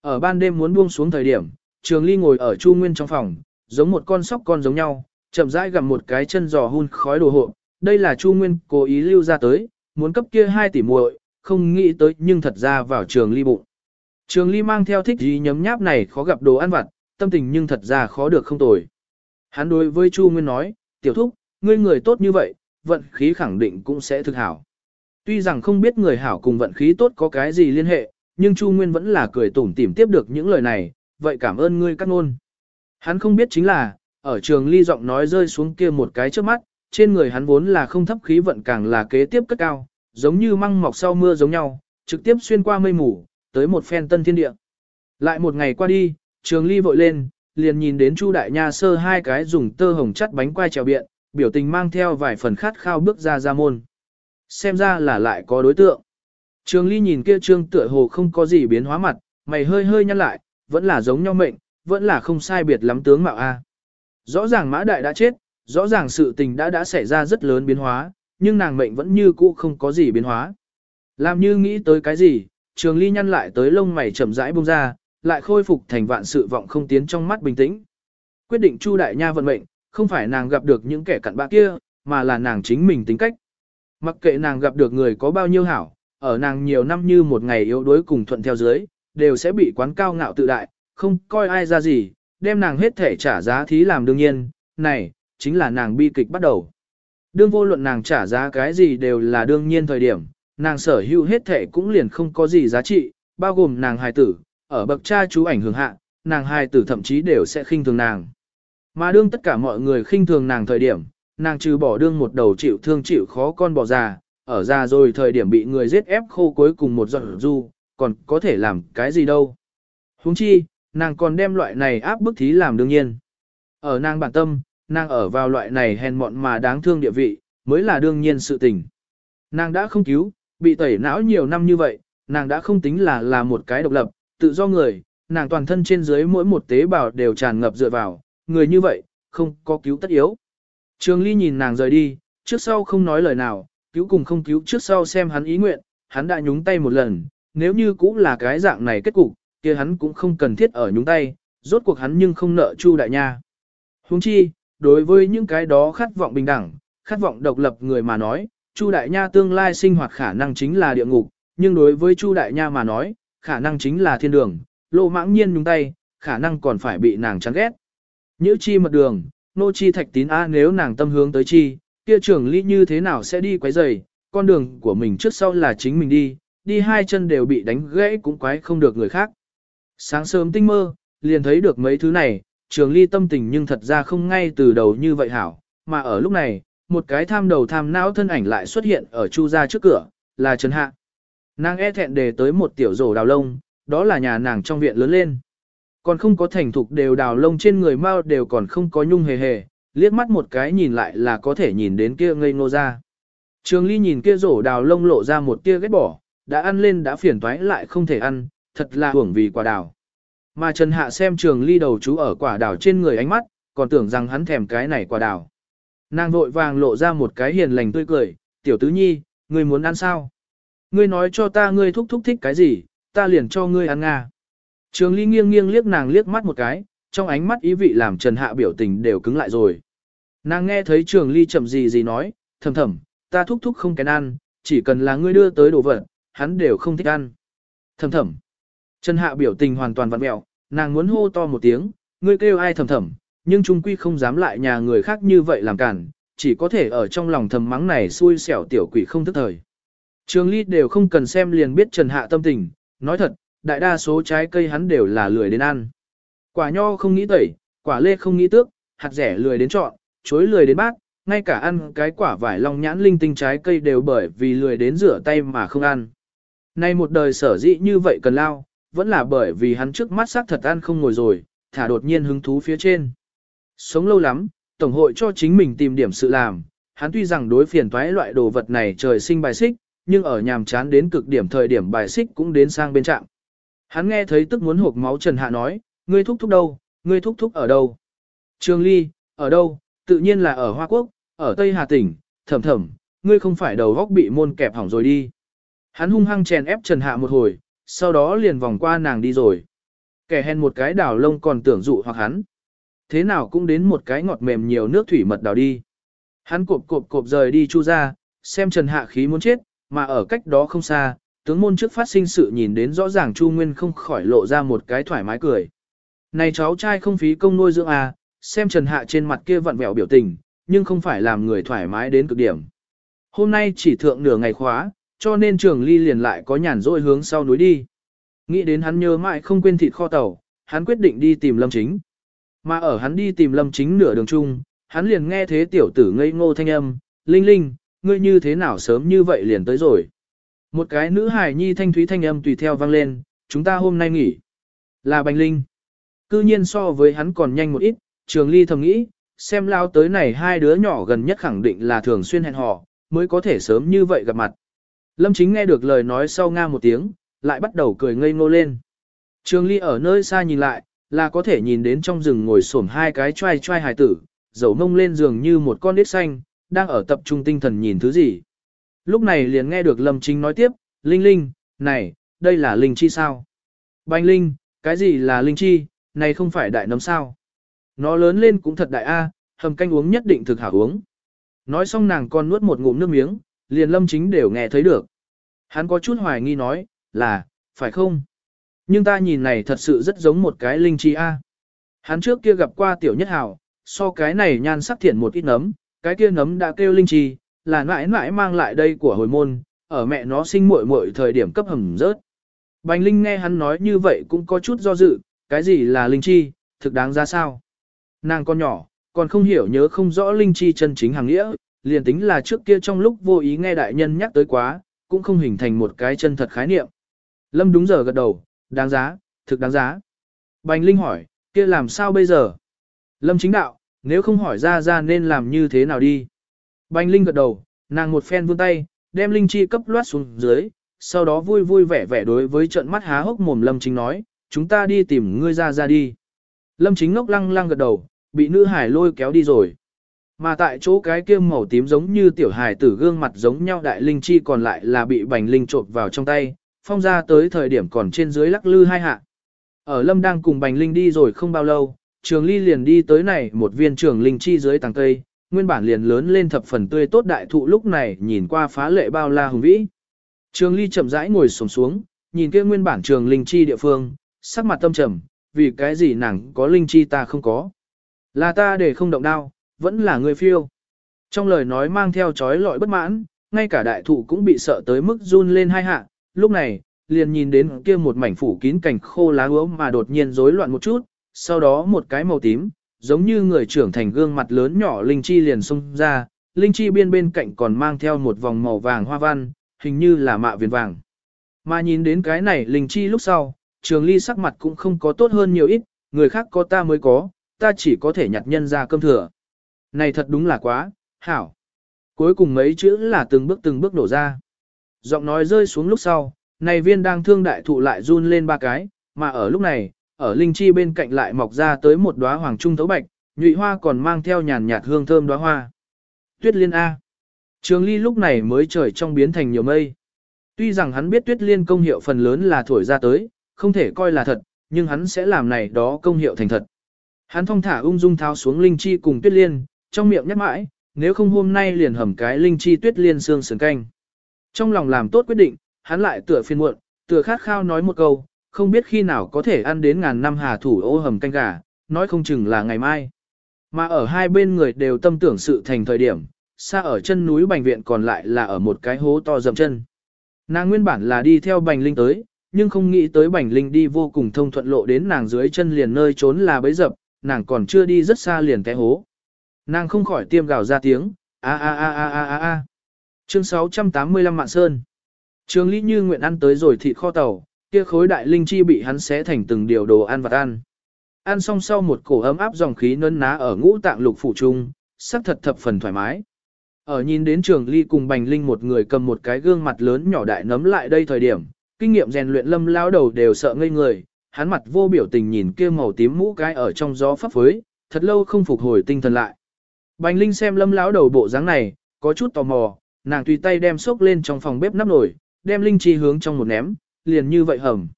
Ở ban đêm muốn buông xuống thời điểm, Trường Ly ngồi ở Chu Nguyên trong phòng, giống một con sóc con giống nhau, chậm rãi gặm một cái chân giò hun khói đồ hộ. Đây là Chu Nguyên cố ý lưu ra tới, muốn cấp kia 2 tỷ muội, không nghĩ tới nhưng thật ra vào Trường Ly bụng. Trường Ly mang theo thích gì nhấm nháp này khó gặp đồ ăn vặt, tâm tình nhưng thật ra khó được không tồi. Hắn đối với Chu Nguyên nói, tiểu thúc, ngươi người tốt như vậy, vận khí khẳng định cũng sẽ thực hảo. Tuy rằng không biết người hảo cùng vận khí tốt có cái gì liên hệ, nhưng Chu Nguyên vẫn là cười tủm tỉm tiếp được những lời này, vậy cảm ơn ngươi cắt ngôn. Hắn không biết chính là, ở trường ly giọng nói rơi xuống kia một cái trước mắt, trên người hắn vốn là không thấp khí vận càng là kế tiếp cất cao, giống như măng mọc sau mưa giống nhau, trực tiếp xuyên qua mây mù, tới một phen tân thiên địa. Lại một ngày qua đi, trường ly vội lên, liền nhìn đến Chu Đại Nha sơ hai cái dùng tơ hồng chắt bánh quai trèo biện, biểu tình mang theo vài phần khát khao bước ra ra môn. Xem ra là lại có đối tượng. Trường Ly nhìn kia trương tựa hồ không có gì biến hóa mặt, mày hơi hơi nhăn lại, vẫn là giống nhau mệnh, vẫn là không sai biệt lắm tướng mạo a. Rõ ràng Mã Đại đã chết, rõ ràng sự tình đã đã xảy ra rất lớn biến hóa, nhưng nàng mệnh vẫn như cũ không có gì biến hóa. Làm như nghĩ tới cái gì, Trường Ly nhăn lại tới lông mày chậm rãi buông ra, lại khôi phục thành vạn sự vọng không tiến trong mắt bình tĩnh. Quyết định Chu Đại Nha vận mệnh, không phải nàng gặp được những kẻ cặn bã kia, mà là nàng chính mình tính cách. Mặc kệ nàng gặp được người có bao nhiêu hảo, ở nàng nhiều năm như một ngày yếu đuối cùng thuận theo dưới, đều sẽ bị quán cao ngạo tự đại, không coi ai ra gì, đem nàng hết thể trả giá thí làm đương nhiên, này, chính là nàng bi kịch bắt đầu. Đương vô luận nàng trả giá cái gì đều là đương nhiên thời điểm, nàng sở hữu hết thể cũng liền không có gì giá trị, bao gồm nàng hài tử, ở bậc cha chú ảnh hưởng hạ, nàng hài tử thậm chí đều sẽ khinh thường nàng. Mà đương tất cả mọi người khinh thường nàng thời điểm, nàng trừ bỏ đương một đầu chịu thương chịu khó con bỏ già, ở già rồi thời điểm bị người giết ép khô cuối cùng một giọt du, còn có thể làm cái gì đâu. Huống chi, nàng còn đem loại này áp bức thí làm đương nhiên. Ở nàng bản tâm, nàng ở vào loại này hèn mọn mà đáng thương địa vị, mới là đương nhiên sự tình. Nàng đã không cứu, bị tẩy não nhiều năm như vậy, nàng đã không tính là là một cái độc lập, tự do người, nàng toàn thân trên dưới mỗi một tế bào đều tràn ngập dựa vào, người như vậy, không có cứu tất yếu. Trường Ly nhìn nàng rời đi, trước sau không nói lời nào, cứu cùng không cứu trước sau xem hắn ý nguyện, hắn đã nhúng tay một lần, nếu như cũng là cái dạng này kết cục, kia hắn cũng không cần thiết ở nhúng tay, rốt cuộc hắn nhưng không nợ Chu đại nha. Huống chi, đối với những cái đó khát vọng bình đẳng, khát vọng độc lập người mà nói, Chu đại nha tương lai sinh hoạt khả năng chính là địa ngục, nhưng đối với Chu đại nha mà nói, khả năng chính là thiên đường, lộ mãng nhiên nhúng tay, khả năng còn phải bị nàng chán ghét. Nhữ chi mật đường, nô chi thạch tín A nếu nàng tâm hướng tới chi, kia trưởng ly như thế nào sẽ đi quấy rầy, con đường của mình trước sau là chính mình đi, đi hai chân đều bị đánh gãy cũng quái không được người khác. Sáng sớm tinh mơ, liền thấy được mấy thứ này, trường ly tâm tình nhưng thật ra không ngay từ đầu như vậy hảo, mà ở lúc này, một cái tham đầu tham não thân ảnh lại xuất hiện ở chu gia trước cửa, là Trần Hạ. Nàng e thẹn đề tới một tiểu rổ đào lông, đó là nhà nàng trong viện lớn lên. Còn không có thành thục đều đào lông trên người mau đều còn không có nhung hề hề, liếc mắt một cái nhìn lại là có thể nhìn đến kia ngây ngô ra. Trường ly nhìn kia rổ đào lông lộ ra một tia ghét bỏ, đã ăn lên đã phiền toái lại không thể ăn, thật là hưởng vì quả đào. Mà Trần Hạ xem trường ly đầu chú ở quả đào trên người ánh mắt, còn tưởng rằng hắn thèm cái này quả đào. Nàng vội vàng lộ ra một cái hiền lành tươi cười, tiểu tứ nhi, ngươi muốn ăn sao? Ngươi nói cho ta ngươi thúc thúc thích cái gì, ta liền cho ngươi ăn nga. Trường ly nghiêng nghiêng liếc nàng liếc mắt một cái, trong ánh mắt ý vị làm Trần Hạ biểu tình đều cứng lại rồi. Nàng nghe thấy trường ly chậm gì gì nói, thầm thầm, ta thúc thúc không kén ăn, chỉ cần là ngươi đưa tới đồ vật, hắn đều không thích ăn. Thầm thầm. Trần Hạ biểu tình hoàn toàn vặn mẹo, nàng muốn hô to một tiếng, ngươi kêu ai thầm thầm, nhưng trung quy không dám lại nhà người khác như vậy làm cản, chỉ có thể ở trong lòng thầm mắng này xui xẻo tiểu quỷ không thức thời. Trường ly đều không cần xem liền biết Trần Hạ tâm tình, nói thật, đại đa số trái cây hắn đều là lười đến ăn. Quả nho không nghĩ tẩy, quả lê không nghĩ tước, hạt rẻ lười đến chọn, chuối lười đến bác, ngay cả ăn cái quả vải long nhãn linh tinh trái cây đều bởi vì lười đến rửa tay mà không ăn. Nay một đời sở dĩ như vậy cần lao, vẫn là bởi vì hắn trước mắt xác thật ăn không ngồi rồi, thả đột nhiên hứng thú phía trên. Sống lâu lắm, Tổng hội cho chính mình tìm điểm sự làm, hắn tuy rằng đối phiền toái loại đồ vật này trời sinh bài xích, nhưng ở nhàm chán đến cực điểm thời điểm bài xích cũng đến sang bên trạng. Hắn nghe thấy tức muốn hộp máu Trần Hạ nói, ngươi thúc thúc đâu, ngươi thúc thúc ở đâu? trương Ly, ở đâu? Tự nhiên là ở Hoa Quốc, ở Tây Hà tỉnh, thầm thầm, ngươi không phải đầu góc bị môn kẹp hỏng rồi đi. Hắn hung hăng chèn ép Trần Hạ một hồi, sau đó liền vòng qua nàng đi rồi. Kẻ hèn một cái đảo lông còn tưởng dụ hoặc hắn. Thế nào cũng đến một cái ngọt mềm nhiều nước thủy mật đào đi. Hắn cộp cộp cộp rời đi chu ra, xem Trần Hạ khí muốn chết, mà ở cách đó không xa, tướng môn trước phát sinh sự nhìn đến rõ ràng Chu Nguyên không khỏi lộ ra một cái thoải mái cười. Này cháu trai không phí công nuôi dưỡng à, xem Trần Hạ trên mặt kia vặn vẹo biểu tình, nhưng không phải làm người thoải mái đến cực điểm. Hôm nay chỉ thượng nửa ngày khóa, cho nên trường ly liền lại có nhàn rỗi hướng sau núi đi. Nghĩ đến hắn nhớ mãi không quên thịt kho tàu, hắn quyết định đi tìm Lâm Chính. Mà ở hắn đi tìm Lâm Chính nửa đường chung, hắn liền nghe thế tiểu tử ngây ngô thanh âm, Linh Linh, ngươi như thế nào sớm như vậy liền tới rồi. Một cái nữ hài nhi thanh thúy thanh âm tùy theo vang lên, chúng ta hôm nay nghỉ. Là Bành Linh. Cư nhiên so với hắn còn nhanh một ít, trường ly thầm nghĩ, xem lao tới này hai đứa nhỏ gần nhất khẳng định là thường xuyên hẹn hò, mới có thể sớm như vậy gặp mặt. Lâm chính nghe được lời nói sau nga một tiếng, lại bắt đầu cười ngây ngô lên. Trường ly ở nơi xa nhìn lại, là có thể nhìn đến trong rừng ngồi xổm hai cái trai trai hài tử, dầu mông lên giường như một con đít xanh, đang ở tập trung tinh thần nhìn thứ gì. Lúc này liền nghe được Lâm Chính nói tiếp, Linh Linh, này, đây là Linh Chi sao? Bành Linh, cái gì là Linh Chi, này không phải đại nấm sao? Nó lớn lên cũng thật đại a, hầm canh uống nhất định thực hảo uống. Nói xong nàng còn nuốt một ngụm nước miếng, liền Lâm Chính đều nghe thấy được. Hắn có chút hoài nghi nói, là, phải không? Nhưng ta nhìn này thật sự rất giống một cái Linh Chi a. Hắn trước kia gặp qua tiểu nhất hảo, so cái này nhan sắc thiện một ít nấm, cái kia nấm đã kêu linh chi, là mãi mãi mang lại đây của hồi môn, ở mẹ nó sinh muội muội thời điểm cấp hầm rớt. Bành Linh nghe hắn nói như vậy cũng có chút do dự, cái gì là linh chi, thực đáng ra sao? Nàng con nhỏ, còn không hiểu nhớ không rõ linh chi chân chính hàng nghĩa, liền tính là trước kia trong lúc vô ý nghe đại nhân nhắc tới quá, cũng không hình thành một cái chân thật khái niệm. Lâm đúng giờ gật đầu, đáng giá, thực đáng giá. Bành Linh hỏi, kia làm sao bây giờ? Lâm chính đạo, nếu không hỏi ra ra nên làm như thế nào đi? Bành Linh gật đầu, nàng một phen vươn tay, đem Linh chi cấp loát xuống dưới, sau đó vui vui vẻ vẻ đối với trận mắt há hốc mồm Lâm chính nói, chúng ta đi tìm ngươi ra ra đi. Lâm chính ngốc lăng lăng gật đầu, bị nữ hải lôi kéo đi rồi. Mà tại chỗ cái kia màu tím giống như tiểu hải tử gương mặt giống nhau đại linh chi còn lại là bị bành linh trộn vào trong tay, phong ra tới thời điểm còn trên dưới lắc lư hai hạ. Ở lâm đang cùng bành linh đi rồi không bao lâu, trường ly liền đi tới này một viên trường linh chi dưới tàng cây, nguyên bản liền lớn lên thập phần tươi tốt đại thụ lúc này nhìn qua phá lệ bao la hùng vĩ. Trường ly chậm rãi ngồi sổng xuống, nhìn kia nguyên bản trường linh chi địa phương, sắc mặt tâm trầm, vì cái gì nàng có linh chi ta không có. Là ta để không động đao, vẫn là người phiêu. Trong lời nói mang theo chói lọi bất mãn, ngay cả đại thụ cũng bị sợ tới mức run lên hai hạ, lúc này, liền nhìn đến kia một mảnh phủ kín cảnh khô lá úa mà đột nhiên rối loạn một chút, sau đó một cái màu tím, giống như người trưởng thành gương mặt lớn nhỏ linh chi liền xông ra, linh chi biên bên cạnh còn mang theo một vòng màu vàng hoa văn, hình như là mạ viền vàng. Mà nhìn đến cái này linh chi lúc sau, trường ly sắc mặt cũng không có tốt hơn nhiều ít, người khác có ta mới có, ta chỉ có thể nhặt nhân ra cơm thừa. Này thật đúng là quá, hảo. Cuối cùng mấy chữ là từng bước từng bước đổ ra. Giọng nói rơi xuống lúc sau, này viên đang thương đại thụ lại run lên ba cái, mà ở lúc này, ở linh chi bên cạnh lại mọc ra tới một đóa hoàng trung thấu bạch, nhụy hoa còn mang theo nhàn nhạt hương thơm đóa hoa. Tuyết liên A. Trường ly lúc này mới trời trong biến thành nhiều mây. Tuy rằng hắn biết tuyết liên công hiệu phần lớn là thổi ra tới, không thể coi là thật, nhưng hắn sẽ làm này đó công hiệu thành thật. Hắn thong thả ung dung tháo xuống linh chi cùng tuyết liên, trong miệng nhắc mãi, nếu không hôm nay liền hầm cái linh chi tuyết liên xương sườn canh. Trong lòng làm tốt quyết định, hắn lại tựa phiên muộn, tựa khát khao nói một câu, không biết khi nào có thể ăn đến ngàn năm hà thủ ô hầm canh gà, nói không chừng là ngày mai. Mà ở hai bên người đều tâm tưởng sự thành thời điểm, xa ở chân núi bành viện còn lại là ở một cái hố to dầm chân. Nàng nguyên bản là đi theo bành linh tới, nhưng không nghĩ tới bành linh đi vô cùng thông thuận lộ đến nàng dưới chân liền nơi trốn là bấy dập, nàng còn chưa đi rất xa liền té hố. Nàng không khỏi tiêm gào ra tiếng, a a a a a a a. Chương 685 Mạn Sơn. Trường Lý Như nguyện ăn tới rồi thịt kho tàu, kia khối đại linh chi bị hắn xé thành từng điều đồ ăn vặt ăn. Ăn xong sau một cổ ấm áp dòng khí nấn ná ở ngũ tạng lục phủ trung, sắc thật thập phần thoải mái. Ở nhìn đến Trường Ly cùng Bành Linh một người cầm một cái gương mặt lớn nhỏ đại nấm lại đây thời điểm, kinh nghiệm rèn luyện lâm lao đầu đều sợ ngây người, hắn mặt vô biểu tình nhìn kia màu tím mũ cái ở trong gió phấp phới, thật lâu không phục hồi tinh thần lại. Bành Linh xem lâm lão đầu bộ dáng này, có chút tò mò, nàng tùy tay đem xốc lên trong phòng bếp nắp nồi, đem linh chi hướng trong một ném, liền như vậy hầm.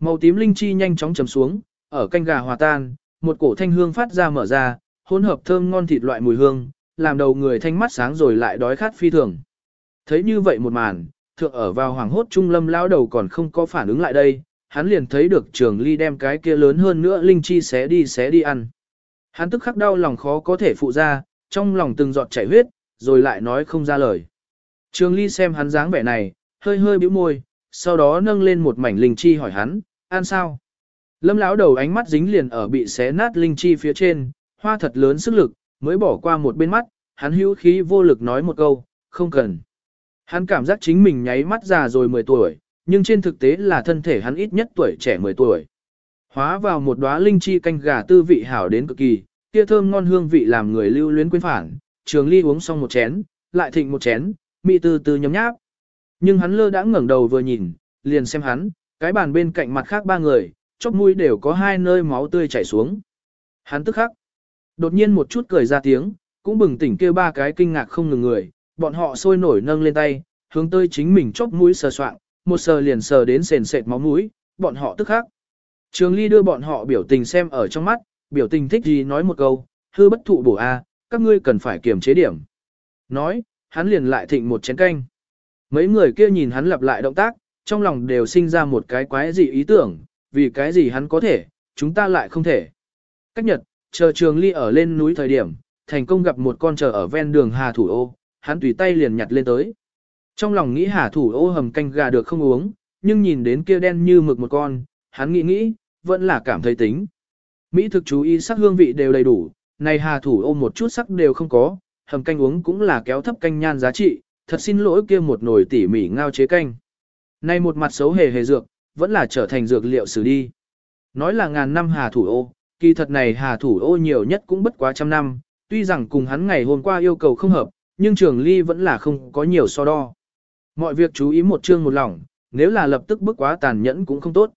Màu tím linh chi nhanh chóng chấm xuống, ở canh gà hòa tan, một cổ thanh hương phát ra mở ra, hỗn hợp thơm ngon thịt loại mùi hương, làm đầu người thanh mắt sáng rồi lại đói khát phi thường. Thấy như vậy một màn, thượng ở vào hoàng hốt trung lâm lão đầu còn không có phản ứng lại đây, hắn liền thấy được trường ly đem cái kia lớn hơn nữa linh chi xé đi xé đi ăn. Hắn tức khắc đau lòng khó có thể phụ ra, trong lòng từng giọt chảy huyết, rồi lại nói không ra lời. Trường ly xem hắn dáng vẻ này, hơi hơi bĩu môi, sau đó nâng lên một mảnh linh chi hỏi hắn, an sao? Lâm lão đầu ánh mắt dính liền ở bị xé nát linh chi phía trên, hoa thật lớn sức lực, mới bỏ qua một bên mắt, hắn hữu khí vô lực nói một câu, không cần. Hắn cảm giác chính mình nháy mắt già rồi 10 tuổi, nhưng trên thực tế là thân thể hắn ít nhất tuổi trẻ 10 tuổi. Hóa vào một đóa linh chi canh gà tư vị hảo đến cực kỳ, kia thơm ngon hương vị làm người lưu luyến quên phản, trường ly uống xong một chén, lại thịnh một chén, mị từ từ nhấm nháp. Nhưng hắn lơ đã ngẩng đầu vừa nhìn, liền xem hắn, cái bàn bên cạnh mặt khác ba người, chóp mũi đều có hai nơi máu tươi chảy xuống. Hắn tức khắc, đột nhiên một chút cười ra tiếng, cũng bừng tỉnh kêu ba cái kinh ngạc không ngừng người, bọn họ sôi nổi nâng lên tay, hướng tới chính mình chóp mũi sờ soạng, một sờ liền sờ đến sền sệt máu mũi, bọn họ tức khắc. Trường Ly đưa bọn họ biểu tình xem ở trong mắt, biểu tình thích gì nói một câu, hư bất thụ bổ a, các ngươi cần phải kiềm chế điểm. Nói, hắn liền lại thịnh một chén canh. Mấy người kia nhìn hắn lặp lại động tác, trong lòng đều sinh ra một cái quái dị ý tưởng, vì cái gì hắn có thể, chúng ta lại không thể. Cách nhật, chờ trường ly ở lên núi thời điểm, thành công gặp một con chờ ở ven đường hà thủ ô, hắn tùy tay liền nhặt lên tới. Trong lòng nghĩ hà thủ ô hầm canh gà được không uống, nhưng nhìn đến kia đen như mực một con, hắn nghĩ nghĩ, vẫn là cảm thấy tính. Mỹ thực chú ý sắc hương vị đều đầy đủ, này hà thủ ô một chút sắc đều không có, hầm canh uống cũng là kéo thấp canh nhan giá trị, thật xin lỗi kia một nồi tỉ mỉ ngao chế canh. Này một mặt xấu hề hề dược, vẫn là trở thành dược liệu xử đi. Nói là ngàn năm hà thủ ô, kỳ thật này hà thủ ô nhiều nhất cũng bất quá trăm năm, tuy rằng cùng hắn ngày hôm qua yêu cầu không hợp, nhưng trường ly vẫn là không có nhiều so đo. Mọi việc chú ý một chương một lòng, nếu là lập tức bước quá tàn nhẫn cũng không tốt.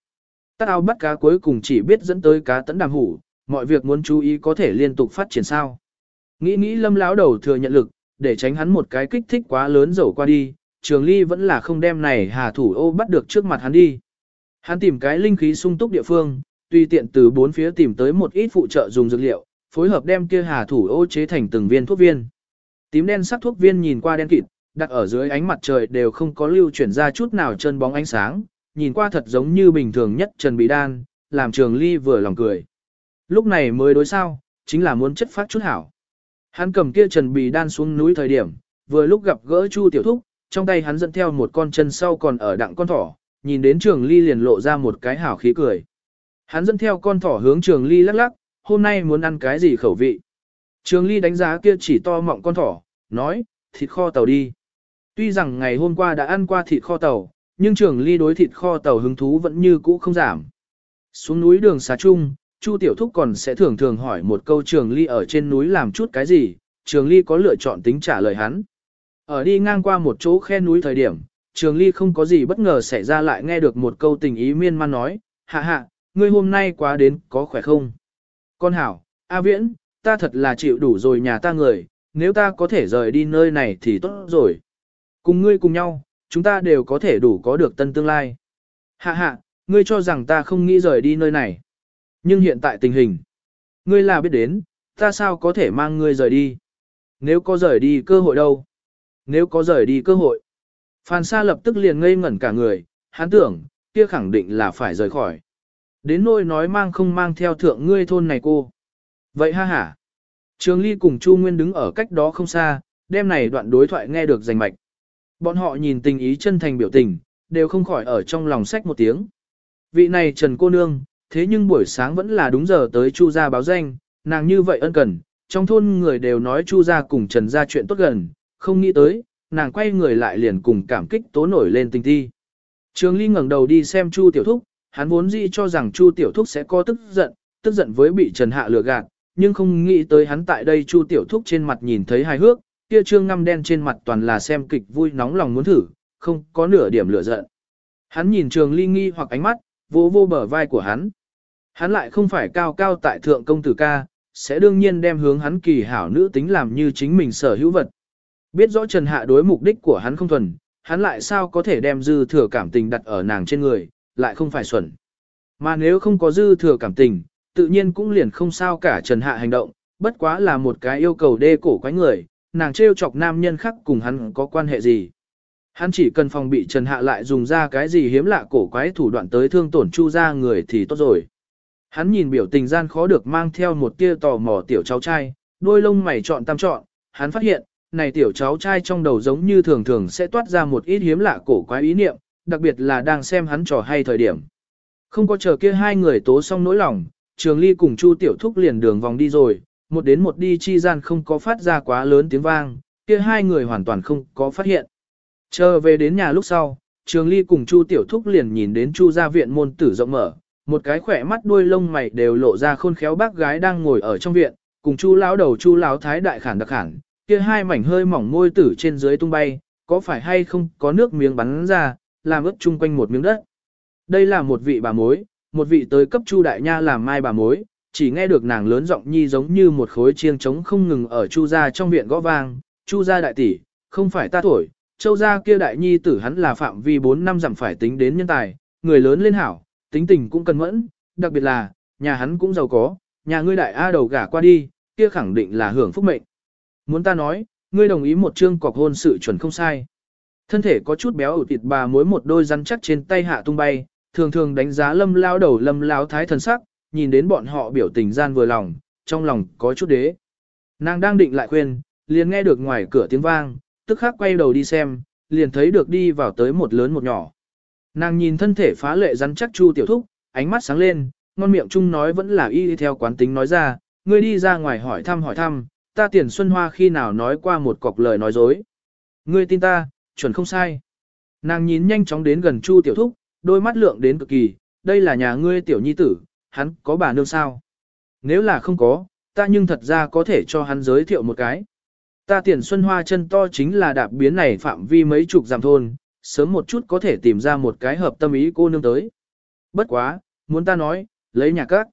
Tát ao bắt cá cuối cùng chỉ biết dẫn tới cá tấn đàm hủ, mọi việc muốn chú ý có thể liên tục phát triển sao. Nghĩ nghĩ lâm lão đầu thừa nhận lực, để tránh hắn một cái kích thích quá lớn dầu qua đi, trường ly vẫn là không đem này hà thủ ô bắt được trước mặt hắn đi. Hắn tìm cái linh khí sung túc địa phương, tùy tiện từ bốn phía tìm tới một ít phụ trợ dùng dược liệu, phối hợp đem kia hà thủ ô chế thành từng viên thuốc viên. Tím đen sắc thuốc viên nhìn qua đen kịt, đặt ở dưới ánh mặt trời đều không có lưu chuyển ra chút nào chân bóng ánh sáng, nhìn qua thật giống như bình thường nhất Trần Bị Đan, làm Trường Ly vừa lòng cười. Lúc này mới đối sao, chính là muốn chất phát chút hảo. Hắn cầm kia Trần Bì Đan xuống núi thời điểm, vừa lúc gặp gỡ Chu Tiểu Thúc, trong tay hắn dẫn theo một con chân sau còn ở đặng con thỏ, nhìn đến Trường Ly liền lộ ra một cái hảo khí cười. Hắn dẫn theo con thỏ hướng Trường Ly lắc lắc, hôm nay muốn ăn cái gì khẩu vị. Trường Ly đánh giá kia chỉ to mọng con thỏ, nói, thịt kho tàu đi. Tuy rằng ngày hôm qua đã ăn qua thịt kho tàu, nhưng Trường Ly đối thịt kho tàu hứng thú vẫn như cũ không giảm. Xuống núi đường xá chung, Chu Tiểu Thúc còn sẽ thường thường hỏi một câu Trường Ly ở trên núi làm chút cái gì, Trường Ly có lựa chọn tính trả lời hắn. Ở đi ngang qua một chỗ khe núi thời điểm, Trường Ly không có gì bất ngờ xảy ra lại nghe được một câu tình ý miên man nói, hạ hạ, ngươi hôm nay quá đến có khỏe không? Con hảo, A Viễn, ta thật là chịu đủ rồi nhà ta người, nếu ta có thể rời đi nơi này thì tốt rồi. Cùng ngươi cùng nhau, chúng ta đều có thể đủ có được tân tương lai. Hạ hạ, ngươi cho rằng ta không nghĩ rời đi nơi này. Nhưng hiện tại tình hình, ngươi là biết đến, ta sao có thể mang ngươi rời đi? Nếu có rời đi cơ hội đâu? Nếu có rời đi cơ hội. Phan Sa lập tức liền ngây ngẩn cả người, hắn tưởng, kia khẳng định là phải rời khỏi. Đến nỗi nói mang không mang theo thượng ngươi thôn này cô. Vậy ha hả. Trường Ly cùng Chu Nguyên đứng ở cách đó không xa, đêm này đoạn đối thoại nghe được rành mạch. Bọn họ nhìn tình ý chân thành biểu tình, đều không khỏi ở trong lòng sách một tiếng. Vị này Trần cô nương, thế nhưng buổi sáng vẫn là đúng giờ tới Chu gia báo danh, nàng như vậy ân cần, trong thôn người đều nói Chu gia cùng Trần gia chuyện tốt gần, không nghĩ tới, nàng quay người lại liền cùng cảm kích tố nổi lên tình thi. Trường Ly ngẩng đầu đi xem Chu Tiểu Thúc, hắn vốn dĩ cho rằng Chu Tiểu Thúc sẽ có tức giận, tức giận với bị Trần Hạ lừa gạt, nhưng không nghĩ tới hắn tại đây Chu Tiểu Thúc trên mặt nhìn thấy hài hước, kia trương ngăm đen trên mặt toàn là xem kịch vui nóng lòng muốn thử, không có nửa điểm lửa giận. Hắn nhìn Trường Ly nghi hoặc ánh mắt, vô vô bờ vai của hắn. Hắn lại không phải cao cao tại thượng công tử ca, sẽ đương nhiên đem hướng hắn kỳ hảo nữ tính làm như chính mình sở hữu vật. Biết rõ Trần Hạ đối mục đích của hắn không thuần, hắn lại sao có thể đem dư thừa cảm tình đặt ở nàng trên người, lại không phải xuẩn. Mà nếu không có dư thừa cảm tình, tự nhiên cũng liền không sao cả Trần Hạ hành động, bất quá là một cái yêu cầu đê cổ quái người, nàng trêu chọc nam nhân khác cùng hắn có quan hệ gì. Hắn chỉ cần phòng bị Trần Hạ lại dùng ra cái gì hiếm lạ cổ quái thủ đoạn tới thương tổn chu ra người thì tốt rồi. Hắn nhìn biểu tình gian khó được mang theo một tia tò mò tiểu cháu trai, đôi lông mày chọn tam chọn, hắn phát hiện, này tiểu cháu trai trong đầu giống như thường thường sẽ toát ra một ít hiếm lạ cổ quái ý niệm, đặc biệt là đang xem hắn trò hay thời điểm. Không có chờ kia hai người tố xong nỗi lòng, Trường Ly cùng Chu Tiểu Thúc liền đường vòng đi rồi, một đến một đi chi gian không có phát ra quá lớn tiếng vang, kia hai người hoàn toàn không có phát hiện. Chờ về đến nhà lúc sau, Trường Ly cùng Chu Tiểu Thúc liền nhìn đến Chu gia viện môn tử rộng mở, một cái khỏe mắt đuôi lông mày đều lộ ra khôn khéo bác gái đang ngồi ở trong viện, cùng Chu lão đầu Chu lão thái đại khản đặc khản, kia hai mảnh hơi mỏng môi tử trên dưới tung bay, có phải hay không có nước miếng bắn ra, làm ướt chung quanh một miếng đất. Đây là một vị bà mối, một vị tới cấp Chu đại nha làm mai bà mối, chỉ nghe được nàng lớn giọng nhi giống như một khối chiêng trống không ngừng ở Chu gia trong viện gõ vang, Chu gia đại tỷ, không phải ta thổi, châu gia kia đại nhi tử hắn là phạm vi 4 năm giảm phải tính đến nhân tài, người lớn lên hảo, tính tình cũng cần mẫn, đặc biệt là, nhà hắn cũng giàu có, nhà ngươi đại A đầu gả qua đi, kia khẳng định là hưởng phúc mệnh. Muốn ta nói, ngươi đồng ý một chương cọc hôn sự chuẩn không sai. Thân thể có chút béo ủ thịt bà mối một đôi rắn chắc trên tay hạ tung bay, thường thường đánh giá lâm lao đầu lâm lao thái thần sắc, nhìn đến bọn họ biểu tình gian vừa lòng, trong lòng có chút đế. Nàng đang định lại khuyên, liền nghe được ngoài cửa tiếng vang, tức khắc quay đầu đi xem, liền thấy được đi vào tới một lớn một nhỏ. Nàng nhìn thân thể phá lệ rắn chắc Chu tiểu thúc, ánh mắt sáng lên, ngon miệng chung nói vẫn là y theo quán tính nói ra, ngươi đi ra ngoài hỏi thăm hỏi thăm, ta tiền xuân hoa khi nào nói qua một cọc lời nói dối. Ngươi tin ta, chuẩn không sai. Nàng nhìn nhanh chóng đến gần Chu tiểu thúc, đôi mắt lượng đến cực kỳ, đây là nhà ngươi tiểu nhi tử, hắn có bà nương sao? Nếu là không có, ta nhưng thật ra có thể cho hắn giới thiệu một cái. Ta tiền xuân hoa chân to chính là đạp biến này phạm vi mấy chục giảm thôn, sớm một chút có thể tìm ra một cái hợp tâm ý cô nương tới. Bất quá, muốn ta nói, lấy nhà các.